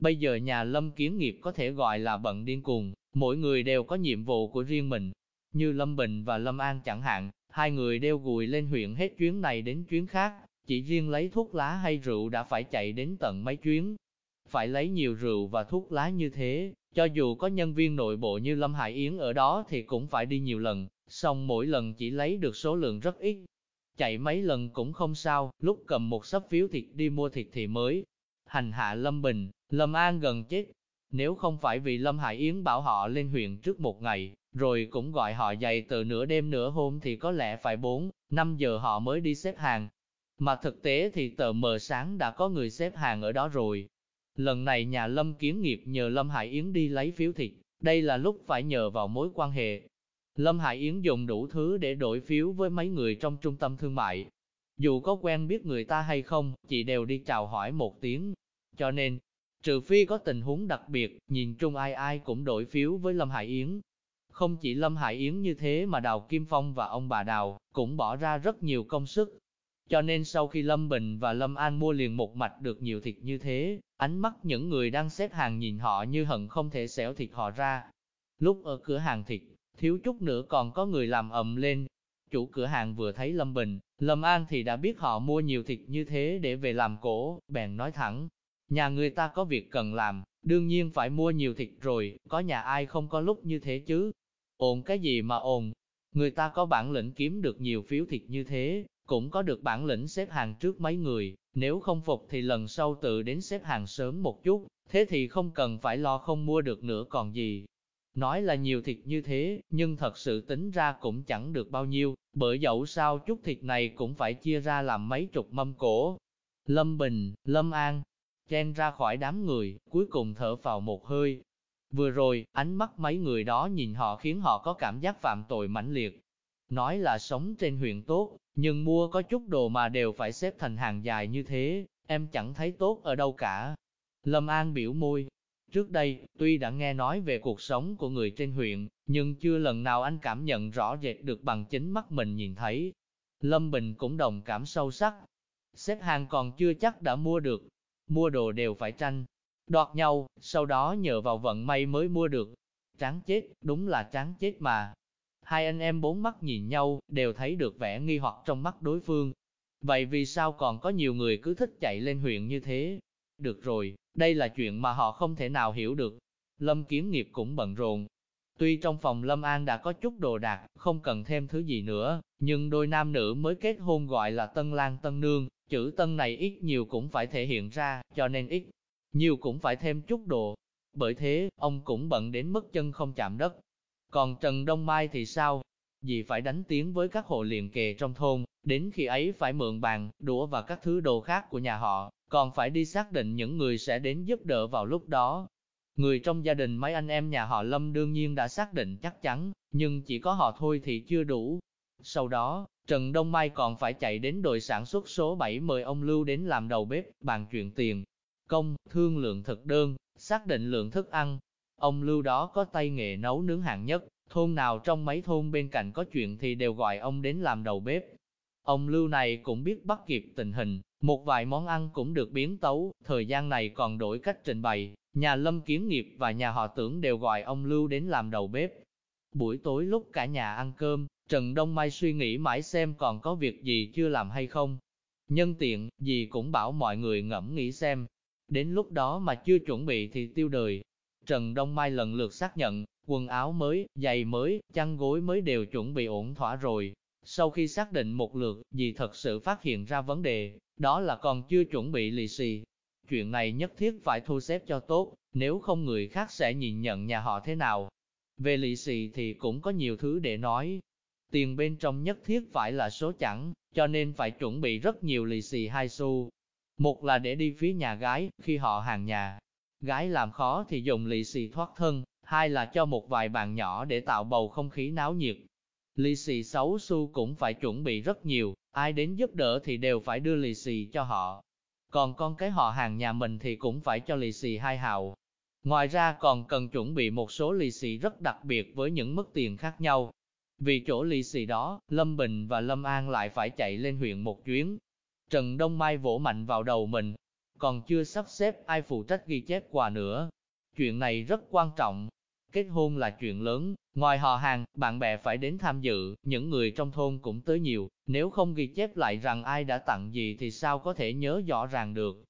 Bây giờ nhà Lâm Kiến Nghiệp có thể gọi là bận điên cuồng, mỗi người đều có nhiệm vụ của riêng mình. Như Lâm Bình và Lâm An chẳng hạn, hai người đều gùi lên huyện hết chuyến này đến chuyến khác, chỉ riêng lấy thuốc lá hay rượu đã phải chạy đến tận mấy chuyến. Phải lấy nhiều rượu và thuốc lá như thế, cho dù có nhân viên nội bộ như Lâm Hải Yến ở đó thì cũng phải đi nhiều lần, song mỗi lần chỉ lấy được số lượng rất ít. Chạy mấy lần cũng không sao, lúc cầm một sấp phiếu thịt đi mua thịt thì mới. Hành hạ Lâm Bình, Lâm An gần chết. Nếu không phải vì Lâm Hải Yến bảo họ lên huyện trước một ngày, rồi cũng gọi họ dậy từ nửa đêm nửa hôm thì có lẽ phải 4, 5 giờ họ mới đi xếp hàng. Mà thực tế thì tờ mờ sáng đã có người xếp hàng ở đó rồi. Lần này nhà Lâm kiến nghiệp nhờ Lâm Hải Yến đi lấy phiếu thịt, đây là lúc phải nhờ vào mối quan hệ. Lâm Hải Yến dùng đủ thứ để đổi phiếu với mấy người trong trung tâm thương mại. Dù có quen biết người ta hay không, chị đều đi chào hỏi một tiếng. Cho nên, trừ phi có tình huống đặc biệt, nhìn chung ai ai cũng đổi phiếu với Lâm Hải Yến. Không chỉ Lâm Hải Yến như thế mà Đào Kim Phong và ông bà Đào cũng bỏ ra rất nhiều công sức. Cho nên sau khi Lâm Bình và Lâm An mua liền một mạch được nhiều thịt như thế, ánh mắt những người đang xếp hàng nhìn họ như hận không thể xẻo thịt họ ra. Lúc ở cửa hàng thịt, thiếu chút nữa còn có người làm ầm lên. Chủ cửa hàng vừa thấy Lâm Bình, Lâm An thì đã biết họ mua nhiều thịt như thế để về làm cổ, bèn nói thẳng. Nhà người ta có việc cần làm, đương nhiên phải mua nhiều thịt rồi, có nhà ai không có lúc như thế chứ. Ồn cái gì mà ồn, người ta có bản lĩnh kiếm được nhiều phiếu thịt như thế, cũng có được bản lĩnh xếp hàng trước mấy người, nếu không phục thì lần sau tự đến xếp hàng sớm một chút, thế thì không cần phải lo không mua được nữa còn gì. Nói là nhiều thịt như thế, nhưng thật sự tính ra cũng chẳng được bao nhiêu, bởi dẫu sao chút thịt này cũng phải chia ra làm mấy chục mâm cổ. Lâm Bình, Lâm An, chen ra khỏi đám người, cuối cùng thở vào một hơi, Vừa rồi, ánh mắt mấy người đó nhìn họ khiến họ có cảm giác phạm tội mãnh liệt. Nói là sống trên huyện tốt, nhưng mua có chút đồ mà đều phải xếp thành hàng dài như thế, em chẳng thấy tốt ở đâu cả. Lâm An biểu môi. Trước đây, tuy đã nghe nói về cuộc sống của người trên huyện, nhưng chưa lần nào anh cảm nhận rõ rệt được bằng chính mắt mình nhìn thấy. Lâm Bình cũng đồng cảm sâu sắc. Xếp hàng còn chưa chắc đã mua được. Mua đồ đều phải tranh, đoạt nhau, sau đó nhờ vào vận may mới mua được. Tráng chết, đúng là tráng chết mà. Hai anh em bốn mắt nhìn nhau, đều thấy được vẻ nghi hoặc trong mắt đối phương. Vậy vì sao còn có nhiều người cứ thích chạy lên huyện như thế? Được rồi, đây là chuyện mà họ không thể nào hiểu được. Lâm Kiến Nghiệp cũng bận rộn. Tuy trong phòng Lâm An đã có chút đồ đạc, không cần thêm thứ gì nữa, nhưng đôi nam nữ mới kết hôn gọi là Tân Lan Tân Nương, chữ Tân này ít nhiều cũng phải thể hiện ra, cho nên ít nhiều cũng phải thêm chút đồ. Bởi thế, ông cũng bận đến mức chân không chạm đất. Còn Trần Đông Mai thì sao? Vì phải đánh tiếng với các hộ liền kề trong thôn, đến khi ấy phải mượn bàn, đũa và các thứ đồ khác của nhà họ, còn phải đi xác định những người sẽ đến giúp đỡ vào lúc đó. Người trong gia đình mấy anh em nhà họ Lâm đương nhiên đã xác định chắc chắn, nhưng chỉ có họ thôi thì chưa đủ. Sau đó, Trần Đông Mai còn phải chạy đến đội sản xuất số 7 mời ông Lưu đến làm đầu bếp, bàn chuyện tiền, công, thương lượng thực đơn, xác định lượng thức ăn. Ông Lưu đó có tay nghề nấu nướng hạng nhất, thôn nào trong mấy thôn bên cạnh có chuyện thì đều gọi ông đến làm đầu bếp. Ông Lưu này cũng biết bắt kịp tình hình, một vài món ăn cũng được biến tấu, thời gian này còn đổi cách trình bày, nhà Lâm Kiến Nghiệp và nhà họ tưởng đều gọi ông Lưu đến làm đầu bếp. Buổi tối lúc cả nhà ăn cơm, Trần Đông Mai suy nghĩ mãi xem còn có việc gì chưa làm hay không. Nhân tiện, gì cũng bảo mọi người ngẫm nghĩ xem, Đến lúc đó mà chưa chuẩn bị thì tiêu đời. Trần Đông Mai lần lượt xác nhận, quần áo mới, giày mới, chăn gối mới đều chuẩn bị ổn thỏa rồi. Sau khi xác định một lượt, dì thật sự phát hiện ra vấn đề, đó là còn chưa chuẩn bị lì xì. Chuyện này nhất thiết phải thu xếp cho tốt, nếu không người khác sẽ nhìn nhận nhà họ thế nào. Về lì xì thì cũng có nhiều thứ để nói. Tiền bên trong nhất thiết phải là số chẵn, cho nên phải chuẩn bị rất nhiều lì xì hai xu, một là để đi phía nhà gái, khi họ hàng nhà. Gái làm khó thì dùng lì xì thoát thân, hai là cho một vài bàn nhỏ để tạo bầu không khí náo nhiệt. Lì xì xấu xu cũng phải chuẩn bị rất nhiều, ai đến giúp đỡ thì đều phải đưa lì xì cho họ. Còn con cái họ hàng nhà mình thì cũng phải cho lì xì hai hào. Ngoài ra còn cần chuẩn bị một số lì xì rất đặc biệt với những mức tiền khác nhau. Vì chỗ lì xì đó, Lâm Bình và Lâm An lại phải chạy lên huyện một chuyến, Trần Đông Mai vỗ mạnh vào đầu mình. còn chưa sắp xếp ai phụ trách ghi chép quà nữa. Chuyện này rất quan trọng. Kết hôn là chuyện lớn, ngoài họ hàng, bạn bè phải đến tham dự, những người trong thôn cũng tới nhiều, nếu không ghi chép lại rằng ai đã tặng gì thì sao có thể nhớ rõ ràng được.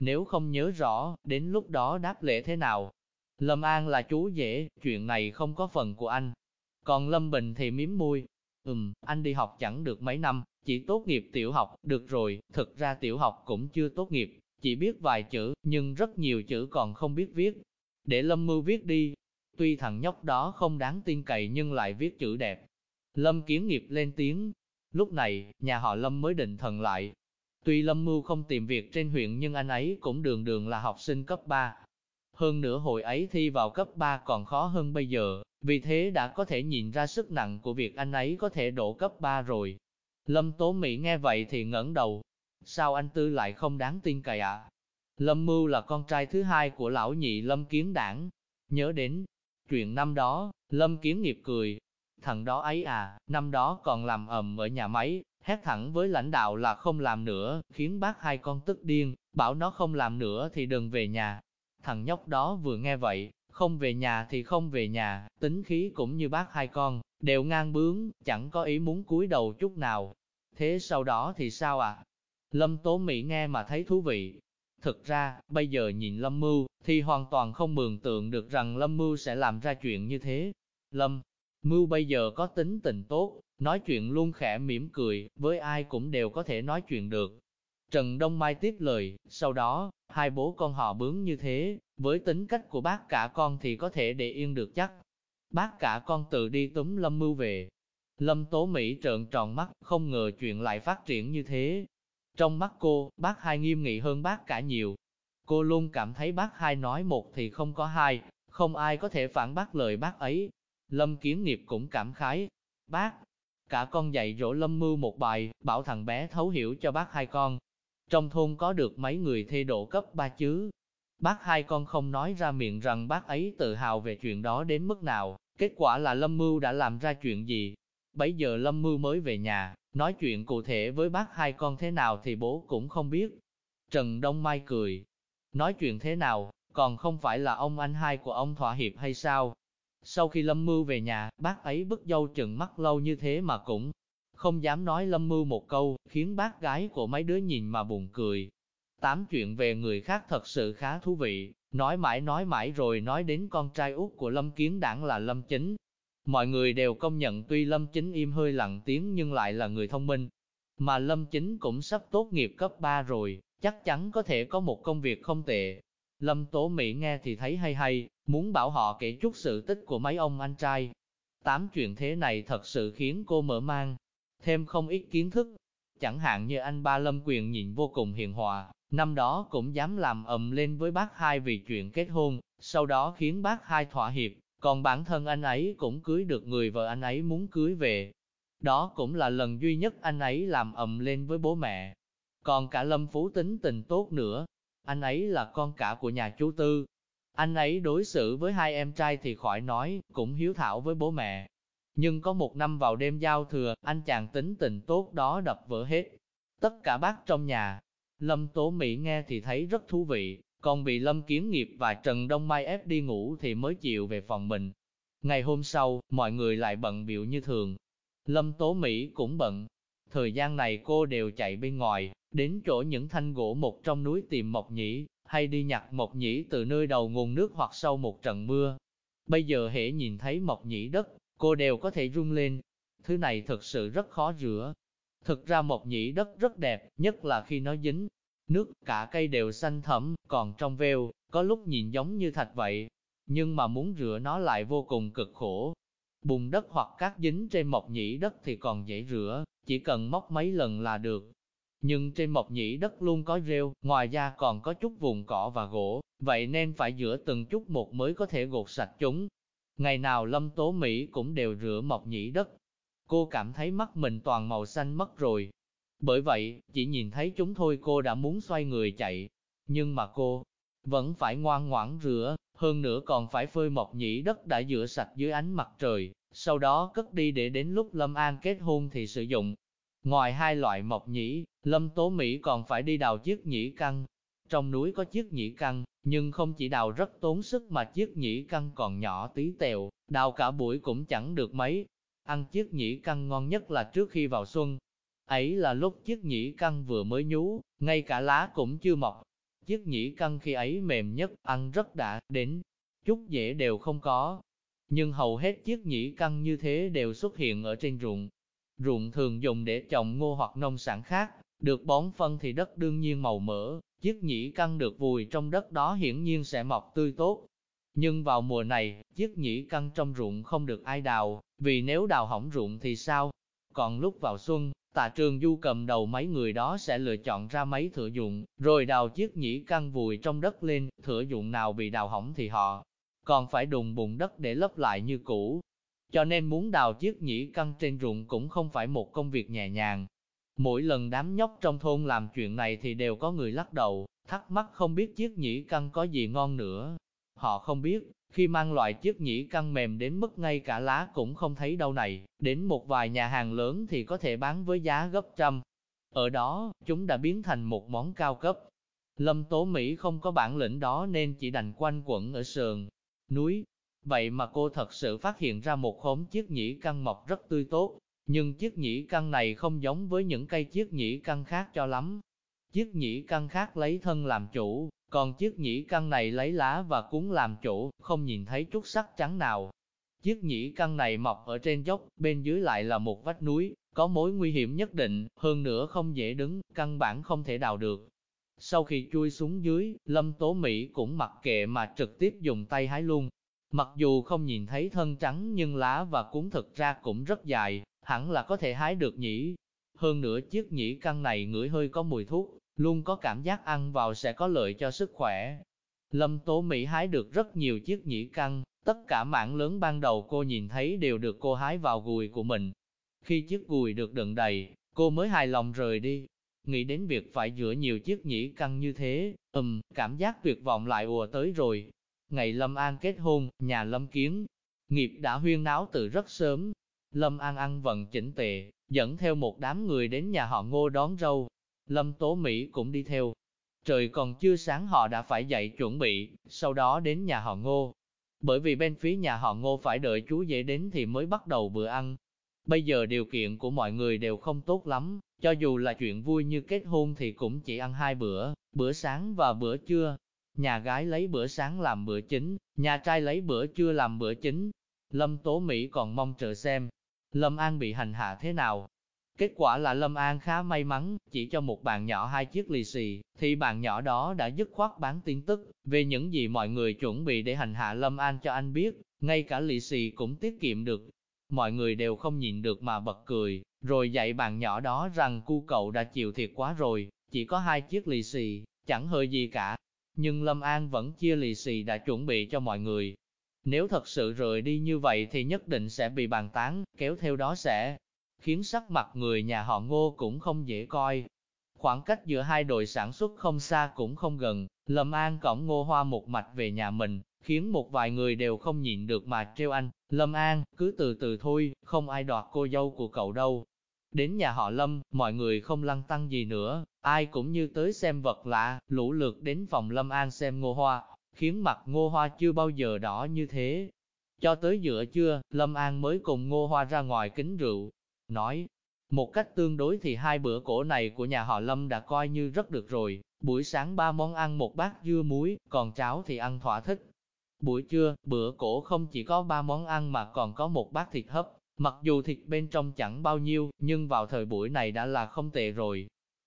Nếu không nhớ rõ, đến lúc đó đáp lễ thế nào? Lâm An là chú dễ, chuyện này không có phần của anh. Còn Lâm Bình thì miếm môi. Ừm, anh đi học chẳng được mấy năm, chỉ tốt nghiệp tiểu học, được rồi, thực ra tiểu học cũng chưa tốt nghiệp, chỉ biết vài chữ, nhưng rất nhiều chữ còn không biết viết. Để Lâm Mưu viết đi. Tuy thằng nhóc đó không đáng tin cậy nhưng lại viết chữ đẹp. Lâm Kiến Nghiệp lên tiếng. Lúc này, nhà họ Lâm mới định thần lại, Tuy Lâm Mưu không tìm việc trên huyện nhưng anh ấy cũng đường đường là học sinh cấp 3. Hơn nữa hồi ấy thi vào cấp 3 còn khó hơn bây giờ, vì thế đã có thể nhìn ra sức nặng của việc anh ấy có thể đổ cấp 3 rồi. Lâm Tố Mỹ nghe vậy thì ngẩng đầu. Sao anh Tư lại không đáng tin cậy ạ? À? Lâm Mưu là con trai thứ hai của lão nhị Lâm Kiến Đảng. Nhớ đến chuyện năm đó, Lâm Kiến nghiệp cười. Thằng đó ấy à, năm đó còn làm ầm ở nhà máy, hét thẳng với lãnh đạo là không làm nữa, khiến bác hai con tức điên, bảo nó không làm nữa thì đừng về nhà. Thằng nhóc đó vừa nghe vậy, không về nhà thì không về nhà, tính khí cũng như bác hai con, đều ngang bướng, chẳng có ý muốn cúi đầu chút nào. Thế sau đó thì sao ạ? À? Lâm Tố Mỹ nghe mà thấy thú vị. Thực ra, bây giờ nhìn Lâm Mưu, thì hoàn toàn không mường tượng được rằng Lâm Mưu sẽ làm ra chuyện như thế. Lâm Mưu bây giờ có tính tình tốt, nói chuyện luôn khẽ mỉm cười, với ai cũng đều có thể nói chuyện được. Trần Đông Mai tiếp lời, sau đó, hai bố con họ bướng như thế, với tính cách của bác cả con thì có thể để yên được chắc. Bác cả con tự đi túm Lâm Mưu về. Lâm Tố Mỹ trợn tròn mắt, không ngờ chuyện lại phát triển như thế. Trong mắt cô, bác hai nghiêm nghị hơn bác cả nhiều. Cô luôn cảm thấy bác hai nói một thì không có hai, không ai có thể phản bác lời bác ấy. Lâm Kiến Nghiệp cũng cảm khái. Bác, Cả con dạy dỗ lâm mưu một bài, bảo thằng bé thấu hiểu cho bác hai con. Trong thôn có được mấy người thi độ cấp ba chứ. Bác hai con không nói ra miệng rằng bác ấy tự hào về chuyện đó đến mức nào, kết quả là Lâm Mưu đã làm ra chuyện gì. Bấy giờ Lâm Mưu mới về nhà, nói chuyện cụ thể với bác hai con thế nào thì bố cũng không biết. Trần Đông Mai cười, nói chuyện thế nào, còn không phải là ông anh hai của ông thỏa hiệp hay sao? Sau khi Lâm Mưu về nhà, bác ấy bức dâu chừng mắt lâu như thế mà cũng không dám nói Lâm Mưu một câu, khiến bác gái của mấy đứa nhìn mà buồn cười. Tám chuyện về người khác thật sự khá thú vị, nói mãi nói mãi rồi nói đến con trai út của Lâm Kiến Đảng là Lâm Chính. Mọi người đều công nhận tuy Lâm Chính im hơi lặng tiếng nhưng lại là người thông minh. Mà Lâm Chính cũng sắp tốt nghiệp cấp 3 rồi, chắc chắn có thể có một công việc không tệ. Lâm Tố Mỹ nghe thì thấy hay hay, muốn bảo họ kể chút sự tích của mấy ông anh trai. Tám chuyện thế này thật sự khiến cô mở mang, thêm không ít kiến thức. Chẳng hạn như anh ba Lâm Quyền nhìn vô cùng hiền hòa, năm đó cũng dám làm ầm lên với bác hai vì chuyện kết hôn, sau đó khiến bác hai thỏa hiệp, còn bản thân anh ấy cũng cưới được người vợ anh ấy muốn cưới về. Đó cũng là lần duy nhất anh ấy làm ầm lên với bố mẹ. Còn cả Lâm Phú tính tình tốt nữa, anh ấy là con cả của nhà chú Tư, anh ấy đối xử với hai em trai thì khỏi nói, cũng hiếu thảo với bố mẹ. Nhưng có một năm vào đêm giao thừa, anh chàng tính tình tốt đó đập vỡ hết. Tất cả bác trong nhà. Lâm Tố Mỹ nghe thì thấy rất thú vị, còn bị Lâm Kiến Nghiệp và Trần Đông Mai ép đi ngủ thì mới chịu về phòng mình. Ngày hôm sau, mọi người lại bận biểu như thường. Lâm Tố Mỹ cũng bận. Thời gian này cô đều chạy bên ngoài, đến chỗ những thanh gỗ một trong núi tìm mộc nhĩ, hay đi nhặt mộc nhĩ từ nơi đầu nguồn nước hoặc sau một trận mưa. Bây giờ hễ nhìn thấy mộc nhĩ đất, cô đều có thể rung lên. Thứ này thực sự rất khó rửa. Thực ra mộc nhĩ đất rất đẹp, nhất là khi nó dính. Nước, cả cây đều xanh thẫm, còn trong veo, có lúc nhìn giống như thạch vậy. Nhưng mà muốn rửa nó lại vô cùng cực khổ. Bùn đất hoặc cát dính trên mộc nhĩ đất thì còn dễ rửa, chỉ cần móc mấy lần là được nhưng trên mộc nhĩ đất luôn có rêu, ngoài ra còn có chút vùng cỏ và gỗ, vậy nên phải rửa từng chút một mới có thể gột sạch chúng. Ngày nào Lâm Tố Mỹ cũng đều rửa mộc nhĩ đất. Cô cảm thấy mắt mình toàn màu xanh mất rồi. Bởi vậy, chỉ nhìn thấy chúng thôi cô đã muốn xoay người chạy. Nhưng mà cô vẫn phải ngoan ngoãn rửa, hơn nữa còn phải phơi mộc nhĩ đất đã rửa sạch dưới ánh mặt trời, sau đó cất đi để đến lúc Lâm An kết hôn thì sử dụng. Ngoài hai loại mộc nhĩ, Lâm Tố Mỹ còn phải đi đào chiếc nhĩ căn. Trong núi có chiếc nhĩ căn, nhưng không chỉ đào rất tốn sức mà chiếc nhĩ căn còn nhỏ tí tẹo, đào cả buổi cũng chẳng được mấy. Ăn chiếc nhĩ căn ngon nhất là trước khi vào xuân. Ấy là lúc chiếc nhĩ căn vừa mới nhú, ngay cả lá cũng chưa mọc. Chiếc nhĩ căn khi ấy mềm nhất, ăn rất đã, đến chút dễ đều không có. Nhưng hầu hết chiếc nhĩ căn như thế đều xuất hiện ở trên ruộng. Ruộng thường dùng để trồng ngô hoặc nông sản khác, được bón phân thì đất đương nhiên màu mỡ, chiếc nhĩ căn được vùi trong đất đó hiển nhiên sẽ mọc tươi tốt. Nhưng vào mùa này, chiếc nhĩ căn trong ruộng không được ai đào, vì nếu đào hỏng ruộng thì sao? Còn lúc vào xuân, tạ trường du cầm đầu mấy người đó sẽ lựa chọn ra mấy thửa dụng, rồi đào chiếc nhĩ căn vùi trong đất lên, thửa dụng nào bị đào hỏng thì họ còn phải đùng bùn đất để lấp lại như cũ. Cho nên muốn đào chiếc nhĩ căn trên ruộng cũng không phải một công việc nhẹ nhàng. Mỗi lần đám nhóc trong thôn làm chuyện này thì đều có người lắc đầu, thắc mắc không biết chiếc nhĩ căn có gì ngon nữa. Họ không biết, khi mang loại chiếc nhĩ căn mềm đến mức ngay cả lá cũng không thấy đâu này, đến một vài nhà hàng lớn thì có thể bán với giá gấp trăm. Ở đó, chúng đã biến thành một món cao cấp. Lâm Tố Mỹ không có bản lĩnh đó nên chỉ đành quanh quẩn ở sườn, núi. Vậy mà cô thật sự phát hiện ra một khóm chiếc nhĩ căn mọc rất tươi tốt, nhưng chiếc nhĩ căn này không giống với những cây chiếc nhĩ căn khác cho lắm. Chiếc nhĩ căn khác lấy thân làm chủ, còn chiếc nhĩ căn này lấy lá và cuốn làm chủ, không nhìn thấy chút sắc trắng nào. Chiếc nhĩ căn này mọc ở trên dốc, bên dưới lại là một vách núi, có mối nguy hiểm nhất định, hơn nữa không dễ đứng, căn bản không thể đào được. Sau khi chui xuống dưới, Lâm Tố Mỹ cũng mặc kệ mà trực tiếp dùng tay hái luôn. Mặc dù không nhìn thấy thân trắng nhưng lá và cuốn thực ra cũng rất dài, hẳn là có thể hái được nhỉ. Hơn nữa chiếc nhĩ căn này ngửi hơi có mùi thuốc, luôn có cảm giác ăn vào sẽ có lợi cho sức khỏe. Lâm Tố Mỹ hái được rất nhiều chiếc nhĩ căn, tất cả mảng lớn ban đầu cô nhìn thấy đều được cô hái vào gùi của mình. Khi chiếc gùi được đựng đầy, cô mới hài lòng rời đi. Nghĩ đến việc phải rửa nhiều chiếc nhĩ căn như thế, ừm, cảm giác tuyệt vọng lại ùa tới rồi. Ngày Lâm An kết hôn, nhà Lâm Kiến, nghiệp đã huyên náo từ rất sớm. Lâm An ăn vận chỉnh tề, dẫn theo một đám người đến nhà họ ngô đón râu. Lâm Tố Mỹ cũng đi theo. Trời còn chưa sáng họ đã phải dậy chuẩn bị, sau đó đến nhà họ ngô. Bởi vì bên phía nhà họ ngô phải đợi chú dễ đến thì mới bắt đầu bữa ăn. Bây giờ điều kiện của mọi người đều không tốt lắm, cho dù là chuyện vui như kết hôn thì cũng chỉ ăn hai bữa, bữa sáng và bữa trưa. Nhà gái lấy bữa sáng làm bữa chính, nhà trai lấy bữa trưa làm bữa chính. Lâm Tố Mỹ còn mong chờ xem, Lâm An bị hành hạ thế nào. Kết quả là Lâm An khá may mắn, chỉ cho một bạn nhỏ hai chiếc lì xì, thì bạn nhỏ đó đã dứt khoát bán tin tức về những gì mọi người chuẩn bị để hành hạ Lâm An cho anh biết, ngay cả lì xì cũng tiết kiệm được. Mọi người đều không nhịn được mà bật cười, rồi dạy bạn nhỏ đó rằng cu cậu đã chịu thiệt quá rồi, chỉ có hai chiếc lì xì, chẳng hơi gì cả. Nhưng Lâm An vẫn chia lì xì đã chuẩn bị cho mọi người. Nếu thật sự rời đi như vậy thì nhất định sẽ bị bàn tán, kéo theo đó sẽ khiến sắc mặt người nhà họ ngô cũng không dễ coi. Khoảng cách giữa hai đội sản xuất không xa cũng không gần, Lâm An cõng ngô hoa một mạch về nhà mình, khiến một vài người đều không nhịn được mà treo anh, Lâm An, cứ từ từ thôi, không ai đoạt cô dâu của cậu đâu. Đến nhà họ Lâm, mọi người không lăng tăng gì nữa, ai cũng như tới xem vật lạ, lũ lượt đến phòng Lâm An xem ngô hoa, khiến mặt ngô hoa chưa bao giờ đỏ như thế. Cho tới giữa trưa, Lâm An mới cùng ngô hoa ra ngoài kính rượu, nói, một cách tương đối thì hai bữa cổ này của nhà họ Lâm đã coi như rất được rồi, buổi sáng ba món ăn một bát dưa muối, còn cháo thì ăn thỏa thích. Buổi trưa, bữa cổ không chỉ có ba món ăn mà còn có một bát thịt hấp, mặc dù thịt bên trong chẳng bao nhiêu, nhưng vào thời buổi này đã là không tệ rồi.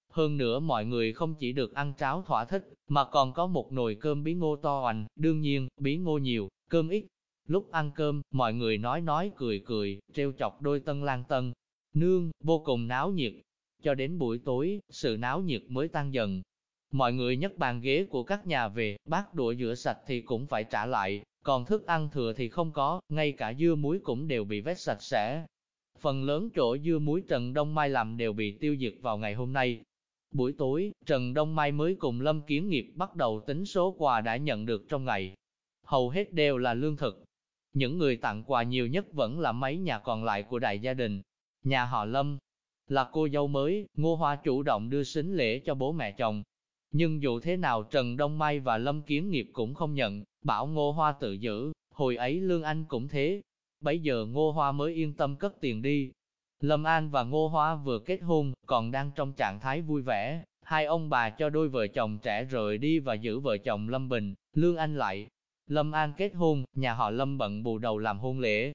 Hơn nữa mọi người không chỉ được ăn cháo thỏa thích, mà còn có một nồi cơm bí ngô to hoành, đương nhiên, bí ngô nhiều, cơm ít. Lúc ăn cơm, mọi người nói nói cười cười, treo chọc đôi tân lang tân, nương, vô cùng náo nhiệt. Cho đến buổi tối, sự náo nhiệt mới tăng dần. Mọi người nhấc bàn ghế của các nhà về, bát đũa rửa sạch thì cũng phải trả lại, còn thức ăn thừa thì không có, ngay cả dưa muối cũng đều bị vét sạch sẽ. Phần lớn chỗ dưa muối Trần Đông Mai làm đều bị tiêu diệt vào ngày hôm nay. Buổi tối, Trần Đông Mai mới cùng Lâm Kiến Nghiệp bắt đầu tính số quà đã nhận được trong ngày. Hầu hết đều là lương thực. Những người tặng quà nhiều nhất vẫn là mấy nhà còn lại của đại gia đình. Nhà họ Lâm là cô dâu mới, Ngô Hoa chủ động đưa xính lễ cho bố mẹ chồng. Nhưng dù thế nào Trần Đông Mai và Lâm Kiến Nghiệp cũng không nhận, bảo Ngô Hoa tự giữ, hồi ấy Lương Anh cũng thế. Bấy giờ Ngô Hoa mới yên tâm cất tiền đi. Lâm An và Ngô Hoa vừa kết hôn, còn đang trong trạng thái vui vẻ, hai ông bà cho đôi vợ chồng trẻ rời đi và giữ vợ chồng Lâm Bình, Lương Anh lại. Lâm An kết hôn, nhà họ Lâm bận bù đầu làm hôn lễ.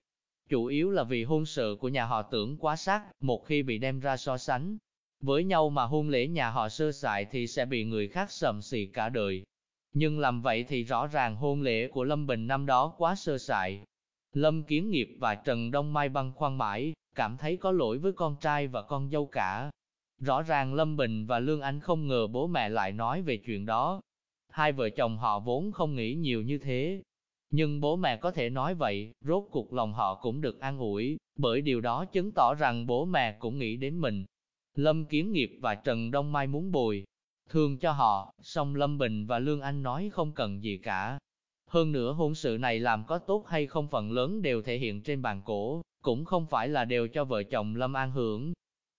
Chủ yếu là vì hôn sự của nhà họ tưởng quá sát, một khi bị đem ra so sánh, với nhau mà hôn lễ nhà họ sơ sài thì sẽ bị người khác sầm xì cả đời. Nhưng làm vậy thì rõ ràng hôn lễ của Lâm Bình năm đó quá sơ sài. Lâm Kiến Nghiệp và Trần Đông Mai băng khoăn mãi, cảm thấy có lỗi với con trai và con dâu cả. Rõ ràng Lâm Bình và Lương Anh không ngờ bố mẹ lại nói về chuyện đó. Hai vợ chồng họ vốn không nghĩ nhiều như thế. Nhưng bố mẹ có thể nói vậy, rốt cuộc lòng họ cũng được an ủi, bởi điều đó chứng tỏ rằng bố mẹ cũng nghĩ đến mình. Lâm Kiến Nghiệp và Trần Đông Mai muốn bồi thường cho họ, song Lâm Bình và Lương Anh nói không cần gì cả. Hơn nữa hôn sự này làm có tốt hay không phần lớn đều thể hiện trên bàn cổ, cũng không phải là đều cho vợ chồng Lâm An hưởng.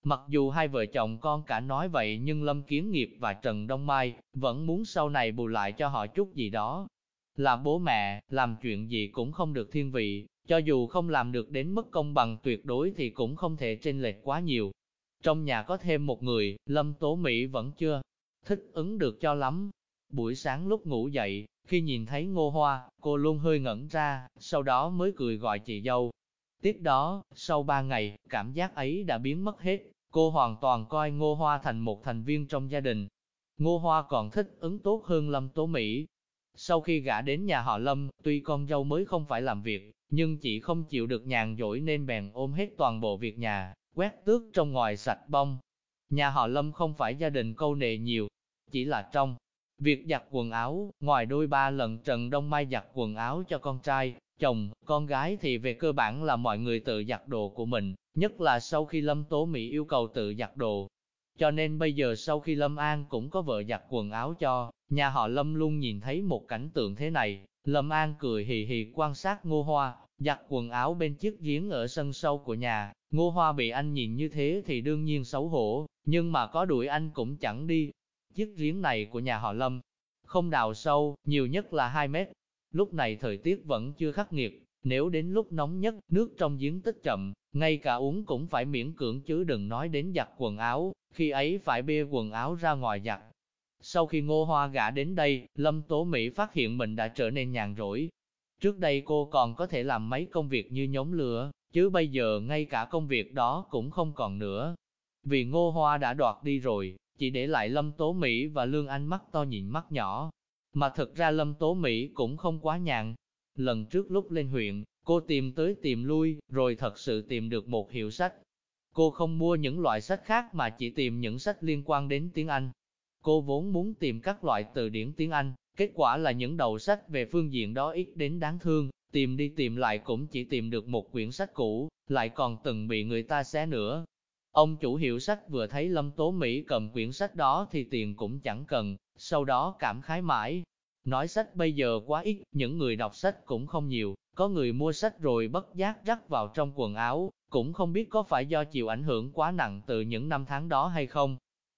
Mặc dù hai vợ chồng con cả nói vậy nhưng Lâm Kiến Nghiệp và Trần Đông Mai vẫn muốn sau này bù lại cho họ chút gì đó. Là bố mẹ, làm chuyện gì cũng không được thiên vị, cho dù không làm được đến mức công bằng tuyệt đối thì cũng không thể chênh lệch quá nhiều. Trong nhà có thêm một người, Lâm Tố Mỹ vẫn chưa thích ứng được cho lắm. Buổi sáng lúc ngủ dậy, khi nhìn thấy ngô hoa, cô luôn hơi ngẩn ra, sau đó mới cười gọi chị dâu. Tiếp đó, sau ba ngày, cảm giác ấy đã biến mất hết, cô hoàn toàn coi ngô hoa thành một thành viên trong gia đình. Ngô hoa còn thích ứng tốt hơn Lâm Tố Mỹ. Sau khi gả đến nhà họ Lâm, tuy con dâu mới không phải làm việc, nhưng chị không chịu được nhàn dỗi nên bèn ôm hết toàn bộ việc nhà, quét tước trong ngoài sạch bông. Nhà họ Lâm không phải gia đình câu nệ nhiều, chỉ là trong việc giặt quần áo, ngoài đôi ba lần Trần Đông Mai giặt quần áo cho con trai, chồng, con gái thì về cơ bản là mọi người tự giặt đồ của mình, nhất là sau khi Lâm Tố Mỹ yêu cầu tự giặt đồ. Cho nên bây giờ sau khi Lâm An cũng có vợ giặt quần áo cho, nhà họ Lâm luôn nhìn thấy một cảnh tượng thế này, Lâm An cười hì hì quan sát ngô hoa, giặt quần áo bên chiếc giếng ở sân sâu của nhà, ngô hoa bị anh nhìn như thế thì đương nhiên xấu hổ, nhưng mà có đuổi anh cũng chẳng đi. Chiếc giếng này của nhà họ Lâm, không đào sâu, nhiều nhất là 2 mét. Lúc này thời tiết vẫn chưa khắc nghiệt, nếu đến lúc nóng nhất, nước trong giếng tích chậm, ngay cả uống cũng phải miễn cưỡng chứ đừng nói đến giặt quần áo, khi ấy phải bê quần áo ra ngoài giặt. Sau khi ngô hoa gã đến đây, Lâm Tố Mỹ phát hiện mình đã trở nên nhàn rỗi, Trước đây cô còn có thể làm mấy công việc như nhóm lửa, chứ bây giờ ngay cả công việc đó cũng không còn nữa. Vì ngô hoa đã đoạt đi rồi, chỉ để lại Lâm Tố Mỹ và Lương Anh mắt to nhìn mắt nhỏ. Mà thật ra Lâm Tố Mỹ cũng không quá nhàn. Lần trước lúc lên huyện, cô tìm tới tìm lui, rồi thật sự tìm được một hiệu sách. Cô không mua những loại sách khác mà chỉ tìm những sách liên quan đến tiếng Anh. Cô vốn muốn tìm các loại từ điển tiếng Anh, Kết quả là những đầu sách về phương diện đó ít đến đáng thương, tìm đi tìm lại cũng chỉ tìm được một quyển sách cũ, lại còn từng bị người ta xé nữa. Ông chủ hiệu sách vừa thấy Lâm Tố Mỹ cầm quyển sách đó thì tiền cũng chẳng cần, sau đó cảm khái mãi. Nói sách bây giờ quá ít, những người đọc sách cũng không nhiều, có người mua sách rồi bất giác rắc vào trong quần áo, cũng không biết có phải do chịu ảnh hưởng quá nặng từ những năm tháng đó hay không.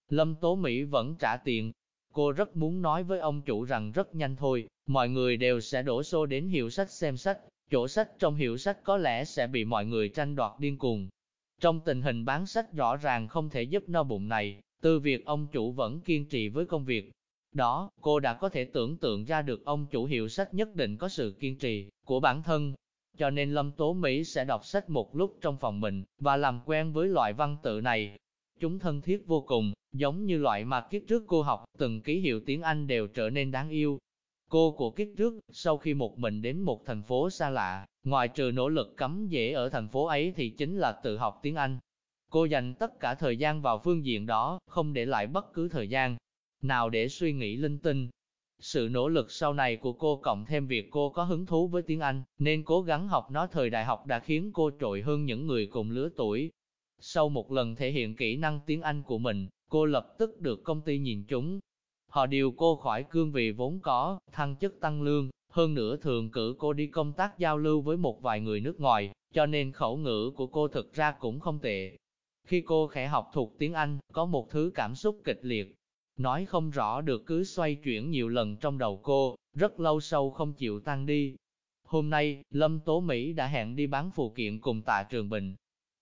Lâm Tố Mỹ vẫn trả tiền, Cô rất muốn nói với ông chủ rằng rất nhanh thôi, mọi người đều sẽ đổ xô đến hiệu sách xem sách, chỗ sách trong hiệu sách có lẽ sẽ bị mọi người tranh đoạt điên cuồng. Trong tình hình bán sách rõ ràng không thể giúp no bụng này, từ việc ông chủ vẫn kiên trì với công việc. Đó, cô đã có thể tưởng tượng ra được ông chủ hiệu sách nhất định có sự kiên trì của bản thân. Cho nên Lâm Tố Mỹ sẽ đọc sách một lúc trong phòng mình, và làm quen với loại văn tự này, Chúng thân thiết vô cùng, giống như loại mà kiếp trước cô học, từng ký hiệu tiếng Anh đều trở nên đáng yêu. Cô của kiếp trước, sau khi một mình đến một thành phố xa lạ, ngoài trừ nỗ lực cắm dễ ở thành phố ấy thì chính là tự học tiếng Anh. Cô dành tất cả thời gian vào phương diện đó, không để lại bất cứ thời gian nào để suy nghĩ linh tinh. Sự nỗ lực sau này của cô cộng thêm việc cô có hứng thú với tiếng Anh, nên cố gắng học nó thời đại học đã khiến cô trội hơn những người cùng lứa tuổi. Sau một lần thể hiện kỹ năng tiếng Anh của mình, cô lập tức được công ty nhìn chúng. Họ điều cô khỏi cương vị vốn có, thăng chức tăng lương, hơn nữa thường cử cô đi công tác giao lưu với một vài người nước ngoài, cho nên khẩu ngữ của cô thực ra cũng không tệ. Khi cô khẽ học thuộc tiếng Anh, có một thứ cảm xúc kịch liệt nói không rõ được cứ xoay chuyển nhiều lần trong đầu cô, rất lâu sau không chịu tan đi. Hôm nay, Lâm Tố Mỹ đã hẹn đi bán phụ kiện cùng tạ Trường Bình.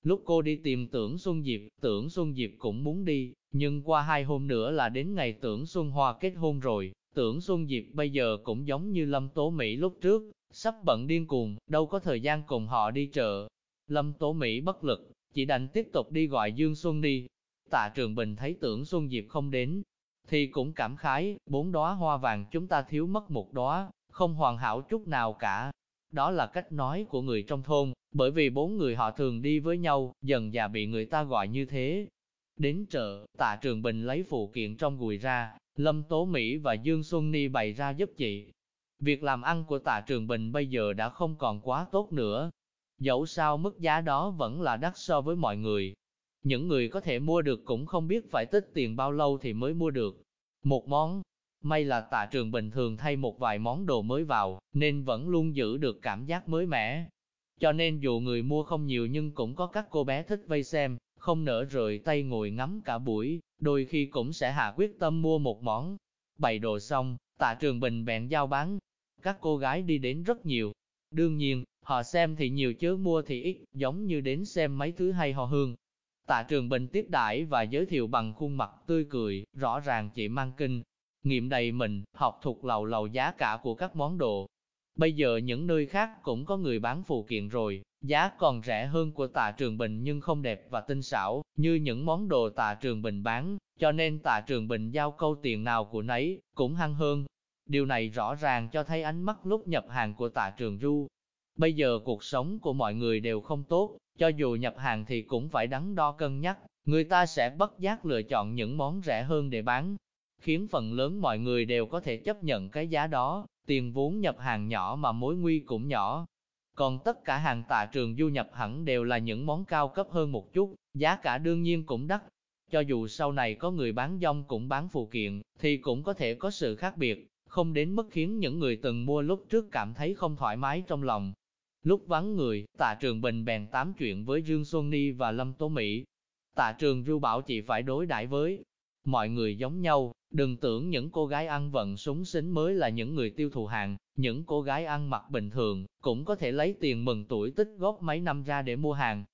Lúc cô đi tìm tưởng Xuân Diệp, tưởng Xuân Diệp cũng muốn đi, nhưng qua hai hôm nữa là đến ngày tưởng Xuân Hoa kết hôn rồi, tưởng Xuân Diệp bây giờ cũng giống như Lâm Tố Mỹ lúc trước, sắp bận điên cuồng, đâu có thời gian cùng họ đi chợ. Lâm Tố Mỹ bất lực, chỉ đành tiếp tục đi gọi Dương Xuân đi. Tạ Trường Bình thấy tưởng Xuân Diệp không đến, thì cũng cảm khái, bốn đóa hoa vàng chúng ta thiếu mất một đóa, không hoàn hảo chút nào cả. Đó là cách nói của người trong thôn, bởi vì bốn người họ thường đi với nhau, dần dà bị người ta gọi như thế. Đến chợ, tạ trường bình lấy phụ kiện trong gùi ra, Lâm Tố Mỹ và Dương Xuân Ni bày ra giúp chị. Việc làm ăn của tạ trường bình bây giờ đã không còn quá tốt nữa. Dẫu sao mức giá đó vẫn là đắt so với mọi người, những người có thể mua được cũng không biết phải tích tiền bao lâu thì mới mua được. Một món, may là tạ trường bình thường thay một vài món đồ mới vào, nên vẫn luôn giữ được cảm giác mới mẻ. Cho nên dù người mua không nhiều nhưng cũng có các cô bé thích vây xem, không nỡ rời tay ngồi ngắm cả buổi, đôi khi cũng sẽ hạ quyết tâm mua một món. Bày đồ xong, tạ trường bình bèn giao bán. Các cô gái đi đến rất nhiều. Đương nhiên, họ xem thì nhiều chứ mua thì ít, giống như đến xem mấy thứ hay ho hương, Tạ Trường Bình tiếp đãi và giới thiệu bằng khuôn mặt tươi cười, rõ ràng chị mang kinh, nghiệm đầy mình, học thuộc lầu lầu giá cả của các món đồ. Bây giờ những nơi khác cũng có người bán phụ kiện rồi, giá còn rẻ hơn của Tạ Trường Bình nhưng không đẹp và tinh xảo, như những món đồ Tạ Trường Bình bán, cho nên Tạ Trường Bình giao câu tiền nào của nấy, cũng hăng hơn. Điều này rõ ràng cho thấy ánh mắt lúc nhập hàng của Tạ Trường Du. Bây giờ cuộc sống của mọi người đều không tốt, cho dù nhập hàng thì cũng phải đắn đo cân nhắc, người ta sẽ bất giác lựa chọn những món rẻ hơn để bán, khiến phần lớn mọi người đều có thể chấp nhận cái giá đó, tiền vốn nhập hàng nhỏ mà mối nguy cũng nhỏ. Còn tất cả hàng tạ trường du nhập hẳn đều là những món cao cấp hơn một chút, giá cả đương nhiên cũng đắt. Cho dù sau này có người bán dông cũng bán phụ kiện, thì cũng có thể có sự khác biệt, không đến mức khiến những người từng mua lúc trước cảm thấy không thoải mái trong lòng, Lúc vắng người, tạ trường bình bèn tám chuyện với Dương Xuân Ni và Lâm Tố Mỹ. Tạ trường du bảo chị phải đối đãi với mọi người giống nhau, đừng tưởng những cô gái ăn vận súng xính mới là những người tiêu thụ hàng, những cô gái ăn mặc bình thường, cũng có thể lấy tiền mừng tuổi tích góp mấy năm ra để mua hàng.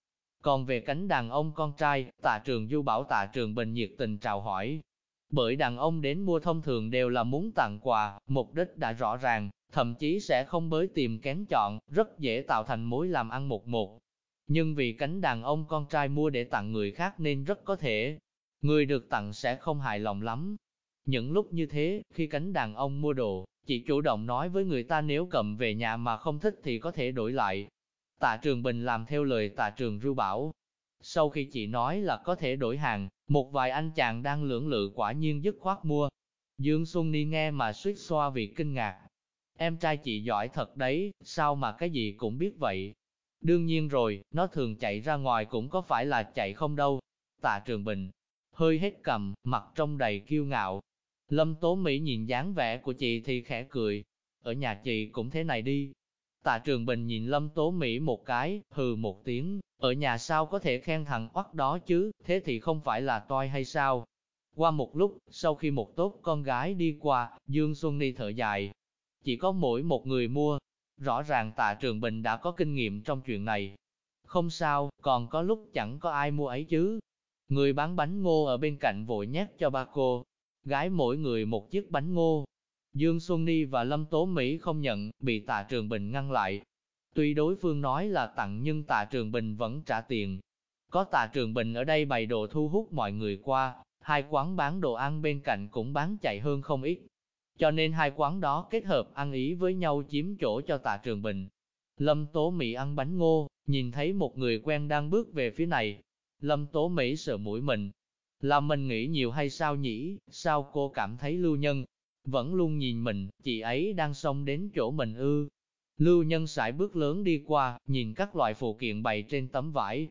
Còn về cánh đàn ông con trai, tạ trường du bảo tạ trường bình nhiệt tình chào hỏi. Bởi đàn ông đến mua thông thường đều là muốn tặng quà, mục đích đã rõ ràng, thậm chí sẽ không bới tìm kén chọn, rất dễ tạo thành mối làm ăn một một. Nhưng vì cánh đàn ông con trai mua để tặng người khác nên rất có thể, người được tặng sẽ không hài lòng lắm. Những lúc như thế, khi cánh đàn ông mua đồ, chị chủ động nói với người ta nếu cầm về nhà mà không thích thì có thể đổi lại. Tạ Trường Bình làm theo lời Tạ Trường Ru bảo. Sau khi chị nói là có thể đổi hàng, một vài anh chàng đang lưỡng lự quả nhiên dứt khoát mua. Dương Xuân Ni nghe mà suýt xoa vì kinh ngạc, Em trai chị giỏi thật đấy, sao mà cái gì cũng biết vậy? Đương nhiên rồi, nó thường chạy ra ngoài cũng có phải là chạy không đâu. Tạ Trường Bình, hơi hết cầm, mặt trong đầy kiêu ngạo. Lâm Tố Mỹ nhìn dáng vẻ của chị thì khẽ cười. Ở nhà chị cũng thế này đi. Tạ Trường Bình nhìn Lâm Tố Mỹ một cái, hừ một tiếng, ở nhà sao có thể khen thằng oắt đó chứ, thế thì không phải là toi hay sao? Qua một lúc, sau khi một tốt con gái đi qua, Dương Xuân Ni thở dài, chỉ có mỗi một người mua. Rõ ràng tạ trường bình đã có kinh nghiệm trong chuyện này. Không sao, còn có lúc chẳng có ai mua ấy chứ. Người bán bánh ngô ở bên cạnh vội nhét cho ba cô. Gái mỗi người một chiếc bánh ngô. Dương Xuân Ni và Lâm Tố Mỹ không nhận, bị tạ trường bình ngăn lại. Tuy đối phương nói là tặng nhưng tạ trường bình vẫn trả tiền. Có tạ trường bình ở đây bày đồ thu hút mọi người qua, hai quán bán đồ ăn bên cạnh cũng bán chạy hơn không ít. Cho nên hai quán đó kết hợp ăn ý với nhau chiếm chỗ cho tạ trường bình. Lâm Tố Mỹ ăn bánh ngô, nhìn thấy một người quen đang bước về phía này. Lâm Tố Mỹ sợ mũi mình. Là mình nghĩ nhiều hay sao nhỉ, sao cô cảm thấy lưu nhân? Vẫn luôn nhìn mình, chị ấy đang xông đến chỗ mình ư. Lưu nhân sải bước lớn đi qua, nhìn các loại phụ kiện bày trên tấm vải.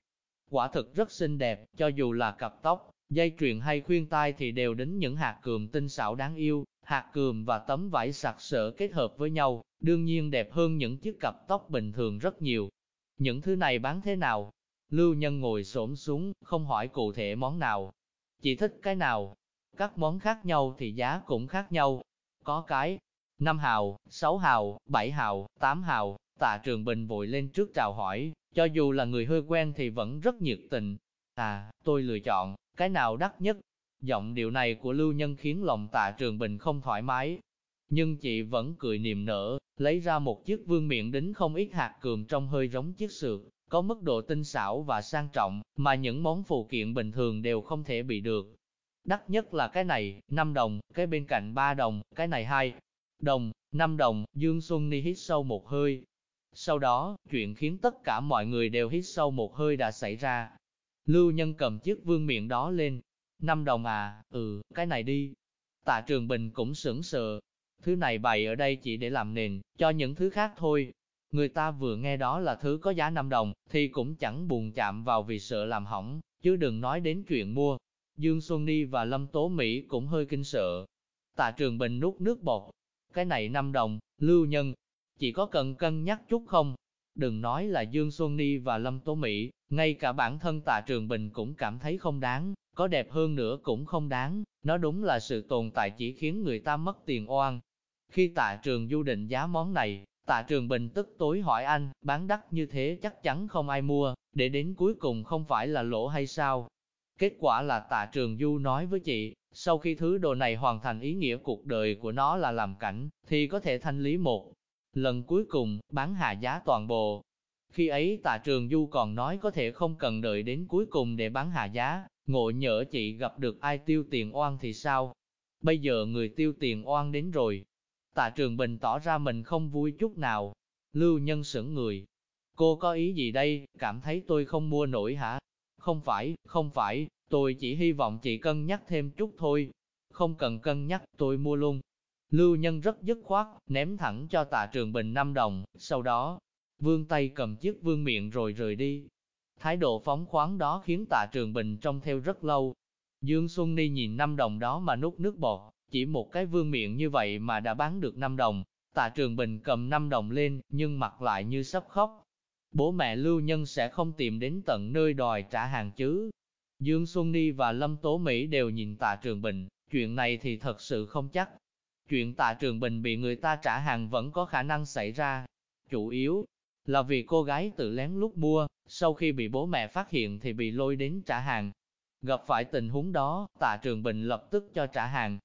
Quả thực rất xinh đẹp, cho dù là cặp tóc, dây chuyền hay khuyên tai thì đều đến những hạt cườm tinh xảo đáng yêu, hạt cườm và tấm vải sặc sỡ kết hợp với nhau, đương nhiên đẹp hơn những chiếc cặp tóc bình thường rất nhiều. Những thứ này bán thế nào? Lưu Nhân ngồi xổm xuống, không hỏi cụ thể món nào. chỉ thích cái nào? Các món khác nhau thì giá cũng khác nhau. Có cái 5 hào, 6 hào, 7 hào, 8 hào, tạ trường bình vội lên trước chào hỏi, cho dù là người hơi quen thì vẫn rất nhiệt tình. À, tôi lựa chọn, cái nào đắt nhất? Giọng điệu này của lưu nhân khiến lòng tạ trường bình không thoải mái. Nhưng chị vẫn cười niềm nở, lấy ra một chiếc vương miệng đính không ít hạt cườm trong hơi giống chiếc sườn, có mức độ tinh xảo và sang trọng, mà những món phụ kiện bình thường đều không thể bị được. Đắt nhất là cái này, 5 đồng, cái bên cạnh 3 đồng, cái này 2 đồng, 5 đồng, Dương Xuân Ni hít sâu một hơi. Sau đó, chuyện khiến tất cả mọi người đều hít sâu một hơi đã xảy ra. Lưu Nhân cầm chiếc vương miệng đó lên. 5 đồng à, ừ, cái này đi. Tạ Trường Bình cũng sững sờ. Thứ này bày ở đây chỉ để làm nền, cho những thứ khác thôi. Người ta vừa nghe đó là thứ có giá 5 đồng, thì cũng chẳng buồn chạm vào vì sợ làm hỏng, chứ đừng nói đến chuyện mua. Dương Xuân Ni và Lâm Tố Mỹ cũng hơi kinh sợ. Tạ Trường Bình nuốt nước bọt. Cái này 5 đồng, lưu nhân, chỉ có cần cân nhắc chút không? Đừng nói là Dương Xuân Ni và Lâm Tố Mỹ, ngay cả bản thân Tạ Trường Bình cũng cảm thấy không đáng, có đẹp hơn nữa cũng không đáng, nó đúng là sự tồn tại chỉ khiến người ta mất tiền oan. Khi Tạ Trường Du định giá món này, Tạ Trường Bình tức tối hỏi anh, bán đắt như thế chắc chắn không ai mua, để đến cuối cùng không phải là lỗ hay sao? Kết quả là Tạ Trường Du nói với chị, sau khi thứ đồ này hoàn thành ý nghĩa cuộc đời của nó là làm cảnh, thì có thể thanh lý một lần cuối cùng, bán hạ giá toàn bộ. Khi ấy Tạ Trường Du còn nói có thể không cần đợi đến cuối cùng để bán hạ giá, ngộ nhỡ chị gặp được ai tiêu tiền oan thì sao? Bây giờ người tiêu tiền oan đến rồi, Tạ Trường Bình tỏ ra mình không vui chút nào. Lưu Nhân sững người. Cô có ý gì đây, cảm thấy tôi không mua nổi hả? Không phải, không phải, tôi chỉ hy vọng chị cân nhắc thêm chút thôi. Không cần cân nhắc, tôi mua luôn. Lưu Nhân rất dứt khoát, ném thẳng cho Tạ Trường Bình 5 đồng, sau đó, vương tay cầm chiếc vương miệng rồi rời đi. Thái độ phóng khoáng đó khiến Tạ Trường Bình trông theo rất lâu. Dương Xuân Ni nhìn 5 đồng đó mà nút nước bọt, chỉ một cái vương miệng như vậy mà đã bán được 5 đồng. Tạ Trường Bình cầm 5 đồng lên, nhưng mặt lại như sắp khóc. Bố mẹ Lưu Nhân sẽ không tìm đến tận nơi đòi trả hàng chứ. Dương Xuân Ni và Lâm Tố Mỹ đều nhìn Tạ Trường Bình, chuyện này thì thật sự không chắc. Chuyện Tạ Trường Bình bị người ta trả hàng vẫn có khả năng xảy ra. Chủ yếu là vì cô gái tự lén lút mua, sau khi bị bố mẹ phát hiện thì bị lôi đến trả hàng. Gặp phải tình huống đó, Tạ Trường Bình lập tức cho trả hàng,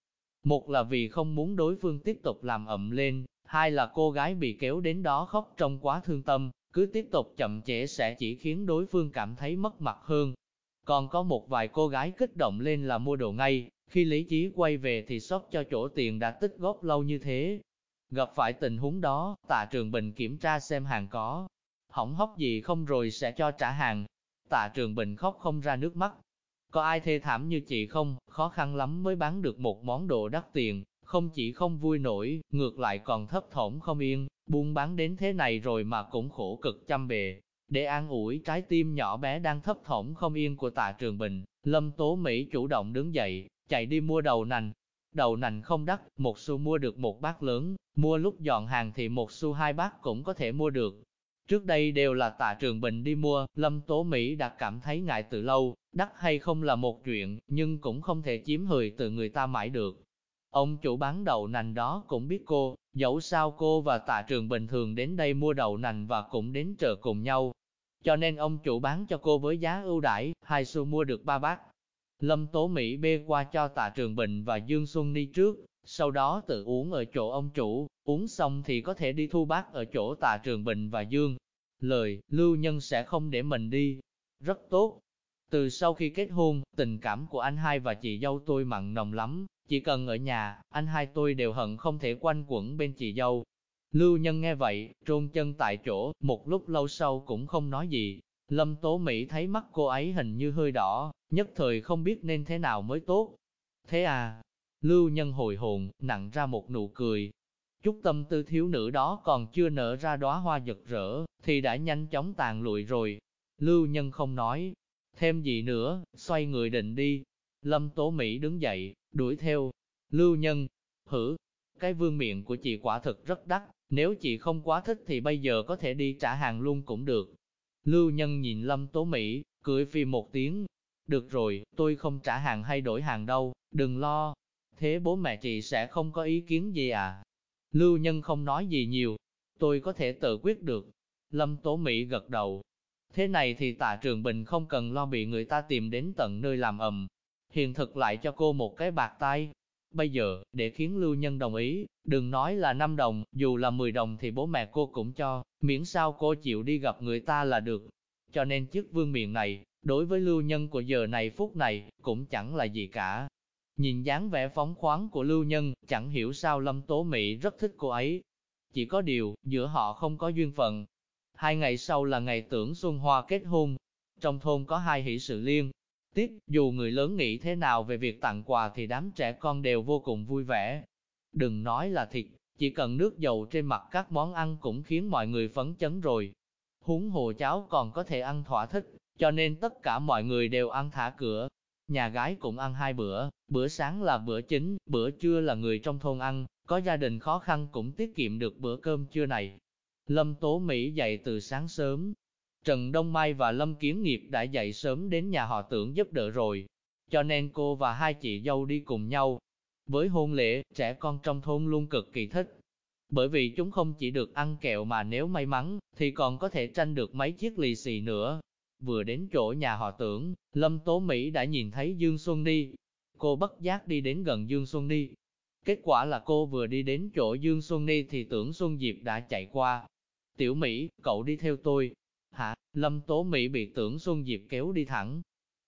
một là vì không muốn đối phương tiếp tục làm ậm lên, hai là cô gái bị kéo đến đó khóc trong quá thương tâm, cứ tiếp tục chậm trễ sẽ chỉ khiến đối phương cảm thấy mất mặt hơn. Còn có một vài cô gái kích động lên là mua đồ ngay, khi lý trí quay về thì sót cho chỗ tiền đã tích góp lâu như thế. Gặp phải tình huống đó, tạ trường bình kiểm tra xem hàng có hỏng hóc gì không rồi sẽ cho trả hàng. Tạ trường bình khóc không ra nước mắt, có ai thê thảm như chị không, khó khăn lắm mới bán được một món đồ đắt tiền, không chỉ không vui nổi, ngược lại còn thấp thỏm không yên, buôn bán đến thế này rồi mà cũng khổ cực chăm bề. Để an ủi trái tim nhỏ bé đang thấp thỏm không yên của tạ trường bình, Lâm Tố Mỹ chủ động đứng dậy, chạy đi mua đầu nành. Đầu nành không đắt, một xu mua được một bát lớn, mua lúc dọn hàng thì một xu hai bát cũng có thể mua được. Trước đây đều là tạ trường bình đi mua, Lâm Tố Mỹ đã cảm thấy ngại từ lâu, đắt hay không là một chuyện, nhưng cũng không thể chiếm hời từ người ta mãi được. Ông chủ bán đậu nành đó cũng biết cô, dẫu sao cô và tạ trường bình thường đến đây mua đậu nành và cũng đến chợ cùng nhau. Cho nên ông chủ bán cho cô với giá ưu đãi, hai xu mua được ba bát. Lâm Tố Mỹ bê qua cho tạ trường bình và Dương Xuân đi trước, sau đó tự uống ở chỗ ông chủ, uống xong thì có thể đi thu bát ở chỗ tạ trường bình và Dương. Lời, lưu nhân sẽ không để mình đi. Rất tốt, từ sau khi kết hôn, tình cảm của anh hai và chị dâu tôi mặn nồng lắm, chỉ cần ở nhà, anh hai tôi đều hận không thể quanh quẩn bên chị dâu. Lưu Nhân nghe vậy, trôn chân tại chỗ, một lúc lâu sau cũng không nói gì. Lâm Tố Mỹ thấy mắt cô ấy hình như hơi đỏ, nhất thời không biết nên thế nào mới tốt. Thế à, Lưu Nhân hồi hồn, nặng ra một nụ cười. Chút tâm tư thiếu nữ đó còn chưa nở ra đóa hoa giật rỡ, thì đã nhanh chóng tàn lụi rồi. Lưu Nhân không nói, Thêm gì nữa, xoay người định đi. Lâm Tố Mỹ đứng dậy, đuổi theo. Lưu Nhân, hử, cái vương miệng của chị quả thực rất đắt, nếu chị không quá thích thì bây giờ có thể đi trả hàng luôn cũng được. Lưu Nhân nhìn Lâm Tố Mỹ, cười phi một tiếng. Được rồi, tôi không trả hàng hay đổi hàng đâu, Đừng lo, thế bố mẹ chị sẽ không có ý kiến gì à? Lưu Nhân không nói gì nhiều, tôi có thể tự quyết được. Lâm Tố Mỹ gật đầu. Thế này thì tạ trường bình không cần lo bị người ta tìm đến tận nơi làm ầm. Hiền thực lại cho cô một cái bạc tay. Bây giờ, để khiến Lưu Nhân đồng ý, đừng nói là 5 đồng, dù là 10 đồng thì bố mẹ cô cũng cho, miễn sao cô chịu đi gặp người ta là được. Cho nên chức vương miện này, đối với Lưu Nhân của giờ này phút này, cũng chẳng là gì cả. Nhìn dáng vẻ phóng khoáng của Lưu Nhân, chẳng hiểu sao Lâm Tố Mỹ rất thích cô ấy. Chỉ có điều, giữa họ không có duyên phận. Hai ngày sau là ngày tưởng Xuân Hoa kết hôn. Trong thôn có hai hỷ sự liên. Tiếp, dù người lớn nghĩ thế nào về việc tặng quà thì đám trẻ con đều vô cùng vui vẻ. Đừng nói là thịt, chỉ cần nước dầu trên mặt các món ăn cũng khiến mọi người phấn chấn rồi. Húng hồ cháo còn có thể ăn thỏa thích, cho nên tất cả mọi người đều ăn thả cửa. Nhà gái cũng ăn hai bữa, bữa sáng là bữa chính, bữa trưa là người trong thôn ăn, có gia đình khó khăn cũng tiết kiệm được bữa cơm trưa này. Lâm Tố Mỹ dậy từ sáng sớm. Trần Đông Mai và Lâm Kiến Nghiệp đã dậy sớm đến nhà họ tưởng giúp đỡ rồi. Cho nên cô và hai chị dâu đi cùng nhau. Với hôn lễ, trẻ con trong thôn luôn cực kỳ thích. Bởi vì chúng không chỉ được ăn kẹo mà nếu may mắn, thì còn có thể tranh được mấy chiếc lì xì nữa. Vừa đến chỗ nhà họ tưởng, Lâm Tố Mỹ đã nhìn thấy Dương Xuân Ni. Cô bất giác đi đến gần Dương Xuân Ni. Kết quả là cô vừa đi đến chỗ Dương Xuân Ni thì tưởng Xuân Diệp đã chạy qua. Tiểu Mỹ, cậu đi theo tôi. Hả? Lâm Tố Mỹ bị tưởng Xuân Diệp kéo đi thẳng.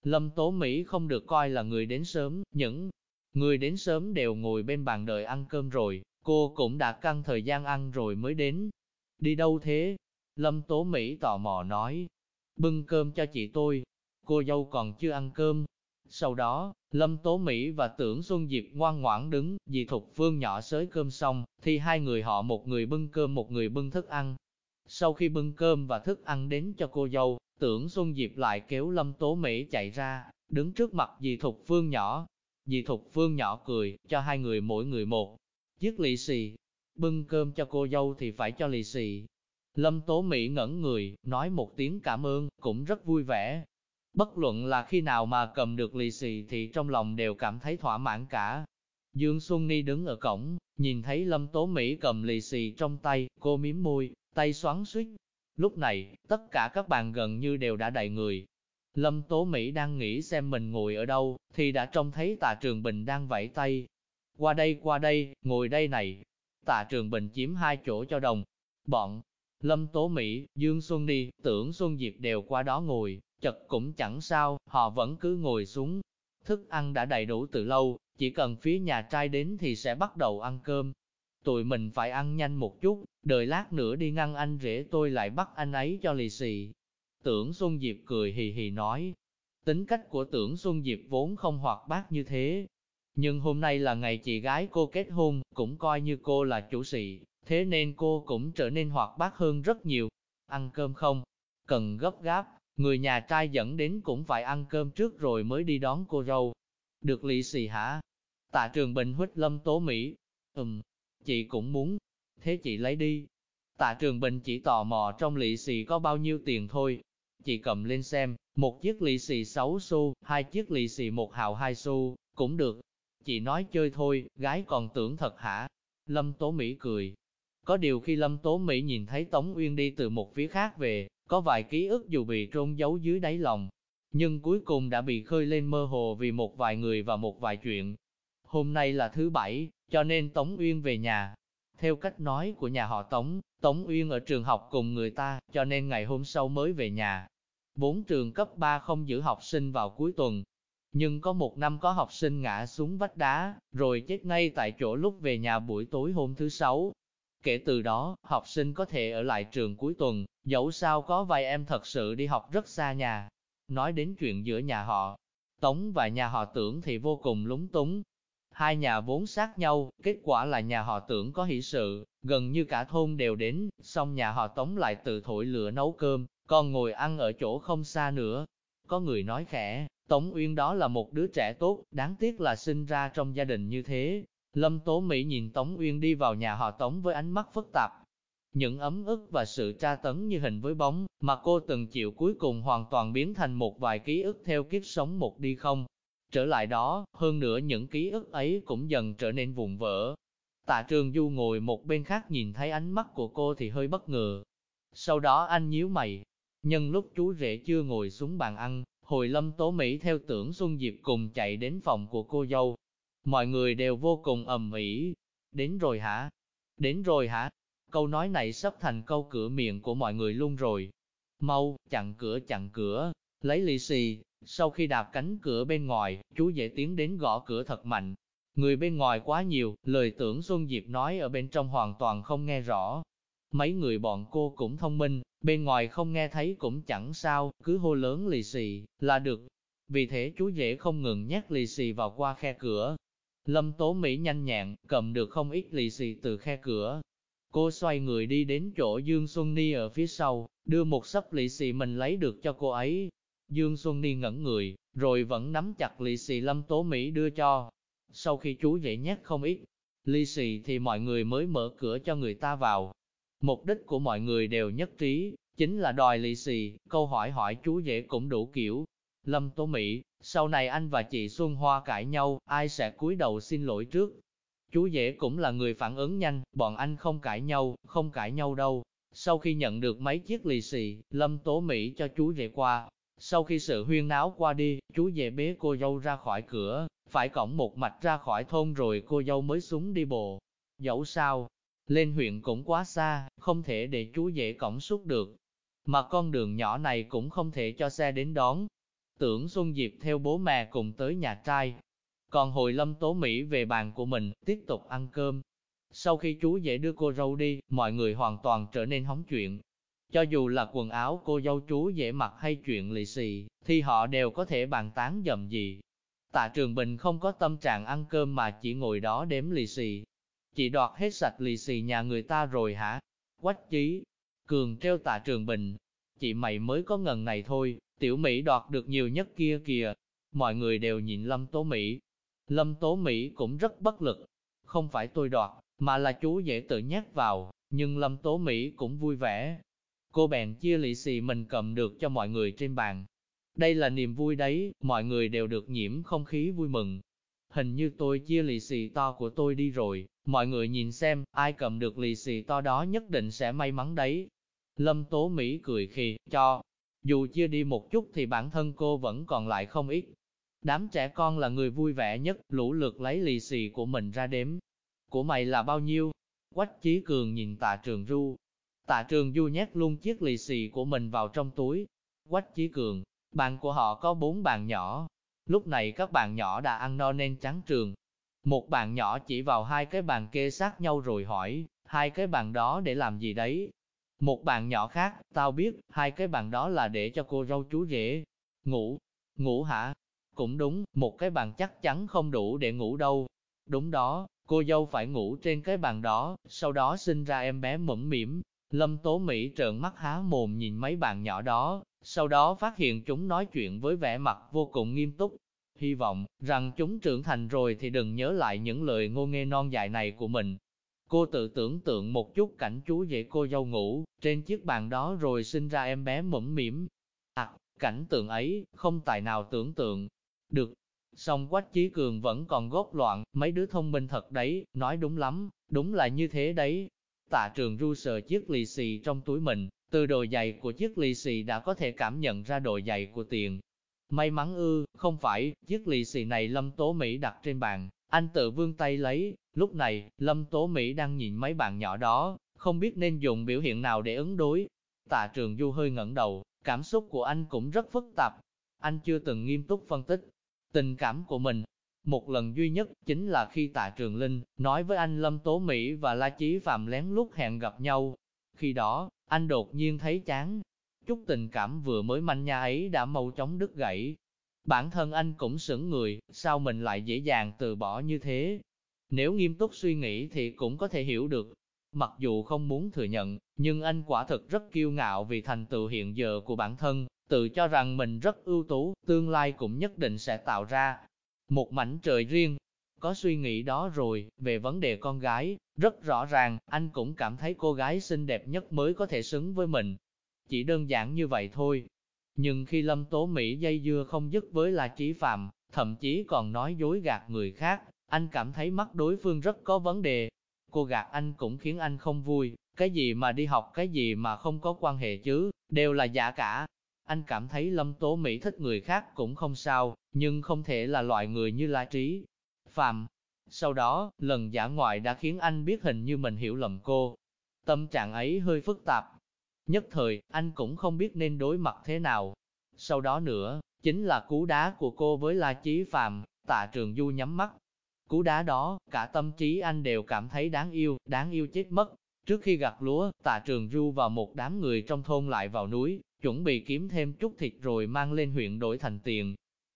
Lâm Tố Mỹ không được coi là người đến sớm, những người đến sớm đều ngồi bên bàn đợi ăn cơm rồi, cô cũng đã căng thời gian ăn rồi mới đến. Đi đâu thế? Lâm Tố Mỹ tò mò nói, bưng cơm cho chị tôi, cô dâu còn chưa ăn cơm. Sau đó, Lâm Tố Mỹ và Tưởng Xuân Diệp ngoan ngoãn đứng, dì Thục Phương nhỏ xới cơm xong, thì hai người họ một người bưng cơm một người bưng thức ăn. Sau khi bưng cơm và thức ăn đến cho cô dâu, Tưởng Xuân Diệp lại kéo Lâm Tố Mỹ chạy ra, đứng trước mặt dì Thục Phương nhỏ. Dì Thục Phương nhỏ cười, cho hai người mỗi người một chiếc lì xì. Bưng cơm cho cô dâu thì phải cho lì xì, Lâm Tố Mỹ ngẩn người, nói một tiếng cảm ơn, cũng rất vui vẻ. Bất luận là khi nào mà cầm được lì xì thì trong lòng đều cảm thấy thỏa mãn cả. Dương Xuân Ni đứng ở cổng, nhìn thấy Lâm Tố Mỹ cầm lì xì trong tay, cô miếm môi, tay xoắn suýt. Lúc này, tất cả các bàn gần như đều đã đầy người. Lâm Tố Mỹ đang nghĩ xem mình ngồi ở đâu, thì đã trông thấy tạ Trường Bình đang vẫy tay. Qua đây, qua đây, ngồi đây này. Tạ Trường Bình chiếm hai chỗ cho đồng. Bọn, Lâm Tố Mỹ, Dương Xuân đi, tưởng Xuân Diệp đều qua đó ngồi, chật cũng chẳng sao, họ vẫn cứ ngồi xuống. Thức ăn đã đầy đủ từ lâu, chỉ cần phía nhà trai đến thì sẽ bắt đầu ăn cơm. Tụi mình phải ăn nhanh một chút, đợi lát nữa đi ngăn anh rể tôi lại bắt anh ấy cho lì xì. Tưởng Xuân Diệp cười hì hì nói, tính cách của tưởng Xuân Diệp vốn không hoạt bát như thế. Nhưng hôm nay là ngày chị gái cô kết hôn, cũng coi như cô là chủ sĩ, thế nên cô cũng trở nên hoạt bát hơn rất nhiều. Ăn cơm không? Cần gấp gáp, người nhà trai dẫn đến cũng phải ăn cơm trước rồi mới đi đón cô dâu. Được lì xì hả? Tạ trường bình huyết lâm tố Mỹ. Ừm, chị cũng muốn. Thế chị lấy đi. Tạ trường bình chỉ tò mò trong lì xì có bao nhiêu tiền thôi. Chị cầm lên xem, một chiếc lì xì 6 xu, hai chiếc lì xì một hào 2 xu, cũng được. Chị nói chơi thôi, gái còn tưởng thật hả? Lâm Tố Mỹ cười, có điều khi Lâm Tố Mỹ nhìn thấy Tống Uyên đi từ một phía khác về, có vài ký ức dù bị trôn giấu dưới đáy lòng, nhưng cuối cùng đã bị khơi lên mơ hồ vì một vài người và một vài chuyện. Hôm nay là thứ bảy, cho nên Tống Uyên về nhà. Theo cách nói của nhà họ Tống, Tống Uyên ở trường học cùng người ta, cho nên ngày hôm sau mới về nhà. Bốn trường cấp 3 không giữ học sinh vào cuối tuần, nhưng có một năm có học sinh ngã xuống vách đá, rồi chết ngay tại chỗ lúc về nhà buổi tối hôm thứ Sáu. Kể từ đó, học sinh có thể ở lại trường cuối tuần, dẫu sao có vài em thật sự đi học rất xa nhà. Nói đến chuyện giữa nhà họ, Tống và nhà họ tưởng thì vô cùng lúng túng. Hai nhà vốn sát nhau, kết quả là nhà họ tưởng có hỷ sự, gần như cả thôn đều đến, xong nhà họ Tống lại tự thổi lửa nấu cơm, còn ngồi ăn ở chỗ không xa nữa. Có người nói khẽ, Tống Uyên đó là một đứa trẻ tốt, đáng tiếc là sinh ra trong gia đình như thế, Lâm Tố Mỹ nhìn Tống Uyên đi vào nhà họ Tống với ánh mắt phức tạp. Những ấm ức và sự tra tấn như hình với bóng, mà cô từng chịu cuối cùng hoàn toàn biến thành một vài ký ức theo kiếp sống một đi không. Trở lại đó, hơn nữa những ký ức ấy cũng dần trở nên vụn vỡ. Tạ trường du ngồi một bên khác nhìn thấy ánh mắt của cô thì hơi bất ngờ. Sau đó anh nhíu mày. Nhân lúc chú rể chưa ngồi xuống bàn ăn, hồi lâm tố Mỹ theo tưởng Xuân Diệp cùng chạy đến phòng của cô dâu. Mọi người đều vô cùng ầm ĩ. Đến rồi hả? Đến rồi hả? Câu nói này sắp thành câu cửa miệng của mọi người luôn rồi. Mau, chặn cửa chặn cửa, lấy lì xì, sau khi đạp cánh cửa bên ngoài, chú dễ tiến đến gõ cửa thật mạnh. Người bên ngoài quá nhiều, lời tưởng Xuân Diệp nói ở bên trong hoàn toàn không nghe rõ. Mấy người bọn cô cũng thông minh, bên ngoài không nghe thấy cũng chẳng sao, cứ hô lớn lì xì, là được. Vì thế chú dễ không ngừng nhắc lì xì vào qua khe cửa. Lâm Tố Mỹ nhanh nhẹn, cầm được không ít lì xì từ khe cửa. Cô xoay người đi đến chỗ Dương Xuân Ni ở phía sau, đưa một sấp lì xì mình lấy được cho cô ấy, Dương Xuân Ni ngẩn người, rồi vẫn nắm chặt lì xì Lâm Tố Mỹ đưa cho. Sau khi chú dậy nhét không ít, lì xì thì mọi người mới mở cửa cho người ta vào. Mục đích của mọi người đều nhất trí, chính là đòi lì xì, câu hỏi hỏi chú dễ cũng đủ kiểu. Lâm Tố Mỹ, sau này anh và chị Xuân Hoa cãi nhau, ai sẽ cúi đầu xin lỗi trước? Chú dễ cũng là người phản ứng nhanh, bọn anh không cãi nhau, không cãi nhau đâu. Sau khi nhận được mấy chiếc lì xì, Lâm Tố Mỹ cho chú rể qua, sau khi sự huyên náo qua đi, chú Dễ bế cô dâu ra khỏi cửa, phải cổng một mạch ra khỏi thôn rồi cô dâu mới xuống đi bộ. Dẫu sao, lên huyện cũng quá xa, không thể để chú dễ cổng suốt được. Mà con đường nhỏ này cũng không thể cho xe đến đón. Tưởng Xuân Diệp theo bố mẹ cùng tới nhà trai. Còn hồi lâm tố Mỹ về bàn của mình, tiếp tục ăn cơm. Sau khi chú dễ đưa cô dâu đi, mọi người hoàn toàn trở nên hóng chuyện, cho dù là quần áo cô dâu chú dễ mặc hay chuyện lì xì, thì họ đều có thể bàn tán dầm gì. Tạ Trường Bình không có tâm trạng ăn cơm mà chỉ ngồi đó đếm lì xì. Chị đoạt hết sạch lì xì nhà người ta rồi hả? Quách chí, Cường treo Tạ Trường Bình. Chị mày mới có ngần này thôi, tiểu Mỹ đoạt được nhiều nhất kia kìa. Mọi người đều nhìn Lâm Tố Mỹ. Lâm Tố Mỹ cũng rất bất lực. Không phải tôi đoạt, mà là chú dễ tự nhắc vào, nhưng Lâm Tố Mỹ cũng vui vẻ, Cô bèn chia lì xì mình cầm được cho mọi người trên bàn. Đây là niềm vui đấy, mọi người đều được nhiễm không khí vui mừng. Hình như tôi chia lì xì to của tôi đi rồi, mọi người nhìn xem, ai cầm được lì xì to đó nhất định sẽ may mắn đấy. Lâm Tố Mỹ cười khi, cho, dù chia đi một chút thì bản thân cô vẫn còn lại không ít. Đám trẻ con là người vui vẻ nhất, lũ lượt lấy lì xì của mình ra đếm. Của mày là bao nhiêu? Quách Chí Cường nhìn tạ trường ru, Tạ trường du nhét luôn chiếc lì xì của mình vào trong túi. Quách Chí Cường, bàn của họ có bốn bàn nhỏ. Lúc này các bàn nhỏ đã ăn no nên trắng trường. Một bàn nhỏ chỉ vào hai cái bàn kê sát nhau rồi hỏi, hai cái bàn đó để làm gì đấy? Một bàn nhỏ khác, tao biết, hai cái bàn đó là để cho cô râu chú rể. Ngủ, ngủ hả? Cũng đúng, một cái bàn chắc chắn không đủ để ngủ đâu. Đúng đó, cô dâu phải ngủ trên cái bàn đó, sau đó sinh ra em bé mẫm mỉm, Lâm Tố Mỹ trợn mắt há mồm nhìn mấy bàn nhỏ đó, sau đó phát hiện chúng nói chuyện với vẻ mặt vô cùng nghiêm túc. Hy vọng rằng chúng trưởng thành rồi thì đừng nhớ lại những lời ngô nghê non dại này của mình. Cô tự tưởng tượng một chút cảnh chú dễ cô dâu ngủ, trên chiếc bàn đó rồi sinh ra em bé mẫm mỉm. À, cảnh tượng ấy, không tài nào tưởng tượng. Được, song Quách Chí Cường vẫn còn gốc loạn, mấy đứa thông minh thật đấy, nói đúng lắm, đúng là như thế đấy, Tạ trường ru sờ chiếc lì xì trong túi mình, từ đồ giày của chiếc lì xì đã có thể cảm nhận ra đồ giày của tiền. May mắn ư, không phải, chiếc lì xì này Lâm Tố Mỹ đặt trên bàn, anh tự vươn tay lấy, lúc này, Lâm Tố Mỹ đang nhìn mấy bạn nhỏ đó, không biết nên dùng biểu hiện nào để ứng đối. Tạ trường du hơi ngẩng đầu, cảm xúc của anh cũng rất phức tạp. Anh chưa từng nghiêm túc phân tích tình cảm của mình, một lần duy nhất chính là khi tạ Trường Linh nói với anh Lâm Tố Mỹ và La Chí Phạm lén lút hẹn gặp nhau. Khi đó, anh đột nhiên thấy chán. Chút tình cảm vừa mới manh nha ấy đã mau chóng đứt gãy. Bản thân anh cũng sững người, sao mình lại dễ dàng từ bỏ như thế? Nếu nghiêm túc suy nghĩ thì cũng có thể hiểu được. Mặc dù không muốn thừa nhận, nhưng anh quả thực rất kiêu ngạo vì thành tựu hiện giờ của bản thân, tự cho rằng mình rất ưu tú, tương lai cũng nhất định sẽ tạo ra một mảnh trời riêng. Có suy nghĩ đó rồi, về vấn đề con gái, rất rõ ràng, anh cũng cảm thấy cô gái xinh đẹp nhất mới có thể xứng với mình. Chỉ đơn giản như vậy thôi. Nhưng khi Lâm Tố Mỹ dây dưa không dứt với La Chí Phạm, thậm chí còn nói dối gạt người khác, anh cảm thấy mắt đối phương rất có vấn đề. Cô gạt anh cũng khiến anh không vui, cái gì mà đi học cái gì mà không có quan hệ chứ, đều là giả cả. Anh cảm thấy Lâm Tố Mỹ thích người khác cũng không sao, nhưng không thể là loại người như La Trí. Phạm. Sau đó, lần giả ngoại đã khiến anh biết hình như mình hiểu lầm cô. Tâm trạng ấy hơi phức tạp. Nhất thời, anh cũng không biết nên đối mặt thế nào. Sau đó nữa, chính là cú đá của cô với La Chí Phạm, tạ trường du nhắm mắt. Cú đá đó, cả tâm trí anh đều cảm thấy đáng yêu, đáng yêu chết mất. Trước khi gặt lúa, tạ trường du và một đám người trong thôn lại vào núi, chuẩn bị kiếm thêm chút thịt rồi mang lên huyện đổi thành tiền.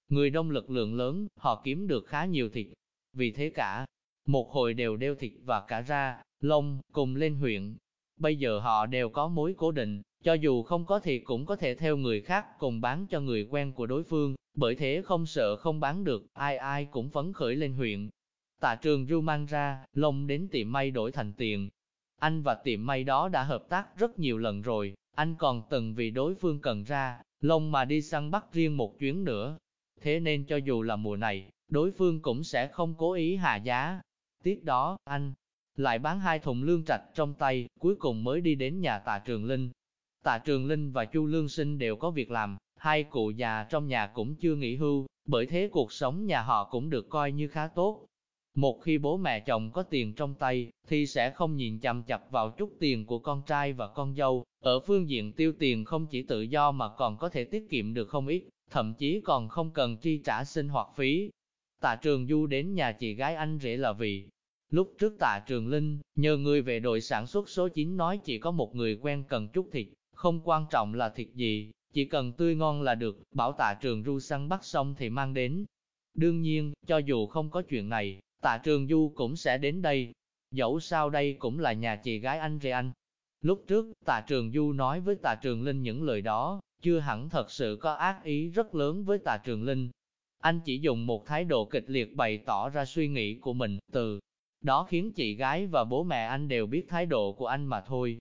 Người đông lực lượng lớn, họ kiếm được khá nhiều thịt. Vì thế cả, một hồi đều đeo thịt và cả ra, lông, cùng lên huyện. Bây giờ họ đều có mối cố định, cho dù không có thì cũng có thể theo người khác cùng bán cho người quen của đối phương, bởi thế không sợ không bán được, ai ai cũng phấn khởi lên huyện. Tạ trường Du mang ra, lông đến tiệm may đổi thành tiền. Anh và tiệm may đó đã hợp tác rất nhiều lần rồi, anh còn từng vì đối phương cần ra, lông mà đi săn bắt riêng một chuyến nữa. Thế nên cho dù là mùa này, đối phương cũng sẽ không cố ý hạ giá. Tiếp đó, anh lại bán hai thùng lương trạch trong tay, cuối cùng mới đi đến nhà tạ Trường Linh. Tạ Trường Linh và Chu Lương Sinh đều có việc làm, hai cụ già trong nhà cũng chưa nghỉ hưu, bởi thế cuộc sống nhà họ cũng được coi như khá tốt. Một khi bố mẹ chồng có tiền trong tay, thì sẽ không nhìn chằm chặt vào chút tiền của con trai và con dâu. Ở phương diện tiêu tiền không chỉ tự do mà còn có thể tiết kiệm được không ít, thậm chí còn không cần chi trả sinh hoạt phí. Tạ Trường Du đến nhà chị gái anh rể là vì, lúc trước Tạ Trường Linh, nhờ người về đội sản xuất số 9 nói chỉ có một người quen cần chút thịt, không quan trọng là thịt gì, chỉ cần tươi ngon là được, bảo Tạ Trường Du săn bắt xong thì mang đến. Đương nhiên, cho dù không có chuyện này, Tạ Trường Du cũng sẽ đến đây. Dẫu sao đây cũng là nhà chị gái anh rể anh. Lúc trước, Tạ Trường Du nói với Tạ Trường Linh những lời đó, chưa hẳn thật sự có ác ý rất lớn với Tạ Trường Linh. Anh chỉ dùng một thái độ kịch liệt bày tỏ ra suy nghĩ của mình, từ đó khiến chị gái và bố mẹ anh đều biết thái độ của anh mà thôi.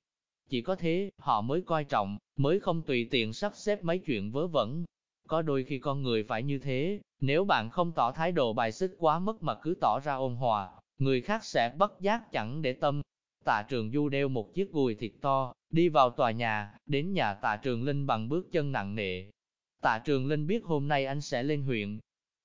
Chỉ có thế, họ mới coi trọng, mới không tùy tiện sắp xếp mấy chuyện vớ vẩn. Có đôi khi con người phải như thế, nếu bạn không tỏ thái độ bài xích quá mức mà cứ tỏ ra ôn hòa, người khác sẽ bất giác chẳng để tâm. Tạ trường du đeo một chiếc gùi thịt to, đi vào tòa nhà, đến nhà tạ trường Linh bằng bước chân nặng nề. Tạ trường Linh biết hôm nay anh sẽ lên huyện.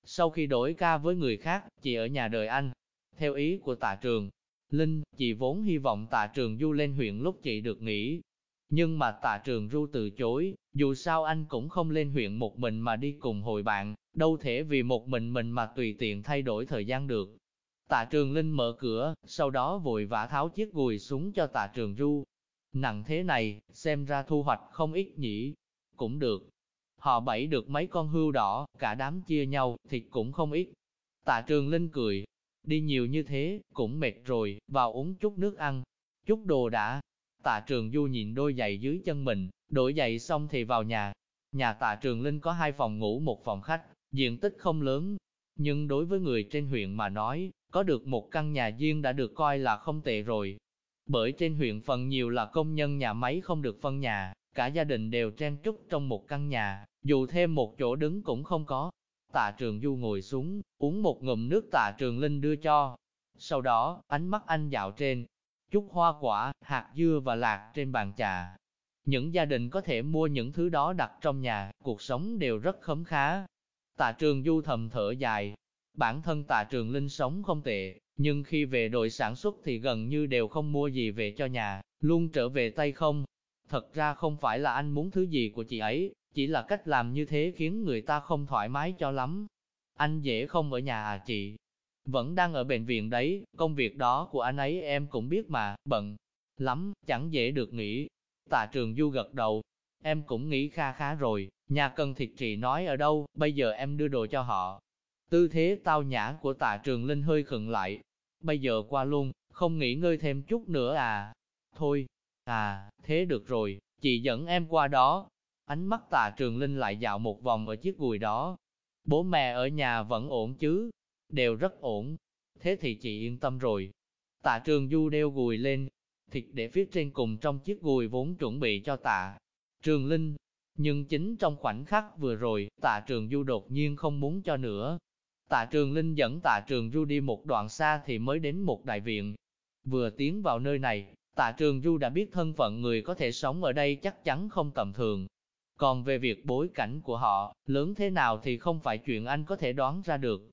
Sau khi đổi ca với người khác, chị ở nhà đợi anh. Theo ý của tạ trường Linh, chị vốn hy vọng tạ trường du lên huyện lúc chị được nghỉ. Nhưng mà tạ trường du từ chối, dù sao anh cũng không lên huyện một mình mà đi cùng hội bạn, đâu thể vì một mình mình mà tùy tiện thay đổi thời gian được. Tạ Trường Linh mở cửa, sau đó vội vã tháo chiếc gùi súng cho Tạ Trường Du. Nặng thế này, xem ra thu hoạch không ít nhỉ. Cũng được. Họ bẫy được mấy con hươu đỏ, cả đám chia nhau, thịt cũng không ít. Tạ Trường Linh cười. Đi nhiều như thế, cũng mệt rồi, vào uống chút nước ăn. Chút đồ đã. Tạ Trường Du nhìn đôi giày dưới chân mình, đổi giày xong thì vào nhà. Nhà Tạ Trường Linh có hai phòng ngủ một phòng khách, diện tích không lớn, nhưng đối với người trên huyện mà nói, có được một căn nhà riêng đã được coi là không tệ rồi. Bởi trên huyện phần nhiều là công nhân nhà máy không được phân nhà, cả gia đình đều chen trúc trong một căn nhà, dù thêm một chỗ đứng cũng không có. Tạ Trường Du ngồi xuống, uống một ngụm nước Tạ Trường Linh đưa cho. Sau đó, ánh mắt anh dạo trên, chút hoa quả, hạt dưa và lạc trên bàn trà. Những gia đình có thể mua những thứ đó đặt trong nhà, cuộc sống đều rất khấm khá. Tạ trường du thầm thở dài. Bản thân tạ trường linh sống không tệ, nhưng khi về đội sản xuất thì gần như đều không mua gì về cho nhà, luôn trở về tay không. Thật ra không phải là anh muốn thứ gì của chị ấy, chỉ là cách làm như thế khiến người ta không thoải mái cho lắm. Anh dễ không ở nhà à chị? Vẫn đang ở bệnh viện đấy, công việc đó của anh ấy em cũng biết mà, bận lắm, chẳng dễ được nghỉ. Tạ trường du gật đầu, em cũng nghĩ kha khá rồi, nhà cần thịt chị nói ở đâu, bây giờ em đưa đồ cho họ. Tư thế tao nhã của tạ trường linh hơi khựng lại, bây giờ qua luôn, không nghỉ ngơi thêm chút nữa à. Thôi, à, thế được rồi, chị dẫn em qua đó. Ánh mắt tạ trường linh lại dạo một vòng ở chiếc gùi đó. Bố mẹ ở nhà vẫn ổn chứ, đều rất ổn. Thế thì chị yên tâm rồi. Tạ trường du đeo gùi lên, thịt để phía trên cùng trong chiếc gùi vốn chuẩn bị cho tạ. Trường Linh, nhưng chính trong khoảnh khắc vừa rồi, tạ trường du đột nhiên không muốn cho nữa. Tạ Trường Linh dẫn Tạ Trường Du đi một đoạn xa thì mới đến một đại viện. Vừa tiến vào nơi này, Tạ Trường Du đã biết thân phận người có thể sống ở đây chắc chắn không tầm thường. Còn về việc bối cảnh của họ, lớn thế nào thì không phải chuyện anh có thể đoán ra được.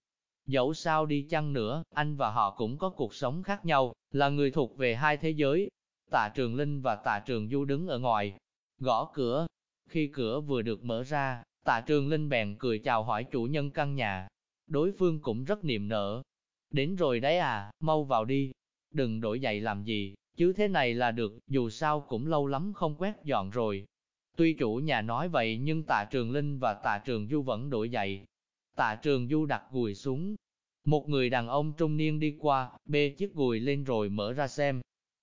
Dẫu sao đi chăng nữa, anh và họ cũng có cuộc sống khác nhau, là người thuộc về hai thế giới. Tạ Trường Linh và Tạ Trường Du đứng ở ngoài, gõ cửa. Khi cửa vừa được mở ra, Tạ Trường Linh bèn cười chào hỏi chủ nhân căn nhà. Đối phương cũng rất niềm nở. Đến rồi đấy à, mau vào đi. Đừng đổi dậy làm gì, chứ thế này là được, dù sao cũng lâu lắm không quét dọn rồi. Tuy chủ nhà nói vậy nhưng tạ trường Linh và tạ trường Du vẫn đổi dậy. Tạ trường Du đặt gùi xuống. Một người đàn ông trung niên đi qua, bê chiếc gùi lên rồi mở ra xem.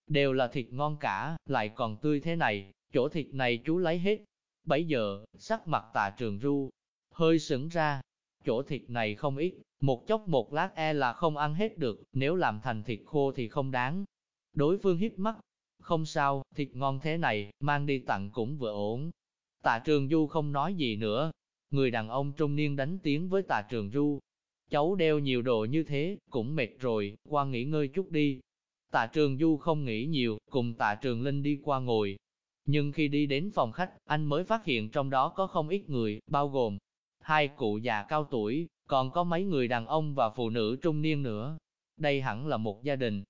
Đều là thịt ngon cả, lại còn tươi thế này, chỗ thịt này chú lấy hết. Bấy giờ, sắc mặt tạ trường Du, hơi sững ra. Chỗ thịt này không ít, một chốc một lát e là không ăn hết được, nếu làm thành thịt khô thì không đáng. Đối phương hít mắt, không sao, thịt ngon thế này, mang đi tặng cũng vừa ổn. Tạ Trường Du không nói gì nữa. Người đàn ông trung niên đánh tiếng với Tạ Trường Du. Cháu đeo nhiều đồ như thế, cũng mệt rồi, qua nghỉ ngơi chút đi. Tạ Trường Du không nghĩ nhiều, cùng Tạ Trường Linh đi qua ngồi. Nhưng khi đi đến phòng khách, anh mới phát hiện trong đó có không ít người, bao gồm hai cụ già cao tuổi, còn có mấy người đàn ông và phụ nữ trung niên nữa. Đây hẳn là một gia đình,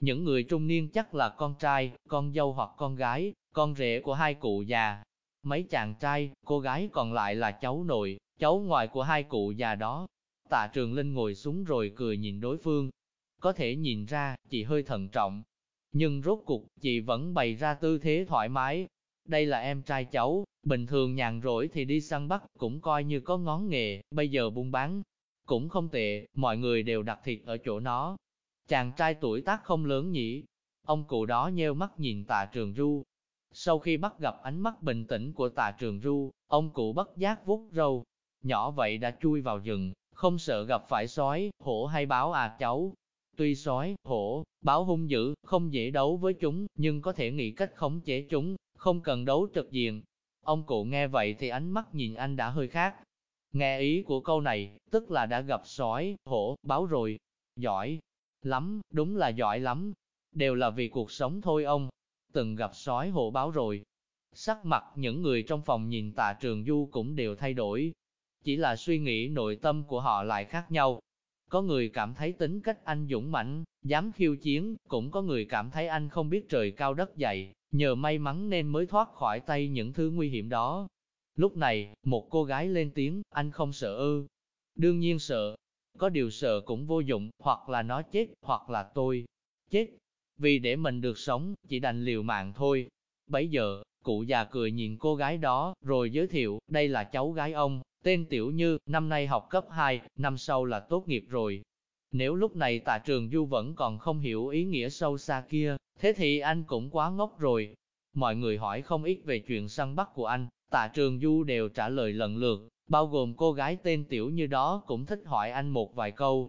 những người trung niên chắc là con trai, con dâu hoặc con gái, con rể của hai cụ già. Mấy chàng trai, cô gái còn lại là cháu nội, cháu ngoại của hai cụ già đó. Tạ Trường Linh ngồi xuống rồi cười nhìn đối phương. Có thể nhìn ra, chị hơi thận trọng. Nhưng rốt cuộc, chị vẫn bày ra tư thế thoải mái. Đây là em trai cháu, bình thường nhàn rỗi thì đi săn bắt, cũng coi như có ngón nghề, bây giờ buôn bán. Cũng không tệ, mọi người đều đặt thịt ở chỗ nó, Chàng trai tuổi tác không lớn nhỉ? Ông cụ đó nheo mắt nhìn tạ trường ru. Sau khi bắt gặp ánh mắt bình tĩnh của tà trường ru, ông cụ bất giác vuốt râu. Nhỏ vậy đã chui vào rừng, không sợ gặp phải sói, hổ hay báo à cháu. Tuy sói, hổ, báo hung dữ, không dễ đấu với chúng, nhưng có thể nghĩ cách khống chế chúng, không cần đấu trực diện. Ông cụ nghe vậy thì ánh mắt nhìn anh đã hơi khác. Nghe ý của câu này, tức là đã gặp sói, hổ, báo rồi. Giỏi, Lắm, đúng là giỏi lắm. Đều là vì cuộc sống thôi ông. Từng gặp sói hổ báo rồi. Sắc mặt những người trong phòng nhìn tạ trường du cũng đều thay đổi. Chỉ là suy nghĩ nội tâm của họ lại khác nhau. Có người cảm thấy tính cách anh dũng mãnh, dám khiêu chiến, cũng có người cảm thấy anh không biết trời cao đất dày, nhờ may mắn nên mới thoát khỏi tay những thứ nguy hiểm đó. Lúc này, một cô gái lên tiếng, anh không sợ ư. Đương nhiên sợ, có điều sợ cũng vô dụng, hoặc là nó chết, hoặc là tôi chết. Vì để mình được sống, chỉ đành liều mạng thôi. Bấy giờ, cụ già cười nhìn cô gái đó, rồi giới thiệu, đây là cháu gái ông, tên Tiểu Như, năm nay học cấp 2, năm sau là tốt nghiệp rồi. Nếu lúc này tạ trường Du vẫn còn không hiểu ý nghĩa sâu xa kia, thế thì anh cũng quá ngốc rồi. Mọi người hỏi không ít về chuyện săn bắt của anh, tạ trường Du đều trả lời lần lượt, bao gồm cô gái tên Tiểu như đó cũng thích hỏi anh một vài câu.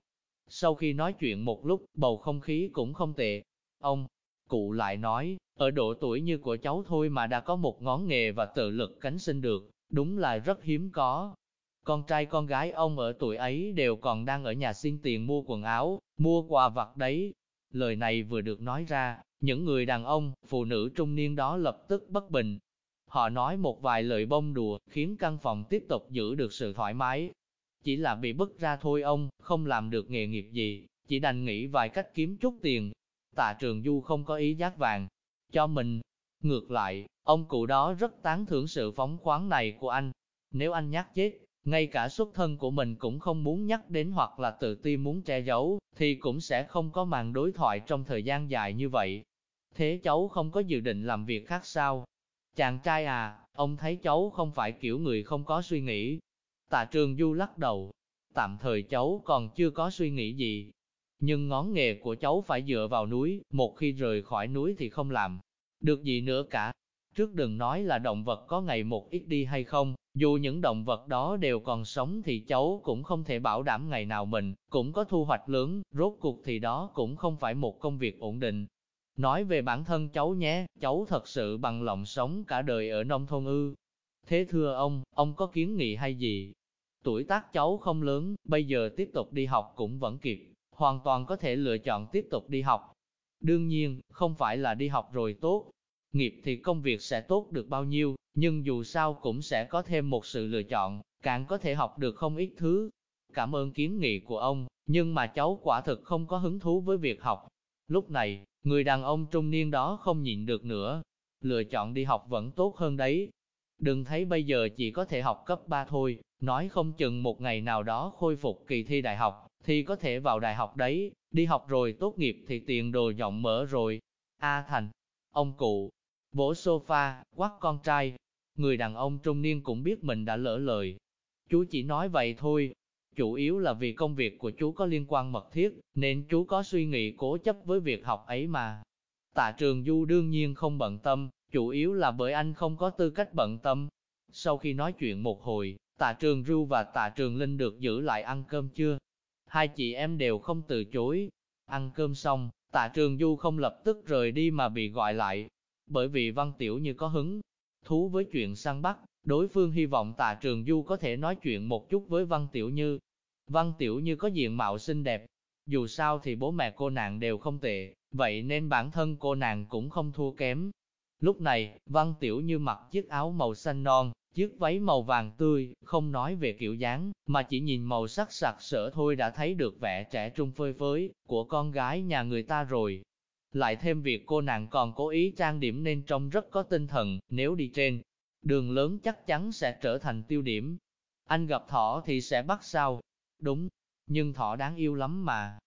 Sau khi nói chuyện một lúc, bầu không khí cũng không tệ. Ông, cụ lại nói, ở độ tuổi như của cháu thôi mà đã có một ngón nghề và tự lực cánh sinh được, đúng là rất hiếm có. Con trai con gái ông ở tuổi ấy đều còn đang ở nhà xin tiền mua quần áo, mua quà vặt đấy. Lời này vừa được nói ra, những người đàn ông, phụ nữ trung niên đó lập tức bất bình, Họ nói một vài lời bông đùa, khiến căn phòng tiếp tục giữ được sự thoải mái. Chỉ là bị bức ra thôi ông, không làm được nghề nghiệp gì, chỉ đành nghĩ vài cách kiếm chút tiền. Tạ Trường Du không có ý giác vàng cho mình. Ngược lại, ông cụ đó rất tán thưởng sự phóng khoáng này của anh. Nếu anh nhắc chết, ngay cả xuất thân của mình cũng không muốn nhắc đến hoặc là tự ti muốn che giấu, thì cũng sẽ không có màn đối thoại trong thời gian dài như vậy. Thế cháu không có dự định làm việc khác sao? Chàng trai à, ông thấy cháu không phải kiểu người không có suy nghĩ. Tạ trường du lắc đầu, tạm thời cháu còn chưa có suy nghĩ gì. Nhưng ngón nghề của cháu phải dựa vào núi, một khi rời khỏi núi thì không làm được gì nữa cả. Trước đừng nói là động vật có ngày một ít đi hay không, dù những động vật đó đều còn sống thì cháu cũng không thể bảo đảm ngày nào mình cũng có thu hoạch lớn, rốt cuộc thì đó cũng không phải một công việc ổn định. Nói về bản thân cháu nhé, cháu thật sự bằng lòng sống cả đời ở nông thôn ư. Thế thưa ông, ông có kiến nghị hay gì? tuổi tác cháu không lớn, bây giờ tiếp tục đi học cũng vẫn kịp, hoàn toàn có thể lựa chọn tiếp tục đi học. Đương nhiên, không phải là đi học rồi tốt, nghiệp thì công việc sẽ tốt được bao nhiêu, nhưng dù sao cũng sẽ có thêm một sự lựa chọn, càng có thể học được không ít thứ. Cảm ơn kiến nghị của ông, nhưng mà cháu quả thực không có hứng thú với việc học. Lúc này, người đàn ông trung niên đó không nhịn được nữa, lựa chọn đi học vẫn tốt hơn đấy. Đừng thấy bây giờ chỉ có thể học cấp 3 thôi, nói không chừng một ngày nào đó khôi phục kỳ thi đại học, thì có thể vào đại học đấy, đi học rồi tốt nghiệp thì tiền đồ rộng mở rồi. A Thành, ông cụ, vỗ sofa, quát con trai. Người đàn ông trung niên cũng biết mình đã lỡ lời. Chú chỉ nói vậy thôi. Chủ yếu là vì công việc của chú có liên quan mật thiết, nên chú có suy nghĩ cố chấp với việc học ấy mà. Tạ trường Du đương nhiên không bận tâm, chủ yếu là bởi anh không có tư cách bận tâm. Sau khi nói chuyện một hồi, tạ trường Du và tạ trường Linh được giữ lại ăn cơm chưa? Hai chị em đều không từ chối. Ăn cơm xong, tạ trường Du không lập tức rời đi mà bị gọi lại, bởi vì Văn Tiểu Như có hứng thú với chuyện săn bắt, đối phương hy vọng Tạ Trường Du có thể nói chuyện một chút với Văn Tiểu Như. Văn Tiểu Như có diện mạo xinh đẹp, dù sao thì bố mẹ cô nàng đều không tệ, vậy nên bản thân cô nàng cũng không thua kém. Lúc này, Văn Tiểu Như mặc chiếc áo màu xanh non, chiếc váy màu vàng tươi, không nói về kiểu dáng, mà chỉ nhìn màu sắc sặc sỡ thôi đã thấy được vẻ trẻ trung phơi phới của con gái nhà người ta rồi. Lại thêm việc cô nàng còn cố ý trang điểm nên trông rất có tinh thần, nếu đi trên đường lớn chắc chắn sẽ trở thành tiêu điểm. Anh gặp thỏ thì sẽ bắt sao? Đúng, nhưng thỏ đáng yêu lắm mà.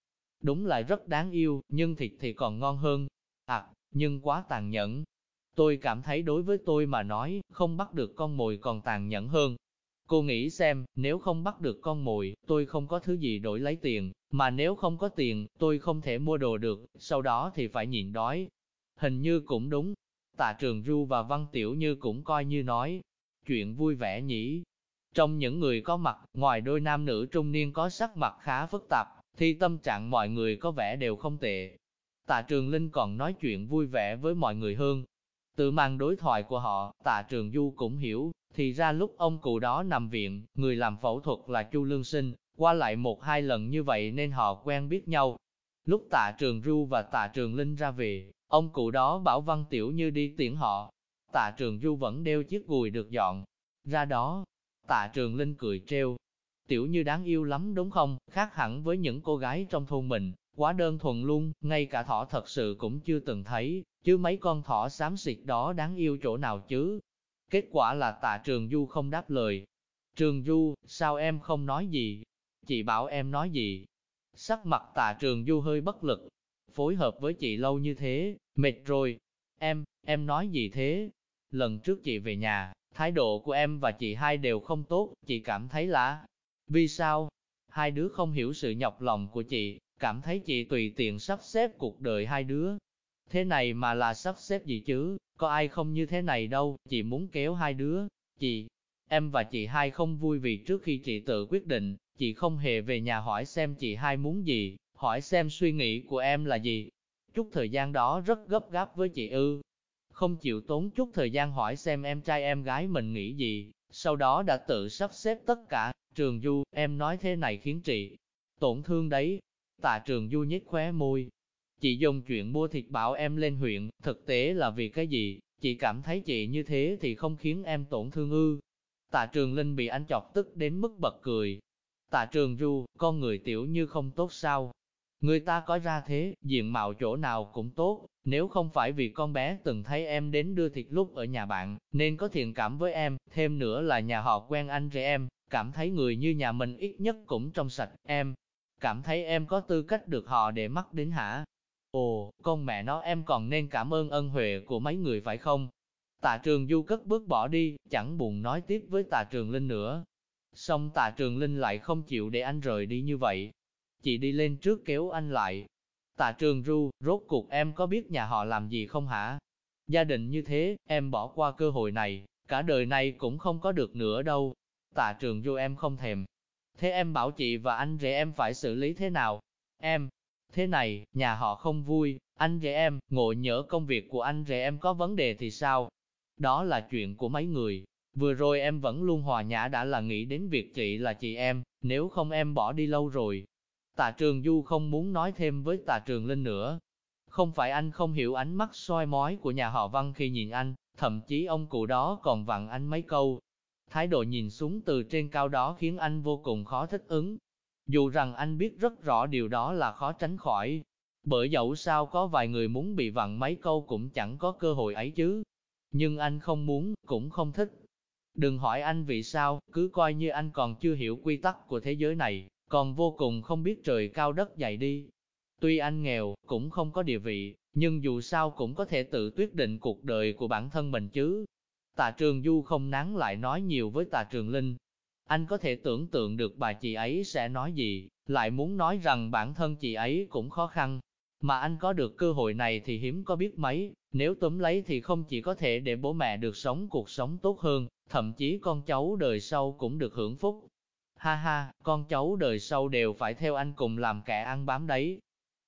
Đúng lại rất đáng yêu, nhưng thịt thì còn ngon hơn. À, nhưng quá tàn nhẫn. Tôi cảm thấy đối với tôi mà nói, không bắt được con mồi còn tàn nhẫn hơn. Cô nghĩ xem, nếu không bắt được con mồi, tôi không có thứ gì đổi lấy tiền, mà nếu không có tiền, tôi không thể mua đồ được, sau đó thì phải nhịn đói. Hình như cũng đúng. Tạ Trường Du và Văn Tiểu Như cũng coi như nói. Chuyện vui vẻ nhỉ. Trong những người có mặt, ngoài đôi nam nữ trung niên có sắc mặt khá phức tạp, thì tâm trạng mọi người có vẻ đều không tệ. Tạ Trường Linh còn nói chuyện vui vẻ với mọi người hơn. Từ màn đối thoại của họ, Tạ Trường Du cũng hiểu, thì ra lúc ông cụ đó nằm viện, người làm phẫu thuật là Chu Lương Sinh, qua lại một hai lần như vậy nên họ quen biết nhau. Lúc tạ trường Du và tạ trường Linh ra về, ông cụ đó bảo Văn Tiểu Như đi tiễn họ. Tạ trường Du vẫn đeo chiếc gùi được dọn. Ra đó, tạ trường Linh cười treo. Tiểu Như đáng yêu lắm đúng không, khác hẳn với những cô gái trong thôn mình, quá đơn thuần luôn, ngay cả thỏ thật sự cũng chưa từng thấy, chứ mấy con thỏ xám xịt đó đáng yêu chỗ nào chứ. Kết quả là tạ trường Du không đáp lời. Trường Du, sao em không nói gì? Chị bảo em nói gì? Sắc mặt tạ trường Du hơi bất lực. Phối hợp với chị lâu như thế, mệt rồi. Em, em nói gì thế? Lần trước chị về nhà, thái độ của em và chị hai đều không tốt, chị cảm thấy lạ. Vì sao? Hai đứa không hiểu sự nhọc lòng của chị, cảm thấy chị tùy tiện sắp xếp cuộc đời hai đứa. Thế này mà là sắp xếp gì chứ, có ai không như thế này đâu, chị muốn kéo hai đứa, chị, em và chị hai không vui vì trước khi chị tự quyết định, chị không hề về nhà hỏi xem chị hai muốn gì, hỏi xem suy nghĩ của em là gì. Chút thời gian đó rất gấp gáp với chị ư, không chịu tốn chút thời gian hỏi xem em trai em gái mình nghĩ gì, sau đó đã tự sắp xếp tất cả, trường du, em nói thế này khiến chị tổn thương đấy. Tạ trường du nhếch khóe môi, Chị dùng chuyện mua thịt bảo em lên huyện, thực tế là vì cái gì? Chị cảm thấy chị như thế thì không khiến em tổn thương ư. Tạ Trường Linh bị anh chọc tức đến mức bật cười. Tạ Trường Du, con người tiểu như không tốt sao? Người ta có ra thế, diện mạo chỗ nào cũng tốt, nếu không phải vì con bé từng thấy em đến đưa thịt lúc ở nhà bạn, nên có thiện cảm với em, thêm nữa là nhà họ quen anh rể em, cảm thấy người như nhà mình ít nhất cũng trong sạch, em. Cảm thấy em có tư cách được họ để mắt đến hả? Ồ, con mẹ nó em còn nên cảm ơn ân huệ của mấy người phải không? Tạ trường du cất bước bỏ đi, chẳng buồn nói tiếp với tạ trường linh nữa. Xong tạ trường linh lại không chịu để anh rời đi như vậy. Chị đi lên trước kéo anh lại. Tạ trường du, rốt cuộc em có biết nhà họ làm gì không hả? Gia đình như thế, em bỏ qua cơ hội này, cả đời này cũng không có được nữa đâu. Tạ trường du em không thèm. Thế em bảo chị và anh rể em phải xử lý thế nào? Em, Thế này, nhà họ không vui, anh rể em, ngộ nhỡ công việc của anh rể em có vấn đề thì sao? Đó là chuyện của mấy người, Vừa rồi em vẫn luôn hòa nhã đã là nghĩ đến việc chị là chị em, nếu không em bỏ đi lâu rồi. Tạ Trường Du không muốn nói thêm với Tạ Trường Linh nữa. Không phải anh không hiểu ánh mắt soi mói của nhà họ Văn khi nhìn anh, thậm chí ông cụ đó còn vặn anh mấy câu. Thái độ nhìn xuống từ trên cao đó khiến anh vô cùng khó thích ứng. Dù rằng anh biết rất rõ điều đó là khó tránh khỏi, bởi dẫu sao có vài người muốn bị vặn mấy câu cũng chẳng có cơ hội ấy chứ. Nhưng anh không muốn, cũng không thích. Đừng hỏi anh vì sao, cứ coi như anh còn chưa hiểu quy tắc của thế giới này, còn vô cùng không biết trời cao đất dày đi. Tuy anh nghèo, cũng không có địa vị, nhưng dù sao cũng có thể tự quyết định cuộc đời của bản thân mình chứ. Tạ Trường Du không nắng lại nói nhiều với Tạ Trường Linh. Anh có thể tưởng tượng được bà chị ấy sẽ nói gì, lại muốn nói rằng bản thân chị ấy cũng khó khăn. Mà anh có được cơ hội này thì hiếm có biết mấy, nếu túm lấy thì không chỉ có thể để bố mẹ được sống cuộc sống tốt hơn, thậm chí con cháu đời sau cũng được hưởng phúc. Ha ha, con cháu đời sau đều phải theo anh cùng làm kẻ ăn bám đấy.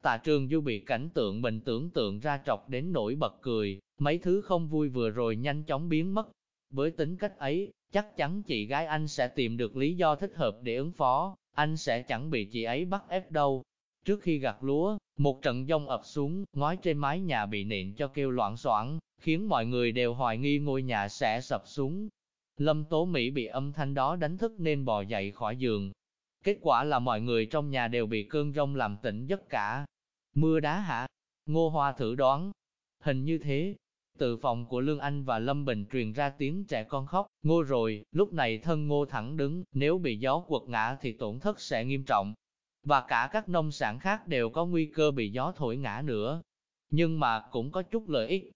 Tạ trường du bị cảnh tượng mình tưởng tượng ra trọc đến nỗi bật cười, mấy thứ không vui vừa rồi nhanh chóng biến mất. Với tính cách ấy, chắc chắn chị gái anh sẽ tìm được lý do thích hợp để ứng phó, anh sẽ chẳng bị chị ấy bắt ép đâu. Trước khi gặt lúa, một trận giông ập xuống, ngói trên mái nhà bị nện cho kêu loạn soảng, khiến mọi người đều hoài nghi ngôi nhà sẽ sập xuống. Lâm Tố Mỹ bị âm thanh đó đánh thức nên bò dậy khỏi giường. Kết quả là mọi người trong nhà đều bị cơn rông làm tỉnh giấc cả. Mưa đá hả? Ngô Hoa thử đoán. Hình như thế. Từ phòng của Lương Anh và Lâm Bình truyền ra tiếng trẻ con khóc. Ngô rồi, lúc này thân ngô thẳng đứng, nếu bị gió quật ngã thì tổn thất sẽ nghiêm trọng và cả các nông sản khác đều có nguy cơ bị gió thổi ngã nữa. Nhưng mà cũng có chút lợi ích.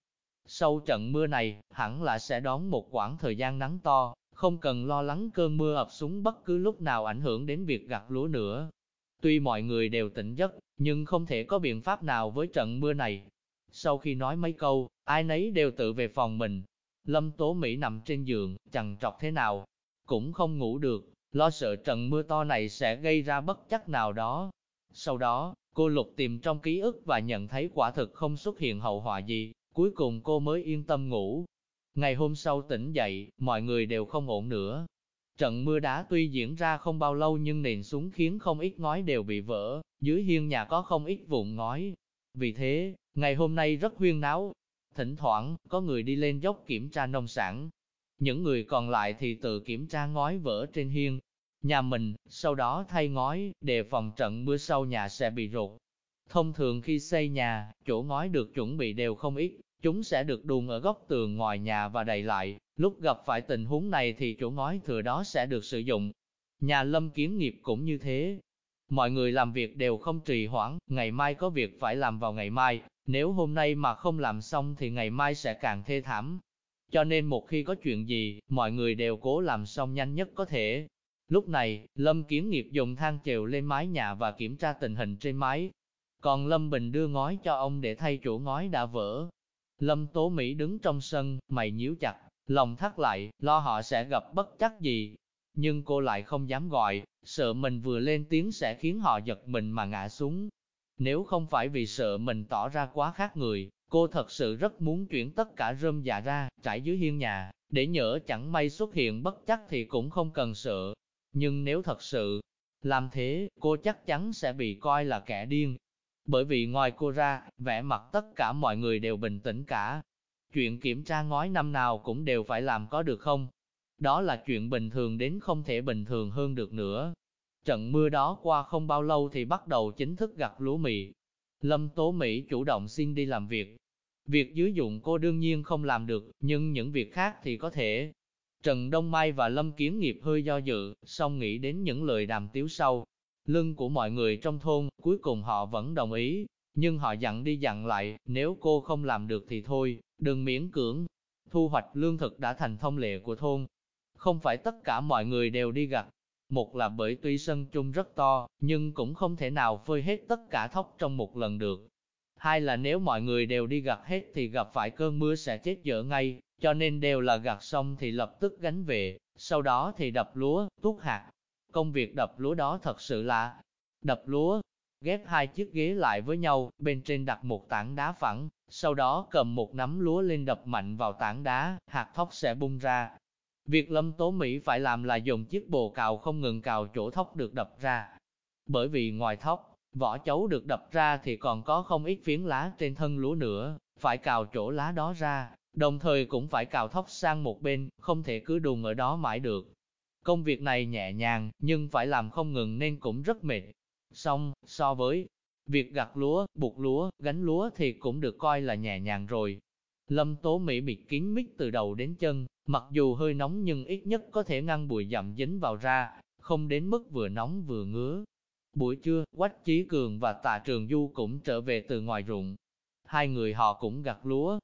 Sau trận mưa này, hẳn là sẽ đón một quãng thời gian nắng to, không cần lo lắng cơn mưa ập xuống bất cứ lúc nào ảnh hưởng đến việc gặt lúa nữa. Tuy mọi người đều tỉnh giấc, nhưng không thể có biện pháp nào với trận mưa này. Sau khi nói mấy câu, ai nấy đều tự về phòng mình. Lâm Tố Mỹ nằm trên giường, chằn trọc thế nào, cũng không ngủ được, lo sợ trận mưa to này sẽ gây ra bất chắc nào đó. Sau đó, cô lục tìm trong ký ức và nhận thấy quả thực không xuất hiện hậu họa gì, cuối cùng cô mới yên tâm ngủ. Ngày hôm sau tỉnh dậy, mọi người đều không ổn nữa. Trận mưa đá tuy diễn ra không bao lâu nhưng nền xuống khiến không ít ngói đều bị vỡ, dưới hiên nhà có không ít vụn ngói. Vì thế, ngày hôm nay rất huyên náo. Thỉnh thoảng, có người đi lên dốc kiểm tra nông sản. Những người còn lại thì tự kiểm tra ngói vỡ trên hiên, nhà mình, sau đó thay ngói, đề phòng trận mưa sau nhà sẽ bị rột. Thông thường khi xây nhà, chỗ ngói được chuẩn bị đều không ít, chúng sẽ được đùn ở góc tường ngoài nhà và đầy lại, lúc gặp phải tình huống này thì chỗ ngói thừa đó sẽ được sử dụng. Nhà lâm kiến nghiệp cũng như thế. Mọi người làm việc đều không trì hoãn, ngày mai có việc phải làm vào ngày mai, nếu hôm nay mà không làm xong thì ngày mai sẽ càng thê thảm. Cho nên một khi có chuyện gì, mọi người đều cố làm xong nhanh nhất có thể, Lúc này, Lâm Kiến Nghiệp dùng thang chèo lên mái nhà và kiểm tra tình hình trên mái. Còn Lâm Bình đưa ngói cho ông để thay chỗ ngói đã vỡ. Lâm Tố Mỹ đứng trong sân, mày nhíu chặt, lòng thắt lại, lo họ sẽ gặp bất chắc gì. Nhưng cô lại không dám gọi, sợ mình vừa lên tiếng sẽ khiến họ giật mình mà ngã xuống. Nếu không phải vì sợ mình tỏ ra quá khác người, cô thật sự rất muốn chuyển tất cả rơm dạ ra, trải dưới hiên nhà, để nhỡ chẳng may xuất hiện bất chắc thì cũng không cần sợ, nhưng nếu thật sự làm thế, cô chắc chắn sẽ bị coi là kẻ điên. Bởi vì ngoài cô ra, vẻ mặt tất cả mọi người đều bình tĩnh cả. Chuyện kiểm tra ngói năm nào cũng đều phải làm có được không? Đó là chuyện bình thường đến không thể bình thường hơn được nữa. Trận mưa đó qua không bao lâu thì bắt đầu chính thức gặt lúa mì. Lâm Tố Mỹ chủ động xin đi làm việc. Việc dưới dụng cô đương nhiên không làm được, nhưng những việc khác thì có thể. Trần Đông Mai và Lâm Kiến Nghiệp hơi do dự, xong nghĩ đến những lời đàm tiếu sau. Lưng của mọi người trong thôn, cuối cùng họ vẫn đồng ý, nhưng họ dặn đi dặn lại, nếu cô không làm được thì thôi, đừng miễn cưỡng. Thu hoạch lương thực đã thành thông lệ của thôn. Không phải tất cả mọi người đều đi gặt. Một là bởi tuy sân chung rất to, nhưng cũng không thể nào phơi hết tất cả thóc trong một lần được. Hai là nếu mọi người đều đi gặt hết thì gặp phải cơn mưa sẽ chết dở ngay, cho nên đều là gặt xong thì lập tức gánh về, sau đó thì đập lúa, tuốt hạt. Công việc đập lúa đó thật sự là đập lúa, ghép hai chiếc ghế lại với nhau, bên trên đặt một tảng đá phẳng, sau đó cầm một nắm lúa lên đập mạnh vào tảng đá, hạt thóc sẽ bung ra. Việc Lâm Tố Mỹ phải làm là dùng chiếc bồ cào không ngừng cào chỗ thóc được đập ra. Bởi vì ngoài thóc, vỏ chấu được đập ra thì còn có không ít phiến lá trên thân lúa nữa, phải cào chỗ lá đó ra, đồng thời cũng phải cào thóc sang một bên, không thể cứ đùn ở đó mãi được. Công việc này nhẹ nhàng, nhưng phải làm không ngừng nên cũng rất mệt. Xong, so với việc gặt lúa, buộc lúa, gánh lúa thì cũng được coi là nhẹ nhàng rồi. Lâm Tố Mỹ bịt kín mít từ đầu đến chân, mặc dù hơi nóng nhưng ít nhất có thể ngăn bụi dặm dính vào ra, không đến mức vừa nóng vừa ngứa. Buổi trưa, Quách Chí Cường và Tạ Trường Du cũng trở về từ ngoài ruộng. Hai người họ cũng gặt lúa.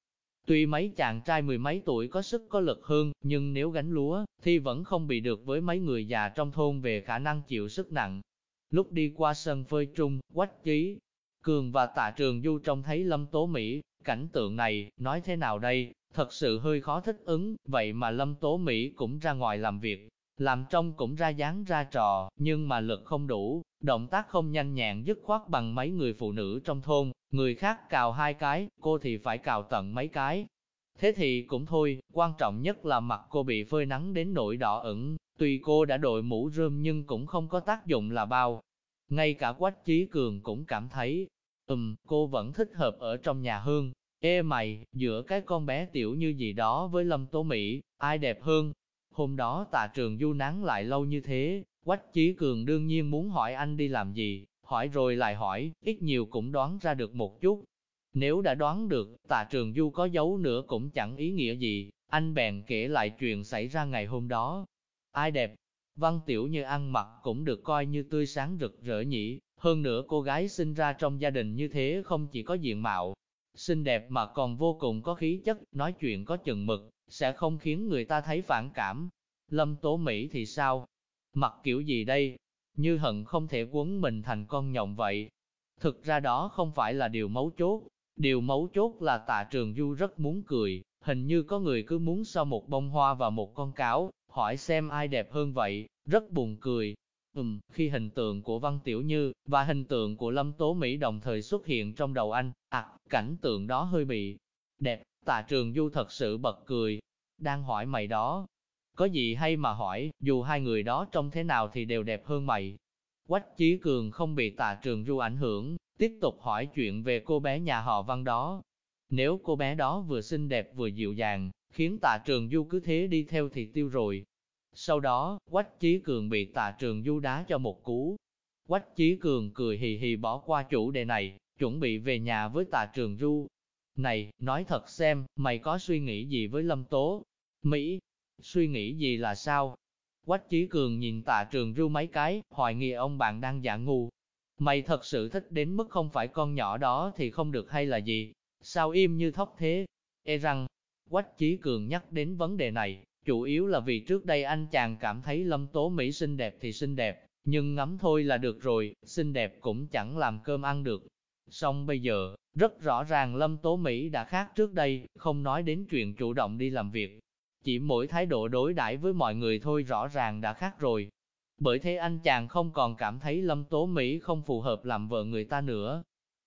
Tuy mấy chàng trai mười mấy tuổi có sức có lực hơn, nhưng nếu gánh lúa, thì vẫn không bị được với mấy người già trong thôn về khả năng chịu sức nặng. Lúc đi qua sân phơi trung, Quách Chí Cường và Tạ Trường Du trông thấy Lâm Tố Mỹ, cảnh tượng này, nói thế nào đây, thật sự hơi khó thích ứng, vậy mà Lâm Tố Mỹ cũng ra ngoài làm việc, làm trong cũng ra dáng ra trò, nhưng mà lực không đủ, động tác không nhanh nhẹn dứt khoát bằng mấy người phụ nữ trong thôn, người khác cào hai cái, cô thì phải cào tận mấy cái. Thế thì cũng thôi, quan trọng nhất là mặt cô bị phơi nắng đến nỗi đỏ ửng, tuy cô đã đội mũ rơm nhưng cũng không có tác dụng là bao. Ngay cả Quách Chí Cường cũng cảm thấy, ừm, cô vẫn thích hợp ở trong nhà hương. Ê mày, giữa cái con bé tiểu như gì đó với Lâm Tố Mỹ, ai đẹp hơn? Hôm đó tà trường du nắng lại lâu như thế, Quách Chí Cường đương nhiên muốn hỏi anh đi làm gì, hỏi rồi lại hỏi, ít nhiều cũng đoán ra được một chút. Nếu đã đoán được, tà trường du có giấu nữa cũng chẳng ý nghĩa gì, anh bèn kể lại chuyện xảy ra ngày hôm đó. Ai đẹp? Văn Tiểu như ăn mặc cũng được coi như tươi sáng rực rỡ nhỉ, hơn nữa cô gái sinh ra trong gia đình như thế không chỉ có diện mạo, xinh đẹp mà còn vô cùng có khí chất, nói chuyện có chừng mực, sẽ không khiến người ta thấy phản cảm. Lâm Tố Mỹ thì sao? Mặc kiểu gì đây? Như hận không thể quấn mình thành con nhộng vậy. Thực ra đó không phải là điều mấu chốt. Điều mấu chốt là tạ trường du rất muốn cười, hình như có người cứ muốn so một bông hoa và một con cáo, hỏi xem ai đẹp hơn vậy, rất buồn cười. Ừm, khi hình tượng của Văn Tiểu Như và hình tượng của Lâm Tố Mỹ đồng thời xuất hiện trong đầu anh, à, cảnh tượng đó hơi bị đẹp, tạ trường du thật sự bật cười. Đang hỏi mày đó, có gì hay mà hỏi, dù hai người đó trông thế nào thì đều đẹp hơn mày. Quách Chí Cường không bị tạ trường du ảnh hưởng, tiếp tục hỏi chuyện về cô bé nhà họ Văn đó. Nếu cô bé đó vừa xinh đẹp vừa dịu dàng, khiến tạ trường du cứ thế đi theo thì tiêu rồi. Sau đó, Quách Chí Cường bị tạ trường du đá cho một cú. Quách Chí Cường cười hì hì bỏ qua chủ đề này, chuẩn bị về nhà với tạ trường du. Này, nói thật xem, mày có suy nghĩ gì với Lâm Tố? Mỹ, suy nghĩ gì là sao? Quách Chí Cường nhìn tạ trường du mấy cái, hoài nghi ông bạn đang giả ngu. Mày thật sự thích đến mức không phải con nhỏ đó thì không được hay là gì? Sao im như thóc thế? E rằng, Quách Chí Cường nhắc đến vấn đề này, chủ yếu là vì trước đây anh chàng cảm thấy Lâm Tố Mỹ xinh đẹp thì xinh đẹp, nhưng ngắm thôi là được rồi, xinh đẹp cũng chẳng làm cơm ăn được. Xong bây giờ, rất rõ ràng Lâm Tố Mỹ đã khác trước đây, không nói đến chuyện chủ động đi làm việc, chỉ mỗi thái độ đối đãi với mọi người thôi rõ ràng đã khác rồi. Bởi thế anh chàng không còn cảm thấy Lâm Tố Mỹ không phù hợp làm vợ người ta nữa.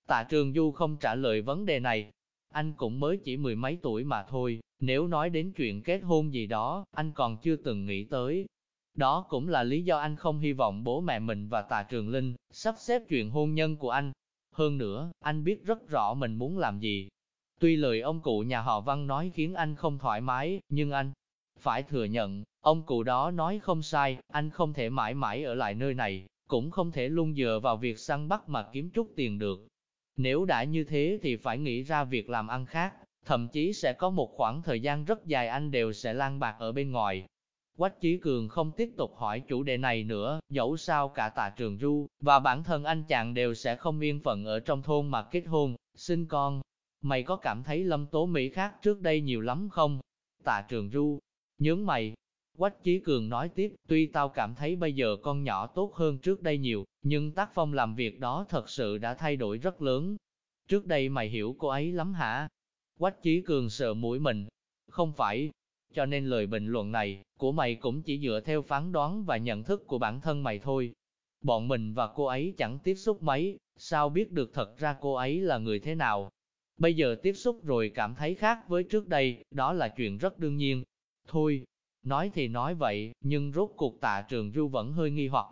Tạ Trường Du không trả lời vấn đề này. Anh cũng mới chỉ mười mấy tuổi mà thôi, nếu nói đến chuyện kết hôn gì đó, anh còn chưa từng nghĩ tới. Đó cũng là lý do anh không hy vọng bố mẹ mình và tà Trường Linh sắp xếp chuyện hôn nhân của anh. Hơn nữa, anh biết rất rõ mình muốn làm gì, Tuy lời ông cụ nhà họ Văn nói khiến anh không thoải mái, nhưng anh phải thừa nhận, ông cụ đó nói không sai, anh không thể mãi mãi ở lại nơi này, cũng không thể luôn dựa vào việc săn bắt mà kiếm chút tiền được. Nếu đã như thế thì phải nghĩ ra việc làm ăn khác, thậm chí sẽ có một khoảng thời gian rất dài anh đều sẽ lang bạc ở bên ngoài. Quách Chí Cường không tiếp tục hỏi chủ đề này nữa, dẫu sao cả tạ trường ru, và bản thân anh chàng đều sẽ không yên phận ở trong thôn mà kết hôn, sinh con, Mày có cảm thấy lâm tố Mỹ khác trước đây nhiều lắm không? Tạ trường ru, nhướng mày. Quách Chí Cường nói tiếp, tuy tao cảm thấy bây giờ con nhỏ tốt hơn trước đây nhiều, nhưng tác phong làm việc đó thật sự đã thay đổi rất lớn. Trước đây mày hiểu cô ấy lắm hả? Quách Chí Cường sợ mũi mình. Không phải, cho nên lời bình luận này của mày cũng chỉ dựa theo phán đoán và nhận thức của bản thân mày thôi. Bọn mình và cô ấy chẳng tiếp xúc mấy, sao biết được thật ra cô ấy là người thế nào? Bây giờ tiếp xúc rồi cảm thấy khác với trước đây, đó là chuyện rất đương nhiên. Thôi, Nói thì nói vậy, nhưng rốt cuộc tạ trường du vẫn hơi nghi hoặc.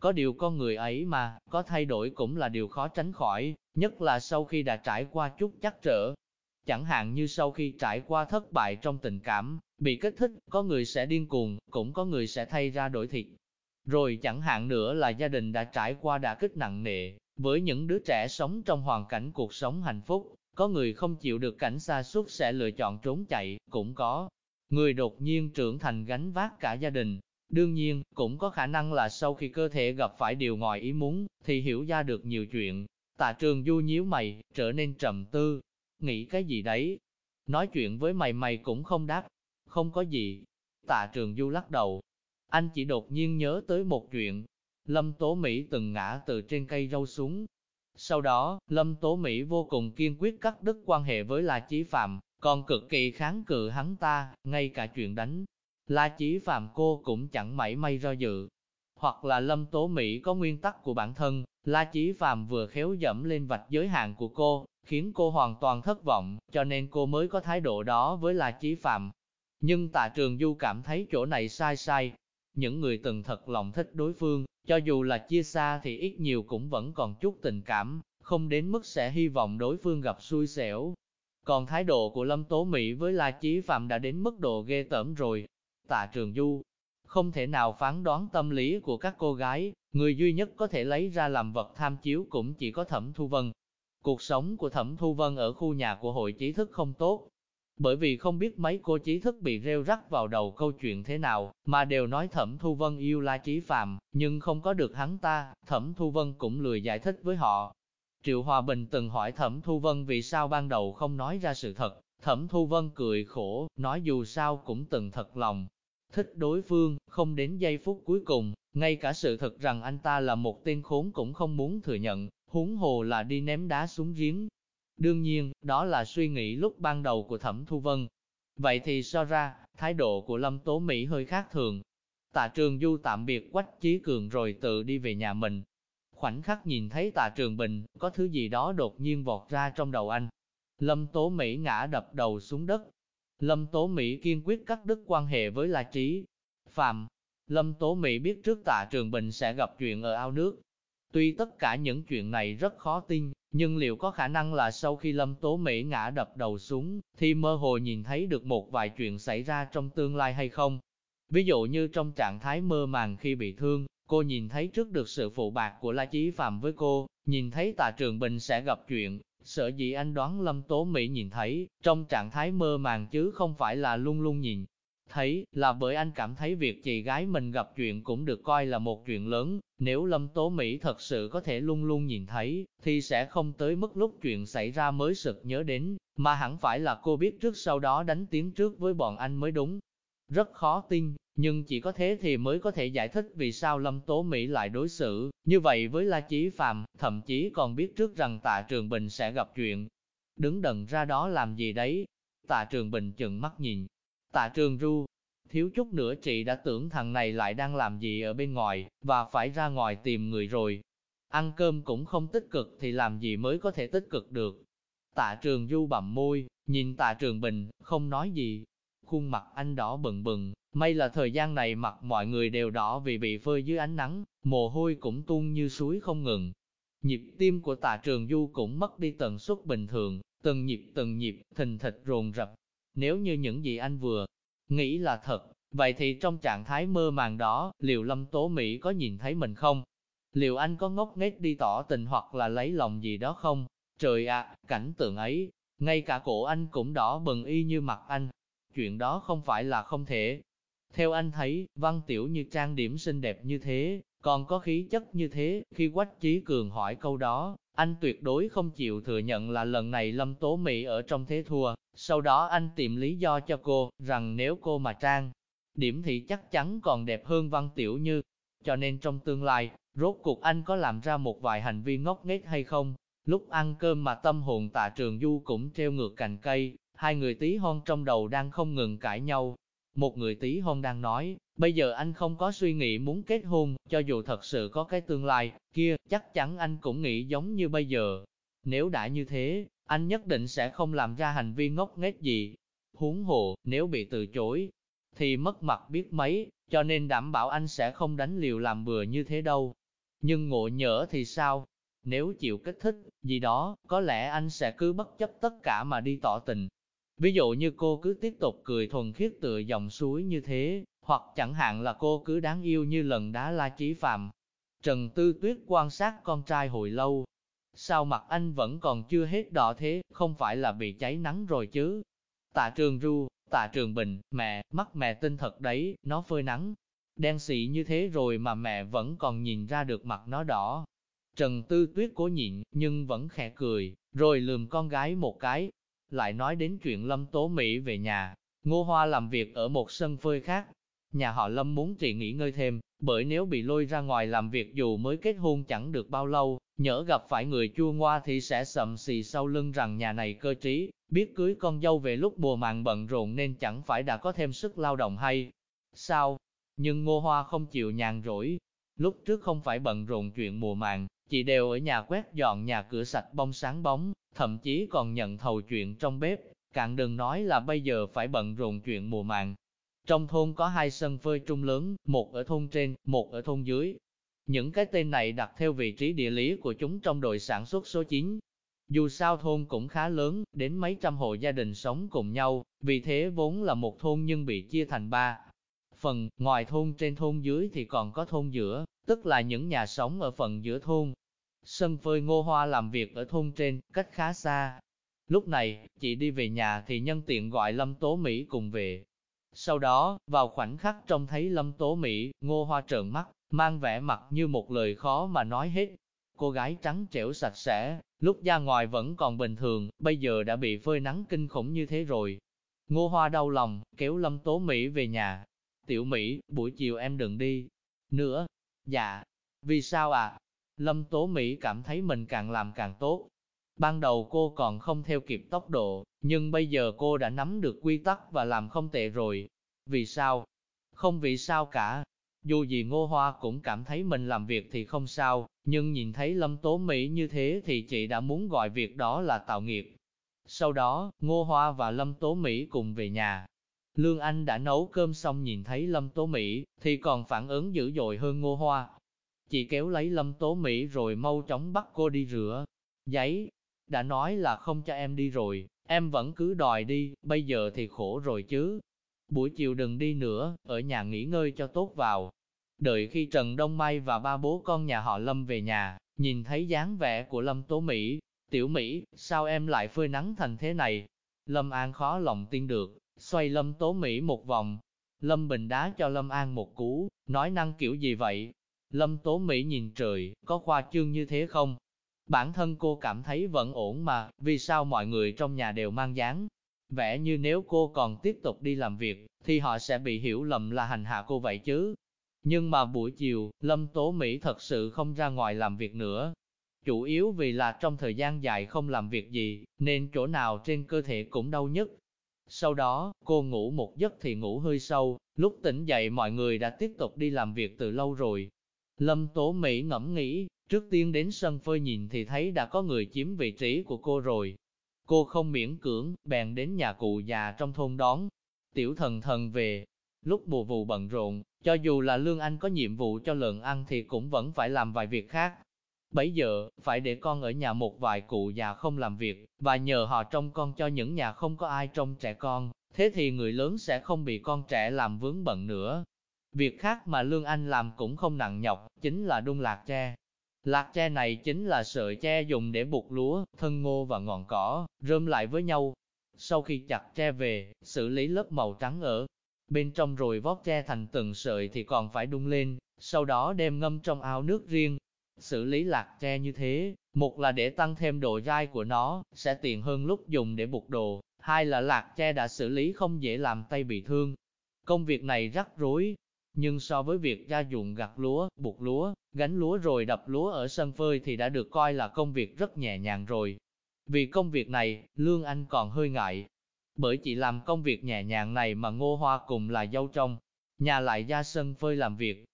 Có điều con người ấy mà, có thay đổi cũng là điều khó tránh khỏi, nhất là sau khi đã trải qua chút chắc trở. Chẳng hạn như sau khi trải qua thất bại trong tình cảm, bị kích thích, có người sẽ điên cuồng, cũng có người sẽ thay ra đổi thịt. Rồi chẳng hạn nữa là gia đình đã trải qua đả kích nặng nề, với những đứa trẻ sống trong hoàn cảnh cuộc sống hạnh phúc, có người không chịu được cảnh xa suốt sẽ lựa chọn trốn chạy, cũng có. Người đột nhiên trưởng thành gánh vác cả gia đình. Đương nhiên, cũng có khả năng là sau khi cơ thể gặp phải điều ngoài ý muốn, thì hiểu ra được nhiều chuyện. Tạ trường du nhíu mày, trở nên trầm tư. Nghĩ cái gì đấy? Nói chuyện với mày mày cũng không đáp. Không có gì. Tạ trường du lắc đầu. Anh chỉ đột nhiên nhớ tới một chuyện. Lâm Tố Mỹ từng ngã từ trên cây râu xuống, sau đó, Lâm Tố Mỹ vô cùng kiên quyết cắt đứt quan hệ với La Chí Phạm, còn cực kỳ kháng cự hắn ta, ngay cả chuyện đánh. La Chí Phạm cô cũng chẳng mảy may do dự. Hoặc là Lâm Tố Mỹ có nguyên tắc của bản thân, La Chí Phạm vừa khéo dẫm lên vạch giới hạn của cô, khiến cô hoàn toàn thất vọng, cho nên cô mới có thái độ đó với La Chí Phạm. Nhưng tạ trường Du cảm thấy chỗ này sai sai. Những người từng thật lòng thích đối phương, cho dù là chia xa thì ít nhiều cũng vẫn còn chút tình cảm, không đến mức sẽ hy vọng đối phương gặp xui xẻo. Còn thái độ của Lâm Tố Mỹ với La Chí Phạm đã đến mức độ ghê tởm rồi. Tạ Trường Du không thể nào phán đoán tâm lý của các cô gái, người duy nhất có thể lấy ra làm vật tham chiếu cũng chỉ có Thẩm Thu Vân. Cuộc sống của Thẩm Thu Vân ở khu nhà của hội trí thức không tốt, bởi vì không biết mấy cô trí thức bị rêu rắc vào đầu câu chuyện thế nào, mà đều nói Thẩm Thu Vân yêu La Chí Phạm, nhưng không có được hắn ta, Thẩm Thu Vân cũng lười giải thích với họ. Triệu Hòa Bình từng hỏi Thẩm Thu Vân vì sao ban đầu không nói ra sự thật, Thẩm Thu Vân cười khổ, nói dù sao cũng từng thật lòng, thích đối phương, không đến giây phút cuối cùng, ngay cả sự thật rằng anh ta là một tên khốn cũng không muốn thừa nhận, huống hồ là đi ném đá xuống giếng, Đương nhiên, đó là suy nghĩ lúc ban đầu của Thẩm Thu Vân. Vậy thì so ra, thái độ của Lâm Tố Mỹ hơi khác thường. Tạ Trường Du tạm biệt Quách Chí Cường rồi tự đi về nhà mình. Khoảnh khắc nhìn thấy Tạ Trường Bình, có thứ gì đó đột nhiên vọt ra trong đầu anh. Lâm Tố Mỹ ngã đập đầu xuống đất. Lâm Tố Mỹ kiên quyết cắt đứt quan hệ với La Trí. Phạm, Lâm Tố Mỹ biết trước Tạ Trường Bình sẽ gặp chuyện ở ao nước. Tuy tất cả những chuyện này rất khó tin, nhưng liệu có khả năng là sau khi Lâm Tố Mỹ ngã đập đầu xuống, thì mơ hồ nhìn thấy được một vài chuyện xảy ra trong tương lai hay không? Ví dụ như trong trạng thái mơ màng khi bị thương, cô nhìn thấy trước được sự phụ bạc của La Chí Phạm với cô, nhìn thấy Tạ Trường Bình sẽ gặp chuyện, sợ gì anh đoán Lâm Tố Mỹ nhìn thấy, trong trạng thái mơ màng chứ không phải là luôn luôn nhìn thấy, là bởi anh cảm thấy việc chị gái mình gặp chuyện cũng được coi là một chuyện lớn, nếu Lâm Tố Mỹ thật sự có thể luôn luôn nhìn thấy, thì sẽ không tới mức lúc chuyện xảy ra mới sực nhớ đến, mà hẳn phải là cô biết trước sau đó đánh tiếng trước với bọn anh mới đúng. Rất khó tin, nhưng chỉ có thế thì mới có thể giải thích vì sao Lâm Tố Mỹ lại đối xử như vậy với La Chí Phạm, thậm chí còn biết trước rằng Tạ Trường Bình sẽ gặp chuyện. Đứng đần ra đó làm gì đấy? Tạ Trường Bình chừng mắt nhìn, Tạ trường ru, thiếu chút nữa chị đã tưởng thằng này lại đang làm gì ở bên ngoài, và phải ra ngoài tìm người rồi. Ăn cơm cũng không tích cực thì làm gì mới có thể tích cực được. Tạ trường du bậm môi, nhìn tạ trường bình, không nói gì. Khuôn mặt anh đỏ bừng bừng, may là thời gian này mặt mọi người đều đỏ vì bị phơi dưới ánh nắng, mồ hôi cũng tuôn như suối không ngừng. Nhịp tim của tạ trường du cũng mất đi tần suất bình thường, từng nhịp từng nhịp, thình thịch rồn rập, nếu như những gì anh vừa nghĩ là thật, vậy thì trong trạng thái mơ màng đó, liệu Lâm Tố Mỹ có nhìn thấy mình không? Liệu anh có ngốc nghếch đi tỏ tình hoặc là lấy lòng gì đó không? Trời ạ, cảnh tượng ấy, ngay cả cổ anh cũng đỏ bừng y như mặt anh. Chuyện đó không phải là không thể. Theo anh thấy, Văn Tiểu như trang điểm xinh đẹp như thế, còn có khí chất như thế, khi Quách Chí Cường hỏi câu đó, anh tuyệt đối không chịu thừa nhận là lần này Lâm Tố Mỹ ở trong thế thua. Sau đó anh tìm lý do cho cô, rằng nếu cô mà trang, điểm thì chắc chắn còn đẹp hơn Văn Tiểu Như. Cho nên trong tương lai, rốt cuộc anh có làm ra một vài hành vi ngốc nghếch hay không? Lúc ăn cơm mà tâm hồn tạ trường du cũng treo ngược cành cây, hai người tí hon trong đầu đang không ngừng cãi nhau. Một người tí hon đang nói, bây giờ anh không có suy nghĩ muốn kết hôn, cho dù thật sự có cái tương lai, kia, chắc chắn anh cũng nghĩ giống như bây giờ. Nếu đã như thế, anh nhất định sẽ không làm ra hành vi ngốc nghếch gì. Huống hồ, nếu bị từ chối, thì mất mặt biết mấy, cho nên đảm bảo anh sẽ không đánh liều làm bừa như thế đâu. Nhưng ngộ nhỡ thì sao? Nếu chịu kích thích, gì đó, có lẽ anh sẽ cứ bất chấp tất cả mà đi tỏ tình. Ví dụ như cô cứ tiếp tục cười thuần khiết tựa dòng suối như thế, hoặc chẳng hạn là cô cứ đáng yêu như lần đá la chí phạm. Trần Tư Tuyết quan sát con trai hồi lâu. Sao mặt anh vẫn còn chưa hết đỏ thế, không phải là bị cháy nắng rồi chứ? Tạ Trường Ru, Tạ Trường Bình, mẹ, mắt mẹ tinh thật đấy, nó phơi nắng. Đen xị như thế rồi mà mẹ vẫn còn nhìn ra được mặt nó đỏ. Trần Tư Tuyết cố nhịn, nhưng vẫn khẽ cười, rồi lườm con gái một cái. Lại nói đến chuyện Lâm Tố Mỹ về nhà, Ngô Hoa làm việc ở một sân phơi khác. Nhà họ Lâm muốn chị nghỉ ngơi thêm, bởi nếu bị lôi ra ngoài làm việc dù mới kết hôn chẳng được bao lâu, nhỡ gặp phải người chua ngoa thì sẽ sầm xì sau lưng rằng nhà này cơ trí, biết cưới con dâu về lúc mùa màng bận rộn nên chẳng phải đã có thêm sức lao động hay sao. Nhưng Ngô Hoa không chịu nhàn rỗi. Lúc trước không phải bận rộn chuyện mùa màng, chị đều ở nhà quét dọn nhà cửa sạch bông sáng bóng, thậm chí còn nhận thầu chuyện trong bếp, cạn đừng nói là bây giờ phải bận rộn chuyện mùa màng. Trong thôn có hai sân phơi trung lớn, một ở thôn trên, một ở thôn dưới. Những cái tên này đặt theo vị trí địa lý của chúng trong đội sản xuất số 9. Dù sao thôn cũng khá lớn, đến mấy trăm hộ gia đình sống cùng nhau, vì thế vốn là một thôn nhưng bị chia thành ba phần, ngoài thôn trên thôn dưới thì còn có thôn giữa, tức là những nhà sống ở phần giữa thôn. Sân phơi ngô hoa làm việc ở thôn trên, cách khá xa. Lúc này, chị đi về nhà thì nhân tiện gọi Lâm Tố Mỹ cùng về. Sau đó, vào khoảnh khắc trông thấy Lâm Tố Mỹ, ngô hoa trợn mắt, mang vẻ mặt như một lời khó mà nói hết. Cô gái trắng trẻo sạch sẽ, lúc ra ngoài vẫn còn bình thường, bây giờ đã bị phơi nắng kinh khủng như thế rồi. Ngô Hoa đau lòng, kéo Lâm Tố Mỹ về nhà. Tiểu Mỹ, buổi chiều em đừng đi. Nữa, dạ, vì sao à? Lâm Tố Mỹ cảm thấy mình càng làm càng tốt. Ban đầu cô còn không theo kịp tốc độ, nhưng bây giờ cô đã nắm được quy tắc và làm không tệ rồi. Vì sao? Không vì sao cả. Dù gì Ngô Hoa cũng cảm thấy mình làm việc thì không sao, nhưng nhìn thấy Lâm Tố Mỹ như thế thì chị đã muốn gọi việc đó là tạo nghiệp. Sau đó, Ngô Hoa và Lâm Tố Mỹ cùng về nhà. Lương Anh đã nấu cơm xong nhìn thấy Lâm Tố Mỹ, thì còn phản ứng dữ dội hơn Ngô Hoa. Chị kéo lấy Lâm Tố Mỹ rồi mau chóng bắt cô đi rửa. Giấy, đã nói là không cho em đi rồi, em vẫn cứ đòi đi, bây giờ thì khổ rồi chứ. Buổi chiều đừng đi nữa, ở nhà nghỉ ngơi cho tốt vào. Đợi khi Trần Đông Mai và ba bố con nhà họ Lâm về nhà, nhìn thấy dáng vẻ của Lâm Tố Mỹ, Tiểu Mỹ, sao em lại phơi nắng thành thế này? Lâm An khó lòng tin được, xoay Lâm Tố Mỹ một vòng. Lâm Bình đá cho Lâm An một cú, nói năng kiểu gì vậy? Lâm Tố Mỹ nhìn trời, có khoa trương như thế không? Bản thân cô cảm thấy vẫn ổn mà, vì sao mọi người trong nhà đều mang dáng? Vẻ như nếu cô còn tiếp tục đi làm việc, thì họ sẽ bị hiểu lầm là hành hạ cô vậy chứ. Nhưng mà buổi chiều, Lâm Tố Mỹ thật sự không ra ngoài làm việc nữa. Chủ yếu vì là trong thời gian dài không làm việc gì, nên chỗ nào trên cơ thể cũng đau nhất. Sau đó, cô ngủ một giấc thì ngủ hơi sâu, lúc tỉnh dậy mọi người đã tiếp tục đi làm việc từ lâu rồi. Lâm Tố Mỹ ngẫm nghĩ, trước tiên đến sân phơi nhìn thì thấy đã có người chiếm vị trí của cô rồi. Cô không miễn cưỡng, bèn đến nhà cụ già trong thôn đón. Tiểu thần thần về, lúc bù vụ bận rộn, cho dù là Lương Anh có nhiệm vụ cho lợn ăn thì cũng vẫn phải làm vài việc khác. Bấy giờ, phải để con ở nhà một vài cụ già không làm việc, và nhờ họ trông con cho những nhà không có ai trông trẻ con, thế thì người lớn sẽ không bị con trẻ làm vướng bận nữa. Việc khác mà Lương Anh làm cũng không nặng nhọc, chính là đun lạc tre. Lạc tre này chính là sợi tre dùng để buộc lúa, thân ngô và ngọn cỏ, rơm lại với nhau. Sau khi chặt tre về, xử lý lớp màu trắng ở bên trong rồi vót tre thành từng sợi thì còn phải đun lên, sau đó đem ngâm trong ao nước riêng. Xử lý lạc tre như thế, một là để tăng thêm độ dai của nó, sẽ tiện hơn lúc dùng để buộc đồ, hai là lạc tre đã xử lý không dễ làm tay bị thương. Công việc này rắc rối, nhưng so với việc gia dụng gặt lúa, buộc lúa, gánh lúa rồi đập lúa ở sân phơi thì đã được coi là công việc rất nhẹ nhàng rồi. Vì công việc này, Lương Anh còn hơi ngại. Bởi chỉ làm công việc nhẹ nhàng này mà Ngô Hoa cùng là dâu trong, nhà lại ra sân phơi làm việc.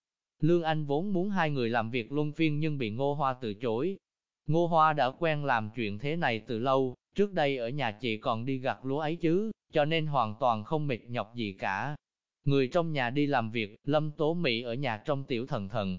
Lương Anh vốn muốn hai người làm việc luân phiên nhưng bị Ngô Hoa từ chối. Ngô Hoa đã quen làm chuyện thế này từ lâu, trước đây ở nhà chị còn đi gặt lúa ấy chứ, cho nên hoàn toàn không mệt nhọc gì cả. Người trong nhà đi làm việc, Lâm Tố Mỹ ở nhà trong tiểu thần thần.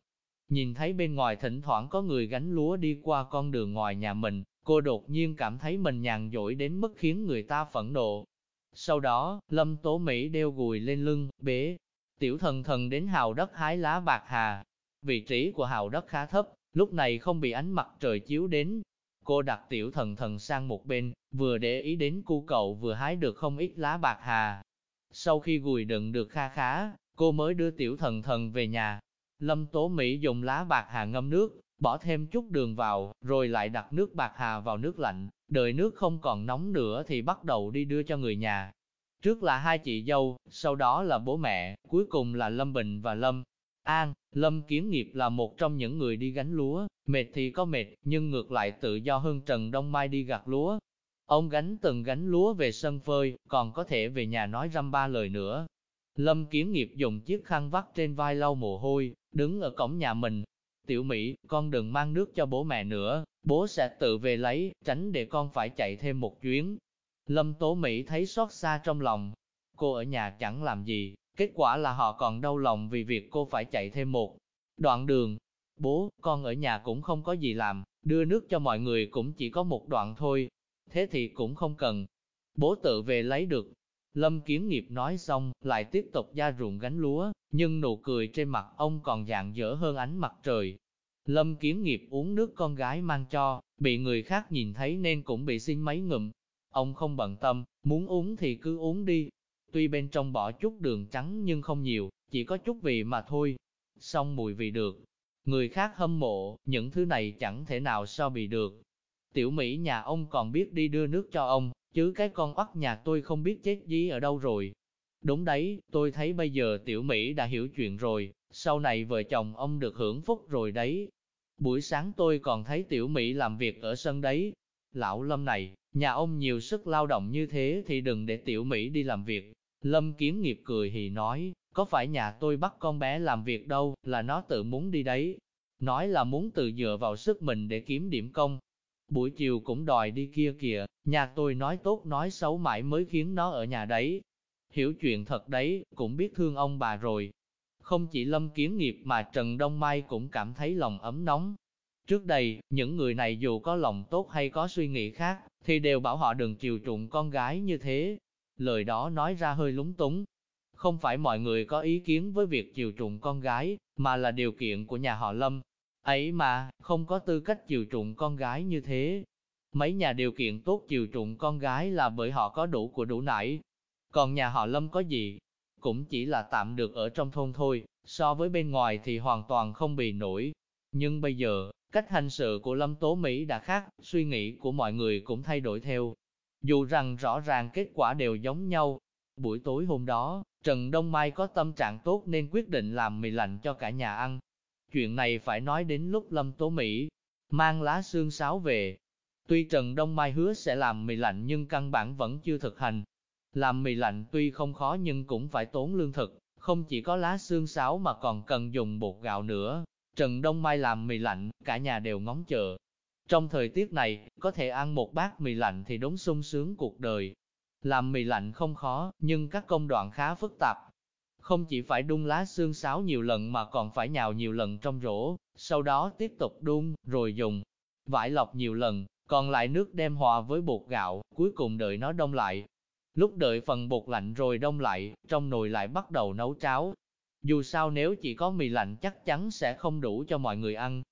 Nhìn thấy bên ngoài thỉnh thoảng có người gánh lúa đi qua con đường ngoài nhà mình, cô đột nhiên cảm thấy mình nhàn dỗi đến mức khiến người ta phẫn nộ. Sau đó, Lâm Tố Mỹ đeo gùi lên lưng, bế. Tiểu thần thần đến hào đất hái lá bạc hà. Vị trí của hào đất khá thấp, lúc này không bị ánh mặt trời chiếu đến. Cô đặt tiểu thần thần sang một bên, vừa để ý đến cu cậu vừa hái được không ít lá bạc hà. Sau khi gùi đựng được kha khá, cô mới đưa tiểu thần thần về nhà. Lâm Tố Mỹ dùng lá bạc hà ngâm nước, bỏ thêm chút đường vào, rồi lại đặt nước bạc hà vào nước lạnh, đợi nước không còn nóng nữa thì bắt đầu đi đưa cho người nhà. Trước là hai chị dâu, sau đó là bố mẹ, cuối cùng là Lâm Bình và Lâm An. Lâm Kiến Nghiệp là một trong những người đi gánh lúa, mệt thì có mệt, nhưng ngược lại tự do hơn Trần Đông Mai đi gặt lúa. Ông gánh từng gánh lúa về sân phơi, còn có thể về nhà nói răm ba lời nữa. Lâm Kiến Nghiệp dùng chiếc khăn vắt trên vai lau mồ hôi, đứng ở cổng nhà mình. Tiểu Mỹ, con đừng mang nước cho bố mẹ nữa, bố sẽ tự về lấy, tránh để con phải chạy thêm một chuyến. Lâm Tố Mỹ thấy xót xa trong lòng. Cô ở nhà chẳng làm gì, kết quả là họ còn đau lòng vì việc cô phải chạy thêm một đoạn đường. Bố, con ở nhà cũng không có gì làm, đưa nước cho mọi người cũng chỉ có một đoạn thôi. Thế thì cũng không cần. Bố tự về lấy được. Lâm Kiến Nghiệp nói xong, lại tiếp tục ra ruộng gánh lúa, nhưng nụ cười trên mặt ông còn dạng dở hơn ánh mặt trời. Lâm Kiến Nghiệp uống nước con gái mang cho, bị người khác nhìn thấy nên cũng bị xin mấy ngụm. Ông không bận tâm, muốn uống thì cứ uống đi. Tuy bên trong bỏ chút đường trắng nhưng không nhiều, chỉ có chút vị mà thôi. Xong mùi vị được. Người khác hâm mộ, những thứ này chẳng thể nào so bì được. Tiểu Mỹ nhà ông còn biết đi đưa nước cho ông, chứ cái con oắt nhà tôi không biết chết dí ở đâu rồi. Đúng đấy, tôi thấy bây giờ Tiểu Mỹ đã hiểu chuyện rồi, sau này vợ chồng ông được hưởng phúc rồi đấy. Buổi sáng tôi còn thấy Tiểu Mỹ làm việc ở sân đấy. Lão Lâm này, nhà ông nhiều sức lao động như thế thì đừng để Tiểu Mỹ đi làm việc. Lâm Kiến Nghiệp cười thì nói, có phải nhà tôi bắt con bé làm việc đâu, là nó tự muốn đi đấy. Nói là muốn tự dựa vào sức mình để kiếm điểm công. Buổi chiều cũng đòi đi kia kìa, nhà tôi nói tốt nói xấu mãi mới khiến nó ở nhà đấy. Hiểu chuyện thật đấy, cũng biết thương ông bà rồi. Không chỉ Lâm Kiến Nghiệp mà Trần Đông Mai cũng cảm thấy lòng ấm nóng. Trước đây, những người này dù có lòng tốt hay có suy nghĩ khác, thì đều bảo họ đừng chiều chuộng con gái như thế. Lời đó nói ra hơi lúng túng. Không phải mọi người có ý kiến với việc chiều chuộng con gái, mà là điều kiện của nhà họ Lâm. Ấy mà, không có tư cách chiều chuộng con gái như thế. Mấy nhà điều kiện tốt chiều chuộng con gái là bởi họ có đủ của đủ nải. Còn nhà họ Lâm có gì? Cũng chỉ là tạm được ở trong thôn thôi, so với bên ngoài thì hoàn toàn không bị nổi. Nhưng bây giờ, cách hành sự của Lâm Tố Mỹ đã khác, suy nghĩ của mọi người cũng thay đổi theo. Dù rằng rõ ràng kết quả đều giống nhau. Buổi tối hôm đó, Trần Đông Mai có tâm trạng tốt nên quyết định làm mì lạnh cho cả nhà ăn. Chuyện này phải nói đến lúc Lâm Tố Mỹ mang lá xương sáo về. Tuy Trần Đông Mai hứa sẽ làm mì lạnh nhưng căn bản vẫn chưa thực hành. Làm mì lạnh tuy không khó nhưng cũng phải tốn lương thực, không chỉ có lá xương sáo mà còn cần dùng bột gạo nữa. Trần Đông Mai làm mì lạnh, cả nhà đều ngóng chờ. Trong thời tiết này, có thể ăn một bát mì lạnh thì đúng sung sướng cuộc đời. Làm mì lạnh không khó, nhưng các công đoạn khá phức tạp. Không chỉ phải đun lá xương sáo nhiều lần mà còn phải nhào nhiều lần trong rổ, sau đó tiếp tục đun, rồi dùng vải lọc nhiều lần, còn lại nước đem hòa với bột gạo, cuối cùng đợi nó đông lại. Lúc đợi phần bột lạnh rồi đông lại, trong nồi lại bắt đầu nấu cháo. Dù sao nếu chỉ có mì lạnh chắc chắn sẽ không đủ cho mọi người ăn.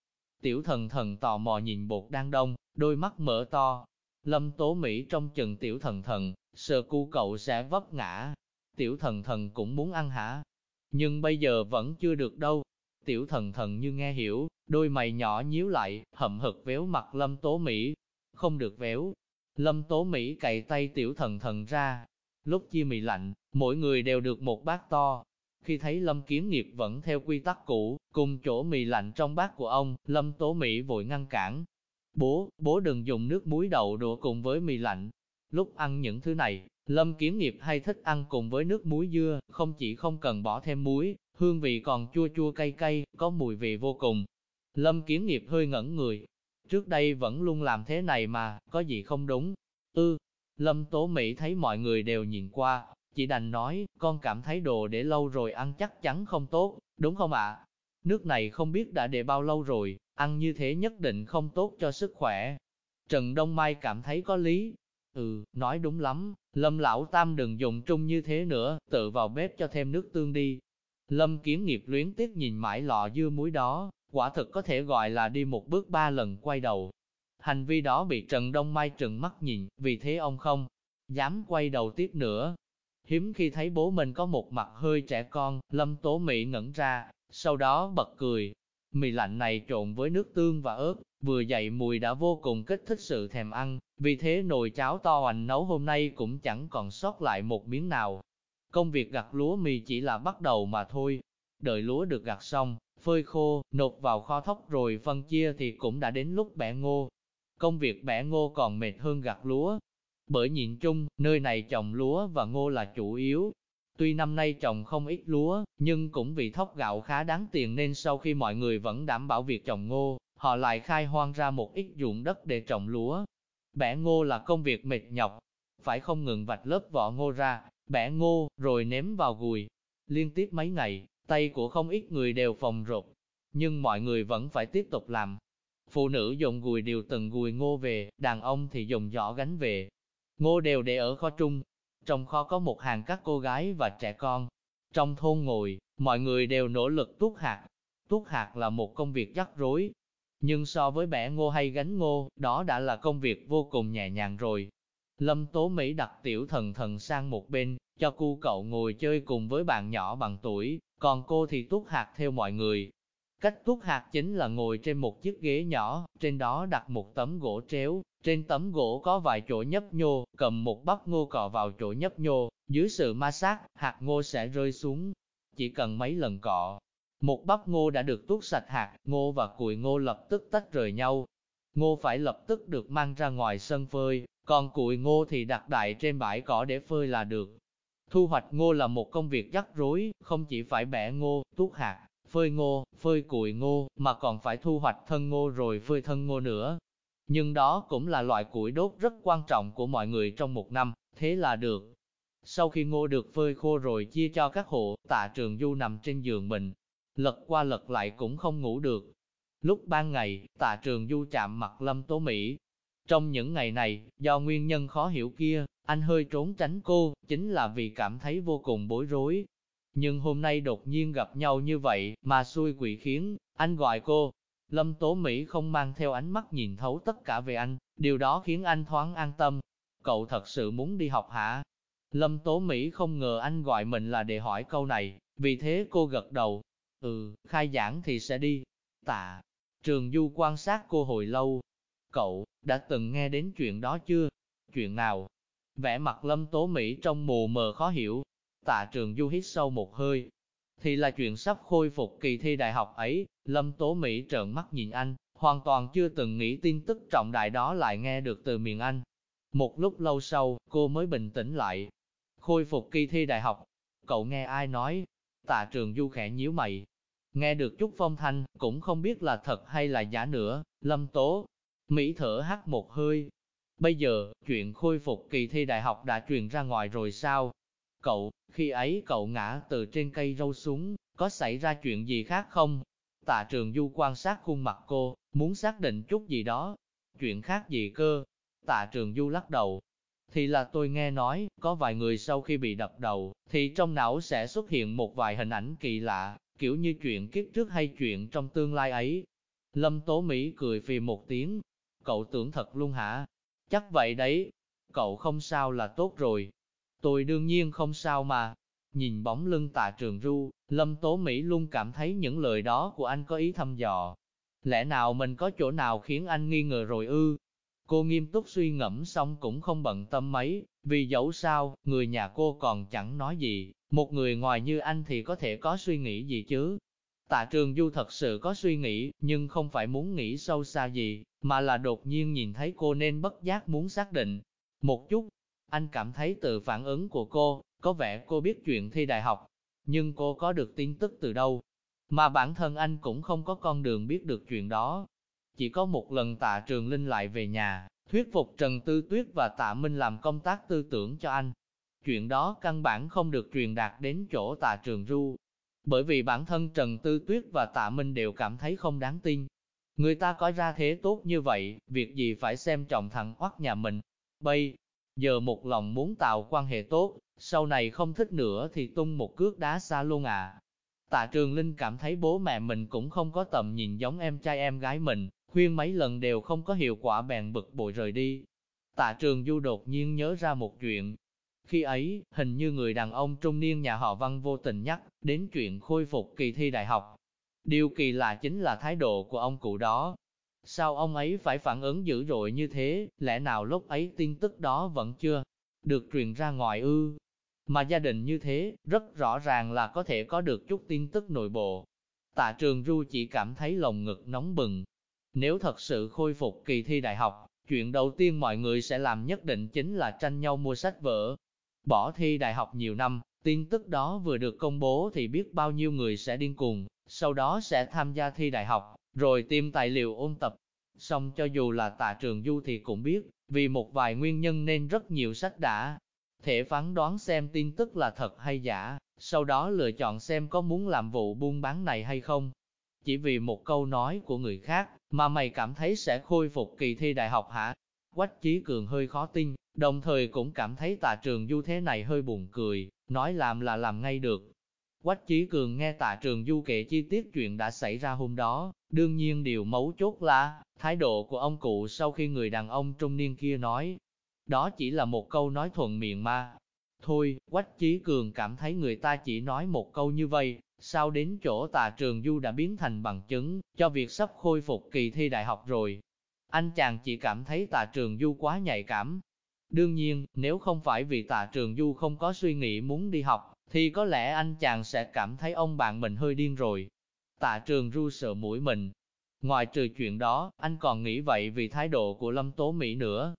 Tiểu thần thần tò mò nhìn bột đang đông, đôi mắt mở to. Lâm tố Mỹ trong chừng tiểu thần thần, sợ cu cậu sẽ vấp ngã. Tiểu thần thần cũng muốn ăn hả? Nhưng bây giờ vẫn chưa được đâu. Tiểu thần thần như nghe hiểu, đôi mày nhỏ nhíu lại, hậm hực véo mặt lâm tố Mỹ. Không được véo. Lâm tố Mỹ cày tay tiểu thần thần ra. Lúc chia mì lạnh, mỗi người đều được một bát to, khi thấy Lâm Kiến Nghiệp vẫn theo quy tắc cũ, cùng chỗ mì lạnh trong bát của ông, Lâm Tố Mỹ vội ngăn cản. Bố, bố đừng dùng nước muối đậu đũa cùng với mì lạnh. Lúc ăn những thứ này, Lâm Kiến Nghiệp hay thích ăn cùng với nước muối dưa, không chỉ không cần bỏ thêm muối, hương vị còn chua chua cay cay, có mùi vị vô cùng. Lâm Kiến Nghiệp hơi ngẩn người. Trước đây vẫn luôn làm thế này mà, có gì không đúng? Ư, Lâm Tố Mỹ thấy mọi người đều nhìn qua, chỉ đành nói, con cảm thấy đồ để lâu rồi ăn chắc chắn không tốt, đúng không ạ? Nước này không biết đã để bao lâu rồi, ăn như thế nhất định không tốt cho sức khỏe. Trần Đông Mai cảm thấy có lý. Ừ, nói đúng lắm, Lâm Lão Tam đừng dùng trung như thế nữa, tự vào bếp cho thêm nước tương đi. Lâm Kiến Nghiệp luyến tiếc nhìn mãi lọ dưa muối đó, quả thực có thể gọi là đi một bước ba lần quay đầu. Hành vi đó bị Trần Đông Mai trừng mắt nhìn, vì thế ông không dám quay đầu tiếp nữa. Hiếm khi thấy bố mình có một mặt hơi trẻ con, Lâm Tố Mỹ ngẩn ra, sau đó bật cười. Mì lạnh này trộn với nước tương và ớt, vừa dậy mùi đã vô cùng kích thích sự thèm ăn, vì thế nồi cháo to ảnh nấu hôm nay cũng chẳng còn sót lại một miếng nào. Công việc gặt lúa mì chỉ là bắt đầu mà thôi. Đợi lúa được gặt xong, phơi khô, nộp vào kho thóc rồi phân chia thì cũng đã đến lúc bẻ ngô. Công việc bẻ ngô còn mệt hơn gặt lúa. Bởi nhìn chung, nơi này trồng lúa và ngô là chủ yếu. Tuy năm nay trồng không ít lúa, nhưng cũng vì thóc gạo khá đáng tiền nên sau khi mọi người vẫn đảm bảo việc trồng ngô, họ lại khai hoang ra một ít ruộng đất để trồng lúa. Bẻ ngô là công việc mệt nhọc, phải không ngừng vạch lớp vỏ ngô ra, bẻ ngô, rồi ném vào gùi. Liên tiếp mấy ngày, tay của không ít người đều phòng rột, nhưng mọi người vẫn phải tiếp tục làm. Phụ nữ dùng gùi đều từng gùi ngô về, đàn ông thì dùng giỏ gánh về. Ngô đều để ở kho trung. Trong kho có một hàng các cô gái và trẻ con. Trong thôn ngồi, mọi người đều nỗ lực tuốt hạt. Tuốt hạt là một công việc rắc rối. Nhưng so với bẻ ngô hay gánh ngô, đó đã là công việc vô cùng nhẹ nhàng rồi. Lâm Tố Mỹ đặt tiểu thần thần sang một bên, cho cu cậu ngồi chơi cùng với bạn nhỏ bằng tuổi, còn cô thì tuốt hạt theo mọi người. Cách tuốt hạt chính là ngồi trên một chiếc ghế nhỏ, trên đó đặt một tấm gỗ tréo, trên tấm gỗ có vài chỗ nhấp nhô, cầm một bắp ngô cọ vào chỗ nhấp nhô, dưới sự ma sát, hạt ngô sẽ rơi xuống. Chỉ cần mấy lần cọ, một bắp ngô đã được tuốt sạch hạt, ngô và cùi ngô lập tức tách rời nhau. Ngô phải lập tức được mang ra ngoài sân phơi, còn cùi ngô thì đặt đại trên bãi cỏ để phơi là được. Thu hoạch ngô là một công việc rắc rối, không chỉ phải bẻ ngô, tuốt hạt, phơi ngô, phơi cùi ngô, mà còn phải thu hoạch thân ngô rồi phơi thân ngô nữa. Nhưng đó cũng là loại củi đốt rất quan trọng của mọi người trong một năm, thế là được. Sau khi ngô được phơi khô rồi chia cho các hộ, tạ trường du nằm trên giường mình, lật qua lật lại cũng không ngủ được. Lúc ban ngày, tạ trường du chạm mặt lâm tố Mỹ. Trong những ngày này, do nguyên nhân khó hiểu kia, anh hơi trốn tránh cô, chính là vì cảm thấy vô cùng bối rối. Nhưng hôm nay đột nhiên gặp nhau như vậy, mà xui quỷ khiến, anh gọi cô. Lâm Tố Mỹ không mang theo ánh mắt nhìn thấu tất cả về anh, điều đó khiến anh thoáng an tâm. Cậu thật sự muốn đi học hả? Lâm Tố Mỹ không ngờ anh gọi mình là để hỏi câu này, vì thế cô gật đầu. Ừ, khai giảng thì sẽ đi. Tạ, Trường Du quan sát cô hồi lâu. Cậu, đã từng nghe đến chuyện đó chưa? Chuyện nào? Vẻ mặt lâm tố Mỹ trong mù mờ khó hiểu. Tạ trường du hít sâu một hơi. Thì là chuyện sắp khôi phục kỳ thi đại học ấy, lâm tố Mỹ trợn mắt nhìn anh, hoàn toàn chưa từng nghĩ tin tức trọng đại đó lại nghe được từ miệng anh. Một lúc lâu sau, cô mới bình tĩnh lại. Khôi phục kỳ thi đại học. Cậu nghe ai nói? Tạ trường du khẽ nhíu mày. Nghe được chút phong thanh, cũng không biết là thật hay là giả nữa. Lâm tố. Mỹ thở hắt một hơi, Bây giờ, chuyện khôi phục kỳ thi đại học đã truyền ra ngoài rồi sao? Cậu, khi ấy cậu ngã từ trên cây râu xuống, có xảy ra chuyện gì khác không? Tạ trường du quan sát khuôn mặt cô, muốn xác định chút gì đó. Chuyện khác gì cơ? Tạ trường du lắc đầu. Thì là tôi nghe nói, có vài người sau khi bị đập đầu, thì trong não sẽ xuất hiện một vài hình ảnh kỳ lạ, kiểu như chuyện kiếp trước hay chuyện trong tương lai ấy. Lâm Tố Mỹ cười phì một tiếng. Cậu tưởng thật luôn hả? Chắc vậy đấy, cậu không sao là tốt rồi. Tôi đương nhiên không sao mà. Nhìn bóng lưng tạ trường ru, Lâm Tố Mỹ luôn cảm thấy những lời đó của anh có ý thăm dò. Lẽ nào mình có chỗ nào khiến anh nghi ngờ rồi ư? Cô nghiêm túc suy ngẫm xong cũng không bận tâm mấy, vì dẫu sao, người nhà cô còn chẳng nói gì, một người ngoài như anh thì có thể có suy nghĩ gì chứ. Tạ Trường Du thật sự có suy nghĩ, nhưng không phải muốn nghĩ sâu xa gì, mà là đột nhiên nhìn thấy cô nên bất giác muốn xác định. Một chút, anh cảm thấy từ phản ứng của cô, có vẻ cô biết chuyện thi đại học, nhưng cô có được tin tức từ đâu. Mà bản thân anh cũng không có con đường biết được chuyện đó. Chỉ có một lần tạ trường linh lại về nhà, thuyết phục Trần Tư Tuyết và tạ Minh làm công tác tư tưởng cho anh. chuyện đó căn bản không được truyền đạt đến chỗ tạ trường ru. Bởi vì bản thân Trần Tư Tuyết và tạ Minh đều cảm thấy không đáng tin. Người ta có ra thế tốt như vậy, việc gì phải xem trọng thằng oắt nhà mình. Bây giờ một lòng muốn tạo quan hệ tốt, sau này không thích nữa thì tung một cước đá xa luôn à. Tạ Trường Linh cảm thấy bố mẹ mình cũng không có tầm nhìn giống em trai em gái mình, khuyên mấy lần đều không có hiệu quả bèn bực bội rời đi. Tạ Trường Du đột nhiên nhớ ra một chuyện. Khi ấy, hình như người đàn ông trung niên nhà họ Văn vô tình nhắc đến chuyện khôi phục kỳ thi đại học. Điều kỳ lạ chính là thái độ của ông cụ đó. Sao ông ấy phải phản ứng dữ dội như thế, lẽ nào lúc ấy tin tức đó vẫn chưa được truyền ra ngoài ư? Mà gia đình như thế, rất rõ ràng là có thể có được chút tin tức nội bộ. Tạ trường Du chỉ cảm thấy lòng ngực nóng bừng. Nếu thật sự khôi phục kỳ thi đại học, chuyện đầu tiên mọi người sẽ làm nhất định chính là tranh nhau mua sách vở. Bỏ thi đại học nhiều năm, tin tức đó vừa được công bố thì biết bao nhiêu người sẽ điên cuồng, sau đó sẽ tham gia thi đại học, rồi tìm tài liệu ôn tập. Xong cho dù là tạ trường du thì cũng biết, vì một vài nguyên nhân nên rất nhiều sách đã thể phán đoán xem tin tức là thật hay giả, sau đó lựa chọn xem có muốn làm vụ buôn bán này hay không. Chỉ vì một câu nói của người khác, mà mày cảm thấy sẽ khôi phục kỳ thi đại học hả? Quách Chí Cường hơi khó tin, đồng thời cũng cảm thấy tạ trường du thế này hơi buồn cười, nói làm là làm ngay được. Quách Chí Cường nghe tạ trường du kể chi tiết chuyện đã xảy ra hôm đó, đương nhiên điều mấu chốt là, thái độ của ông cụ sau khi người đàn ông trung niên kia nói, đó chỉ là một câu nói thuận miệng mà. Thôi, Quách Chí Cường cảm thấy người ta chỉ nói một câu như vậy, sao đến chỗ tà trường du đã biến thành bằng chứng, cho việc sắp khôi phục kỳ thi đại học rồi. Anh chàng chỉ cảm thấy tà trường du quá nhạy cảm. Đương nhiên, nếu không phải vì tà trường du không có suy nghĩ muốn đi học, thì có lẽ anh chàng sẽ cảm thấy ông bạn mình hơi điên rồi. Tạ trường du sợ mũi mình. Ngoài trừ chuyện đó, anh còn nghĩ vậy vì thái độ của Lâm Tố Mỹ nữa,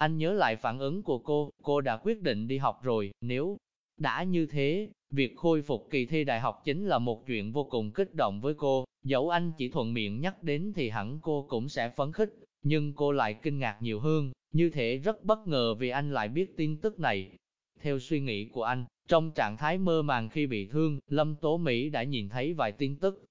anh nhớ lại phản ứng của cô, cô đã quyết định đi học rồi, nếu đã như thế, việc khôi phục kỳ thi đại học chính là một chuyện vô cùng kích động với cô, dẫu anh chỉ thuận miệng nhắc đến thì hẳn cô cũng sẽ phấn khích, nhưng cô lại kinh ngạc nhiều hơn, như thế rất bất ngờ vì anh lại biết tin tức này. Theo suy nghĩ của anh, trong trạng thái mơ màng khi bị thương, Lâm Tố Mỹ đã nhìn thấy vài tin tức,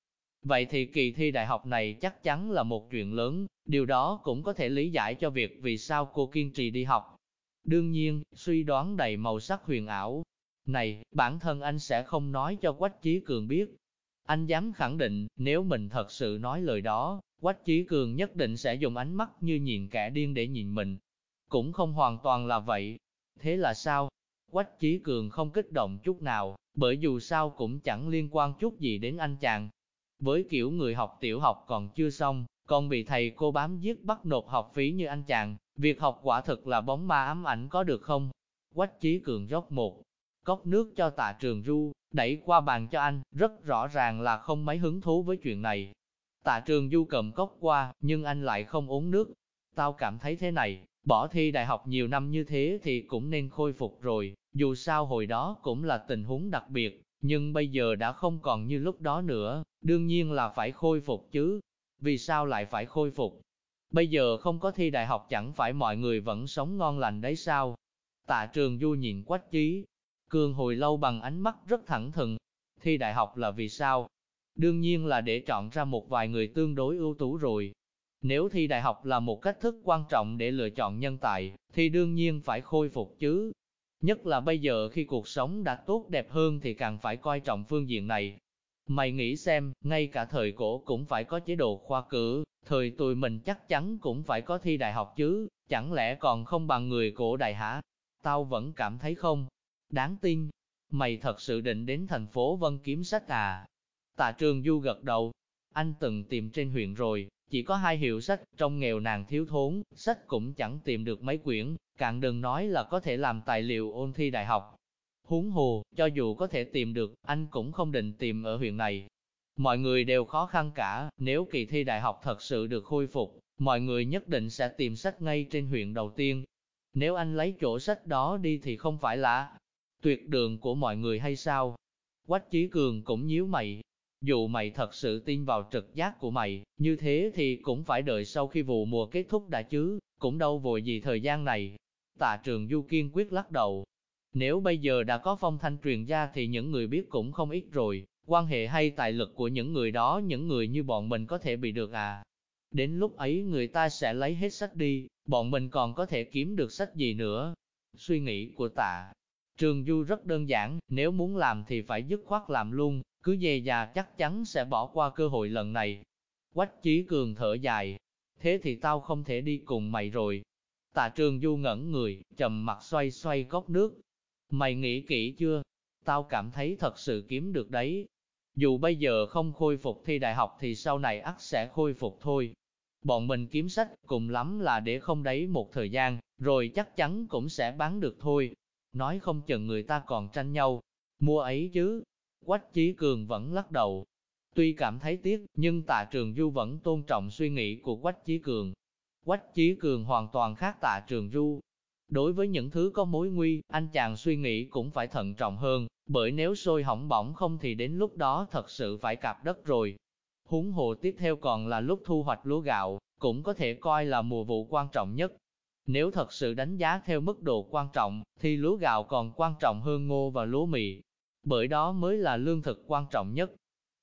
Vậy thì kỳ thi đại học này chắc chắn là một chuyện lớn, điều đó cũng có thể lý giải cho việc vì sao cô kiên trì đi học. Đương nhiên, suy đoán đầy màu sắc huyền ảo. Này, bản thân anh sẽ không nói cho Quách Chí Cường biết. Anh dám khẳng định, nếu mình thật sự nói lời đó, Quách Chí Cường nhất định sẽ dùng ánh mắt như nhìn kẻ điên để nhìn mình. Cũng không hoàn toàn là vậy. Thế là sao? Quách Chí Cường không kích động chút nào, bởi dù sao cũng chẳng liên quan chút gì đến anh chàng. Với kiểu người học tiểu học còn chưa xong, còn bị thầy cô bám giết bắt nộp học phí như anh chàng, việc học quả thực là bóng ma ám ảnh có được không? Quách Chí Cường rót một cốc nước cho tạ trường Du đẩy qua bàn cho anh, rất rõ ràng là không mấy hứng thú với chuyện này. Tạ trường du cầm cốc qua, nhưng anh lại không uống nước. Tao cảm thấy thế này, bỏ thi đại học nhiều năm như thế thì cũng nên khôi phục rồi, dù sao hồi đó cũng là tình huống đặc biệt, nhưng bây giờ đã không còn như lúc đó nữa, đương nhiên là phải khôi phục chứ. Vì sao lại phải khôi phục? Bây giờ không có thi đại học chẳng phải mọi người vẫn sống ngon lành đấy sao? Tạ trường du nhìn quách chí cường hồi lâu bằng ánh mắt rất thẳng thừng. Thi đại học là vì sao? Đương nhiên là để chọn ra một vài người tương đối ưu tú rồi. Nếu thi đại học là một cách thức quan trọng để lựa chọn nhân tài, thì đương nhiên phải khôi phục chứ. Nhất là bây giờ khi cuộc sống đã tốt đẹp hơn thì càng phải coi trọng phương diện này. Mày nghĩ xem, ngay cả thời cổ cũng phải có chế độ khoa cử, thời tụi mình chắc chắn cũng phải có thi đại học chứ, chẳng lẽ còn không bằng người cổ đại hả? Tao vẫn cảm thấy không. Đáng tin, mày thật sự định đến thành phố Vân kiếm sách à? Tạ trường du gật đầu, anh từng tìm trên huyện rồi, chỉ có hai hiệu sách, trong nghèo nàng thiếu thốn, sách cũng chẳng tìm được mấy quyển, càng đừng nói là có thể làm tài liệu ôn thi đại học. Huống hồ, cho dù có thể tìm được, anh cũng không định tìm ở huyện này. Mọi người đều khó khăn cả, nếu kỳ thi đại học thật sự được khôi phục, mọi người nhất định sẽ tìm sách ngay trên huyện đầu tiên. Nếu anh lấy chỗ sách đó đi thì không phải là tuyệt đường của mọi người hay sao? Quách Chí Cường cũng nhíu mày, dù mày thật sự tin vào trực giác của mày, như thế thì cũng phải đợi sau khi vụ mùa kết thúc đã chứ, cũng đâu vội gì thời gian này. Tạ trường Du kiên quyết lắc đầu. Nếu bây giờ đã có phong thanh truyền ra thì những người biết cũng không ít rồi, quan hệ hay tài lực của những người đó những người như bọn mình có thể bị được à. Đến lúc ấy người ta sẽ lấy hết sách đi, bọn mình còn có thể kiếm được sách gì nữa. Suy nghĩ của tạ Trường Du rất đơn giản, nếu muốn làm thì phải dứt khoát làm luôn, cứ dè già chắc chắn sẽ bỏ qua cơ hội lần này. Quách Chí Cường thở dài, thế thì tao không thể đi cùng mày rồi. Tạ Trường Du ngẩn người, trầm mặt xoay xoay cốc nước. Mày nghĩ kỹ chưa? Tao cảm thấy thật sự kiếm được đấy. Dù bây giờ không khôi phục thi đại học thì sau này ắt sẽ khôi phục thôi. Bọn mình kiếm sách cùng lắm là để không đấy một thời gian, rồi chắc chắn cũng sẽ bán được thôi. Nói không chừng người ta còn tranh nhau, mua ấy chứ. Quách Chí Cường vẫn lắc đầu. Tuy cảm thấy tiếc, nhưng tạ trường du vẫn tôn trọng suy nghĩ của Quách Chí Cường. Quách Chí Cường hoàn toàn khác tạ trường du. Đối với những thứ có mối nguy, anh chàng suy nghĩ cũng phải thận trọng hơn, bởi nếu sôi hỏng bỏng không thì đến lúc đó thật sự phải cạp đất rồi. Huống hồ tiếp theo còn là lúc thu hoạch lúa gạo, cũng có thể coi là mùa vụ quan trọng nhất. Nếu thật sự đánh giá theo mức độ quan trọng, thì lúa gạo còn quan trọng hơn ngô và lúa mì. Bởi đó mới là lương thực quan trọng nhất.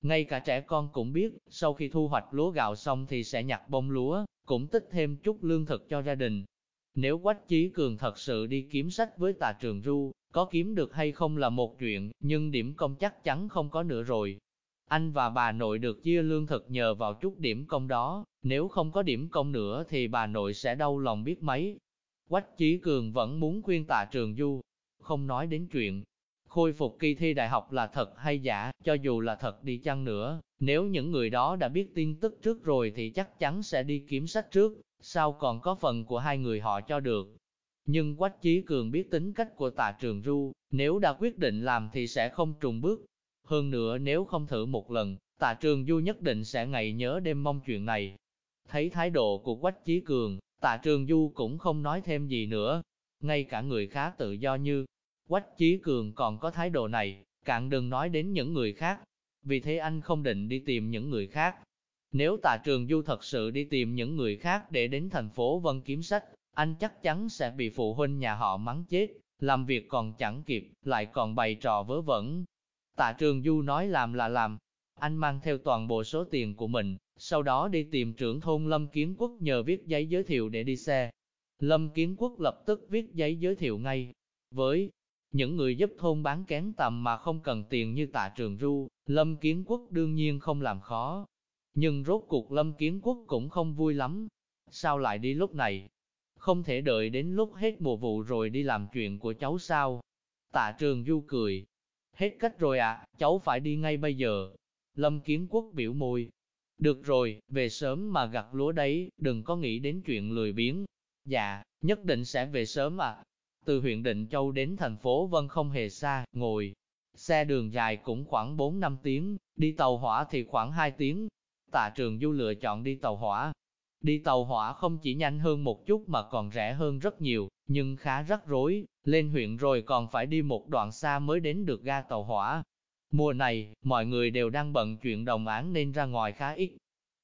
Ngay cả trẻ con cũng biết, sau khi thu hoạch lúa gạo xong thì sẽ nhặt bông lúa, cũng tích thêm chút lương thực cho gia đình. Nếu Quách Chí Cường thật sự đi kiếm sách với tà trường ru, có kiếm được hay không là một chuyện, nhưng điểm công chắc chắn không có nữa rồi. Anh và bà nội được chia lương thực nhờ vào chút điểm công đó, nếu không có điểm công nữa thì bà nội sẽ đau lòng biết mấy. Quách Chí Cường vẫn muốn khuyên tạ trường du, không nói đến chuyện khôi phục kỳ thi đại học là thật hay giả, cho dù là thật đi chăng nữa, nếu những người đó đã biết tin tức trước rồi thì chắc chắn sẽ đi kiếm sách trước, sao còn có phần của hai người họ cho được. Nhưng Quách Chí Cường biết tính cách của tạ trường Du, nếu đã quyết định làm thì sẽ không trùng bước. Hơn nữa nếu không thử một lần, tạ trường du nhất định sẽ ngày nhớ đêm mong chuyện này. Thấy thái độ của Quách Chí Cường, tạ trường du cũng không nói thêm gì nữa. Ngay cả người khác tự do như Quách Chí Cường còn có thái độ này, cạn đừng nói đến những người khác. Vì thế anh không định đi tìm những người khác. Nếu tạ trường du thật sự đi tìm những người khác để đến thành phố Vân kiếm sách, anh chắc chắn sẽ bị phụ huynh nhà họ mắng chết, làm việc còn chẳng kịp, lại còn bày trò vớ vẩn. Tạ trường du nói làm là làm, anh mang theo toàn bộ số tiền của mình, sau đó đi tìm trưởng thôn Lâm Kiến Quốc nhờ viết giấy giới thiệu để đi xe. Lâm Kiến Quốc lập tức viết giấy giới thiệu ngay. Với những người giúp thôn bán kén tầm mà không cần tiền như tạ trường ru, Lâm Kiến Quốc đương nhiên không làm khó. Nhưng rốt cuộc Lâm Kiến Quốc cũng không vui lắm. Sao lại đi lúc này? Không thể đợi đến lúc hết mùa vụ rồi đi làm chuyện của cháu sao? Tạ trường du cười. Hết cách rồi à, cháu phải đi ngay bây giờ. Lâm Kiến Quốc biểu môi. Được rồi, về sớm mà gặt lúa đấy, đừng có nghĩ đến chuyện lười biếng. Dạ, nhất định sẽ về sớm à. Từ huyện Định Châu đến thành phố Vân không hề xa, ngồi. Xe đường dài cũng khoảng 4-5 tiếng, đi tàu hỏa thì khoảng 2 tiếng. Tạ trường du lựa chọn đi tàu hỏa. Đi tàu hỏa không chỉ nhanh hơn một chút mà còn rẻ hơn rất nhiều, nhưng khá rắc rối, lên huyện rồi còn phải đi một đoạn xa mới đến được ga tàu hỏa. Mùa này, mọi người đều đang bận chuyện đồng án nên ra ngoài khá ít.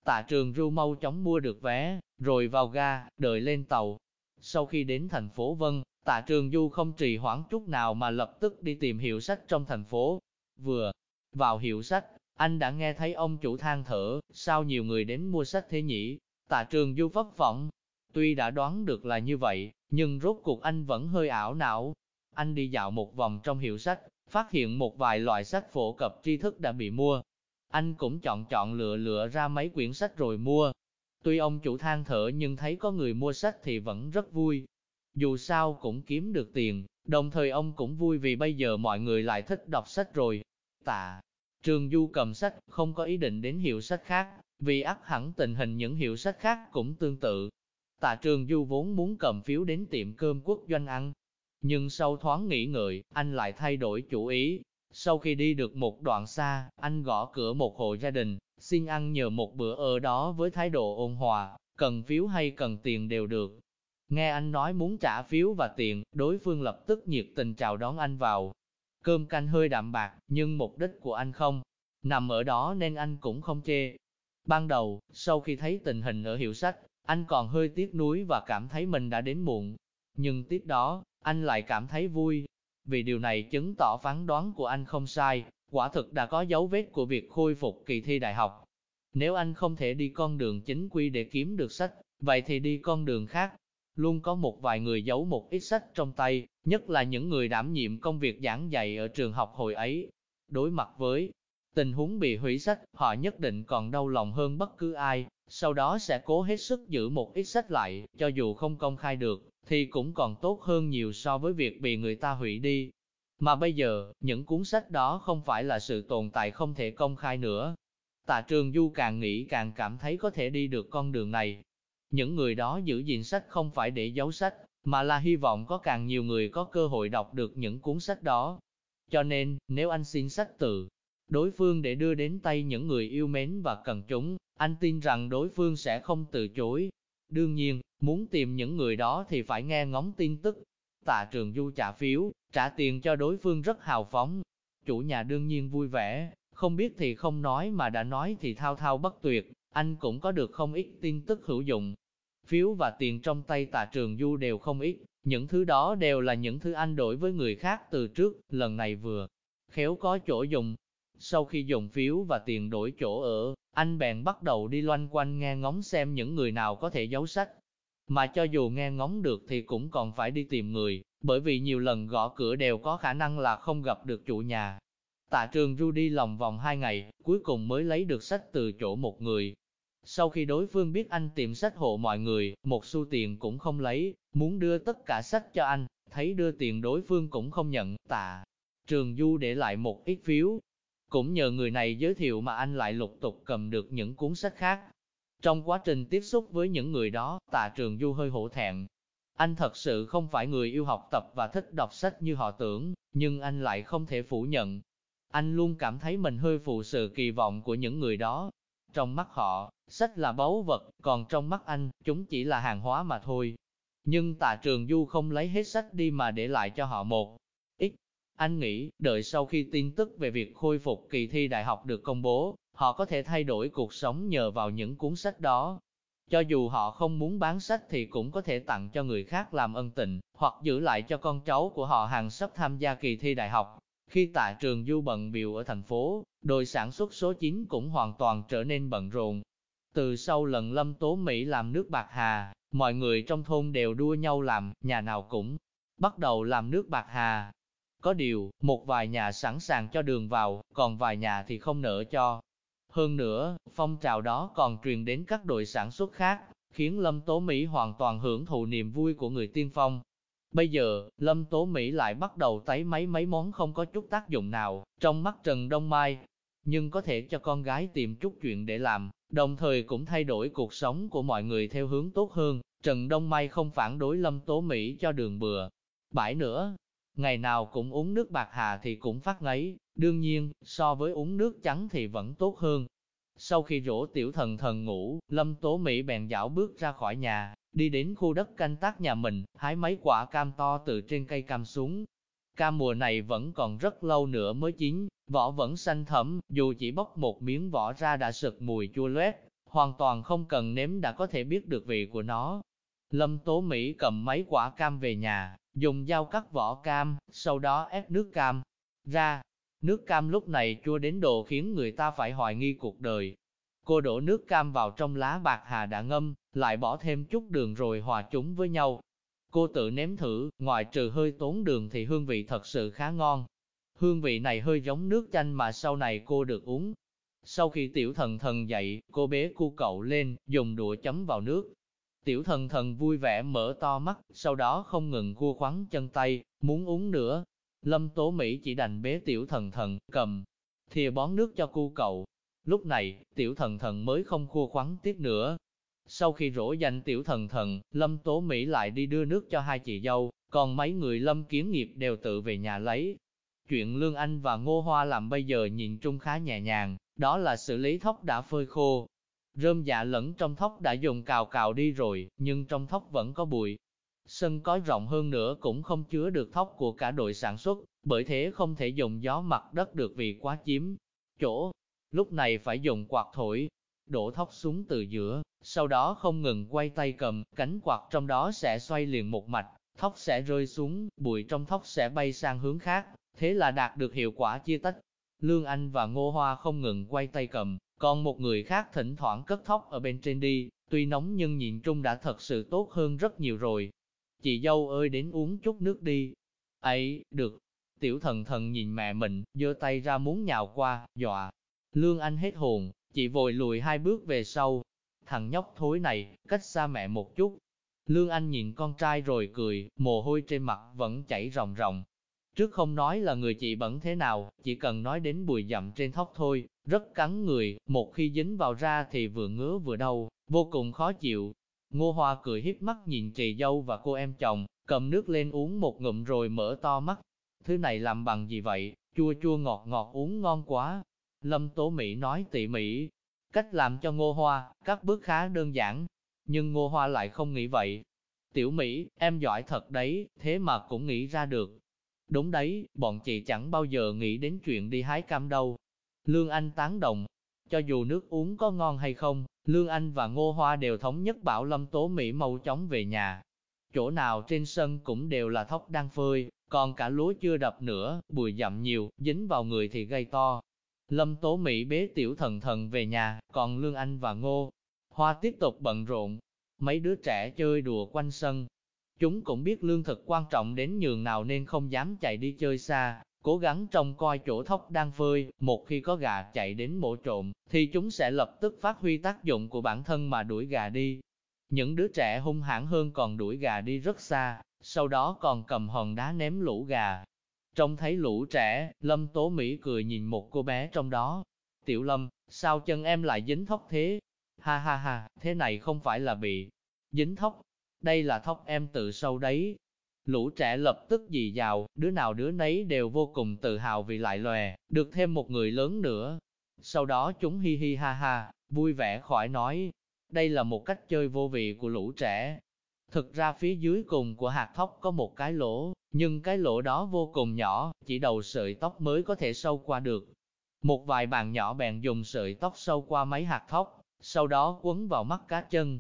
Tạ trường ru mau chóng mua được vé, rồi vào ga, đợi lên tàu. Sau khi đến thành phố Vân, Tạ Trường Du không trì hoãn chút nào mà lập tức đi tìm hiệu sách trong thành phố. Vừa vào hiệu sách, anh đã nghe thấy ông chủ than thở, sao nhiều người đến mua sách thế nhỉ? Tạ Trường Du vấp vọng. Tuy đã đoán được là như vậy, nhưng rốt cuộc anh vẫn hơi ảo não. Anh đi dạo một vòng trong hiệu sách, phát hiện một vài loại sách phổ cập tri thức đã bị mua. Anh cũng chọn chọn lựa lựa ra mấy quyển sách rồi mua. Tuy ông chủ than thở nhưng thấy có người mua sách thì vẫn rất vui, dù sao cũng kiếm được tiền, đồng thời ông cũng vui vì bây giờ mọi người lại thích đọc sách rồi. Tạ, Trường Du cầm sách, không có ý định đến hiệu sách khác, vì ắt hẳn tình hình những hiệu sách khác cũng tương tự. Tạ Trường Du vốn muốn cầm phiếu đến tiệm cơm quốc doanh ăn, nhưng sau thoáng nghĩ ngợi, anh lại thay đổi chủ ý. Sau khi đi được một đoạn xa, anh gõ cửa một hộ gia đình, xin ăn nhờ một bữa ở đó với thái độ ôn hòa, cần phiếu hay cần tiền đều được. Nghe anh nói muốn trả phiếu và tiền, đối phương lập tức nhiệt tình chào đón anh vào. Cơm canh hơi đạm bạc, nhưng mục đích của anh không nằm ở đó nên anh cũng không chê. Ban đầu, sau khi thấy tình hình ở hiệu sách, anh còn hơi tiếc nuối và cảm thấy mình đã đến muộn. Nhưng tiếp đó, anh lại cảm thấy vui. Vì điều này chứng tỏ phán đoán của anh không sai, quả thực đã có dấu vết của việc khôi phục kỳ thi đại học. Nếu anh không thể đi con đường chính quy để kiếm được sách, vậy thì đi con đường khác. Luôn có một vài người giấu một ít sách trong tay, nhất là những người đảm nhiệm công việc giảng dạy ở trường học hồi ấy. Đối mặt với tình huống bị hủy sách, họ nhất định còn đau lòng hơn bất cứ ai, sau đó sẽ cố hết sức giữ một ít sách lại, cho dù không công khai được, thì cũng còn tốt hơn nhiều so với việc bị người ta hủy đi. Mà bây giờ, những cuốn sách đó không phải là sự tồn tại không thể công khai nữa. Tạ Trường Du càng nghĩ càng cảm thấy có thể đi được con đường này. Những người đó giữ gìn sách không phải để giấu sách, mà là hy vọng có càng nhiều người có cơ hội đọc được những cuốn sách đó. Cho nên, nếu anh xin sách từ đối phương để đưa đến tay những người yêu mến và cần chúng, anh tin rằng đối phương sẽ không từ chối. Đương nhiên, muốn tìm những người đó thì phải nghe ngóng tin tức. Tạ trường du trả phiếu, trả tiền cho đối phương rất hào phóng. Chủ nhà đương nhiên vui vẻ, không biết thì không nói mà đã nói thì thao thao bất tuyệt, anh cũng có được không ít tin tức hữu dụng. Phiếu và tiền trong tay tạ trường du đều không ít, những thứ đó đều là những thứ anh đổi với người khác từ trước, lần này vừa khéo có chỗ dùng. Sau khi dùng phiếu và tiền đổi chỗ ở, anh bèn bắt đầu đi loanh quanh nghe ngóng xem những người nào có thể giấu sách. Mà cho dù nghe ngóng được thì cũng còn phải đi tìm người, bởi vì nhiều lần gõ cửa đều có khả năng là không gặp được chủ nhà. Tạ trường ru đi lòng vòng hai ngày, cuối cùng mới lấy được sách từ chỗ một người. Sau khi đối phương biết anh tìm sách hộ mọi người, một xu tiền cũng không lấy, muốn đưa tất cả sách cho anh, thấy đưa tiền đối phương cũng không nhận, tạ. Trường Du để lại một ít phiếu, cũng nhờ người này giới thiệu mà anh lại lục tục cầm được những cuốn sách khác. Trong quá trình tiếp xúc với những người đó, tạ trường du hơi hổ thẹn. Anh thật sự không phải người yêu học tập và thích đọc sách như họ tưởng, nhưng anh lại không thể phủ nhận. Anh luôn cảm thấy mình hơi phụ sự kỳ vọng của những người đó. Trong mắt họ, sách là báu vật, còn trong mắt anh, chúng chỉ là hàng hóa mà thôi. Nhưng tạ trường du không lấy hết sách đi mà để lại cho họ một anh nghĩ, đợi sau khi tin tức về việc khôi phục kỳ thi đại học được công bố, họ có thể thay đổi cuộc sống nhờ vào những cuốn sách đó. Cho dù họ không muốn bán sách thì cũng có thể tặng cho người khác làm ân tình, hoặc giữ lại cho con cháu của họ hàng sắp tham gia kỳ thi đại học. Khi tại trường du bận biểu ở thành phố, đội sản xuất số 9 cũng hoàn toàn trở nên bận rộn. Từ sau lần Lâm Tố Mỹ làm nước bạc hà, mọi người trong thôn đều đua nhau làm, nhà nào cũng bắt đầu làm nước bạc hà. Có điều, một vài nhà sẵn sàng cho đường vào, còn vài nhà thì không nỡ cho. Hơn nữa, phong trào đó còn truyền đến các đội sản xuất khác, khiến Lâm Tố Mỹ hoàn toàn hưởng thụ niềm vui của người tiên phong. Bây giờ, Lâm Tố Mỹ lại bắt đầu tấy mấy mấy món không có chút tác dụng nào, trong mắt Trần Đông Mai. Nhưng có thể cho con gái tìm chút chuyện để làm, đồng thời cũng thay đổi cuộc sống của mọi người theo hướng tốt hơn. Trần Đông Mai không phản đối Lâm Tố Mỹ cho đường bừa. Bãi nữa, Ngày nào cũng uống nước bạc hà thì cũng phát ngấy, đương nhiên, so với uống nước trắng thì vẫn tốt hơn. Sau khi rỗ tiểu thần thần ngủ, Lâm Tố Mỹ bèn dạo bước ra khỏi nhà, đi đến khu đất canh tác nhà mình, hái mấy quả cam to từ trên cây cam xuống. Cam mùa này vẫn còn rất lâu nữa mới chín, vỏ vẫn xanh thẫm, dù chỉ bóc một miếng vỏ ra đã sực mùi chua loét, hoàn toàn không cần nếm đã có thể biết được vị của nó. Lâm Tố Mỹ cầm mấy quả cam về nhà, dùng dao cắt vỏ cam, sau đó ép nước cam ra. Nước cam lúc này chua đến độ khiến người ta phải hoài nghi cuộc đời. Cô đổ nước cam vào trong lá bạc hà đã ngâm, lại bỏ thêm chút đường rồi hòa chúng với nhau. Cô tự nếm thử, ngoài trừ hơi tốn đường thì hương vị thật sự khá ngon. Hương vị này hơi giống nước chanh mà sau này cô được uống. Sau khi tiểu thần thần dậy, cô bế cu cậu lên, dùng đũa chấm vào nước, Tiểu thần thần vui vẻ mở to mắt, sau đó không ngừng cua khoắn chân tay, muốn uống nữa. Lâm Tố Mỹ chỉ đành bế tiểu thần thần, cầm thìa bón nước cho cu cậu. Lúc này, tiểu thần thần mới không cua khoắn tiếp nữa. Sau khi rỗ danh tiểu thần thần, Lâm Tố Mỹ lại đi đưa nước cho hai chị dâu, còn mấy người Lâm kiến nghiệp đều tự về nhà lấy. Chuyện Lương Anh và Ngô Hoa làm bây giờ nhìn chung khá nhẹ nhàng, đó là xử lý thóc đã phơi khô, Rơm dạ lẫn trong thóc đã dùng cào cào đi rồi, nhưng trong thóc vẫn có bụi. Sân có rộng hơn nữa cũng không chứa được thóc của cả đội sản xuất, bởi thế không thể dùng gió mặt đất được vì quá chiếm chỗ. Lúc này phải dùng quạt thổi, đổ thóc xuống từ giữa, sau đó không ngừng quay tay cầm, cánh quạt trong đó sẽ xoay liền một mạch, thóc sẽ rơi xuống, bụi trong thóc sẽ bay sang hướng khác, thế là đạt được hiệu quả chia tách. Lương Anh và Ngô Hoa không ngừng quay tay cầm, còn một người khác thỉnh thoảng cất thóc ở bên trên đi, tuy nóng nhưng nhìn chung đã thật sự tốt hơn rất nhiều rồi. Chị dâu ơi đến uống chút nước đi. Ấy, được. Tiểu thần thần nhìn mẹ mình, giơ tay ra muốn nhào qua, dọa. Lương Anh hết hồn, chị vội lùi hai bước về sau. Thằng nhóc thối này, cách xa mẹ một chút. Lương Anh nhìn con trai rồi cười, mồ hôi trên mặt vẫn chảy ròng ròng. Trước không nói là người chị bẩn thế nào, chỉ cần nói đến bùi dặm trên thóc thôi, rất cắn người, một khi dính vào ra thì vừa ngứa vừa đau, vô cùng khó chịu. Ngô Hoa cười hiếp mắt nhìn chị dâu và cô em chồng, cầm nước lên uống một ngụm rồi mở to mắt. Thứ này làm bằng gì vậy, chua chua ngọt ngọt uống ngon quá. Lâm Tố Mỹ nói tỉ mỉ, cách làm cho Ngô Hoa, các bước khá đơn giản, nhưng Ngô Hoa lại không nghĩ vậy. Tiểu Mỹ, em giỏi thật đấy, thế mà cũng nghĩ ra được. Đúng đấy, bọn chị chẳng bao giờ nghĩ đến chuyện đi hái cam đâu. Lương Anh tán đồng, cho dù nước uống có ngon hay không, Lương Anh và Ngô Hoa đều thống nhất bảo Lâm Tố Mỹ mau chóng về nhà. Chỗ nào trên sân cũng đều là thóc đang phơi, còn cả lúa chưa đập nữa, bụi dặm nhiều, dính vào người thì gây to. Lâm Tố Mỹ bế tiểu thần thần về nhà, còn Lương Anh và Ngô Hoa tiếp tục bận rộn. Mấy đứa trẻ chơi đùa quanh sân. Chúng cũng biết lương thực quan trọng đến nhường nào nên không dám chạy đi chơi xa, cố gắng trông coi chỗ thóc đang phơi, một khi có gà chạy đến mổ trộm, thì chúng sẽ lập tức phát huy tác dụng của bản thân mà đuổi gà đi. Những đứa trẻ hung hãn hơn còn đuổi gà đi rất xa, sau đó còn cầm hòn đá ném lũ gà. Trông thấy lũ trẻ, Lâm Tố Mỹ cười nhìn một cô bé trong đó. Tiểu Lâm, sao chân em lại dính thóc thế? Ha ha ha, thế này không phải là bị dính thóc, đây là thóc em tự sâu đấy. Lũ trẻ lập tức dì dào, đứa nào đứa nấy đều vô cùng tự hào vì lại lòe, được thêm một người lớn nữa. Sau đó chúng hi hi ha ha, vui vẻ khỏi nói. Đây là một cách chơi vô vị của lũ trẻ. Thực ra phía dưới cùng của hạt thóc có một cái lỗ, nhưng cái lỗ đó vô cùng nhỏ, chỉ đầu sợi tóc mới có thể sâu qua được. Một vài bạn nhỏ bèn dùng sợi tóc sâu qua mấy hạt thóc, sau đó quấn vào mắt cá chân.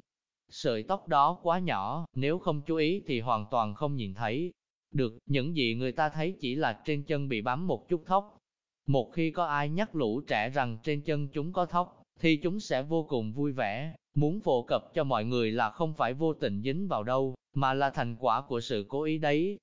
Sợi tóc đó quá nhỏ, nếu không chú ý thì hoàn toàn không nhìn thấy. Được, những gì người ta thấy chỉ là trên chân bị bám một chút thóc. Một khi có ai nhắc lũ trẻ rằng trên chân chúng có thóc, thì chúng sẽ vô cùng vui vẻ, muốn phổ cập cho mọi người là không phải vô tình dính vào đâu, mà là thành quả của sự cố ý đấy.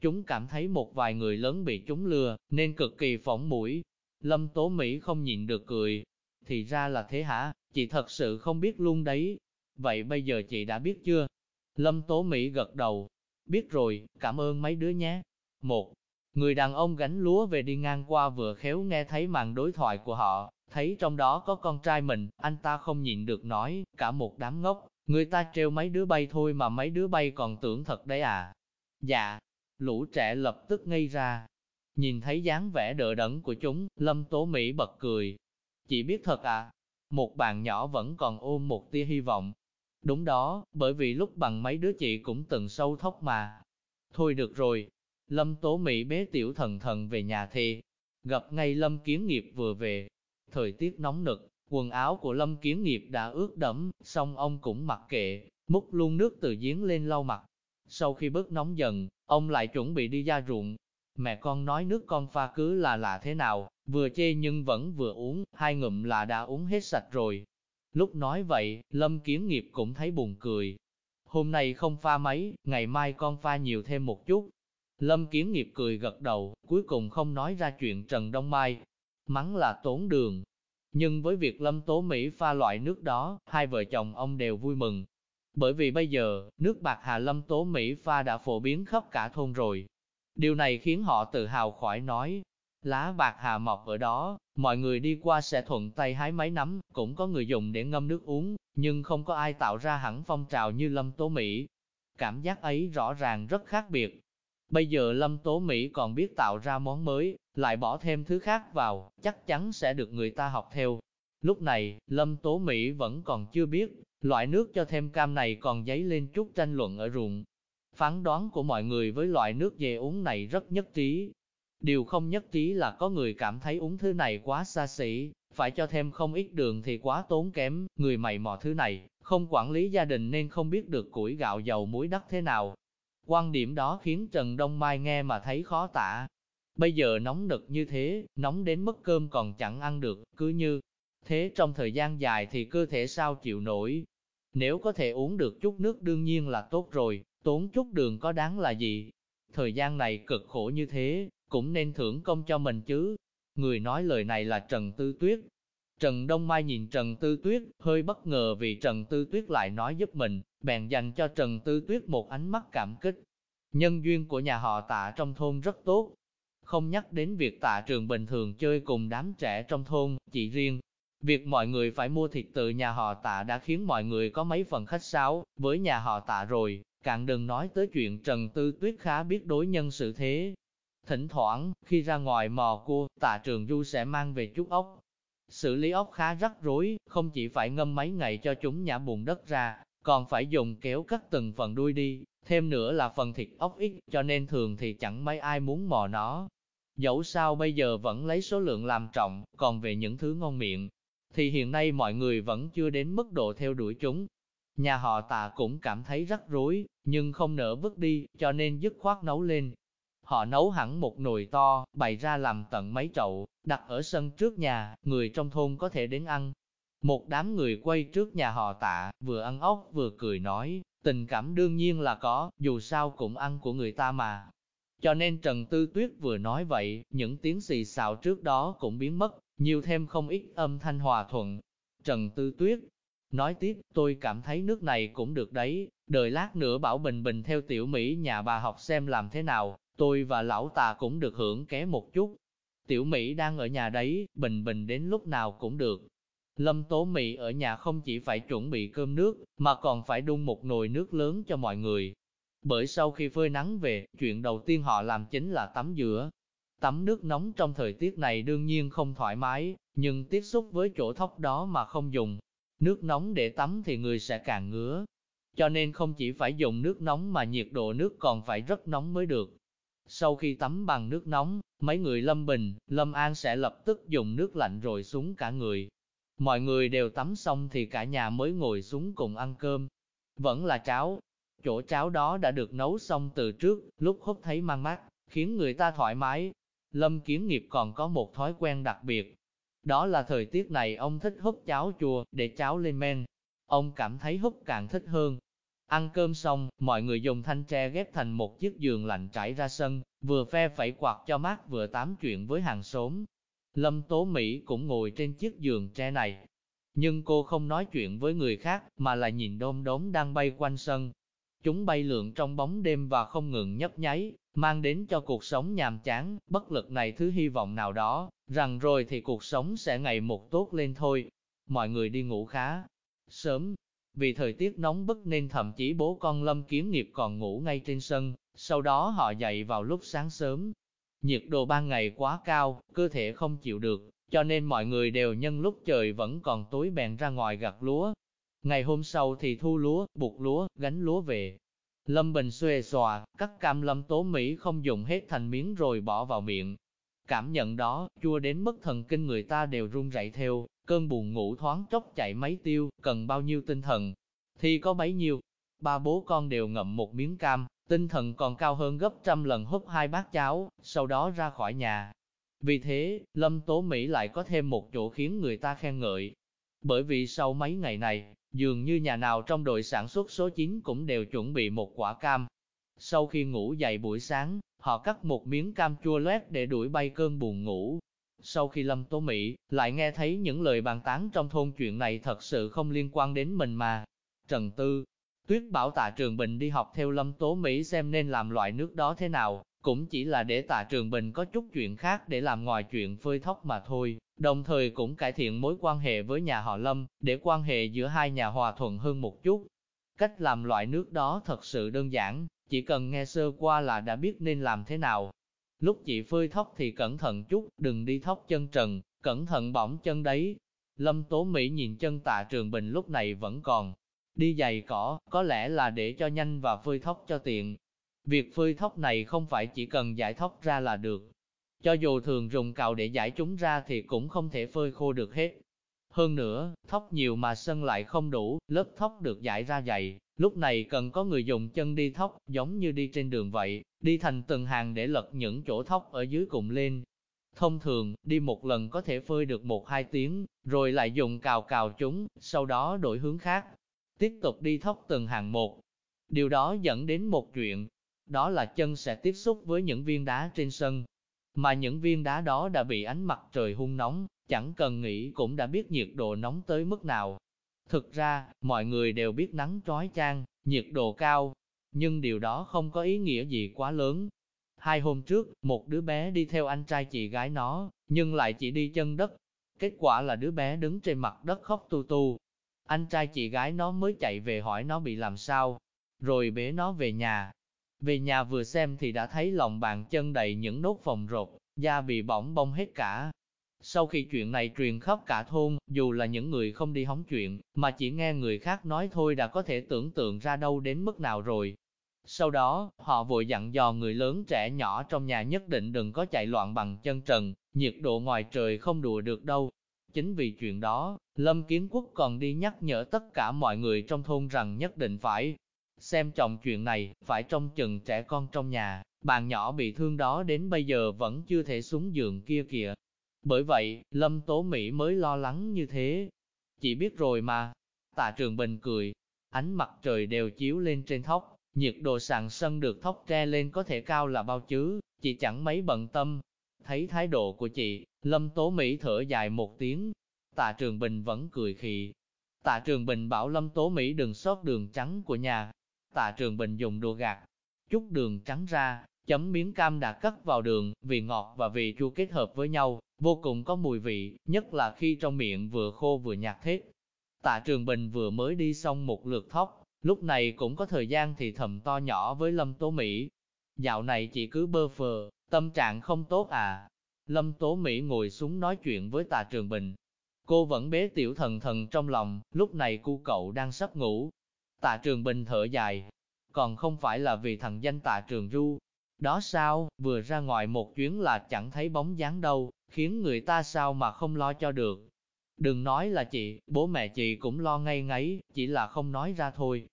Chúng cảm thấy một vài người lớn bị chúng lừa, nên cực kỳ phỏng mũi. Lâm Tố Mỹ không nhịn được cười. Thì ra là thế hả? Chị thật sự không biết luôn đấy. Vậy bây giờ chị đã biết chưa? Lâm Tố Mỹ gật đầu. Biết rồi, cảm ơn mấy đứa nhé. Một, người đàn ông gánh lúa về đi ngang qua vừa khéo nghe thấy màn đối thoại của họ, thấy trong đó có con trai mình, anh ta không nhịn được nói, cả một đám ngốc, người ta treo mấy đứa bay thôi mà mấy đứa bay còn tưởng thật đấy à. Dạ, lũ trẻ lập tức ngây ra. Nhìn thấy dáng vẻ đỡ đẫn của chúng, Lâm Tố Mỹ bật cười. Chị biết thật à, một bạn nhỏ vẫn còn ôm một tia hy vọng. Đúng đó, bởi vì lúc bằng mấy đứa chị cũng từng sâu thóc mà. Thôi được rồi, Lâm Tố Mỹ bế tiểu thần thần về nhà thì, gặp ngay Lâm Kiến Nghiệp vừa về. Thời tiết nóng nực, quần áo của Lâm Kiến Nghiệp đã ướt đẫm, song ông cũng mặc kệ, múc luôn nước từ giếng lên lau mặt. Sau khi bớt nóng dần, ông lại chuẩn bị đi ra ruộng, Mẹ con nói nước con pha cứ là lạ thế nào, vừa chê nhưng vẫn vừa uống, hai ngụm là đã uống hết sạch rồi. Lúc nói vậy, Lâm Kiến Nghiệp cũng thấy buồn cười. Hôm nay không pha mấy, ngày mai con pha nhiều thêm một chút. Lâm Kiến Nghiệp cười gật đầu, cuối cùng không nói ra chuyện Trần Đông Mai. Mắng là tốn đường. Nhưng với việc Lâm Tố Mỹ pha loại nước đó, hai vợ chồng ông đều vui mừng. Bởi vì bây giờ, nước bạc hà Lâm Tố Mỹ pha đã phổ biến khắp cả thôn rồi. Điều này khiến họ tự hào khỏi nói. Lá bạc hà mọc ở đó, mọi người đi qua sẽ thuận tay hái mấy nắm, cũng có người dùng để ngâm nước uống, nhưng không có ai tạo ra hẳn phong trào như Lâm Tố Mỹ. Cảm giác ấy rõ ràng rất khác biệt. Bây giờ Lâm Tố Mỹ còn biết tạo ra món mới, lại bỏ thêm thứ khác vào, chắc chắn sẽ được người ta học theo. Lúc này, Lâm Tố Mỹ vẫn còn chưa biết, loại nước cho thêm cam này còn dấy lên chút tranh luận ở ruộng. Phán đoán của mọi người với loại nước dề uống này rất nhất trí. Điều không nhất trí là có người cảm thấy uống thứ này quá xa xỉ, phải cho thêm không ít đường thì quá tốn kém, người mày mò thứ này, không quản lý gia đình nên không biết được củi gạo dầu muối đắt thế nào. Quan điểm đó khiến Trần Đông Mai nghe mà thấy khó tả. Bây giờ nóng nực như thế, nóng đến mức cơm còn chẳng ăn được, cứ như thế trong thời gian dài thì cơ thể sao chịu nổi. Nếu có thể uống được chút nước đương nhiên là tốt rồi, tốn chút đường có đáng là gì. Thời gian này cực khổ như thế, cũng nên thưởng công cho mình chứ. Người nói lời này là Trần Tư Tuyết. Trần Đông Mai nhìn Trần Tư Tuyết, hơi bất ngờ vì Trần Tư Tuyết lại nói giúp mình, bèn dành cho Trần Tư Tuyết một ánh mắt cảm kích. Nhân duyên của nhà họ tạ trong thôn rất tốt. Không nhắc đến việc tạ trường bình thường chơi cùng đám trẻ trong thôn, chỉ riêng. Việc mọi người phải mua thịt từ nhà họ tạ đã khiến mọi người có mấy phần khách sáo với nhà họ tạ rồi, cạn đừng nói tới chuyện Trần Tư Tuyết khá biết đối nhân sự thế. Thỉnh thoảng, khi ra ngoài mò cua, tạ trường du sẽ mang về chút ốc. Xử lý ốc khá rắc rối, không chỉ phải ngâm mấy ngày cho chúng nhả bùn đất ra, còn phải dùng kéo cắt từng phần đuôi đi, thêm nữa là phần thịt ốc ít, cho nên thường thì chẳng mấy ai muốn mò nó. Dẫu sao bây giờ vẫn lấy số lượng làm trọng, còn về những thứ ngon miệng, thì hiện nay mọi người vẫn chưa đến mức độ theo đuổi chúng. Nhà họ tạ cũng cảm thấy rắc rối, nhưng không nỡ vứt đi, cho nên dứt khoát nấu lên. Họ nấu hẳn một nồi to, bày ra làm tận mấy chậu, đặt ở sân trước nhà, người trong thôn có thể đến ăn. Một đám người quay trước nhà họ tạ, vừa ăn ốc vừa cười nói, tình cảm đương nhiên là có, dù sao cũng ăn của người ta mà. Cho nên Trần Tư Tuyết vừa nói vậy, những tiếng xì xào trước đó cũng biến mất, nhiều thêm không ít âm thanh hòa thuận. Trần Tư Tuyết nói tiếp, tôi cảm thấy nước này cũng được đấy, đợi lát nữa bảo Bình Bình theo tiểu Mỹ nhà bà học xem làm thế nào, tôi và lão tà cũng được hưởng ké một chút. Tiểu Mỹ đang ở nhà đấy, Bình Bình đến lúc nào cũng được. Lâm Tố Mỹ ở nhà không chỉ phải chuẩn bị cơm nước, mà còn phải đun một nồi nước lớn cho mọi người. Bởi sau khi phơi nắng về, chuyện đầu tiên họ làm chính là tắm giữa. Tắm nước nóng trong thời tiết này đương nhiên không thoải mái, nhưng tiếp xúc với chỗ thóc đó mà không dùng. Nước nóng để tắm thì người sẽ càng ngứa. Cho nên không chỉ phải dùng nước nóng mà nhiệt độ nước còn phải rất nóng mới được. Sau khi tắm bằng nước nóng, mấy người Lâm Bình, Lâm An sẽ lập tức dùng nước lạnh rồi xuống cả người. Mọi người đều tắm xong thì cả nhà mới ngồi xuống cùng ăn cơm. Vẫn là cháo. Chỗ cháo đó đã được nấu xong từ trước, lúc hút thấy mang mát, khiến người ta thoải mái. Lâm Kiến Nghiệp còn có một thói quen đặc biệt. Đó là thời tiết này ông thích hút cháo chua, để cháo lên men. Ông cảm thấy hút càng thích hơn. Ăn cơm xong, mọi người dùng thanh tre ghép thành một chiếc giường lạnh trải ra sân, vừa phe phẩy quạt cho mát vừa tám chuyện với hàng xóm. Lâm Tố Mỹ cũng ngồi trên chiếc giường tre này. Nhưng cô không nói chuyện với người khác, mà là nhìn đom đóm đang bay quanh sân. Chúng bay lượn trong bóng đêm và không ngừng nhấp nháy, mang đến cho cuộc sống nhàm chán, bất lực này thứ hy vọng nào đó, rằng rồi thì cuộc sống sẽ ngày một tốt lên thôi. Mọi người đi ngủ khá sớm, vì thời tiết nóng bức nên thậm chí bố con Lâm Kiếm Nghiệp còn ngủ ngay trên sân, sau đó họ dậy vào lúc sáng sớm, Nhiệt độ ban ngày quá cao, cơ thể không chịu được, cho nên mọi người đều nhân lúc trời vẫn còn tối bèn ra ngoài gặt lúa. Ngày hôm sau thì thu lúa, buộc lúa, gánh lúa về. Lâm Bình xuê xòa, cắt cam lâm tố Mỹ không dùng hết thành miếng rồi bỏ vào miệng. Cảm nhận đó, chua đến mức thần kinh người ta đều run rẩy theo, cơn buồn ngủ thoáng chốc chạy mấy tiêu, cần bao nhiêu tinh thần, thì có bấy nhiêu. Ba bố con đều ngậm một miếng cam, tinh thần còn cao hơn gấp trăm lần húp hai bát cháo, sau đó ra khỏi nhà. Vì thế, Lâm Tố Mỹ lại có thêm một chỗ khiến người ta khen ngợi. Bởi vì sau mấy ngày này, dường như nhà nào trong đội sản xuất số 9 cũng đều chuẩn bị một quả cam. Sau khi ngủ dậy buổi sáng, họ cắt một miếng cam chua loét để đuổi bay cơn buồn ngủ. Sau khi Lâm Tố Mỹ lại nghe thấy những lời bàn tán trong thôn chuyện này thật sự không liên quan đến mình mà. Trần Tư, Tuyết bảo tạ Trường Bình đi học theo Lâm Tố Mỹ xem nên làm loại nước đó thế nào, cũng chỉ là để tạ Trường Bình có chút chuyện khác để làm ngoài chuyện phơi thóc mà thôi, đồng thời cũng cải thiện mối quan hệ với nhà họ Lâm, để quan hệ giữa hai nhà hòa thuận hơn một chút. Cách làm loại nước đó thật sự đơn giản, chỉ cần nghe sơ qua là đã biết nên làm thế nào. Lúc chị phơi thóc thì cẩn thận chút, đừng đi thóc chân trần, cẩn thận bỏng chân đấy. Lâm Tố Mỹ nhìn chân tạ Trường Bình lúc này vẫn còn Đi giày cỏ, có lẽ là để cho nhanh và phơi thóc cho tiện. Việc phơi thóc này không phải chỉ cần giải thóc ra là được. Cho dù thường dùng cào để giải chúng ra thì cũng không thể phơi khô được hết. Hơn nữa, thóc nhiều mà sân lại không đủ, lớp thóc được giải ra dày, Lúc này cần có người dùng chân đi thóc, giống như đi trên đường vậy, đi thành từng hàng để lật những chỗ thóc ở dưới cùng lên. Thông thường, đi một lần có thể phơi được một hai tiếng, rồi lại dùng cào cào chúng, sau đó đổi hướng khác. Tiếp tục đi thóc từng hàng một. Điều đó dẫn đến một chuyện, đó là chân sẽ tiếp xúc với những viên đá trên sân. Mà những viên đá đó đã bị ánh mặt trời hung nóng, chẳng cần nghĩ cũng đã biết nhiệt độ nóng tới mức nào. Thực ra, mọi người đều biết nắng trói chang, nhiệt độ cao, nhưng điều đó không có ý nghĩa gì quá lớn. Hai hôm trước, một đứa bé đi theo anh trai chị gái nó, nhưng lại chỉ đi chân đất. Kết quả là đứa bé đứng trên mặt đất khóc tu tu. Anh trai chị gái nó mới chạy về hỏi nó bị làm sao, rồi bế nó về nhà. Về nhà vừa xem thì đã thấy lòng bàn chân đầy những nốt phồng rột, da bị bỏng bong hết cả, sau khi chuyện này truyền khắp cả thôn, dù là những người không đi hóng chuyện, mà chỉ nghe người khác nói thôi đã có thể tưởng tượng ra đâu đến mức nào rồi. Sau đó, họ vội dặn dò người lớn trẻ nhỏ trong nhà nhất định đừng có chạy loạn bằng chân trần, nhiệt độ ngoài trời không đùa được đâu. Chính vì chuyện đó, Lâm Kiến Quốc còn đi nhắc nhở tất cả mọi người trong thôn rằng nhất định phải xem trọng chuyện này, phải trông chừng trẻ con trong nhà, bạn nhỏ bị thương đó đến bây giờ vẫn chưa thể xuống giường kia kìa. Bởi vậy, Lâm Tố Mỹ mới lo lắng như thế. Chỉ biết rồi mà. Tạ Trường Bình cười. Ánh mặt trời đều chiếu lên trên thóc, nhiệt độ sàn sân được thóc tre lên có thể cao là bao chứ, chị chẳng mấy bận tâm. Thấy thái độ của chị, Lâm Tố Mỹ thở dài một tiếng. Tạ Trường Bình vẫn cười khì. Tạ Trường Bình bảo Lâm Tố Mỹ đừng sót đường trắng của nhà. Tạ Trường Bình dùng đùa gạt, chút đường trắng ra, chấm miếng cam đã cắt vào đường, vị ngọt và vị chua kết hợp với nhau, vô cùng có mùi vị, nhất là khi trong miệng vừa khô vừa nhạt thế. Tạ Trường Bình vừa mới đi xong một lượt thóc, lúc này cũng có thời gian thì thầm to nhỏ với Lâm Tố Mỹ. Dạo này chỉ cứ bơ phờ, tâm trạng không tốt à. Lâm Tố Mỹ ngồi xuống nói chuyện với Tạ Trường Bình. Cô vẫn bế tiểu thần thần trong lòng, lúc này cu cậu đang sắp ngủ. Tạ Trường Bình thở dài, còn không phải là vì thằng danh Tạ Trường Du. Đó sao, vừa ra ngoài một chuyến là chẳng thấy bóng dáng đâu, khiến người ta sao mà không lo cho được. Đừng nói là chị, bố mẹ chị cũng lo ngay ngáy, chỉ là không nói ra thôi.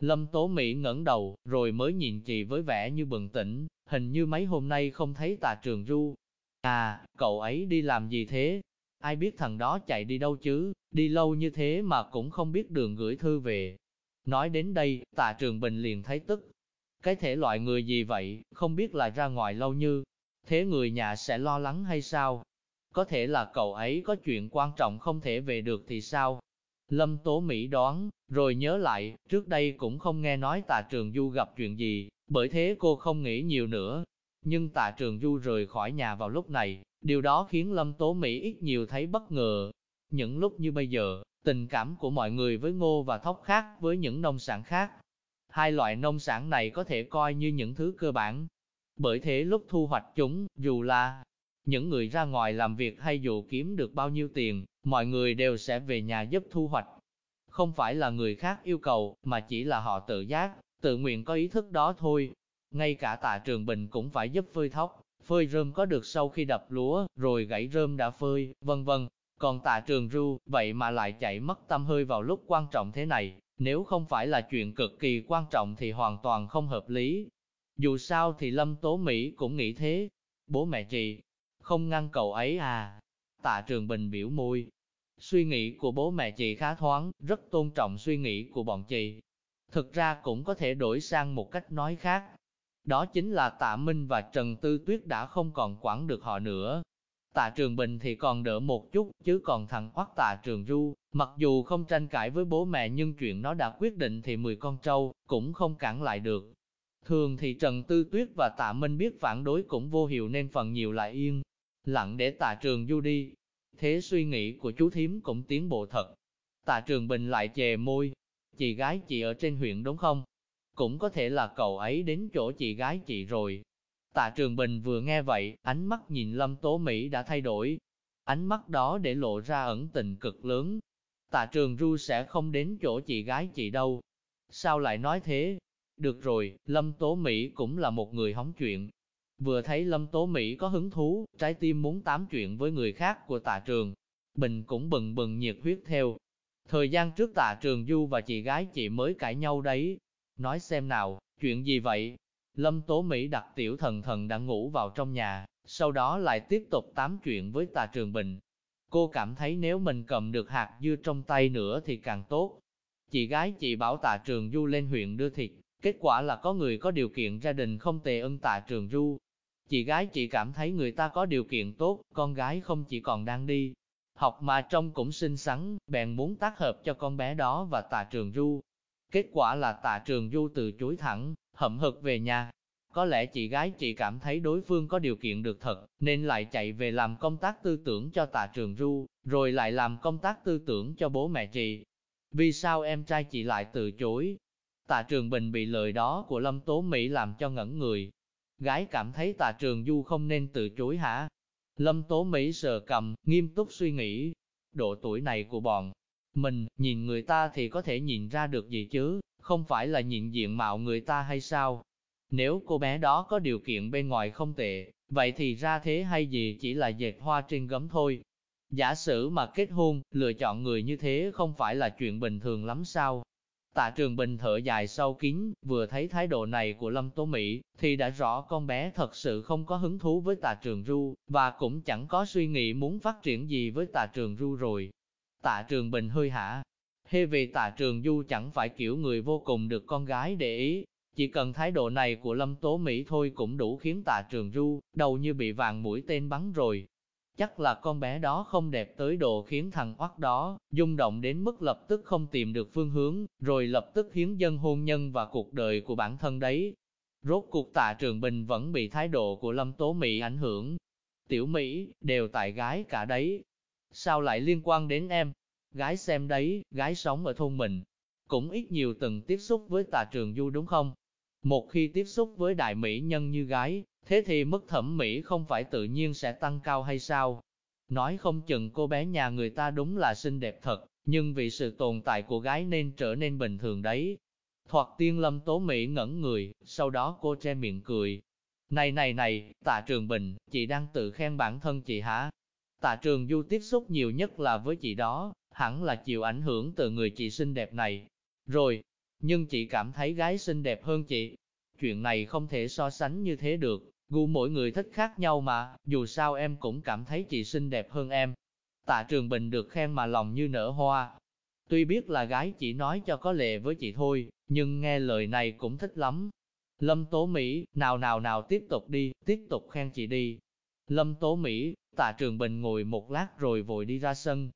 Lâm Tố Mỹ ngẩng đầu, rồi mới nhìn chị với vẻ như bừng tỉnh, hình như mấy hôm nay không thấy tà trường ru. À, cậu ấy đi làm gì thế? Ai biết thằng đó chạy đi đâu chứ, đi lâu như thế mà cũng không biết đường gửi thư về. Nói đến đây, tạ trường bình liền thấy tức. Cái thể loại người gì vậy, không biết là ra ngoài lâu như, thế người nhà sẽ lo lắng hay sao? Có thể là cậu ấy có chuyện quan trọng không thể về được thì sao? Lâm Tố Mỹ đoán, rồi nhớ lại, trước đây cũng không nghe nói tạ trường du gặp chuyện gì, bởi thế cô không nghĩ nhiều nữa. Nhưng tạ trường du rời khỏi nhà vào lúc này, điều đó khiến Lâm Tố Mỹ ít nhiều thấy bất ngờ. Những lúc như bây giờ, tình cảm của mọi người với ngô và thóc khác với những nông sản khác. Hai loại nông sản này có thể coi như những thứ cơ bản. Bởi thế lúc thu hoạch chúng, dù là những người ra ngoài làm việc hay dù kiếm được bao nhiêu tiền, mọi người đều sẽ về nhà giúp thu hoạch. Không phải là người khác yêu cầu, mà chỉ là họ tự giác, tự nguyện có ý thức đó thôi. Ngay cả tạ trường bình cũng phải giúp phơi thóc, phơi rơm có được sau khi đập lúa, rồi gãy rơm đã phơi, vân vân. Còn tạ trường ru, vậy mà lại chạy mất tâm hơi vào lúc quan trọng thế này, nếu không phải là chuyện cực kỳ quan trọng thì hoàn toàn không hợp lý. Dù sao thì Lâm Tố Mỹ cũng nghĩ thế. Bố mẹ chị, không ngăn cậu ấy à. Tạ Trường Bình biểu môi. Suy nghĩ của bố mẹ chị khá thoáng, rất tôn trọng suy nghĩ của bọn chị. Thực ra cũng có thể đổi sang một cách nói khác. Đó chính là Tạ Minh và Trần Tư Tuyết đã không còn quản được họ nữa. Tạ Trường Bình thì còn đỡ một chút, chứ còn thằng Hoắc Tạ Trường Du, mặc dù không tranh cãi với bố mẹ nhưng chuyện nó đã quyết định thì 10 con trâu, cũng không cản lại được. Thường thì Trần Tư Tuyết và Tạ Minh biết phản đối cũng vô hiệu nên phần nhiều lại yên, lặng để tạ trường du đi. Thế suy nghĩ của chú thím cũng tiến bộ thật. Tạ trường bình lại chề môi. Chị gái chị ở trên huyện đúng không? Cũng có thể là cậu ấy đến chỗ chị gái chị rồi. Tạ trường bình vừa nghe vậy, ánh mắt nhìn Lâm Tố Mỹ đã thay đổi. Ánh mắt đó để lộ ra ẩn tình cực lớn. Tạ trường ru sẽ không đến chỗ chị gái chị đâu. Sao lại nói thế? Được rồi, Lâm Tố Mỹ cũng là một người hóng chuyện, Vừa thấy Lâm Tố Mỹ có hứng thú, trái tim muốn tám chuyện với người khác của tạ trường. Bình cũng bừng bừng nhiệt huyết theo. Thời gian trước tạ trường du và chị gái chị mới cãi nhau đấy. Nói xem nào, chuyện gì vậy? Lâm Tố Mỹ đặt tiểu thần thần đã ngủ vào trong nhà, sau đó lại tiếp tục tám chuyện với tạ trường bình. Cô cảm thấy nếu mình cầm được hạt dưa trong tay nữa thì càng tốt. Chị gái chị bảo tạ trường du lên huyện đưa thịt, kết quả là có người có điều kiện gia đình không tề ân tạ trường du. Chị gái chị cảm thấy người ta có điều kiện tốt, con gái không chỉ còn đang đi, học mà trông cũng xinh xắn, bèn muốn tác hợp cho con bé đó và tạ trường du. Kết quả là tạ trường du từ chối thẳng, hậm hực về nhà. Có lẽ chị gái chị cảm thấy đối phương có điều kiện được thật, nên lại chạy về làm công tác tư tưởng cho tạ trường du, rồi lại làm công tác tư tưởng cho bố mẹ chị. Vì sao em trai chị lại từ chối? Tạ Trường Bình bị lời đó của Lâm Tố Mỹ làm cho ngẩn người. Gái cảm thấy Tạ Trường Du không nên từ chối hả? Lâm Tố Mỹ sờ cầm, nghiêm túc suy nghĩ. Độ tuổi này của bọn mình, nhìn người ta thì có thể nhìn ra được gì chứ, không phải là nhìn diện mạo người ta hay sao? Nếu cô bé đó có điều kiện bên ngoài không tệ, vậy thì ra thế hay gì chỉ là dệt hoa trên gấm thôi. Giả sử mà kết hôn, lựa chọn người như thế không phải là chuyện bình thường lắm sao? Tạ Trường Bình thở dài sâu kín, vừa thấy thái độ này của Lâm Tố Mỹ, thì đã rõ con bé thật sự không có hứng thú với Tạ Trường Du, và cũng chẳng có suy nghĩ muốn phát triển gì với Tạ Trường Du rồi. Tạ Trường Bình hơi hả, hê vì Tạ Trường Du chẳng phải kiểu người vô cùng được con gái để ý, chỉ cần thái độ này của Lâm Tố Mỹ thôi cũng đủ khiến Tạ Trường Du, đầu như bị vàng mũi tên bắn rồi. Chắc là con bé đó không đẹp tới độ khiến thằng oắt đó, rung động đến mức lập tức không tìm được phương hướng, rồi lập tức hiến dân hôn nhân và cuộc đời của bản thân đấy. Rốt cuộc tạ trường bình vẫn bị thái độ của Lâm Tố Mỹ ảnh hưởng. Tiểu Mỹ, đều tại gái cả đấy. Sao lại liên quan đến em? Gái xem đấy, gái sống ở thôn mình. Cũng ít nhiều từng tiếp xúc với tà trường du đúng không? Một khi tiếp xúc với đại mỹ nhân như gái, Thế thì mức thẩm mỹ không phải tự nhiên sẽ tăng cao hay sao? Nói không chừng cô bé nhà người ta đúng là xinh đẹp thật, nhưng vì sự tồn tại của gái nên trở nên bình thường đấy. Thoạt tiên lâm tố Mỹ ngẩn người, sau đó cô che miệng cười. Này này này, tạ trường bình, chị đang tự khen bản thân chị hả? Tạ trường du tiếp xúc nhiều nhất là với chị đó, hẳn là chịu ảnh hưởng từ người chị xinh đẹp này. Rồi, nhưng chị cảm thấy gái xinh đẹp hơn chị. Chuyện này không thể so sánh như thế được. Gu mỗi người thích khác nhau mà, dù sao em cũng cảm thấy chị xinh đẹp hơn em. Tạ Trường Bình được khen mà lòng như nở hoa. Tuy biết là gái chỉ nói cho có lệ với chị thôi, nhưng nghe lời này cũng thích lắm. Lâm Tố Mỹ, nào nào nào tiếp tục đi, tiếp tục khen chị đi. Lâm Tố Mỹ, Tạ Trường Bình ngồi một lát rồi vội đi ra sân.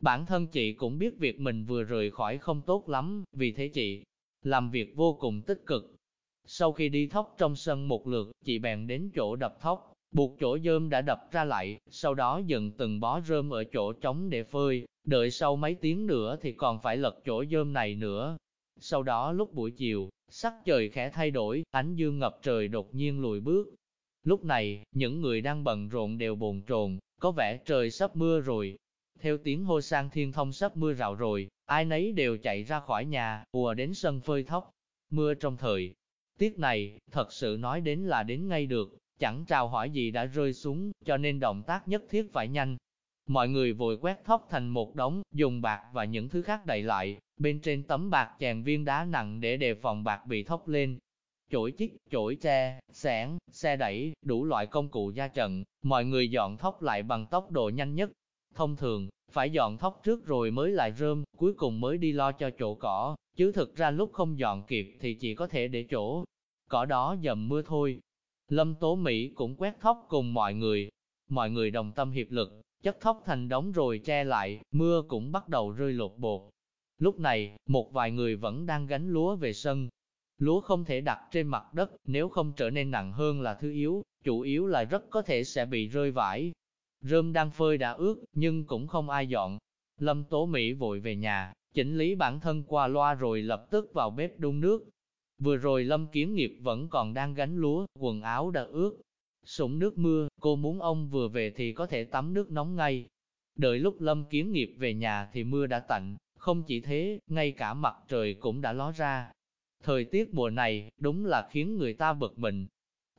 Bản thân chị cũng biết việc mình vừa rời khỏi không tốt lắm, vì thế chị làm việc vô cùng tích cực, sau khi đi thóc trong sân một lượt, chị bèn đến chỗ đập thóc, buộc chỗ dơm đã đập ra lại, sau đó dựng từng bó rơm ở chỗ trống để phơi, đợi sau mấy tiếng nữa thì còn phải lật chỗ dơm này nữa. Sau đó lúc buổi chiều, sắc trời khẽ thay đổi, ánh dương ngập trời đột nhiên lùi bước. Lúc này, những người đang bận rộn đều bồn trồn, có vẻ trời sắp mưa rồi. Theo tiếng hô sang thiên thông sắp mưa rào rồi, ai nấy đều chạy ra khỏi nhà, ùa đến sân phơi thóc. Mưa trong thời Tiết này, thật sự nói đến là đến ngay được, chẳng chào hỏi gì đã rơi xuống, cho nên động tác nhất thiết phải nhanh. Mọi người vội quét thóc thành một đống, dùng bạc và những thứ khác đậy lại, bên trên tấm bạc chèn viên đá nặng để đề phòng bạc bị thóc lên. Chổi chích, chổi tre, sẻn, xe đẩy, đủ loại công cụ gia trận, mọi người dọn thóc lại bằng tốc độ nhanh nhất. Thông thường, phải dọn thóc trước rồi mới lại rơm, cuối cùng mới đi lo cho chỗ cỏ, chứ thực ra lúc không dọn kịp thì chỉ có thể để chỗ cỏ đó dầm mưa thôi. Lâm Tố Mỹ cũng quét thóc cùng mọi người, mọi người đồng tâm hiệp lực, chất thóc thành đống rồi che lại, mưa cũng bắt đầu rơi lột bột. Lúc này, một vài người vẫn đang gánh lúa về sân. Lúa không thể đặt trên mặt đất, nếu không trở nên nặng hơn là thứ yếu, chủ yếu là rất có thể sẽ bị rơi vải. Rơm đang phơi đã ướt, nhưng cũng không ai dọn. Lâm Tố Mỹ vội về nhà, chỉnh lý bản thân qua loa rồi lập tức vào bếp đun nước. Vừa rồi Lâm Kiến Nghiệp vẫn còn đang gánh lúa, quần áo đã ướt. Sủng nước mưa, cô muốn ông vừa về thì có thể tắm nước nóng ngay. Đợi lúc Lâm Kiến Nghiệp về nhà thì mưa đã tạnh, không chỉ thế, ngay cả mặt trời cũng đã ló ra. Thời tiết mùa này, đúng là khiến người ta bực mình.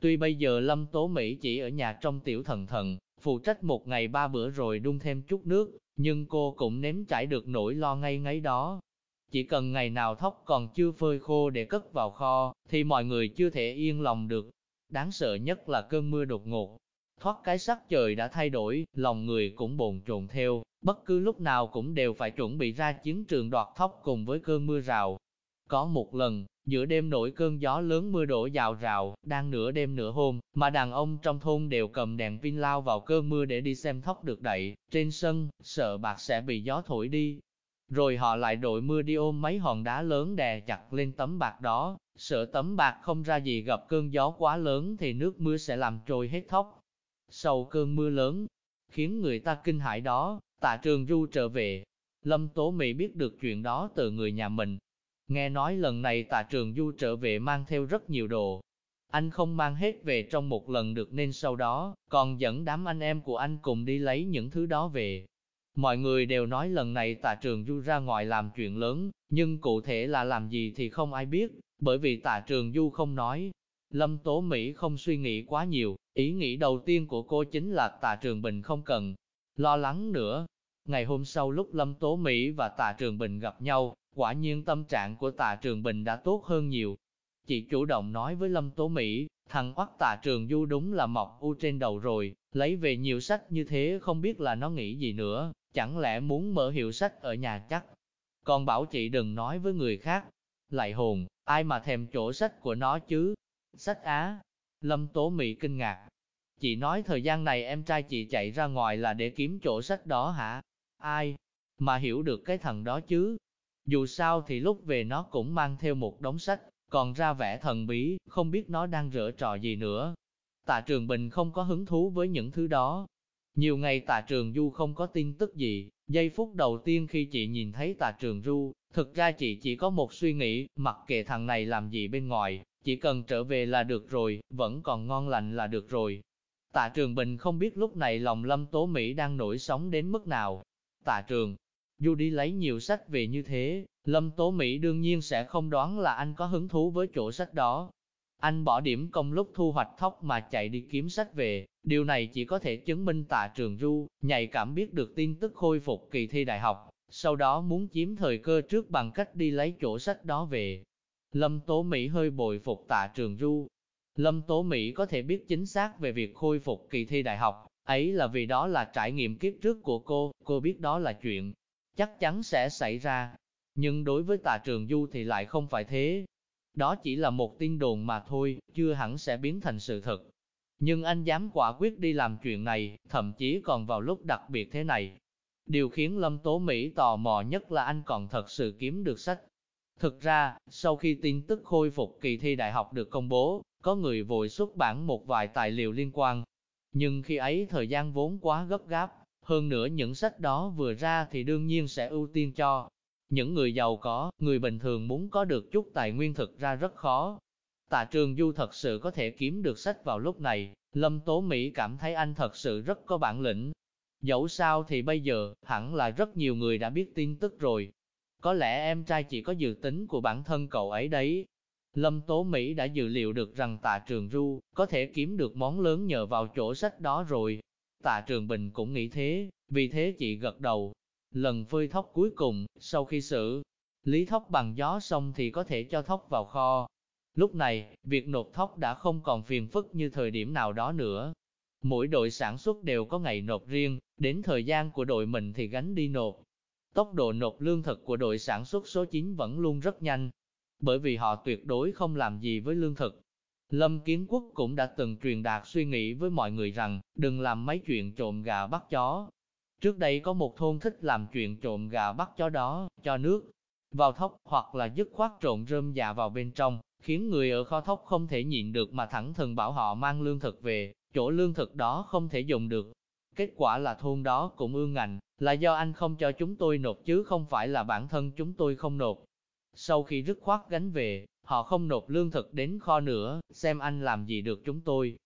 Tuy bây giờ Lâm Tố Mỹ chỉ ở nhà trong tiểu thần thần, phụ trách một ngày ba bữa rồi đun thêm chút nước, Nhưng cô cũng nếm trải được nỗi lo ngay ngay đó. Chỉ cần ngày nào thóc còn chưa phơi khô để cất vào kho, thì mọi người chưa thể yên lòng được. Đáng sợ nhất là cơn mưa đột ngột. Thoát cái sắc trời đã thay đổi, lòng người cũng bồn chồn theo, bất cứ lúc nào cũng đều phải chuẩn bị ra chiến trường đoạt thóc cùng với cơn mưa rào. Có một lần, giữa đêm nổi cơn gió lớn mưa đổ rào rào, đang nửa đêm nửa hôm, mà đàn ông trong thôn đều cầm đèn pin lao vào cơn mưa để đi xem thóc được đậy, trên sân, sợ bạc sẽ bị gió thổi đi. Rồi họ lại đội mưa đi ôm mấy hòn đá lớn đè chặt lên tấm bạc đó, sợ tấm bạc không ra gì gặp cơn gió quá lớn thì nước mưa sẽ làm trôi hết thóc. Sau cơn mưa lớn, khiến người ta kinh hãi đó, tạ trường du trở về. Lâm Tố Mỹ biết được chuyện đó từ người nhà mình, Nghe nói lần này tạ trường du trở về mang theo rất nhiều đồ. Anh không mang hết về trong một lần được nên sau đó, còn dẫn đám anh em của anh cùng đi lấy những thứ đó về. Mọi người đều nói lần này tạ trường du ra ngoài làm chuyện lớn, nhưng cụ thể là làm gì thì không ai biết, bởi vì tạ trường du không nói. Lâm Tố Mỹ không suy nghĩ quá nhiều, ý nghĩ đầu tiên của cô chính là tạ trường Bình không cần lo lắng nữa. Ngày hôm sau lúc Lâm Tố Mỹ và tạ trường Bình gặp nhau, Quả nhiên tâm trạng của tạ trường bình đã tốt hơn nhiều. Chị chủ động nói với Lâm Tố Mỹ, thằng oắt tạ trường du đúng là mọc u trên đầu rồi, lấy về nhiều sách như thế không biết là nó nghĩ gì nữa, chẳng lẽ muốn mở hiệu sách ở nhà chắc. Còn bảo chị đừng nói với người khác. Lại hồn, ai mà thèm chỗ sách của nó chứ? Sách Á. Lâm Tố Mỹ kinh ngạc. Chị nói thời gian này em trai chị chạy ra ngoài là để kiếm chỗ sách đó hả? Ai? Mà hiểu được cái thằng đó chứ? Dù sao thì lúc về nó cũng mang theo một đống sách, còn ra vẻ thần bí, không biết nó đang rửa trò gì nữa. Tạ Trường Bình không có hứng thú với những thứ đó. Nhiều ngày Tạ Trường Du không có tin tức gì, giây phút đầu tiên khi chị nhìn thấy Tạ Trường Du, thực ra chị chỉ có một suy nghĩ, mặc kệ thằng này làm gì bên ngoài, chỉ cần trở về là được rồi, vẫn còn ngon lành là được rồi. Tạ Trường Bình không biết lúc này lòng Lâm Tố Mỹ đang nổi sóng đến mức nào. Tạ Trường Du đi lấy nhiều sách về như thế, Lâm Tố Mỹ đương nhiên sẽ không đoán là anh có hứng thú với chỗ sách đó. Anh bỏ điểm công lúc thu hoạch thóc mà chạy đi kiếm sách về, điều này chỉ có thể chứng minh tạ trường Du, nhạy cảm biết được tin tức khôi phục kỳ thi đại học, sau đó muốn chiếm thời cơ trước bằng cách đi lấy chỗ sách đó về. Lâm Tố Mỹ hơi bồi phục tạ trường Du. Lâm Tố Mỹ có thể biết chính xác về việc khôi phục kỳ thi đại học, ấy là vì đó là trải nghiệm kiếp trước của cô, cô biết đó là chuyện chắc chắn sẽ xảy ra. Nhưng đối với tà trường du thì lại không phải thế. Đó chỉ là một tin đồn mà thôi, chưa hẳn sẽ biến thành sự thật. Nhưng anh dám quả quyết đi làm chuyện này, thậm chí còn vào lúc đặc biệt thế này. Điều khiến Lâm Tố Mỹ tò mò nhất là anh còn thật sự kiếm được sách. Thực ra, sau khi tin tức khôi phục kỳ thi đại học được công bố, có người vội xuất bản một vài tài liệu liên quan. Nhưng khi ấy thời gian vốn quá gấp gáp, hơn nữa những sách đó vừa ra thì đương nhiên sẽ ưu tiên cho những người giàu có, người bình thường muốn có được chút tài nguyên thực ra rất khó. Tạ Trường Du thật sự có thể kiếm được sách vào lúc này, Lâm Tố Mỹ cảm thấy anh thật sự rất có bản lĩnh. Dẫu sao thì bây giờ, hẳn là rất nhiều người đã biết tin tức rồi. Có lẽ em trai chỉ có dự tính của bản thân cậu ấy đấy. Lâm Tố Mỹ đã dự liệu được rằng Tạ Trường Du có thể kiếm được món lớn nhờ vào chỗ sách đó rồi. Tạ Trường Bình cũng nghĩ thế, vì thế chị gật đầu. Lần phơi thóc cuối cùng, sau khi xử lý thóc bằng gió xong thì có thể cho thóc vào kho. Lúc này, việc nộp thóc đã không còn phiền phức như thời điểm nào đó nữa. Mỗi đội sản xuất đều có ngày nộp riêng, đến thời gian của đội mình thì gánh đi nộp. Tốc độ nộp lương thực của đội sản xuất số 9 vẫn luôn rất nhanh, bởi vì họ tuyệt đối không làm gì với lương thực, Lâm Kiến Quốc cũng đã từng truyền đạt suy nghĩ với mọi người rằng, đừng làm mấy chuyện trộm gà bắt chó. Trước đây có một thôn thích làm chuyện trộm gà bắt chó đó, cho nước vào thóc, hoặc là dứt khoát trộn rơm dạ vào bên trong, khiến người ở kho thóc không thể nhịn được mà thẳng thừng bảo họ mang lương thực về, chỗ lương thực đó không thể dùng được. Kết quả là thôn đó cũng ương ngạnh, là do anh không cho chúng tôi nộp chứ không phải là bản thân chúng tôi không nộp. Sau khi dứt khoát gánh về, Họ không nộp lương thực đến kho nữa, xem anh làm gì được chúng tôi.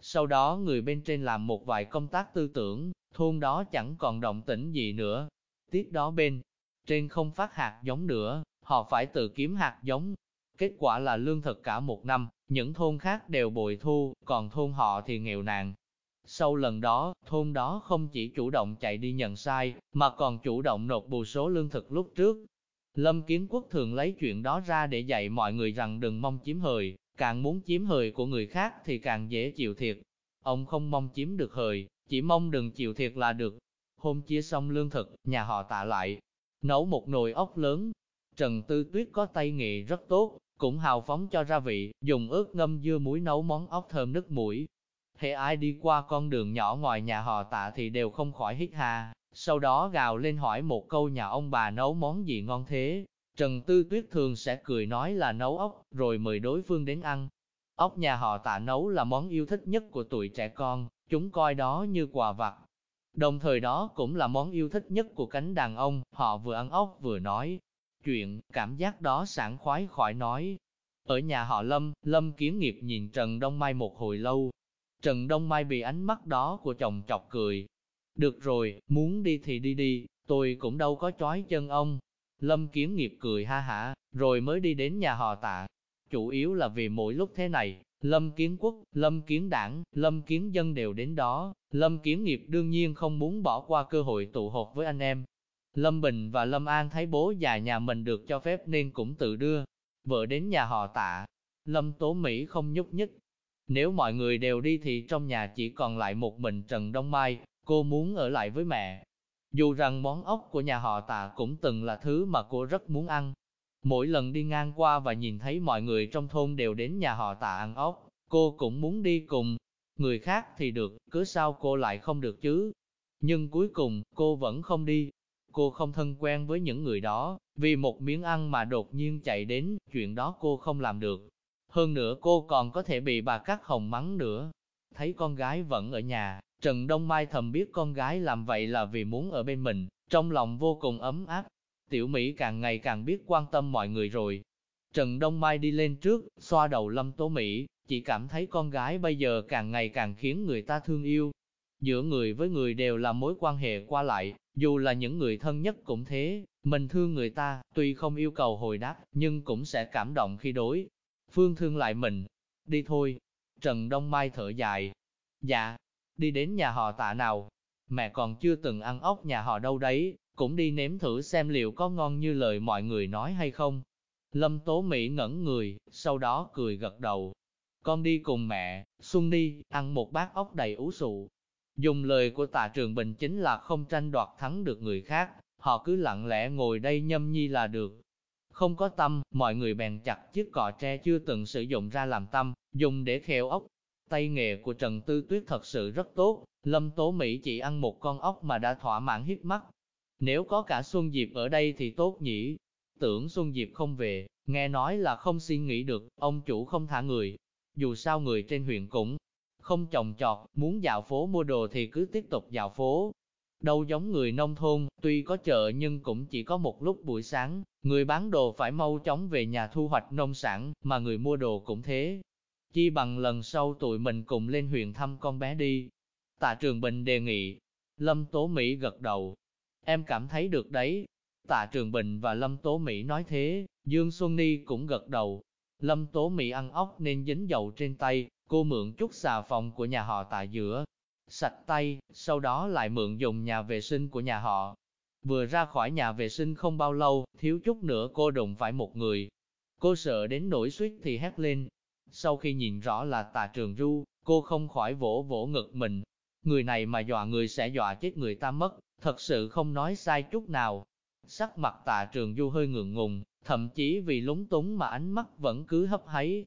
Sau đó người bên trên làm một vài công tác tư tưởng, thôn đó chẳng còn động tĩnh gì nữa. Tiếp đó bên trên không phát hạt giống nữa, họ phải tự kiếm hạt giống. Kết quả là lương thực cả một năm, những thôn khác đều bồi thu, còn thôn họ thì nghèo nàn. Sau lần đó, thôn đó không chỉ chủ động chạy đi nhận sai, mà còn chủ động nộp bù số lương thực lúc trước. Lâm Kiến Quốc thường lấy chuyện đó ra để dạy mọi người rằng đừng mong chiếm hời, càng muốn chiếm hời của người khác thì càng dễ chịu thiệt. Ông không mong chiếm được hời, chỉ mong đừng chịu thiệt là được. Hôm chia xong lương thực, nhà họ tạ lại, nấu một nồi ốc lớn. Trần Tư Tuyết có tay nghề rất tốt, cũng hào phóng cho ra vị, dùng ớt ngâm dưa muối nấu món ốc thơm nức mũi. Thế ai đi qua con đường nhỏ ngoài nhà họ tạ thì đều không khỏi hít hà, sau đó gào lên hỏi một câu nhà ông bà nấu món gì ngon thế. Trần Tư Tuyết thường sẽ cười nói là nấu ốc, rồi mời đối phương đến ăn. Ốc nhà họ tạ nấu là món yêu thích nhất của tuổi trẻ con, chúng coi đó như quà vặt. Đồng thời đó cũng là món yêu thích nhất của cánh đàn ông, họ vừa ăn ốc vừa nói. Chuyện, cảm giác đó sảng khoái khỏi nói. Ở nhà họ Lâm, Lâm kiến nghiệp nhìn Trần Đông Mai một hồi lâu. Trần Đông Mai bị ánh mắt đó của chồng chọc cười. Được rồi, muốn đi thì đi đi, tôi cũng đâu có chói chân ông. Lâm Kiếm nghiệp cười ha hả, rồi mới đi đến nhà họ tạ. Chủ yếu là vì mỗi lúc thế này, Lâm Kiến Quốc, Lâm Kiến Đảng, Lâm Kiến Dân đều đến đó, Lâm Kiến Nghiệp đương nhiên không muốn bỏ qua cơ hội tụ họp với anh em. Lâm Bình và Lâm An thấy bố già nhà mình được cho phép nên cũng tự đưa vợ đến nhà họ tạ. Lâm Tố Mỹ không nhúc nhích. Nếu mọi người đều đi thì trong nhà chỉ còn lại một mình Trần Đông Mai, cô muốn ở lại với mẹ. Dù rằng món ốc của nhà họ tạ cũng từng là thứ mà cô rất muốn ăn, Mỗi lần đi ngang qua và nhìn thấy mọi người trong thôn đều đến nhà họ tạ ăn ốc, cô cũng muốn đi cùng. Người khác thì được, cứ sao cô lại không được chứ? Nhưng cuối cùng, cô vẫn không đi. Cô không thân quen với những người đó, vì một miếng ăn mà đột nhiên chạy đến, chuyện đó cô không làm được. Hơn nữa cô còn có thể bị bà Cát Hồng mắng nữa. Thấy con gái vẫn ở nhà, Trần Đông Mai thầm biết con gái làm vậy là vì muốn ở bên mình, trong lòng vô cùng ấm áp, Tiểu Mỹ càng ngày càng biết quan tâm mọi người rồi. Trần Đông Mai đi lên trước, xoa đầu Lâm Tố Mỹ, chỉ cảm thấy con gái bây giờ càng ngày càng khiến người ta thương yêu. Giữa người với người đều là mối quan hệ qua lại, dù là những người thân nhất cũng thế, mình thương người ta, tuy không yêu cầu hồi đáp, nhưng cũng sẽ cảm động khi đối. Phương thương lại mình. Đi thôi. Trần Đông Mai thở dài. Dạ, đi đến nhà họ tạ nào. Mẹ còn chưa từng ăn ốc nhà họ đâu đấy, cũng đi nếm thử xem liệu có ngon như lời mọi người nói hay không. Lâm Tố Mỹ ngẩn người, sau đó cười gật đầu. Con đi cùng mẹ, Xuân đi, ăn một bát ốc đầy ú sụ. Dùng lời của tạ trường bình chính là không tranh đoạt thắng được người khác, họ cứ lặng lẽ ngồi đây nhâm nhi là được. Không có tâm, mọi người bèn chặt chiếc cọ tre chưa từng sử dụng ra làm tâm, dùng để kheo ốc. Tay nghề của Trần Tư Tuyết thật sự rất tốt, Lâm Tố Mỹ chỉ ăn một con ốc mà đã thỏa mãn hít mắt, nếu có cả Xuân Diệp ở đây thì tốt nhỉ. Tưởng Xuân Diệp không về, nghe nói là không xin nghỉ được, ông chủ không thả người. Dù sao người trên huyện cũng không trồng trọt, muốn dạo phố mua đồ thì cứ tiếp tục dạo phố. Đâu giống người nông thôn, tuy có chợ nhưng cũng chỉ có một lúc buổi sáng, người bán đồ phải mau chóng về nhà thu hoạch nông sản, mà người mua đồ cũng thế. Chi bằng lần sau tụi mình cùng lên huyện thăm con bé đi. Tạ Trường Bình đề nghị. Lâm Tố Mỹ gật đầu, Em cảm thấy được đấy. Tạ Trường Bình và Lâm Tố Mỹ nói thế, Dương Xuân Ni cũng gật đầu. Lâm Tố Mỹ ăn ốc nên dính dầu trên tay, cô mượn chút xà phòng của nhà họ tạ giữa. Sạch tay, sau đó lại mượn dùng nhà vệ sinh của nhà họ. Vừa ra khỏi nhà vệ sinh không bao lâu, thiếu chút nữa cô đụng phải một người. Cô sợ đến nỗi suýt thì hét lên. Sau khi nhìn rõ là tà trường ru, cô không khỏi vỗ vỗ ngực mình. Người này mà dọa người sẽ dọa chết người ta mất thật sự không nói sai chút nào. Sắc mặt tà trường du hơi ngượng ngùng, thậm chí vì lúng túng mà ánh mắt vẫn cứ hấp háy.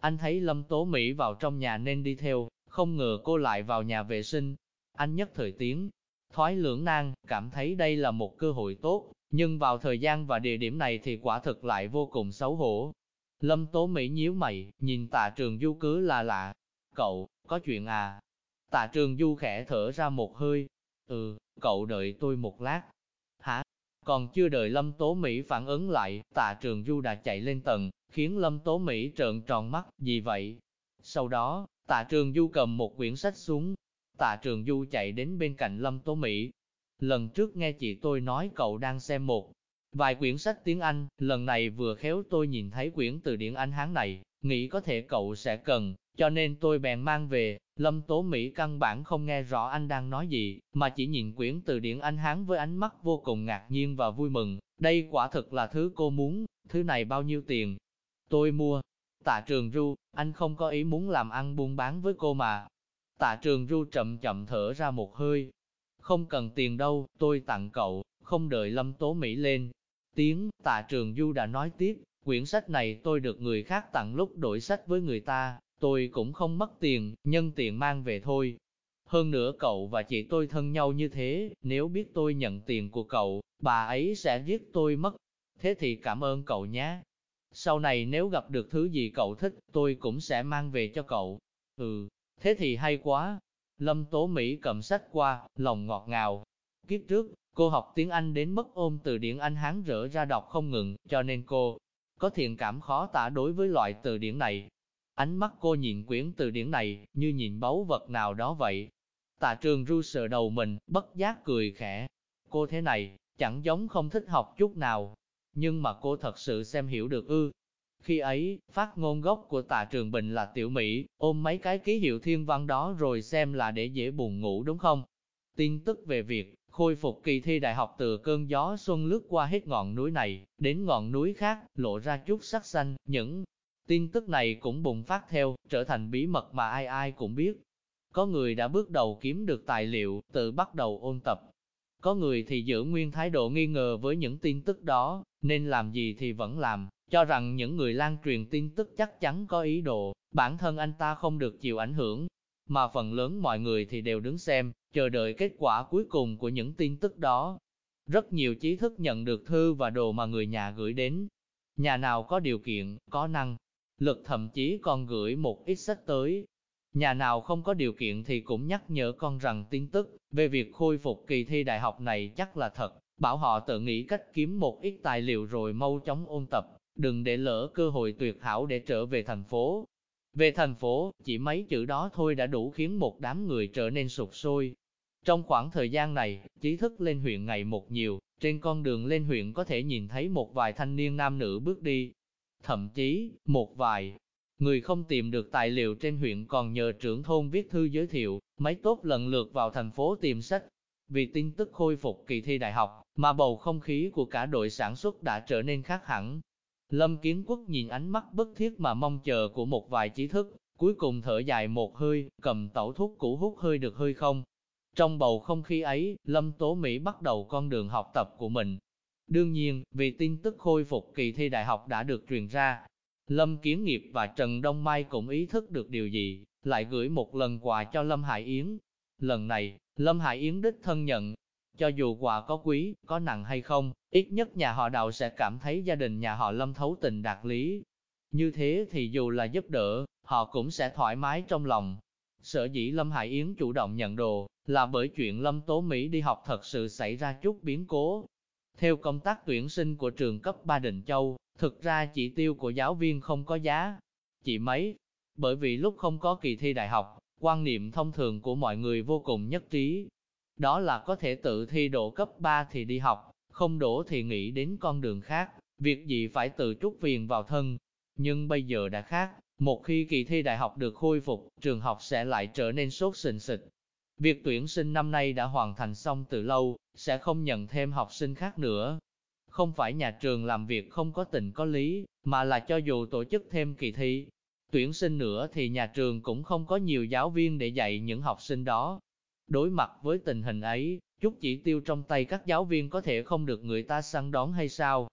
Anh thấy Lâm Tố Mỹ vào trong nhà nên đi theo, không ngờ cô lại vào nhà vệ sinh. Anh nhất thời tiếng, thoái lưỡng nan, cảm thấy đây là một cơ hội tốt, nhưng vào thời gian và địa điểm này thì quả thực lại vô cùng xấu hổ. Lâm Tố Mỹ nhíu mày, nhìn tạ trường du cứ là lạ. Cậu, có chuyện à? Tạ trường du khẽ thở ra một hơi. Ừ, cậu đợi tôi một lát. Hả? Còn chưa đợi Lâm Tố Mỹ phản ứng lại, tạ trường du đã chạy lên tầng, khiến Lâm Tố Mỹ trợn tròn mắt, gì vậy? Sau đó, tạ trường du cầm một quyển sách xuống, tạ trường du chạy đến bên cạnh Lâm Tố Mỹ. Lần trước nghe chị tôi nói cậu đang xem một vài quyển sách tiếng Anh, lần này vừa khéo tôi nhìn thấy quyển từ điển Anh Hán này, nghĩ có thể cậu sẽ cần, cho nên tôi bèn mang về, Lâm Tố Mỹ căn bản không nghe rõ anh đang nói gì, mà chỉ nhìn quyển từ điển anh Hán với ánh mắt vô cùng ngạc nhiên và vui mừng, đây quả thực là thứ cô muốn, thứ này bao nhiêu tiền? Tôi mua. Tạ trường ru, anh không có ý muốn làm ăn buôn bán với cô mà. Tạ trường ru chậm chậm thở ra một hơi. Không cần tiền đâu, tôi tặng cậu, không đợi Lâm Tố Mỹ lên. Tiếng, tạ trường du đã nói tiếp, quyển sách này tôi được người khác tặng lúc đổi sách với người ta, tôi cũng không mất tiền, nhân tiền mang về thôi. Hơn nữa cậu và chị tôi thân nhau như thế, nếu biết tôi nhận tiền của cậu, bà ấy sẽ giết tôi mất. Thế thì cảm ơn cậu nhé. Sau này nếu gặp được thứ gì cậu thích, tôi cũng sẽ mang về cho cậu. Ừ, thế thì hay quá. Lâm Tố Mỹ cầm sách qua, lòng ngọt ngào. Kiếp trước, cô học tiếng Anh đến mức ôm từ điển Anh Hán rỡ ra đọc không ngừng, cho nên cô có thiện cảm khó tả đối với loại từ điển này. Ánh mắt cô nhìn quyển từ điển này, như nhìn báu vật nào đó vậy. Tạ trường ru sợ đầu mình, bất giác cười khẽ. Cô thế này, chẳng giống không thích học chút nào. Nhưng mà cô thật sự xem hiểu được ư. Khi ấy, phát ngôn gốc của tạ trường bình là tiểu Mỹ, ôm mấy cái ký hiệu thiên văn đó rồi xem là để dễ buồn ngủ đúng không? Tin tức về việc khôi phục kỳ thi đại học từ cơn gió xuân lướt qua hết ngọn núi này, đến ngọn núi khác, lộ ra chút sắc xanh, những tin tức này cũng bùng phát theo, trở thành bí mật mà ai ai cũng biết. Có người đã bước đầu kiếm được tài liệu, tự bắt đầu ôn tập. Có người thì giữ nguyên thái độ nghi ngờ với những tin tức đó, nên làm gì thì vẫn làm, cho rằng những người lan truyền tin tức chắc chắn có ý đồ, bản thân anh ta không được chịu ảnh hưởng, mà phần lớn mọi người thì đều đứng xem, chờ đợi kết quả cuối cùng của những tin tức đó. Rất nhiều trí thức nhận được thư và đồ mà người nhà gửi đến. Nhà nào có điều kiện, có năng, lực thậm chí còn gửi một ít sách tới. Nhà nào không có điều kiện thì cũng nhắc nhở con rằng tin tức về việc khôi phục kỳ thi đại học này chắc là thật, bảo họ tự nghĩ cách kiếm một ít tài liệu rồi mau chóng ôn tập, đừng để lỡ cơ hội tuyệt hảo để trở về thành phố. Về thành phố, chỉ mấy chữ đó thôi đã đủ khiến một đám người trở nên sụp sôi. Trong khoảng thời gian này, trí thức lên huyện ngày một nhiều, trên con đường lên huyện có thể nhìn thấy một vài thanh niên nam nữ bước đi. Thậm chí, một vài người không tìm được tài liệu trên huyện còn nhờ trưởng thôn viết thư giới thiệu, mấy tốt lần lượt vào thành phố tìm sách. Vì tin tức khôi phục kỳ thi đại học, mà bầu không khí của cả đội sản xuất đã trở nên khác hẳn. Lâm Kiến Quốc nhìn ánh mắt bất thiết mà mong chờ của một vài trí thức, cuối cùng thở dài một hơi, cầm tẩu thuốc cũ hút hơi được hơi không. Trong bầu không khí ấy, Lâm Tố Mỹ bắt đầu con đường học tập của mình. Đương nhiên, vì tin tức khôi phục kỳ thi đại học đã được truyền ra, Lâm Kiến Nghiệp và Trần Đông Mai cũng ý thức được điều gì, lại gửi một lần quà cho Lâm Hải Yến. Lần này, Lâm Hải Yến đích thân nhận, cho dù quà có quý, có nặng hay không, ít nhất nhà họ đào sẽ cảm thấy gia đình nhà họ lâm thấu tình đạt lý. Như thế thì dù là giúp đỡ, họ cũng sẽ thoải mái trong lòng. Sở dĩ Lâm Hải Yến chủ động nhận đồ, là bởi chuyện Lâm Tố Mỹ đi học thật sự xảy ra chút biến cố. Theo công tác tuyển sinh của trường cấp 3 Định Châu, thực ra chỉ tiêu của giáo viên không có giá. Chỉ mấy, bởi vì lúc không có kỳ thi đại học, quan niệm thông thường của mọi người vô cùng nhất trí, đó là có thể tự thi đổ cấp 3 thì đi học, không đổ thì nghĩ đến con đường khác, việc gì phải tự trút viền vào thân. Nhưng bây giờ đã khác, một khi kỳ thi đại học được khôi phục, trường học sẽ lại trở nên sốt sình sịch. Việc tuyển sinh năm nay đã hoàn thành xong từ lâu, sẽ không nhận thêm học sinh khác nữa. Không phải nhà trường làm việc không có tình có lý, mà là cho dù tổ chức thêm kỳ thi, tuyển sinh nữa thì nhà trường cũng không có nhiều giáo viên để dạy những học sinh đó. Đối mặt với tình hình ấy, chút chỉ tiêu trong tay các giáo viên có thể không được người ta săn đón hay sao?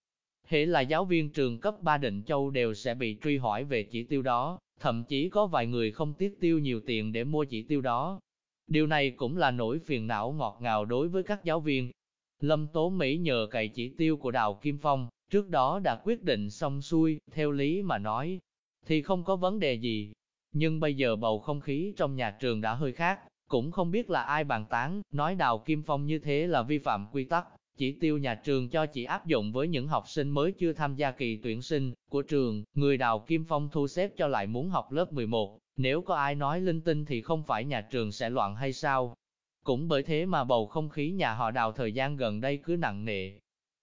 Hễ là giáo viên trường cấp 3 Định Châu đều sẽ bị truy hỏi về chỉ tiêu đó, thậm chí có vài người không tiết tiêu nhiều tiền để mua chỉ tiêu đó. Điều này cũng là nỗi phiền não ngọt ngào đối với các giáo viên. Lâm Tố Mỹ nhờ cậy chỉ tiêu của Đào Kim Phong, trước đó đã quyết định xong xuôi, theo lý mà nói, thì không có vấn đề gì. Nhưng bây giờ bầu không khí trong nhà trường đã hơi khác, cũng không biết là ai bàn tán, nói Đào Kim Phong như thế là vi phạm quy tắc, chỉ tiêu nhà trường cho chỉ áp dụng với những học sinh mới chưa tham gia kỳ tuyển sinh của trường, người Đào Kim Phong thu xếp cho lại muốn học lớp 11, nếu có ai nói linh tinh thì không phải nhà trường sẽ loạn hay sao? Cũng bởi thế mà bầu không khí nhà họ Đào thời gian gần đây cứ nặng nề.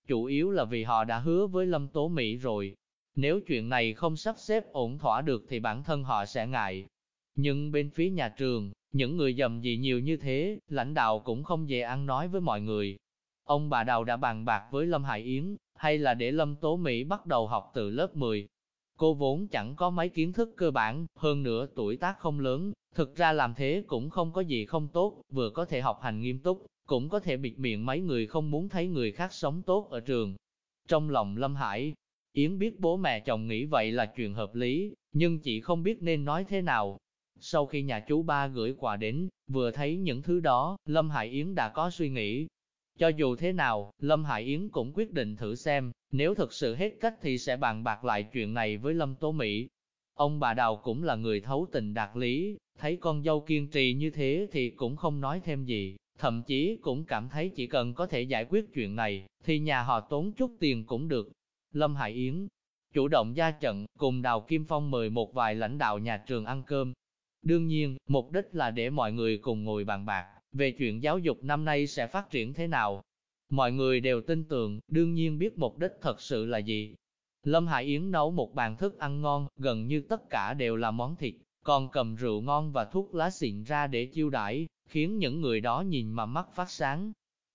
Chủ yếu là vì họ đã hứa với Lâm Tố Mỹ rồi. Nếu chuyện này không sắp xếp ổn thỏa được thì bản thân họ sẽ ngại, Nhưng bên phía nhà trường, những người dầm gì nhiều như thế, lãnh đạo cũng không dễ ăn nói với mọi người. Ông bà Đào đã bàn bạc với Lâm Hải Yến, hay là để Lâm Tố Mỹ bắt đầu học từ lớp 10. Cô vốn chẳng có mấy kiến thức cơ bản, hơn nữa tuổi tác không lớn, thực ra làm thế cũng không có gì không tốt, vừa có thể học hành nghiêm túc, cũng có thể bịt miệng mấy người không muốn thấy người khác sống tốt ở trường. Trong lòng Lâm Hải, Yến biết bố mẹ chồng nghĩ vậy là chuyện hợp lý, nhưng chị không biết nên nói thế nào. Sau khi nhà chú ba gửi quà đến, vừa thấy những thứ đó, Lâm Hải Yến đã có suy nghĩ. Cho dù thế nào, Lâm Hải Yến cũng quyết định thử xem, nếu thực sự hết cách thì sẽ bàn bạc lại chuyện này với Lâm Tố Mỹ. Ông bà Đào cũng là người thấu tình đạt lý, thấy con dâu kiên trì như thế thì cũng không nói thêm gì, thậm chí cũng cảm thấy chỉ cần có thể giải quyết chuyện này, thì nhà họ tốn chút tiền cũng được. Lâm Hải Yến chủ động ra trận, cùng Đào Kim Phong mời một vài lãnh đạo nhà trường ăn cơm. Đương nhiên, mục đích là để mọi người cùng ngồi bàn bạc, về chuyện giáo dục năm nay sẽ phát triển thế nào. Mọi người đều tin tưởng, đương nhiên biết mục đích thật sự là gì. Lâm Hải Yến nấu một bàn thức ăn ngon, gần như tất cả đều là món thịt, còn cầm rượu ngon và thuốc lá xịn ra để chiêu đãi, khiến những người đó nhìn mà mắt phát sáng.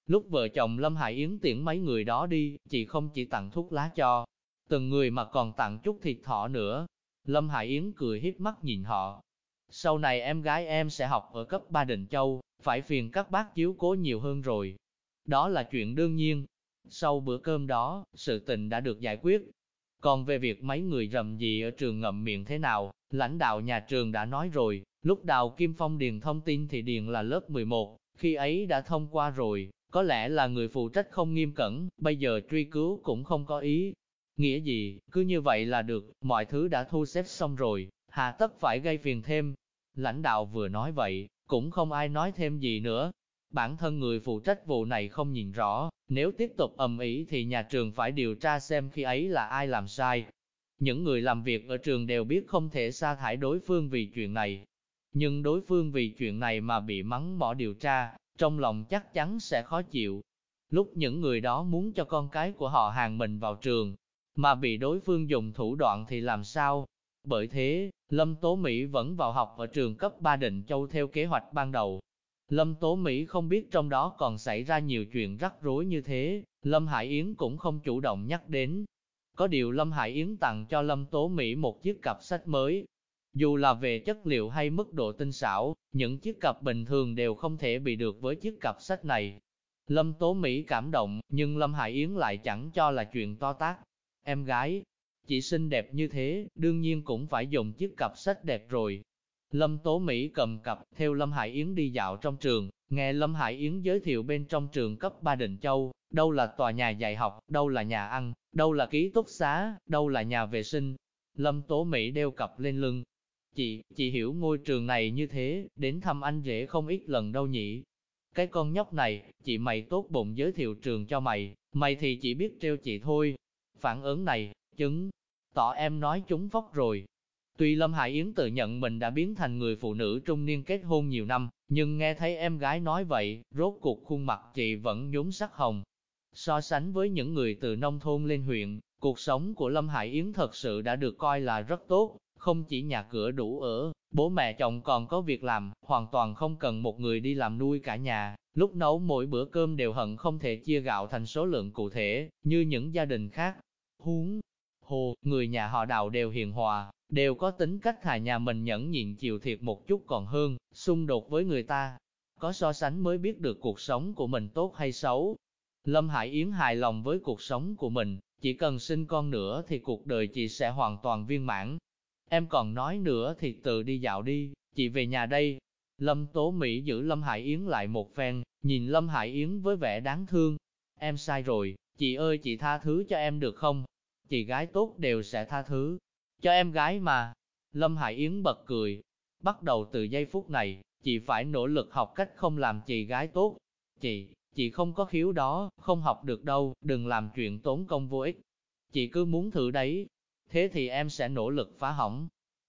Lúc vợ chồng Lâm Hải Yến tiễn mấy người đó đi, chị không chỉ tặng thuốc lá cho từng người mà còn tặng chút thịt thỏ nữa. Lâm Hải Yến cười hiếp mắt nhìn họ. Sau này em gái em sẽ học ở cấp Ba Định Châu, phải phiền các bác chiếu cố nhiều hơn rồi. Đó là chuyện đương nhiên. Sau bữa cơm đó, sự tình đã được giải quyết. Còn về việc mấy người rầm gì ở trường ngậm miệng thế nào, lãnh đạo nhà trường đã nói rồi, lúc đào Kim Phong điền thông tin thì điền là lớp 11, khi ấy đã thông qua rồi, có lẽ là người phụ trách không nghiêm cẩn, bây giờ truy cứu cũng không có ý. Nghĩa gì, cứ như vậy là được, mọi thứ đã thu xếp xong rồi, hà tất phải gây phiền thêm. Lãnh đạo vừa nói vậy, cũng không ai nói thêm gì nữa. Bản thân người phụ trách vụ này không nhìn rõ, nếu tiếp tục ầm ĩ thì nhà trường phải điều tra xem khi ấy là ai làm sai. Những người làm việc ở trường đều biết không thể sa thải đối phương vì chuyện này. Nhưng đối phương vì chuyện này mà bị mắng bỏ điều tra, trong lòng chắc chắn sẽ khó chịu. Lúc những người đó muốn cho con cái của họ hàng mình vào trường, mà bị đối phương dùng thủ đoạn thì làm sao? Bởi thế, Lâm Tố Mỹ vẫn vào học ở trường cấp 3 Định Châu theo kế hoạch ban đầu. Lâm Tố Mỹ không biết trong đó còn xảy ra nhiều chuyện rắc rối như thế, Lâm Hải Yến cũng không chủ động nhắc đến. Có điều Lâm Hải Yến tặng cho Lâm Tố Mỹ một chiếc cặp sách mới. Dù là về chất liệu hay mức độ tinh xảo, những chiếc cặp bình thường đều không thể bị được với chiếc cặp sách này. Lâm Tố Mỹ cảm động, nhưng Lâm Hải Yến lại chẳng cho là chuyện to tác. Em gái, chỉ xinh đẹp như thế, đương nhiên cũng phải dùng chiếc cặp sách đẹp rồi. Lâm Tố Mỹ cầm cặp, theo Lâm Hải Yến đi dạo trong trường, nghe Lâm Hải Yến giới thiệu bên trong trường cấp Ba Định Châu, đâu là tòa nhà dạy học, đâu là nhà ăn, đâu là ký túc xá, đâu là nhà vệ sinh. Lâm Tố Mỹ đeo cặp lên lưng. Chị, chị hiểu ngôi trường này như thế, đến thăm anh rể không ít lần đâu nhỉ. Cái con nhóc này, chị mày tốt bụng giới thiệu trường cho mày, mày thì chỉ biết treo chị thôi, Phản ứng này, chứng tỏ em nói chúng phóc rồi. Tuy Lâm Hải Yến tự nhận mình đã biến thành người phụ nữ trung niên kết hôn nhiều năm, nhưng nghe thấy em gái nói vậy, rốt cuộc khuôn mặt chị vẫn nhốn sắc hồng. So sánh với những người từ nông thôn lên huyện, cuộc sống của Lâm Hải Yến thật sự đã được coi là rất tốt, không chỉ nhà cửa đủ ở, bố mẹ chồng còn có việc làm, hoàn toàn không cần một người đi làm nuôi cả nhà, lúc nấu mỗi bữa cơm đều hận không thể chia gạo thành số lượng cụ thể, như những gia đình khác. Huống hồ, người nhà họ đào đều hiền hòa, đều có tính cách thà nhà mình nhẫn nhịn chịu thiệt một chút còn hơn, xung đột với người ta. Có so sánh mới biết được cuộc sống của mình tốt hay xấu. Lâm Hải Yến hài lòng với cuộc sống của mình, chỉ cần sinh con nữa thì cuộc đời chị sẽ hoàn toàn viên mãn. Em còn nói nữa thì tự đi dạo đi, chị về nhà đây. Lâm Tố Mỹ giữ Lâm Hải Yến lại một phen, nhìn Lâm Hải Yến với vẻ đáng thương. Em sai rồi, chị ơi chị tha thứ cho em được không? Chị gái tốt đều sẽ tha thứ. Cho em gái mà. Lâm Hải Yến bật cười. Bắt đầu từ giây phút này, chị phải nỗ lực học cách không làm chị gái tốt. Chị, chị không có khiếu đó, không học được đâu, đừng làm chuyện tốn công vô ích. Chị cứ muốn thử đấy, thế thì em sẽ nỗ lực phá hỏng.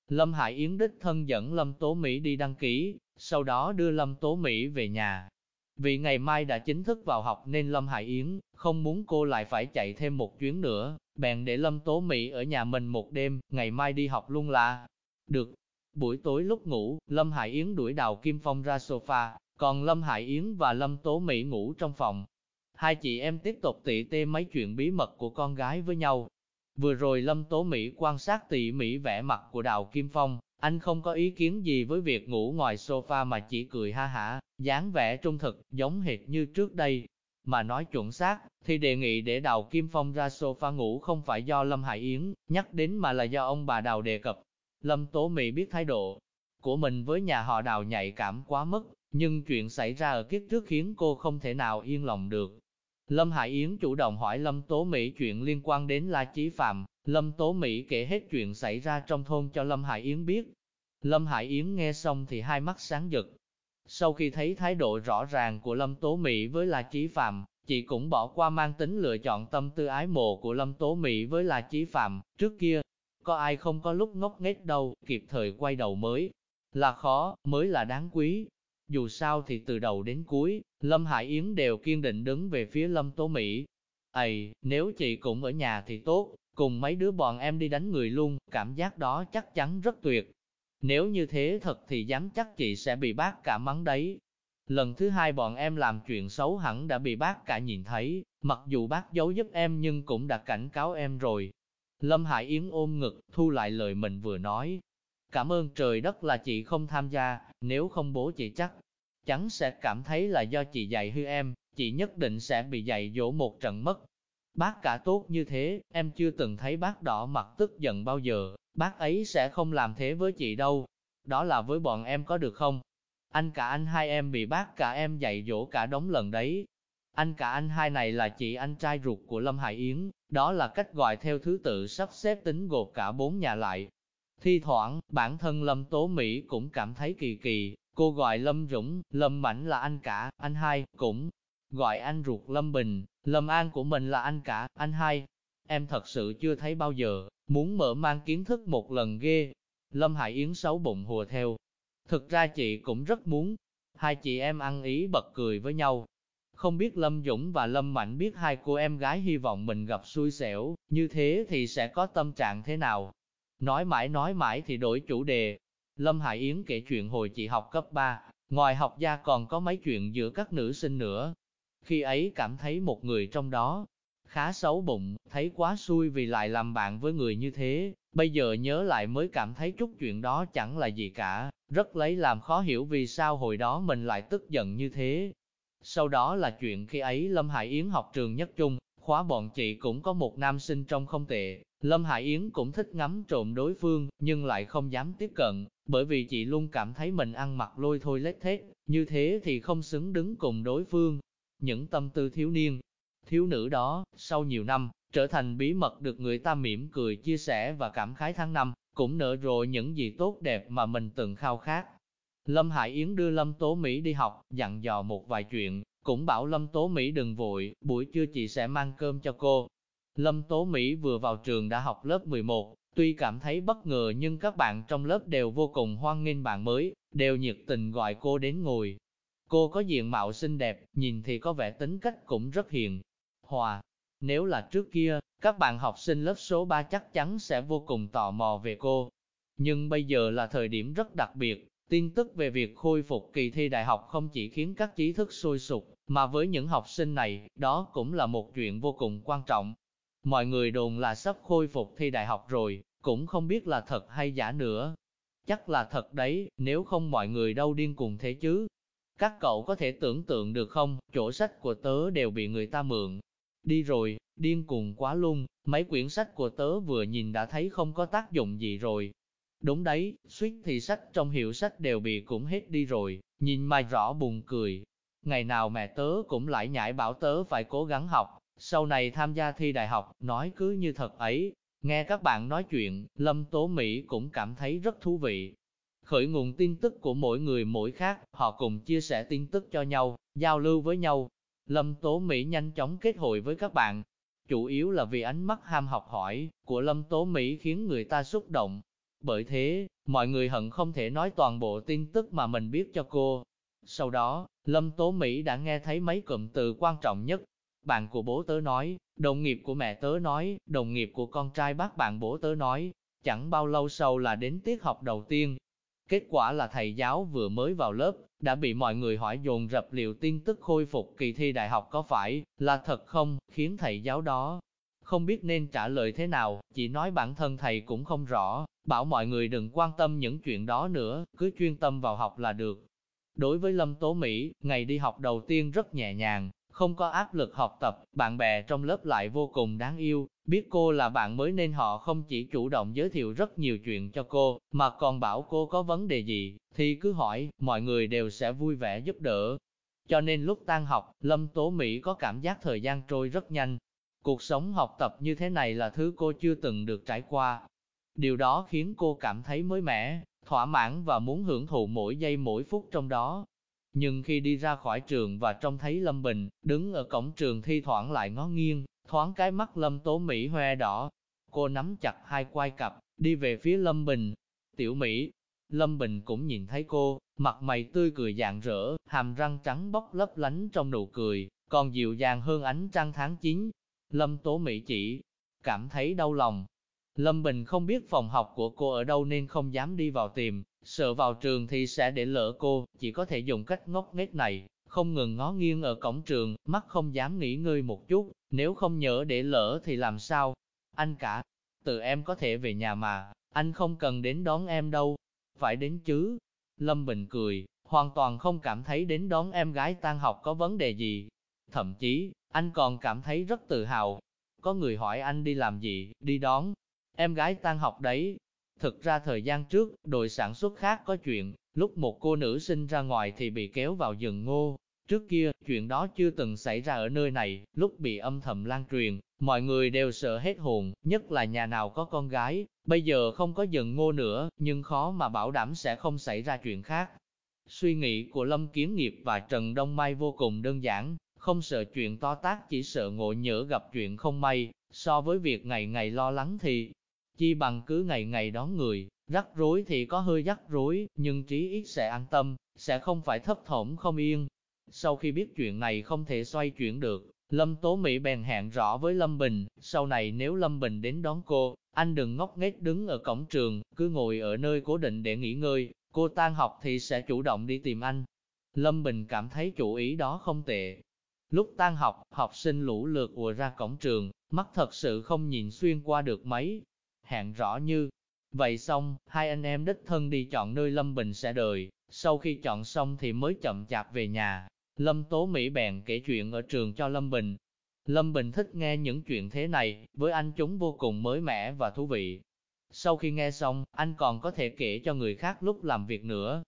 Lâm Hải Yến đích thân dẫn Lâm Tố Mỹ đi đăng ký, sau đó đưa Lâm Tố Mỹ về nhà. Vì ngày mai đã chính thức vào học nên Lâm Hải Yến không muốn cô lại phải chạy thêm một chuyến nữa, bèn để Lâm Tố Mỹ ở nhà mình một đêm, ngày mai đi học luôn là được. Buổi tối lúc ngủ, Lâm Hải Yến đuổi Đào Kim Phong ra sofa, còn Lâm Hải Yến và Lâm Tố Mỹ ngủ trong phòng. Hai chị em tiếp tục tỉ tê mấy chuyện bí mật của con gái với nhau. Vừa rồi Lâm Tố Mỹ quan sát tỉ mỉ vẻ mặt của Đào Kim Phong, anh không có ý kiến gì với việc ngủ ngoài sofa mà chỉ cười ha hả, dáng vẻ trung thực, giống hệt như trước đây. Mà nói chuẩn xác, thì đề nghị để Đào Kim Phong ra sofa ngủ không phải do Lâm Hải Yến nhắc đến mà là do ông bà Đào đề cập. Lâm Tố Mỹ biết thái độ của mình với nhà họ Đào nhạy cảm quá mức, nhưng chuyện xảy ra ở kiếp trước khiến cô không thể nào yên lòng được. Lâm Hải Yến chủ động hỏi Lâm Tố Mỹ chuyện liên quan đến La Chí Phạm, Lâm Tố Mỹ kể hết chuyện xảy ra trong thôn cho Lâm Hải Yến biết. Lâm Hải Yến nghe xong thì hai mắt sáng rực. Sau khi thấy thái độ rõ ràng của Lâm Tố Mỹ với La Chí Phạm, chị cũng bỏ qua mang tính lựa chọn tâm tư ái mộ của Lâm Tố Mỹ với La Chí Phạm. Trước kia, có ai không có lúc ngốc nghếch đâu, kịp thời quay đầu mới là khó, mới là đáng quý. Dù sao thì từ đầu đến cuối, Lâm Hải Yến đều kiên định đứng về phía Lâm Tố Mỹ. Ây, nếu chị cũng ở nhà thì tốt, cùng mấy đứa bọn em đi đánh người luôn, cảm giác đó chắc chắn rất tuyệt. Nếu như thế thật thì dám chắc chị sẽ bị bác cả mắng đấy. Lần thứ hai bọn em làm chuyện xấu hẳn đã bị bác cả nhìn thấy, mặc dù bác giấu giúp em nhưng cũng đã cảnh cáo em rồi. Lâm Hải Yến ôm ngực, thu lại lời mình vừa nói. Cảm ơn trời đất là chị không tham gia, nếu không bố chị chắc chắn sẽ cảm thấy là do chị dạy hư em, chị nhất định sẽ bị dạy dỗ một trận mất. Bác cả tốt như thế, em chưa từng thấy bác đỏ mặt tức giận bao giờ, bác ấy sẽ không làm thế với chị đâu. Đó là với bọn em có được không? Anh cả anh hai em bị bác cả em dạy dỗ cả đống lần đấy. Anh cả anh hai này là chị anh trai ruột của Lâm Hải Yến, đó là cách gọi theo thứ tự sắp xếp tính gột cả bốn nhà lại. Thi thoảng, bản thân Lâm Tố Mỹ cũng cảm thấy kỳ kỳ, cô gọi Lâm Dũng, Lâm Mảnh là anh cả, anh hai, cũng gọi anh ruột Lâm Bình, Lâm An của mình là anh cả, anh hai. Em thật sự chưa thấy bao giờ, muốn mở mang kiến thức một lần ghê. Lâm Hải Yến xấu bụng hùa theo. Thực ra chị cũng rất muốn. Hai chị em ăn ý bật cười với nhau. Không biết Lâm Dũng và Lâm Mạnh biết hai cô em gái hy vọng mình gặp xui xẻo, như thế thì sẽ có tâm trạng thế nào. Nói mãi nói mãi thì đổi chủ đề. Lâm Hải Yến kể chuyện hồi chị học cấp 3, ngoài học gia còn có mấy chuyện giữa các nữ sinh nữa. Khi ấy cảm thấy một người trong đó khá xấu bụng, thấy quá xui vì lại làm bạn với người như thế, bây giờ nhớ lại mới cảm thấy chút chuyện đó chẳng là gì cả, rất lấy làm khó hiểu vì sao hồi đó mình lại tức giận như thế. Sau đó là chuyện khi ấy Lâm Hải Yến học trường nhất trung, khóa bọn chị cũng có một nam sinh trong không tệ, Lâm Hải Yến cũng thích ngắm trộm đối phương, nhưng lại không dám tiếp cận, bởi vì chị luôn cảm thấy mình ăn mặc lôi thôi lết thết, như thế thì không xứng đứng cùng đối phương. Những tâm tư thiếu niên, thiếu nữ đó, sau nhiều năm, trở thành bí mật được người ta mỉm cười chia sẻ và cảm khái tháng năm, cũng nở rộ những gì tốt đẹp mà mình từng khao khát. Lâm Hải Yến đưa Lâm Tố Mỹ đi học, dặn dò một vài chuyện, cũng bảo Lâm Tố Mỹ đừng vội, buổi trưa chị sẽ mang cơm cho cô. Lâm Tố Mỹ vừa vào trường đã học lớp 11, tuy cảm thấy bất ngờ nhưng các bạn trong lớp đều vô cùng hoan nghênh bạn mới, đều nhiệt tình gọi cô đến ngồi. Cô có diện mạo xinh đẹp, nhìn thì có vẻ tính cách cũng rất hiền, hòa. Nếu là trước kia, các bạn học sinh lớp số 3 chắc chắn sẽ vô cùng tò mò về cô. Nhưng bây giờ là thời điểm rất đặc biệt, tin tức về việc khôi phục kỳ thi đại học không chỉ khiến các trí thức sôi sục, mà với những học sinh này, đó cũng là một chuyện vô cùng quan trọng. Mọi người đồn là sắp khôi phục thi đại học rồi, cũng không biết là thật hay giả nữa. Chắc là thật đấy, nếu không mọi người đâu điên cùng thế chứ. Các cậu có thể tưởng tượng được không, chỗ sách của tớ đều bị người ta mượn, Đi rồi, điên cuồng quá luôn, mấy quyển sách của tớ vừa nhìn đã thấy không có tác dụng gì rồi. Đúng đấy, suýt thì sách trong hiệu sách đều bị cũng hết đi rồi, nhìn mà rõ buồn cười. Ngày nào mẹ tớ cũng lại nhảy bảo tớ phải cố gắng học, sau này tham gia thi đại học, nói cứ như thật ấy. Nghe các bạn nói chuyện, Lâm Tố Mỹ cũng cảm thấy rất thú vị. Khởi nguồn tin tức của mỗi người mỗi khác, họ cùng chia sẻ tin tức cho nhau, giao lưu với nhau, Lâm Tố Mỹ nhanh chóng kết hội với các bạn. Chủ yếu là vì ánh mắt ham học hỏi của Lâm Tố Mỹ khiến người ta xúc động. Bởi thế, mọi người hận không thể nói toàn bộ tin tức mà mình biết cho cô. Sau đó, Lâm Tố Mỹ đã nghe thấy mấy cụm từ quan trọng nhất. Bạn của bố tớ nói, đồng nghiệp của mẹ tớ nói, đồng nghiệp của con trai bác bạn bố tớ nói. Chẳng bao lâu sau là đến tiết học đầu tiên. Kết quả là thầy giáo vừa mới vào lớp, đã bị mọi người hỏi dồn rập liệu tin tức khôi phục kỳ thi đại học có phải là thật không, khiến thầy giáo đó không biết nên trả lời thế nào, chỉ nói bản thân thầy cũng không rõ, bảo mọi người đừng quan tâm những chuyện đó nữa, cứ chuyên tâm vào học là được. Đối với Lâm Tố Mỹ, ngày đi học đầu tiên rất nhẹ nhàng, không có áp lực học tập, bạn bè trong lớp lại vô cùng đáng yêu, biết cô là bạn mới nên họ không chỉ chủ động giới thiệu rất nhiều chuyện cho cô, mà còn bảo cô có vấn đề gì, thì cứ hỏi, mọi người đều sẽ vui vẻ giúp đỡ. Cho nên lúc tan học, Lâm Tố Mỹ có cảm giác thời gian trôi rất nhanh. Cuộc sống học tập như thế này là thứ cô chưa từng được trải qua. Điều đó khiến cô cảm thấy mới mẻ, thỏa mãn và muốn hưởng thụ mỗi giây mỗi phút trong đó. Nhưng khi đi ra khỏi trường và trông thấy Lâm Bình, đứng ở cổng trường thi thoảng lại ngó nghiêng, thoáng cái mắt Lâm Tố Mỹ hoe đỏ. Cô nắm chặt hai quai cặp, đi về phía Lâm Bình. Tiểu Mỹ, Lâm Bình cũng nhìn thấy cô, mặt mày tươi cười dạng rỡ, hàm răng trắng bóc lấp lánh trong nụ cười, còn dịu dàng hơn ánh trăng tháng 9. Lâm Tố Mỹ chỉ cảm thấy đau lòng. Lâm Bình không biết phòng học của cô ở đâu nên không dám đi vào tìm, sợ vào trường thì sẽ để lỡ cô, chỉ có thể dùng cách ngốc nghếch này, không ngừng ngó nghiêng ở cổng trường, mắt không dám nghỉ ngơi một chút, nếu không nhớ để lỡ thì làm sao? Anh cả, tự em có thể về nhà mà, anh không cần đến đón em đâu, phải đến chứ. Lâm Bình cười, hoàn toàn không cảm thấy đến đón em gái tan học có vấn đề gì. Thậm chí, anh còn cảm thấy rất tự hào. Có người hỏi anh đi làm gì, đi đón. Em gái tan học đấy, Thực ra thời gian trước, đội sản xuất khác có chuyện, lúc một cô nữ sinh ra ngoài thì bị kéo vào rừng ngô. Trước kia, chuyện đó chưa từng xảy ra ở nơi này, lúc bị âm thầm lan truyền, mọi người đều sợ hết hồn, nhất là nhà nào có con gái, bây giờ không có rừng ngô nữa, nhưng khó mà bảo đảm sẽ không xảy ra chuyện khác. Suy nghĩ của Lâm Kiến Nghiệp và Trần Đông Mai vô cùng đơn giản, không sợ chuyện to tác chỉ sợ ngộ nhỡ gặp chuyện không may, so với việc ngày ngày lo lắng thì chi bằng cứ ngày ngày đón người, rắc rối thì có hơi rắc rối, nhưng trí ít sẽ an tâm, sẽ không phải thấp thỏm không yên. Sau khi biết chuyện này không thể xoay chuyển được, Lâm Tố Mỹ bèn hẹn rõ với Lâm Bình, sau này nếu Lâm Bình đến đón cô, anh đừng ngốc nghếch đứng ở cổng trường, cứ ngồi ở nơi cố định để nghỉ ngơi, cô tan học thì sẽ chủ động đi tìm anh. Lâm Bình cảm thấy chủ ý đó không tệ. Lúc tan học, học sinh lũ lượt ùa ra cổng trường, mắt thật sự không nhìn xuyên qua được mấy, hẹn rõ như. Vậy xong, hai anh em đích thân đi chọn nơi Lâm Bình sẽ đợi, sau khi chọn xong thì mới chậm chạp về nhà. Lâm Tố Mỹ bèn kể chuyện ở trường cho Lâm Bình. Lâm Bình thích nghe những chuyện thế này, với anh chúng vô cùng mới mẻ và thú vị. Sau khi nghe xong, anh còn có thể kể cho người khác lúc làm việc nữa.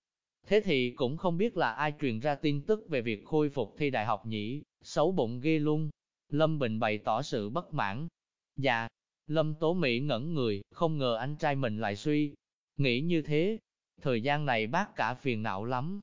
Thế thì cũng không biết là ai truyền ra tin tức về việc khôi phục thi đại học nhỉ, xấu bụng ghê luôn. Lâm Bình bày tỏ sự bất mãn. Dạ, Lâm Tố Mỹ ngẩn người, không ngờ anh trai mình lại suy. Nghĩ như thế, thời gian này bác cả phiền não lắm.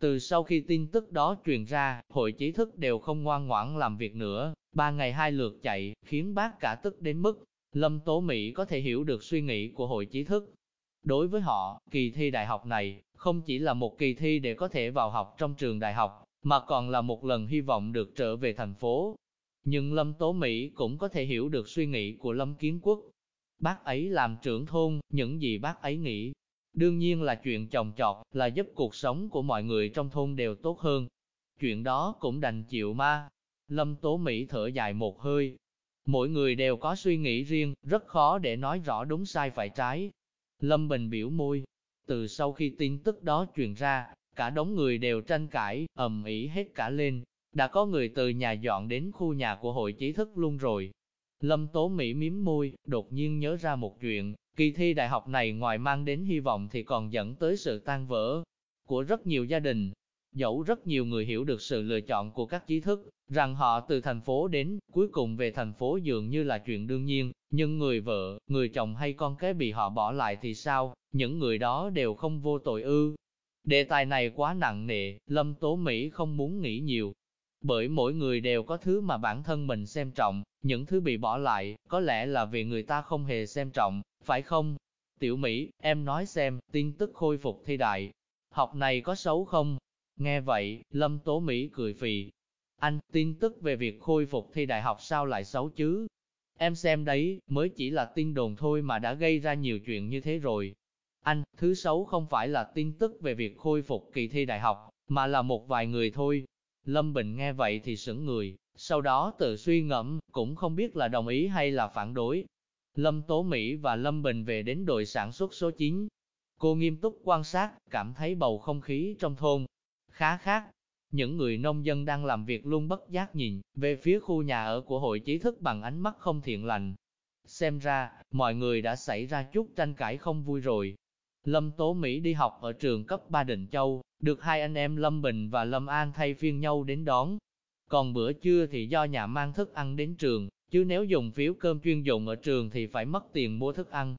Từ sau khi tin tức đó truyền ra, hội trí thức đều không ngoan ngoãn làm việc nữa, ba ngày hai lượt chạy, khiến bác cả tức đến mức, Lâm Tố Mỹ có thể hiểu được suy nghĩ của hội trí thức. Đối với họ, kỳ thi đại học này, không chỉ là một kỳ thi để có thể vào học trong trường đại học, mà còn là một lần hy vọng được trở về thành phố, nhưng Lâm Tố Mỹ cũng có thể hiểu được suy nghĩ của Lâm Kiến Quốc. Bác ấy làm trưởng thôn, những gì bác ấy nghĩ, đương nhiên là chuyện chồng chọt, là giúp cuộc sống của mọi người trong thôn đều tốt hơn. Chuyện đó cũng đành chịu ma. Lâm Tố Mỹ thở dài một hơi. Mỗi người đều có suy nghĩ riêng, rất khó để nói rõ đúng sai phải trái. Lâm Bình biểu môi. Từ sau khi tin tức đó truyền ra, cả đống người đều tranh cãi, ầm ĩ hết cả lên, đã có người từ nhà dọn đến khu nhà của hội trí thức luôn rồi. Lâm Tố Mỹ miếm môi, đột nhiên nhớ ra một chuyện, kỳ thi đại học này ngoài mang đến hy vọng thì còn dẫn tới sự tan vỡ của rất nhiều gia đình. Dẫu rất nhiều người hiểu được sự lựa chọn của các trí thức, rằng họ từ thành phố đến, cuối cùng về thành phố dường như là chuyện đương nhiên, nhưng người vợ, người chồng hay con cái bị họ bỏ lại thì sao, những người đó đều không vô tội ư. Đề tài này quá nặng nề, Lâm Tố Mỹ không muốn nghĩ nhiều, bởi mỗi người đều có thứ mà bản thân mình xem trọng, những thứ bị bỏ lại, có lẽ là vì người ta không hề xem trọng, phải không? Tiểu Mỹ, em nói xem, tin tức khôi phục thi đại. Học này có xấu không? Nghe vậy, Lâm Tố Mỹ cười phì. Anh, tin tức về việc khôi phục thi đại học sao lại xấu chứ? Em xem đấy, mới chỉ là tin đồn thôi mà đã gây ra nhiều chuyện như thế rồi. Anh, thứ xấu không phải là tin tức về việc khôi phục kỳ thi đại học, mà là một vài người thôi. Lâm Bình nghe vậy thì sững người, sau đó tự suy ngẫm, cũng không biết là đồng ý hay là phản đối. Lâm Tố Mỹ và Lâm Bình về đến đội sản xuất số 9. Cô nghiêm túc quan sát, cảm thấy bầu không khí trong thôn khá khác. Những người nông dân đang làm việc luôn bất giác nhìn về phía khu nhà ở của hội trí thức bằng ánh mắt không thiện lành. Xem ra, mọi người đã xảy ra chút tranh cãi không vui rồi. Lâm Tố Mỹ đi học ở trường cấp 3 Định Châu, được hai anh em Lâm Bình và Lâm An thay phiên nhau đến đón. Còn bữa trưa thì do nhà mang thức ăn đến trường, chứ nếu dùng phiếu cơm chuyên dụng ở trường thì phải mất tiền mua thức ăn.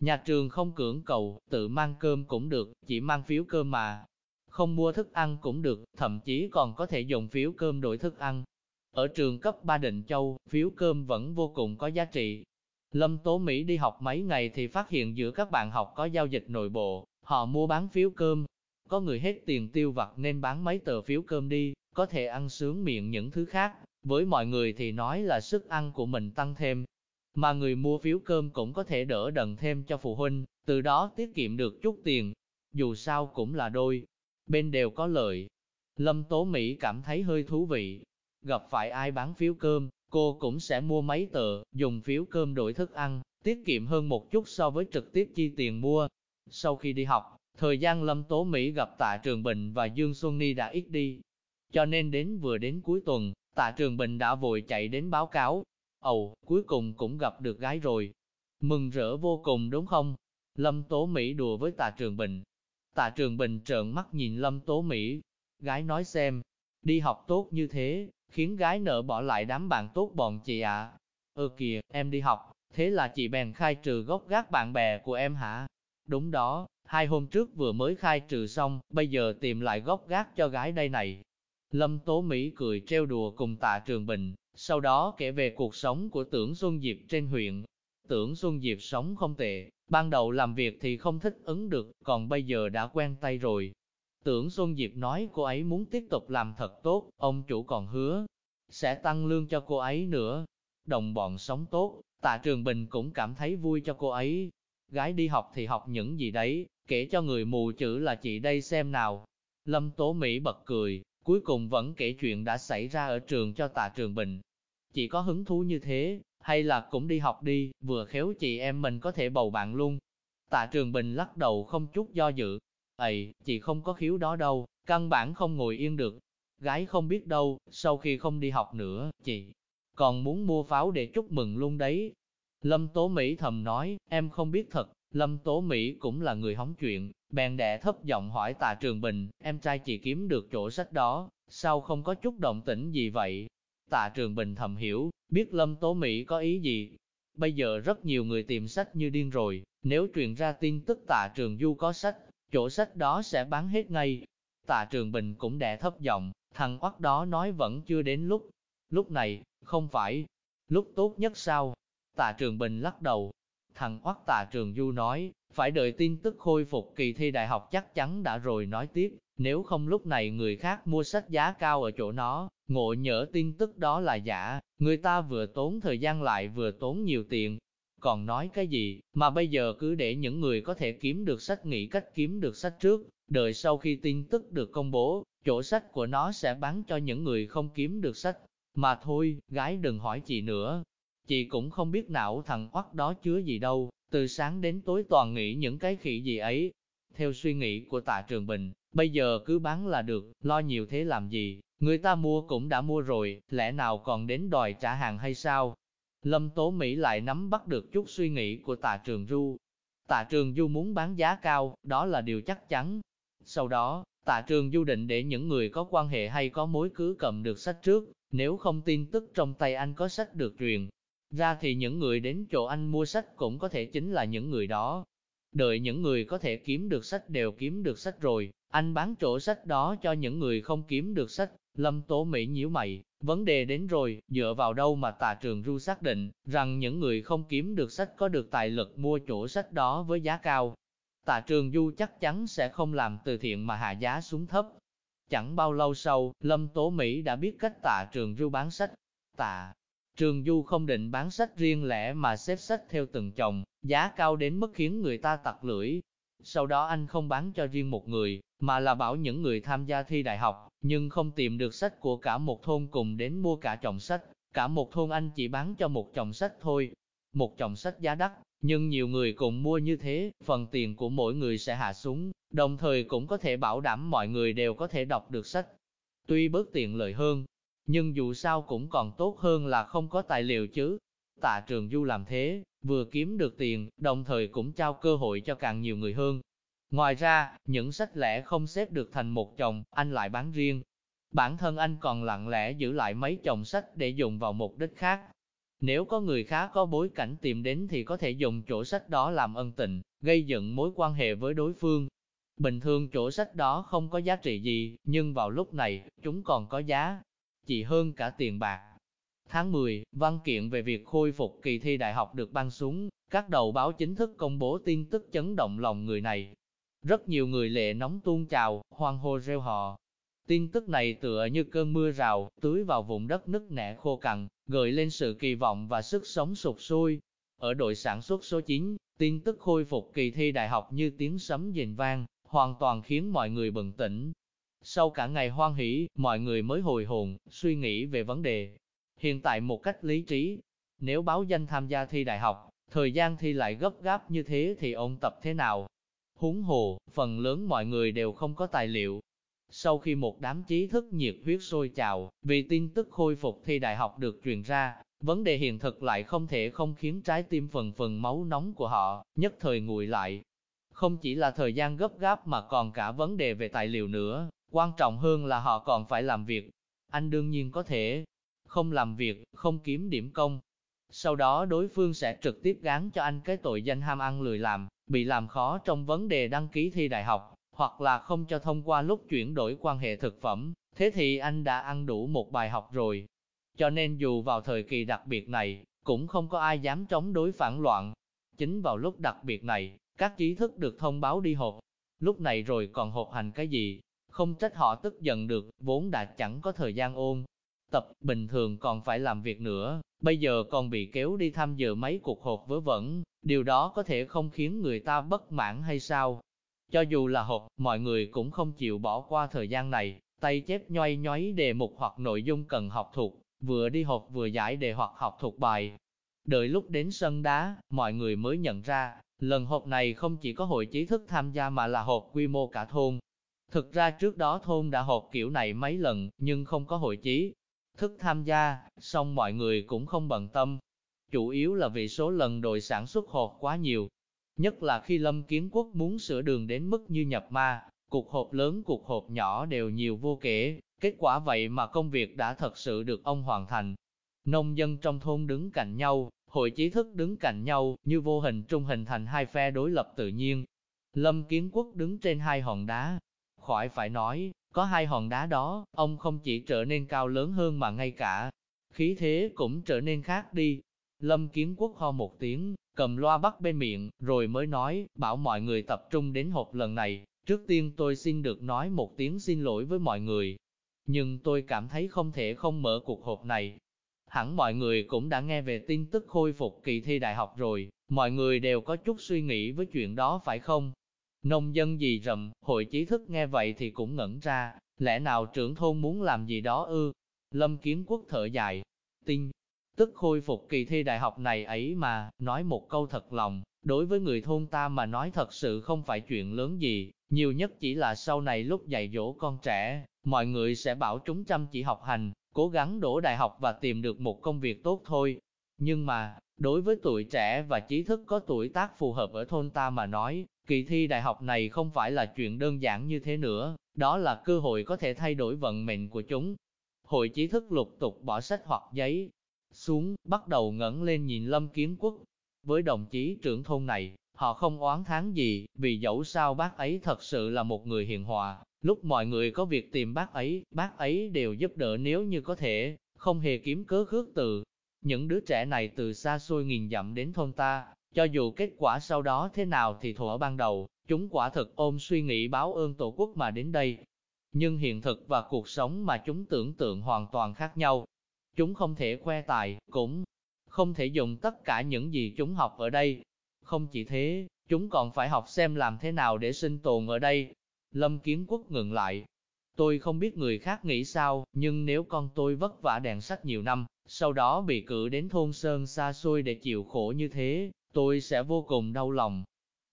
Nhà trường không cưỡng cầu, tự mang cơm cũng được, chỉ mang phiếu cơm mà. Không mua thức ăn cũng được, thậm chí còn có thể dùng phiếu cơm đổi thức ăn. Ở trường cấp 3 Định Châu, phiếu cơm vẫn vô cùng có giá trị. Lâm Tố Mỹ đi học mấy ngày thì phát hiện giữa các bạn học có giao dịch nội bộ, họ mua bán phiếu cơm. Có người hết tiền tiêu vặt nên bán mấy tờ phiếu cơm đi, có thể ăn sướng miệng những thứ khác. Với mọi người thì nói là sức ăn của mình tăng thêm. Mà người mua phiếu cơm cũng có thể đỡ đần thêm cho phụ huynh, từ đó tiết kiệm được chút tiền. Dù sao cũng là đôi, bên đều có lợi. Lâm Tố Mỹ cảm thấy hơi thú vị. Gặp phải ai bán phiếu cơm, cô cũng sẽ mua mấy tờ, dùng phiếu cơm đổi thức ăn, tiết kiệm hơn một chút so với trực tiếp chi tiền mua. Sau khi đi học, thời gian Lâm Tố Mỹ gặp Tạ Trường Bình và Dương Xuân Ni đã ít đi. Cho nên đến vừa đến cuối tuần, Tạ Trường Bình đã vội chạy đến báo cáo. Ồ, cuối cùng cũng gặp được gái rồi. Mừng rỡ vô cùng đúng không? Lâm Tố Mỹ đùa với Tạ Trường Bình, Tạ Trường Bình trợn mắt nhìn Lâm Tố Mỹ. Gái nói xem, đi học tốt như thế, khiến gái nợ bỏ lại đám bạn tốt bọn chị ạ. À. Ừ kìa, em đi học, thế là chị bèn khai trừ gốc gác bạn bè của em hả? Đúng đó, hai hôm trước vừa mới khai trừ xong, bây giờ tìm lại gốc gác cho gái đây này. Lâm Tố Mỹ cười treo đùa cùng tạ Trường Bình, sau đó kể về cuộc sống của tưởng Xuân Diệp trên huyện. Tưởng Xuân Diệp sống không tệ, Ban đầu làm việc thì không thích ứng được, còn bây giờ đã quen tay rồi. Tưởng Xuân Diệp nói cô ấy muốn tiếp tục làm thật tốt, ông chủ còn hứa, sẽ tăng lương cho cô ấy nữa. Đồng bọn sống tốt, tạ Trường Bình cũng cảm thấy vui cho cô ấy. Gái đi học thì học những gì đấy, kể cho người mù chữ là chị đây xem nào. Lâm Tố Mỹ bật cười, cuối cùng vẫn kể chuyện đã xảy ra ở trường cho tạ Trường Bình. Chị có hứng thú như thế, hay là cũng đi học đi, vừa khéo chị em mình có thể bầu bạn luôn. Tạ Trường Bình lắc đầu không chút do dự. Ây, chị không có khiếu đó đâu, căn bản không ngồi yên được. Gái không biết đâu, sau khi không đi học nữa, chị còn muốn mua pháo để chúc mừng luôn đấy. Lâm Tố Mỹ thầm nói, em không biết thật, Lâm Tố Mỹ cũng là người hóng chuyện, bèn đẻ thấp giọng hỏi Tạ Trường Bình, em trai chị kiếm được chỗ sách đó, sao không có chút động tĩnh gì vậy? Tạ Trường Bình thầm hiểu, biết Lâm Tố Mỹ có ý gì. Bây giờ rất nhiều người tìm sách như điên rồi, nếu truyền ra tin tức Tạ Trường Du có sách, chỗ sách đó sẽ bán hết ngay. Tạ Trường Bình cũng đẻ thấp giọng, thằng oắt đó nói vẫn chưa đến lúc. Lúc này, không phải lúc tốt nhất sao? Tạ Trường Bình lắc đầu. Thằng oắt Tạ Trường Du nói, phải đợi tin tức khôi phục kỳ thi đại học chắc chắn đã rồi nói tiếp. Nếu không lúc này người khác mua sách giá cao ở chỗ nó, ngộ nhỡ tin tức đó là giả, người ta vừa tốn thời gian lại vừa tốn nhiều tiền. Còn nói cái gì, mà bây giờ cứ để những người có thể kiếm được sách nghĩ cách kiếm được sách trước, đợi sau khi tin tức được công bố, chỗ sách của nó sẽ bán cho những người không kiếm được sách. Mà thôi, gái đừng hỏi chị nữa. Chị cũng không biết não thằng oắt đó chứa gì đâu, từ sáng đến tối toàn nghĩ những cái khỉ gì ấy. Theo suy nghĩ của tạ Trường Bình, Bây giờ cứ bán là được, lo nhiều thế làm gì, người ta mua cũng đã mua rồi, lẽ nào còn đến đòi trả hàng hay sao? Lâm Tố Mỹ lại nắm bắt được chút suy nghĩ của tạ trường Du. Tạ trường Du muốn bán giá cao, đó là điều chắc chắn. Sau đó, tạ trường Du định để những người có quan hệ hay có mối cứ cầm được sách trước, nếu không tin tức trong tay anh có sách được truyền. Ra thì những người đến chỗ anh mua sách cũng có thể chính là những người đó. Đợi những người có thể kiếm được sách đều kiếm được sách rồi, anh bán chỗ sách đó cho những người không kiếm được sách, Lâm Tố Mỹ nhíu mày, vấn đề đến rồi, dựa vào đâu mà tà trường ru xác định rằng những người không kiếm được sách có được tài lực mua chỗ sách đó với giá cao. Tạ trường du chắc chắn sẽ không làm từ thiện mà hạ giá xuống thấp. Chẳng bao lâu sau, Lâm Tố Mỹ đã biết cách tạ trường du bán sách. Tạ trường du không định bán sách riêng lẻ mà xếp sách theo từng chồng, giá cao đến mức khiến người ta tặc lưỡi. Sau đó anh không bán cho riêng một người, mà là bảo những người tham gia thi đại học, nhưng không tìm được sách của cả một thôn cùng đến mua cả chồng sách. Cả một thôn anh chỉ bán cho một chồng sách thôi. Một chồng sách giá đắt, nhưng nhiều người cùng mua như thế, phần tiền của mỗi người sẽ hạ xuống, đồng thời cũng có thể bảo đảm mọi người đều có thể đọc được sách. Tuy bớt tiện lợi hơn, nhưng dù sao cũng còn tốt hơn là không có tài liệu chứ. Tạ trường du làm thế, vừa kiếm được tiền, đồng thời cũng trao cơ hội cho càng nhiều người hơn. Ngoài ra, những sách lẻ không xếp được thành một chồng, anh lại bán riêng. Bản thân anh còn lặng lẽ giữ lại mấy chồng sách để dùng vào mục đích khác. Nếu có người khác có bối cảnh tìm đến thì có thể dùng chỗ sách đó làm ân tình, gây dựng mối quan hệ với đối phương. Bình thường chỗ sách đó không có giá trị gì, nhưng vào lúc này, chúng còn có giá chỉ hơn cả tiền bạc. Tháng 10, văn kiện về việc khôi phục kỳ thi đại học được ban xuống, các đầu báo chính thức công bố tin tức chấn động lòng người này. Rất nhiều người lệ nóng tuôn trào, hoang hô reo hò. Tin tức này tựa như cơn mưa rào, tưới vào vùng đất nứt nẻ khô cằn, gợi lên sự kỳ vọng và sức sống sụp sôi. Ở đội sản xuất số 9, tin tức khôi phục kỳ thi đại học như tiếng sấm dền vang, hoàn toàn khiến mọi người bừng tỉnh. Sau cả ngày hoan hỷ, mọi người mới hồi hồn, suy nghĩ về vấn đề. Hiện tại một cách lý trí, nếu báo danh tham gia thi đại học, thời gian thi lại gấp gáp như thế thì ôn tập thế nào? Huống hồ, phần lớn mọi người đều không có tài liệu. Sau khi một đám trí thức nhiệt huyết sôi trào, vì tin tức khôi phục thi đại học được truyền ra, vấn đề hiện thực lại không thể không khiến trái tim phần phần máu nóng của họ, nhất thời nguội lại. Không chỉ là thời gian gấp gáp mà còn cả vấn đề về tài liệu nữa, quan trọng hơn là họ còn phải làm việc. Anh đương nhiên có thể không làm việc, không kiếm điểm công. Sau đó đối phương sẽ trực tiếp gán cho anh cái tội danh ham ăn lười làm, bị làm khó trong vấn đề đăng ký thi đại học, hoặc là không cho thông qua lúc chuyển đổi quan hệ thực phẩm, thế thì anh đã ăn đủ một bài học rồi. Cho nên dù vào thời kỳ đặc biệt này, cũng không có ai dám chống đối phản loạn. Chính vào lúc đặc biệt này, các trí thức được thông báo đi hộp. Lúc này rồi còn hộp hành cái gì? Không trách họ tức giận được, vốn đã chẳng có thời gian ôn. Tập, bình thường còn phải làm việc nữa, bây giờ còn bị kéo đi tham dự mấy cuộc họp vớ vẩn, điều đó có thể không khiến người ta bất mãn hay sao? Cho dù là họp, mọi người cũng không chịu bỏ qua thời gian này, tay chép nhoay nhoáy đề mục hoặc nội dung cần học thuộc, vừa đi họp vừa giải đề hoặc học thuộc bài. Đợi lúc đến sân đá, mọi người mới nhận ra, lần họp này không chỉ có hội trí thức tham gia mà là họp quy mô cả thôn. Thực ra trước đó thôn đã họp kiểu này mấy lần, nhưng không có hội trí thức tham gia, song mọi người cũng không bận tâm. Chủ yếu là vì số lần đội sản xuất hộp quá nhiều. Nhất là khi Lâm Kiến Quốc muốn sửa đường đến mức như nhập ma, cuộc hộp lớn cuộc hộp nhỏ đều nhiều vô kể, kết quả vậy mà công việc đã thật sự được ông hoàn thành. Nông dân trong thôn đứng cạnh nhau, hội trí thức đứng cạnh nhau, như vô hình trung hình thành hai phe đối lập tự nhiên. Lâm Kiến Quốc đứng trên hai hòn đá. Khỏi phải nói, có hai hòn đá đó, ông không chỉ trở nên cao lớn hơn mà ngay cả khí thế cũng trở nên khác đi. Lâm Kiến Quốc ho một tiếng, cầm loa bắt bên miệng, rồi mới nói, bảo mọi người tập trung đến hộp lần này. Trước tiên tôi xin được nói một tiếng xin lỗi với mọi người. Nhưng tôi cảm thấy không thể không mở cuộc họp này. Hẳn mọi người cũng đã nghe về tin tức khôi phục kỳ thi đại học rồi, mọi người đều có chút suy nghĩ với chuyện đó phải không? Nông dân gì rầm, hội trí thức nghe vậy thì cũng ngẩn ra, lẽ nào trưởng thôn muốn làm gì đó ư? Lâm Kiến Quốc thở dài, tin, tức khôi phục kỳ thi đại học này ấy mà, nói một câu thật lòng, đối với người thôn ta mà nói thật sự không phải chuyện lớn gì, nhiều nhất chỉ là sau này lúc dạy dỗ con trẻ, mọi người sẽ bảo chúng chăm chỉ học hành, cố gắng đổ đại học và tìm được một công việc tốt thôi. Nhưng mà, đối với tuổi trẻ và trí thức có tuổi tác phù hợp ở thôn ta mà nói, Kỳ thi đại học này không phải là chuyện đơn giản như thế nữa, đó là cơ hội có thể thay đổi vận mệnh của chúng. Hội trí thức lục tục bỏ sách hoặc giấy xuống, bắt đầu ngẩng lên nhìn Lâm Kiến Quốc. Với đồng chí trưởng thôn này, họ không oán tháng gì, vì dẫu sao bác ấy thật sự là một người hiền hòa. Lúc mọi người có việc tìm bác ấy, bác ấy đều giúp đỡ nếu như có thể, không hề kiếm cớ khước từ. Những đứa trẻ này từ xa xôi nghìn dặm đến thôn ta, cho dù kết quả sau đó thế nào thì thuở ban đầu, chúng quả thực ôm suy nghĩ báo ơn tổ quốc mà đến đây. Nhưng hiện thực và cuộc sống mà chúng tưởng tượng hoàn toàn khác nhau. Chúng không thể khoe tài, cũng không thể dùng tất cả những gì chúng học ở đây. Không chỉ thế, chúng còn phải học xem làm thế nào để sinh tồn ở đây. Lâm Kiến Quốc ngừng lại. Tôi không biết người khác nghĩ sao, nhưng nếu con tôi vất vả đèn sách nhiều năm, sau đó bị cử đến thôn Sơn xa xôi để chịu khổ như thế, tôi sẽ vô cùng đau lòng.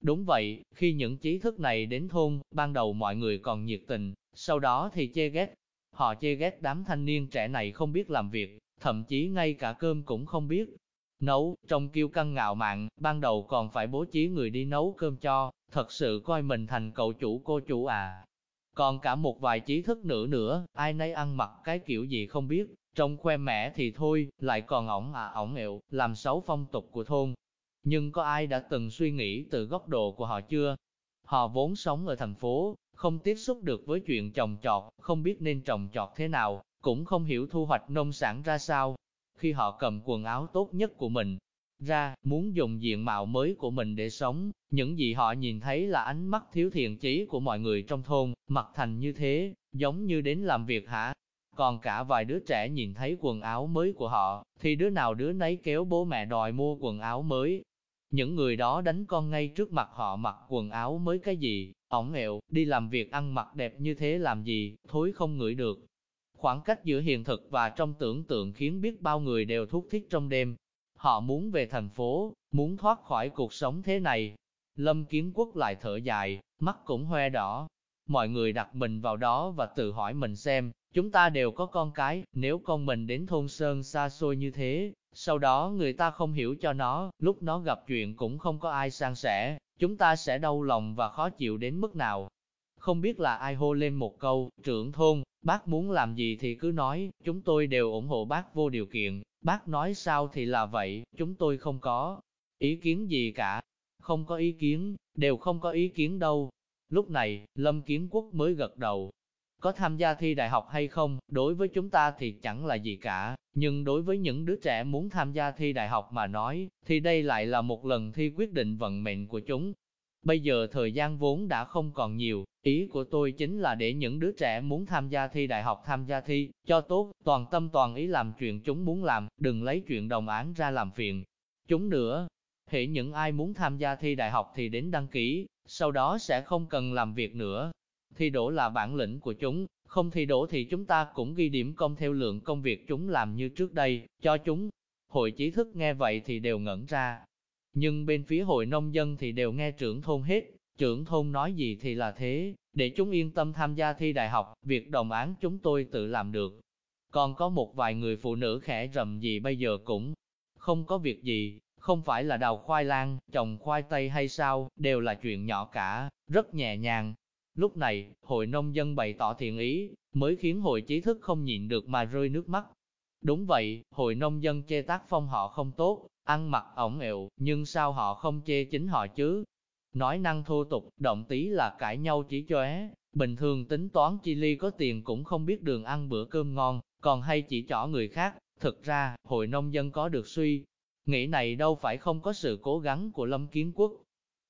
Đúng vậy, khi những trí thức này đến thôn, ban đầu mọi người còn nhiệt tình, sau đó thì chê ghét. Họ chê ghét đám thanh niên trẻ này không biết làm việc, thậm chí ngay cả cơm cũng không biết. Nấu, trong kiêu căng ngạo mạn, ban đầu còn phải bố trí người đi nấu cơm cho, thật sự coi mình thành cậu chủ cô chủ à. Còn cả một vài trí thức nữa nữa, ai nấy ăn mặc cái kiểu gì không biết, trông khoe mẽ thì thôi, lại còn ổng à ổng ẹo, làm xấu phong tục của thôn. Nhưng có ai đã từng suy nghĩ từ góc độ của họ chưa? Họ vốn sống ở thành phố, không tiếp xúc được với chuyện trồng trọt, không biết nên trồng trọt thế nào, cũng không hiểu thu hoạch nông sản ra sao. Khi họ cầm quần áo tốt nhất của mình ra, muốn dùng diện mạo mới của mình để sống, những gì họ nhìn thấy là ánh mắt thiếu thiện chí của mọi người trong thôn, mặc thành như thế, giống như đến làm việc hả? Còn cả vài đứa trẻ nhìn thấy quần áo mới của họ, thì đứa nào đứa nấy kéo bố mẹ đòi mua quần áo mới. Những người đó đánh con ngay trước mặt họ mặc quần áo mới cái gì, ổng ẹo, đi làm việc ăn mặc đẹp như thế làm gì, thối không ngửi được. Khoảng cách giữa hiện thực và trong tưởng tượng khiến biết bao người đều thúc thiết trong đêm. Họ muốn về thành phố, muốn thoát khỏi cuộc sống thế này. Lâm Kiến Quốc lại thở dài, mắt cũng hoe đỏ. Mọi người đặt mình vào đó và tự hỏi mình xem, chúng ta đều có con cái, nếu con mình đến thôn Sơn xa xôi như thế, sau đó người ta không hiểu cho nó, lúc nó gặp chuyện cũng không có ai san sẻ, chúng ta sẽ đau lòng và khó chịu đến mức nào. Không biết là ai hô lên một câu, trưởng thôn, bác muốn làm gì thì cứ nói, chúng tôi đều ủng hộ bác vô điều kiện, bác nói sao thì là vậy, chúng tôi không có ý kiến gì cả. Không có ý kiến, đều không có ý kiến đâu. Lúc này, Lâm Kiến Quốc mới gật đầu. Có tham gia thi đại học hay không, đối với chúng ta thì chẳng là gì cả, nhưng đối với những đứa trẻ muốn tham gia thi đại học mà nói, thì đây lại là một lần thi quyết định vận mệnh của chúng. Bây giờ thời gian vốn đã không còn nhiều, ý của tôi chính là để những đứa trẻ muốn tham gia thi đại học tham gia thi, cho tốt, toàn tâm toàn ý làm chuyện chúng muốn làm, đừng lấy chuyện đồng án ra làm phiền. Chúng nữa, hệ những ai muốn tham gia thi đại học thì đến đăng ký, sau đó sẽ không cần làm việc nữa. Thi đổ là bản lĩnh của chúng, không thi đổ thì chúng ta cũng ghi điểm công theo lượng công việc chúng làm như trước đây, cho chúng. Hội trí thức nghe vậy thì đều ngẩn ra, nhưng bên phía hội nông dân thì đều nghe trưởng thôn hết, trưởng thôn nói gì thì là thế, để chúng yên tâm tham gia thi đại học, việc đồng án chúng tôi tự làm được. Còn có một vài người phụ nữ khẽ rầm gì bây giờ cũng không có việc gì, không phải là đào khoai lang, trồng khoai tây hay sao, đều là chuyện nhỏ cả, rất nhẹ nhàng. Lúc này, hội nông dân bày tỏ thiện ý, mới khiến hội trí thức không nhịn được mà rơi nước mắt. Đúng vậy, hội nông dân chê tác phong họ không tốt, ăn mặc ổng ẹo, nhưng sao họ không chê chính họ chứ? Nói năng thô tục, động tí là cãi nhau chỉ cho é, bình thường tính toán chi ly có tiền cũng không biết đường ăn bữa cơm ngon, còn hay chỉ trỏ người khác. Thực ra, hội nông dân có được suy, nghĩ này đâu phải không có sự cố gắng của Lâm Kiến Quốc.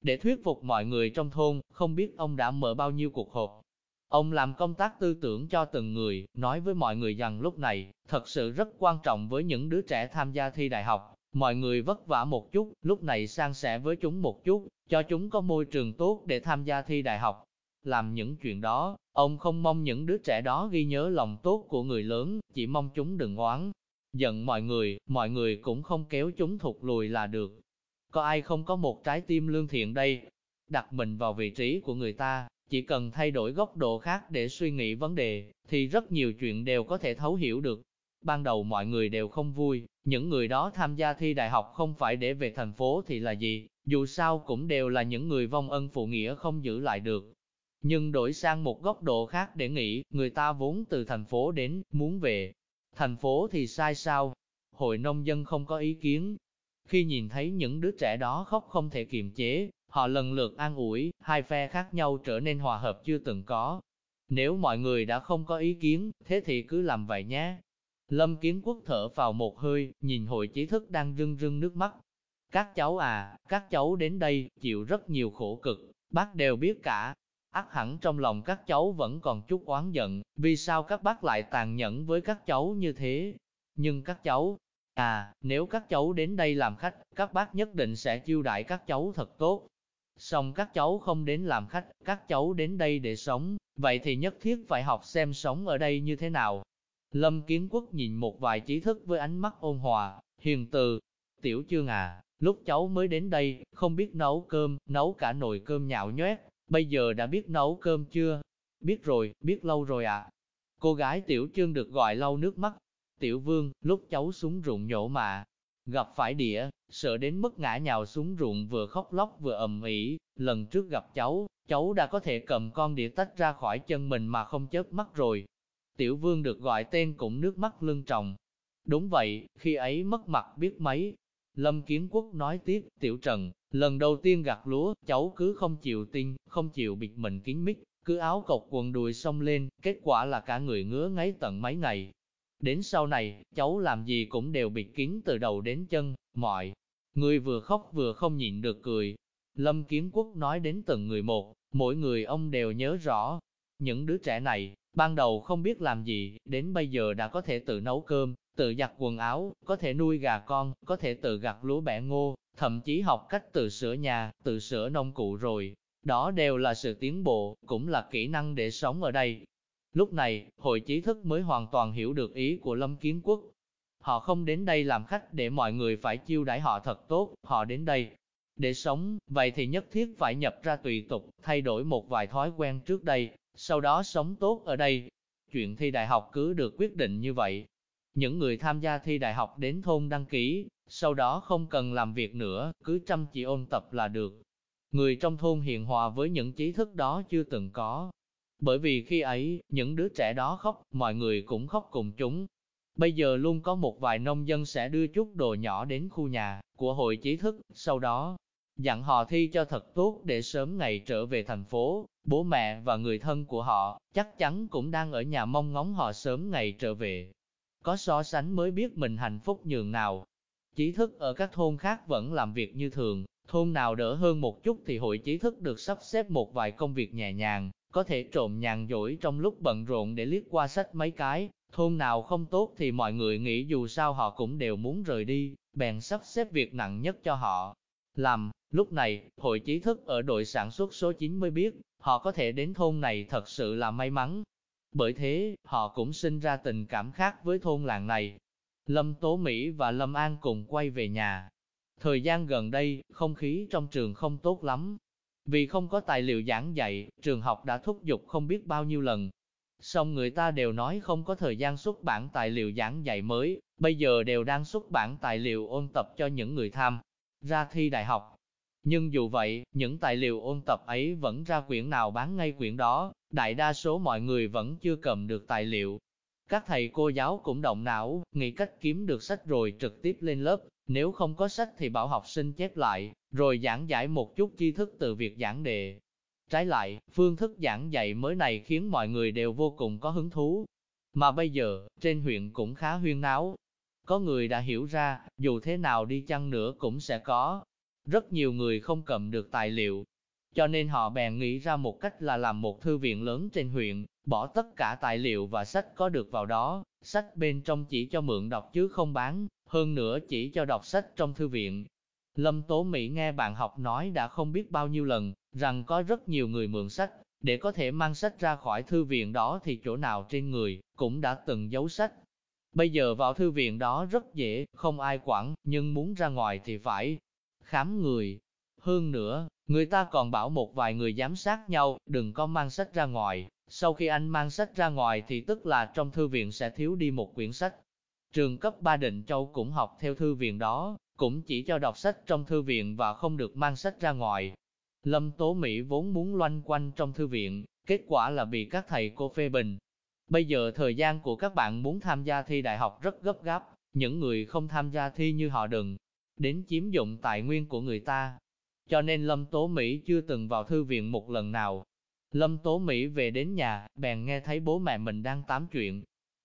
Để thuyết phục mọi người trong thôn, không biết ông đã mở bao nhiêu cuộc họp. Ông làm công tác tư tưởng cho từng người, nói với mọi người rằng lúc này, thật sự rất quan trọng với những đứa trẻ tham gia thi đại học, Mọi người vất vả một chút, lúc này sang sẻ với chúng một chút, cho chúng có môi trường tốt để tham gia thi đại học. Làm những chuyện đó, ông không mong những đứa trẻ đó ghi nhớ lòng tốt của người lớn, chỉ mong chúng đừng oán. Giận mọi người, mọi người cũng không kéo chúng thụt lùi là được. Có ai không có một trái tim lương thiện đây? Đặt mình vào vị trí của người ta, chỉ cần thay đổi góc độ khác để suy nghĩ vấn đề, thì rất nhiều chuyện đều có thể thấu hiểu được. Ban đầu mọi người đều không vui, những người đó tham gia thi đại học không phải để về thành phố thì là gì, dù sao cũng đều là những người vong ân phụ nghĩa không giữ lại được. Nhưng đổi sang một góc độ khác để nghĩ, người ta vốn từ thành phố đến, muốn về. Thành phố thì sai sao? Hội nông dân không có ý kiến. Khi nhìn thấy những đứa trẻ đó khóc không thể kiềm chế, họ lần lượt an ủi, hai phe khác nhau trở nên hòa hợp chưa từng có. Nếu mọi người đã không có ý kiến, thế thì cứ làm vậy nhé. Lâm Kiến Quốc thở vào một hơi, nhìn hội trí thức đang rưng rưng nước mắt. Các cháu à, các cháu đến đây, chịu rất nhiều khổ cực, bác đều biết cả. Ác hẳn trong lòng các cháu vẫn còn chút oán giận, vì sao các bác lại tàn nhẫn với các cháu như thế. Nhưng các cháu, à, nếu các cháu đến đây làm khách, các bác nhất định sẽ chiêu đãi các cháu thật tốt. Xong các cháu không đến làm khách, các cháu đến đây để sống, vậy thì nhất thiết phải học xem sống ở đây như thế nào. Lâm Kiến Quốc nhìn một vài trí thức với ánh mắt ôn hòa, hiền từ. Tiểu chương à, lúc cháu mới đến đây, không biết nấu cơm, nấu cả nồi cơm nhạo nhoét, bây giờ đã biết nấu cơm chưa? Biết rồi, biết lâu rồi ạ. À. Cô gái Tiểu chương được gọi lau nước mắt. Tiểu vương, lúc cháu xuống ruộng nhổ mà, gặp phải đĩa, sợ đến mức ngã nhào xuống ruộng vừa khóc lóc vừa ầm ĩ. lần trước gặp cháu, cháu đã có thể cầm con đĩa tách ra khỏi chân mình mà không chớp mắt rồi. Tiểu vương được gọi tên cũng nước mắt lưng tròng. Đúng vậy, khi ấy mất mặt biết mấy. Lâm Kiến Quốc nói tiếp, Tiểu Trần, lần đầu tiên gặt lúa, cháu cứ không chịu tin, không chịu bịt mình kín mít, cứ áo cộc quần đùi xông lên, kết quả là cả người ngứa ngáy tận mấy ngày. Đến sau này, cháu làm gì cũng đều bịt kín từ đầu đến chân, mọi người vừa khóc vừa không nhịn được cười. Lâm Kiến Quốc nói đến từng người một, mỗi người ông đều nhớ rõ. Những đứa trẻ này, ban đầu không biết làm gì, đến bây giờ đã có thể tự nấu cơm, tự giặt quần áo, có thể nuôi gà con, có thể tự gặt lúa bẻ ngô, thậm chí học cách tự sửa nhà, tự sửa nông cụ rồi. Đó đều là sự tiến bộ, cũng là kỹ năng để sống ở đây. Lúc này, hội trí thức mới hoàn toàn hiểu được ý của Lâm Kiến Quốc. Họ không đến đây làm khách để mọi người phải chiêu đãi họ thật tốt, họ đến đây để sống, vậy thì nhất thiết phải nhập ra tùy tục, thay đổi một vài thói quen trước đây, sau đó sống tốt ở đây. Chuyện thi đại học cứ được quyết định như vậy. Những người tham gia thi đại học đến thôn đăng ký, sau đó không cần làm việc nữa, cứ chăm chỉ ôn tập là được. Người trong thôn hiền hòa với những trí thức đó chưa từng có. Bởi vì khi ấy, những đứa trẻ đó khóc, mọi người cũng khóc cùng chúng. Bây giờ luôn có một vài nông dân sẽ đưa chút đồ nhỏ đến khu nhà của hội trí thức, sau đó dặn họ thi cho thật tốt để sớm ngày trở về thành phố. Bố mẹ và người thân của họ chắc chắn cũng đang ở nhà mong ngóng họ sớm ngày trở về. Có so sánh mới biết mình hạnh phúc nhường nào. Trí thức ở các thôn khác vẫn làm việc như thường, thôn nào đỡ hơn một chút thì hội trí thức được sắp xếp một vài công việc nhẹ nhàng, có thể trộm nhàn dỗi trong lúc bận rộn để liếc qua sách mấy cái, thôn nào không tốt thì mọi người nghĩ dù sao họ cũng đều muốn rời đi, bèn sắp xếp việc nặng nhất cho họ. Làm, lúc này, hội trí thức ở đội sản xuất số 9 mới biết, họ có thể đến thôn này thật sự là may mắn. Bởi thế, họ cũng sinh ra tình cảm khác với thôn làng này. Lâm Tố Mỹ và Lâm An cùng quay về nhà. Thời gian gần đây, không khí trong trường không tốt lắm, vì không có tài liệu giảng dạy, trường học đã thúc giục không biết bao nhiêu lần. Xong người ta đều nói không có thời gian xuất bản tài liệu giảng dạy mới, bây giờ đều đang xuất bản tài liệu ôn tập cho những người tham ra thi đại học. Nhưng dù vậy, những tài liệu ôn tập ấy vẫn ra quyển nào bán ngay quyển đó, đại đa số mọi người vẫn chưa cầm được tài liệu. Các thầy cô giáo cũng động não, nghĩ cách kiếm được sách rồi trực tiếp lên lớp, nếu không có sách thì bảo học sinh chép lại, rồi giảng giải một chút tri thức từ việc giảng đề. Trái lại, phương thức giảng dạy mới này khiến mọi người đều vô cùng có hứng thú. Mà bây giờ, trên huyện cũng khá huyên náo. Có người đã hiểu ra, dù thế nào đi chăng nữa cũng sẽ có. Rất nhiều người không cầm được tài liệu. Cho nên họ bèn nghĩ ra một cách là làm một thư viện lớn trên huyện, bỏ tất cả tài liệu và sách có được vào đó, sách bên trong chỉ cho mượn đọc chứ không bán, hơn nữa chỉ cho đọc sách trong thư viện. Lâm Tố Mỹ nghe bạn học nói đã không biết bao nhiêu lần, rằng có rất nhiều người mượn sách, để có thể mang sách ra khỏi thư viện đó thì chỗ nào trên người, cũng đã từng giấu sách. Bây giờ vào thư viện đó rất dễ, không ai quản, nhưng muốn ra ngoài thì phải khám người. Hơn nữa, người ta còn bảo một vài người giám sát nhau, đừng có mang sách ra ngoài. Sau khi anh mang sách ra ngoài thì tức là trong thư viện sẽ thiếu đi một quyển sách. Trường cấp 3 Định Châu cũng học theo thư viện đó, cũng chỉ cho đọc sách trong thư viện và không được mang sách ra ngoài. Lâm Tố Mỹ vốn muốn loanh quanh trong thư viện, kết quả là bị các thầy cô phê bình. Bây giờ thời gian của các bạn muốn tham gia thi đại học rất gấp gáp, những người không tham gia thi như họ đừng đến chiếm dụng tài nguyên của người ta. Cho nên Lâm Tố Mỹ chưa từng vào thư viện một lần nào. Lâm Tố Mỹ về đến nhà, bèn nghe thấy bố mẹ mình đang tám chuyện,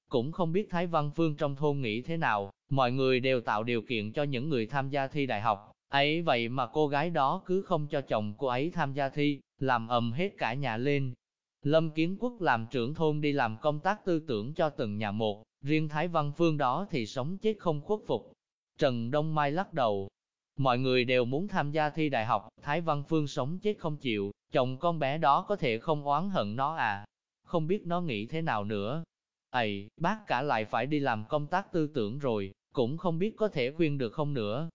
cũng không biết Thái Văn Phương trong thôn nghĩ thế nào, mọi người đều tạo điều kiện cho những người tham gia thi đại học. Ấy vậy mà cô gái đó cứ không cho chồng cô ấy tham gia thi, làm ầm hết cả nhà lên. Lâm Kiến Quốc làm trưởng thôn đi làm công tác tư tưởng cho từng nhà một, riêng Thái Văn Phương đó thì sống chết không khuất phục. Trần Đông Mai lắc đầu. Mọi người đều muốn tham gia thi đại học, Thái Văn Phương sống chết không chịu, chồng con bé đó có thể không oán hận nó à? Không biết nó nghĩ thế nào nữa. Ây, bác cả lại phải đi làm công tác tư tưởng rồi, cũng không biết có thể khuyên được không nữa.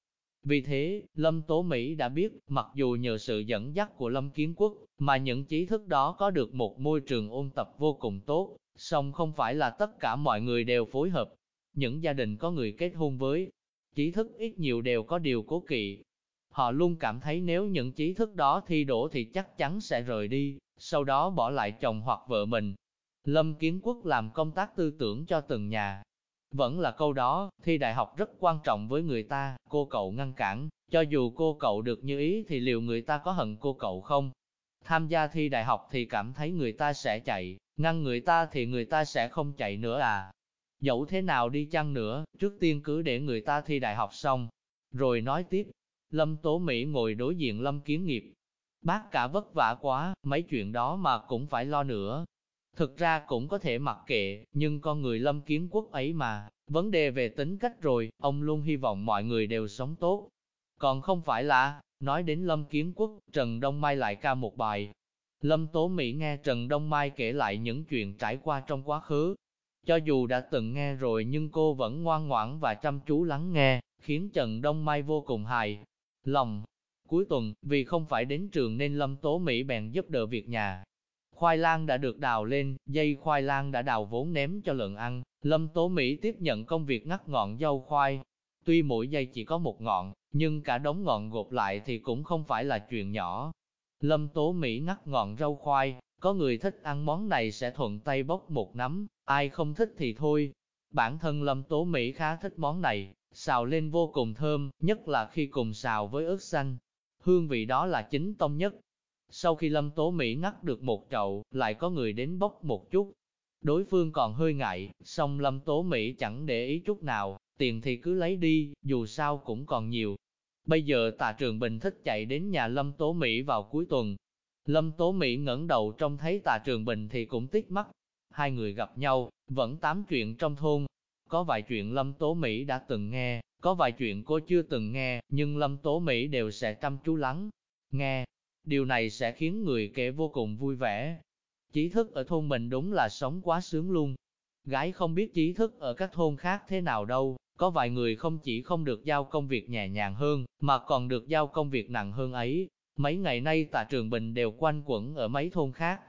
Vì thế, Lâm Tố Mỹ đã biết, mặc dù nhờ sự dẫn dắt của Lâm Kiến Quốc, mà những trí thức đó có được một môi trường ôn tập vô cùng tốt, song không phải là tất cả mọi người đều phối hợp. Những gia đình có người kết hôn với trí thức ít nhiều đều có điều cố kỵ. Họ luôn cảm thấy nếu những trí thức đó thi đổ thì chắc chắn sẽ rời đi, sau đó bỏ lại chồng hoặc vợ mình. Lâm Kiến Quốc làm công tác tư tưởng cho từng nhà, vẫn là câu đó, thi đại học rất quan trọng với người ta, cô cậu ngăn cản, cho dù cô cậu được như ý thì liệu người ta có hận cô cậu không? Tham gia thi đại học thì cảm thấy người ta sẽ chạy, ngăn người ta thì người ta sẽ không chạy nữa à? Dẫu thế nào đi chăng nữa, trước tiên cứ để người ta thi đại học xong, rồi nói tiếp. Lâm Tố Mỹ ngồi đối diện Lâm Kiến Nghiệp. Bác cả vất vả quá, mấy chuyện đó mà cũng phải lo nữa, Thực ra cũng có thể mặc kệ, nhưng con người lâm kiến quốc ấy mà, vấn đề về tính cách rồi, ông luôn hy vọng mọi người đều sống tốt. Còn không phải là, nói đến lâm kiến quốc, Trần Đông Mai lại ca một bài. Lâm Tố Mỹ nghe Trần Đông Mai kể lại những chuyện trải qua trong quá khứ. Cho dù đã từng nghe rồi nhưng cô vẫn ngoan ngoãn và chăm chú lắng nghe, khiến Trần Đông Mai vô cùng hài lòng. Cuối tuần, vì không phải đến trường nên Lâm Tố Mỹ bèn giúp đỡ việc nhà, Khoai lang đã được đào lên, dây khoai lang đã đào vốn ném cho lợn ăn. Lâm Tố Mỹ tiếp nhận công việc ngắt ngọn dâu khoai. Tuy mỗi dây chỉ có một ngọn, nhưng cả đống ngọn gộp lại thì cũng không phải là chuyện nhỏ. Lâm Tố Mỹ ngắt ngọn rau khoai, có người thích ăn món này sẽ thuận tay bốc một nắm, ai không thích thì thôi. Bản thân Lâm Tố Mỹ khá thích món này, xào lên vô cùng thơm, nhất là khi cùng xào với ớt xanh. Hương vị đó là chính tông nhất, sau khi Lâm Tố Mỹ ngắt được một chậu, lại có người đến bốc một chút. Đối phương còn hơi ngại, song Lâm Tố Mỹ chẳng để ý chút nào, tiền thì cứ lấy đi, dù sao cũng còn nhiều. Bây giờ tạ trường bình thích chạy đến nhà Lâm Tố Mỹ vào cuối tuần. Lâm Tố Mỹ ngẩng đầu trông thấy tạ trường bình thì cũng tiếc mắt. Hai người gặp nhau, vẫn tám chuyện trong thôn. Có vài chuyện Lâm Tố Mỹ đã từng nghe, có vài chuyện cô chưa từng nghe, nhưng Lâm Tố Mỹ đều sẽ chăm chú lắng, nghe, Điều này sẽ khiến người kể vô cùng vui vẻ. Chí thức ở thôn mình đúng là sống quá sướng luôn. Gái không biết chí thức ở các thôn khác thế nào đâu, có vài người không chỉ không được giao công việc nhẹ nhàng hơn, mà còn được giao công việc nặng hơn ấy. Mấy ngày nay tạ trường Bình đều quanh quẩn ở mấy thôn khác.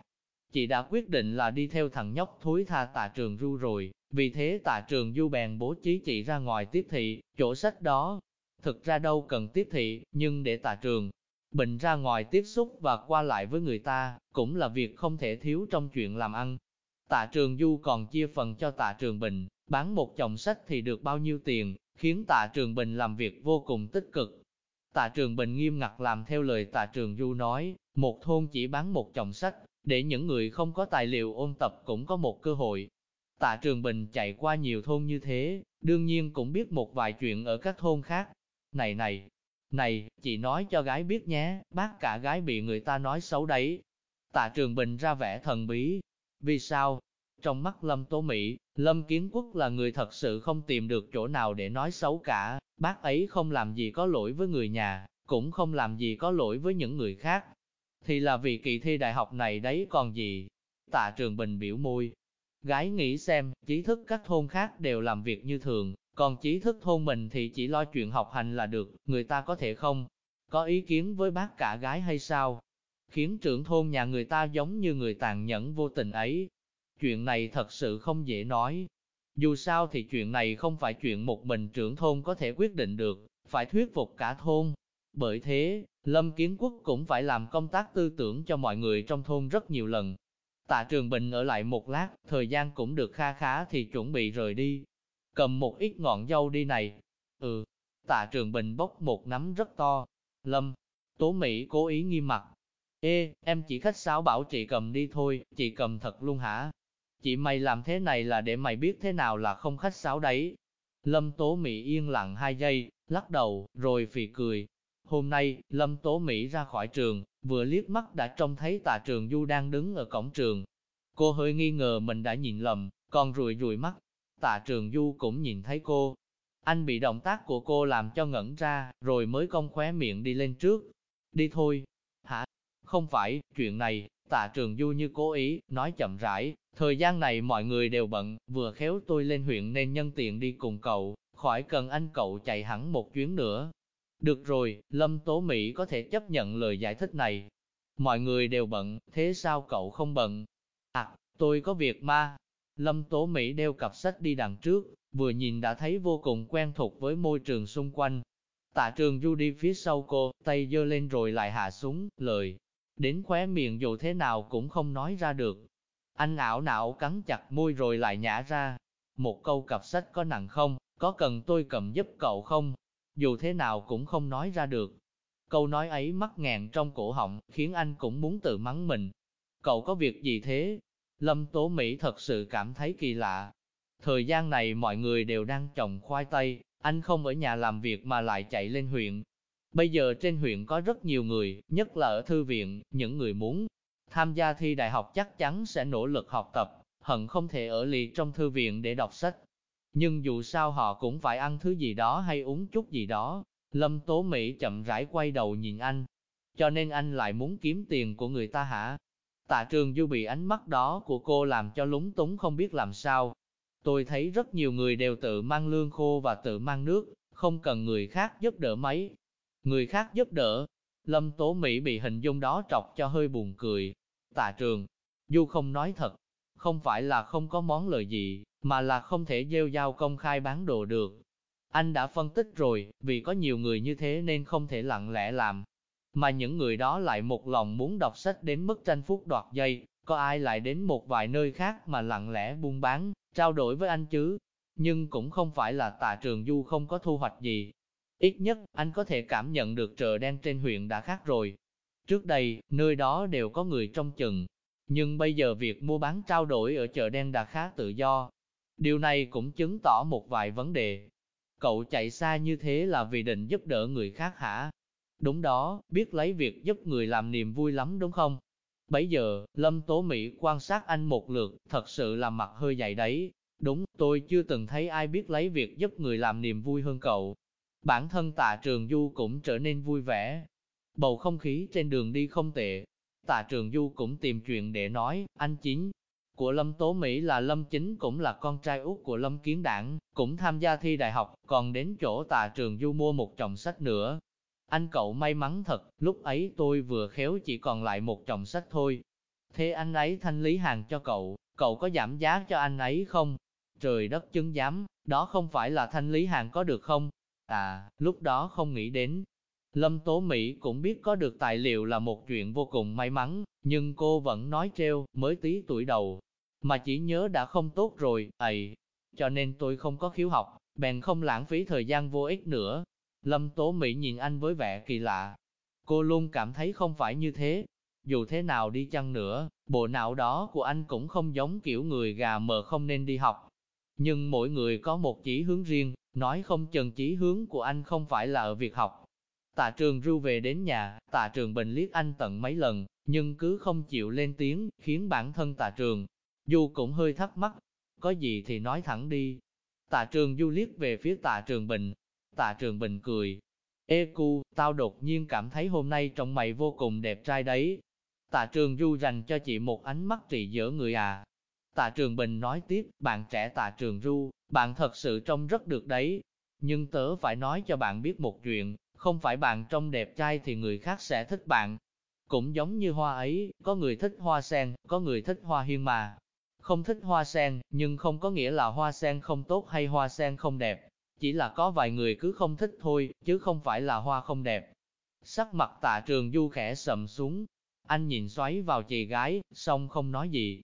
Chị đã quyết định là đi theo thằng nhóc thúi tha tạ trường ru rồi, vì thế tạ trường du bèn bố trí chị ra ngoài tiếp thị, chỗ sách đó. Thực ra đâu cần tiếp thị, nhưng để tạ trường Bình ra ngoài tiếp xúc và qua lại với người ta, cũng là việc không thể thiếu trong chuyện làm ăn. Tạ Trường Du còn chia phần cho Tạ Trường Bình, bán một chồng sách thì được bao nhiêu tiền, khiến Tạ Trường Bình làm việc vô cùng tích cực. Tạ Trường Bình nghiêm ngặt làm theo lời Tạ Trường Du nói, một thôn chỉ bán một chồng sách, để những người không có tài liệu ôn tập cũng có một cơ hội. Tạ Trường Bình chạy qua nhiều thôn như thế, đương nhiên cũng biết một vài chuyện ở các thôn khác. Này này, này, chị nói cho gái biết nhé, bác cả gái bị người ta nói xấu đấy. Tạ Trường Bình ra vẻ thần bí. Vì sao? Trong mắt Lâm Tố Mỹ, Lâm Kiến Quốc là người thật sự không tìm được chỗ nào để nói xấu cả, bác ấy không làm gì có lỗi với người nhà, cũng không làm gì có lỗi với những người khác. Thì là vì kỳ thi đại học này đấy còn gì? Tạ Trường Bình biểu môi. Gái nghĩ xem, trí thức các thôn khác đều làm việc như thường, còn trí thức thôn mình thì chỉ lo chuyện học hành là được, người ta có thể không? Có ý kiến với bác cả gái hay sao? Khiến trưởng thôn nhà người ta giống như người tàn nhẫn vô tình ấy. Chuyện này thật sự không dễ nói. Dù sao thì chuyện này không phải chuyện một mình trưởng thôn có thể quyết định được, phải thuyết phục cả thôn. Bởi thế, Lâm Kiến Quốc cũng phải làm công tác tư tưởng cho mọi người trong thôn rất nhiều lần. Tạ Trường Bình ở lại một lát, thời gian cũng được kha khá thì chuẩn bị rời đi cầm một ít ngọn dâu đi này. Ừ, tạ trường bình bốc một nắm rất to. Lâm, Tố Mỹ cố ý nghiêm mặt. Ê, em chỉ khách sáo bảo chị cầm đi thôi, chị cầm thật luôn hả? Chị mày làm thế này là để mày biết thế nào là không khách sáo đấy. Lâm Tố Mỹ yên lặng hai giây, lắc đầu, rồi phì cười. Hôm nay, Lâm Tố Mỹ ra khỏi trường, vừa liếc mắt đã trông thấy tà trường Du đang đứng ở cổng trường. Cô hơi nghi ngờ mình đã nhìn lầm, còn rùi rùi mắt, Tạ Trường Du cũng nhìn thấy cô. Anh bị động tác của cô làm cho ngẩn ra, rồi mới cong khóe miệng đi lên trước. Đi thôi. Hả? Không phải, chuyện này, tạ trường du như cố ý, nói chậm rãi, thời gian này mọi người đều bận, vừa khéo tôi lên huyện nên nhân tiện đi cùng cậu, khỏi cần anh cậu chạy hẳn một chuyến nữa. Được rồi, Lâm Tố Mỹ có thể chấp nhận lời giải thích này. Mọi người đều bận, thế sao cậu không bận? À, tôi có việc mà. Lâm Tố Mỹ đeo cặp sách đi đằng trước, vừa nhìn đã thấy vô cùng quen thuộc với môi trường xung quanh. Tạ trường du đi phía sau cô, tay giơ lên rồi lại hạ xuống, lời. Đến khóe miệng dù thế nào cũng không nói ra được. Anh ảo não cắn chặt môi rồi lại nhả ra. Một câu cặp sách có nặng không, có cần tôi cầm giúp cậu không? Dù thế nào cũng không nói ra được. Câu nói ấy mắc ngàn trong cổ họng, khiến anh cũng muốn tự mắng mình. Cậu có việc gì thế? Lâm Tố Mỹ thật sự cảm thấy kỳ lạ, Thời gian này mọi người đều đang trồng khoai tây, anh không ở nhà làm việc mà lại chạy lên huyện. Bây giờ trên huyện có rất nhiều người, nhất là ở thư viện, những người muốn tham gia thi đại học chắc chắn sẽ nỗ lực học tập, hận không thể ở lì trong thư viện để đọc sách. Nhưng dù sao họ cũng phải ăn thứ gì đó hay uống chút gì đó. Lâm Tố Mỹ chậm rãi quay đầu nhìn anh. Cho nên anh lại muốn kiếm tiền của người ta hả? Tạ trường du bị ánh mắt đó của cô làm cho lúng túng không biết làm sao. Tôi thấy rất nhiều người đều tự mang lương khô và tự mang nước, không cần người khác giúp đỡ mấy. Người khác giúp đỡ, Lâm Tố Mỹ bị hình dung đó trọc cho hơi buồn cười. Tạ trường, Du không nói thật, không phải là không có món lời gì, mà là không thể gieo giao công khai bán đồ được. Anh đã phân tích rồi, vì có nhiều người như thế nên không thể lặng lẽ làm. Mà những người đó lại một lòng muốn đọc sách đến mức tranh phút đoạt dây, có ai lại đến một vài nơi khác mà lặng lẽ buôn bán, trao đổi với anh chứ. Nhưng cũng không phải là tà trường du không có thu hoạch gì. Ít nhất, anh có thể cảm nhận được chợ đen trên huyện đã khác rồi. Trước đây, nơi đó đều có người trong chừng. Nhưng bây giờ việc mua bán trao đổi ở chợ đen đã khá tự do. Điều này cũng chứng tỏ một vài vấn đề. Cậu chạy xa như thế là vì định giúp đỡ người khác hả? Đúng đó, biết lấy việc giúp người làm niềm vui lắm đúng không? Bấy giờ, Lâm Tố Mỹ quan sát anh một lượt, thật sự là mặt hơi dày đấy. Đúng, tôi chưa từng thấy ai biết lấy việc giúp người làm niềm vui hơn cậu. Bản thân tạ trường du cũng trở nên vui vẻ. Bầu không khí trên đường đi không tệ. Tạ trường du cũng tìm chuyện để nói, anh chính của Lâm Tố Mỹ là Lâm Chính cũng là con trai út của Lâm Kiến Đảng, cũng tham gia thi đại học, còn đến chỗ tạ trường du mua một chồng sách nữa, anh cậu may mắn thật, lúc ấy tôi vừa khéo chỉ còn lại một chồng sách thôi. Thế anh ấy thanh lý hàng cho cậu, cậu có giảm giá cho anh ấy không? Trời đất chứng giám, đó không phải là thanh lý hàng có được không? À, lúc đó không nghĩ đến. Lâm Tố Mỹ cũng biết có được tài liệu là một chuyện vô cùng may mắn, nhưng cô vẫn nói treo, mới tí tuổi đầu. Mà chỉ nhớ đã không tốt rồi, ầy. Cho nên tôi không có khiếu học, bèn không lãng phí thời gian vô ích nữa. Lâm Tố Mỹ nhìn anh với vẻ kỳ lạ. Cô luôn cảm thấy không phải như thế. Dù thế nào đi chăng nữa, bộ não đó của anh cũng không giống kiểu người gà mờ không nên đi học. Nhưng mỗi người có một chỉ hướng riêng, nói không chừng chỉ hướng của anh không phải là ở việc học. Tạ trường ru về đến nhà, tạ trường bình liếc anh tận mấy lần, nhưng cứ không chịu lên tiếng, khiến bản thân tạ trường. Du cũng hơi thắc mắc, có gì thì nói thẳng đi. Tạ trường du liếc về phía tạ trường bình, Tạ Trường Bình cười. Ê cu, tao đột nhiên cảm thấy hôm nay trong mày vô cùng đẹp trai đấy. Tạ Trường Du dành cho chị một ánh mắt trị giữa người à. Tạ Trường Bình nói tiếp, bạn trẻ Tạ Trường Du, bạn thật sự trông rất được đấy. Nhưng tớ phải nói cho bạn biết một chuyện, không phải bạn trông đẹp trai thì người khác sẽ thích bạn. Cũng giống như hoa ấy, có người thích hoa sen, có người thích hoa hiên mà. Không thích hoa sen, nhưng không có nghĩa là hoa sen không tốt hay hoa sen không đẹp. Chỉ là có vài người cứ không thích thôi, chứ không phải là hoa không đẹp. Sắc mặt tạ trường du khẽ sầm xuống. Anh nhìn xoáy vào chị gái, xong không nói gì.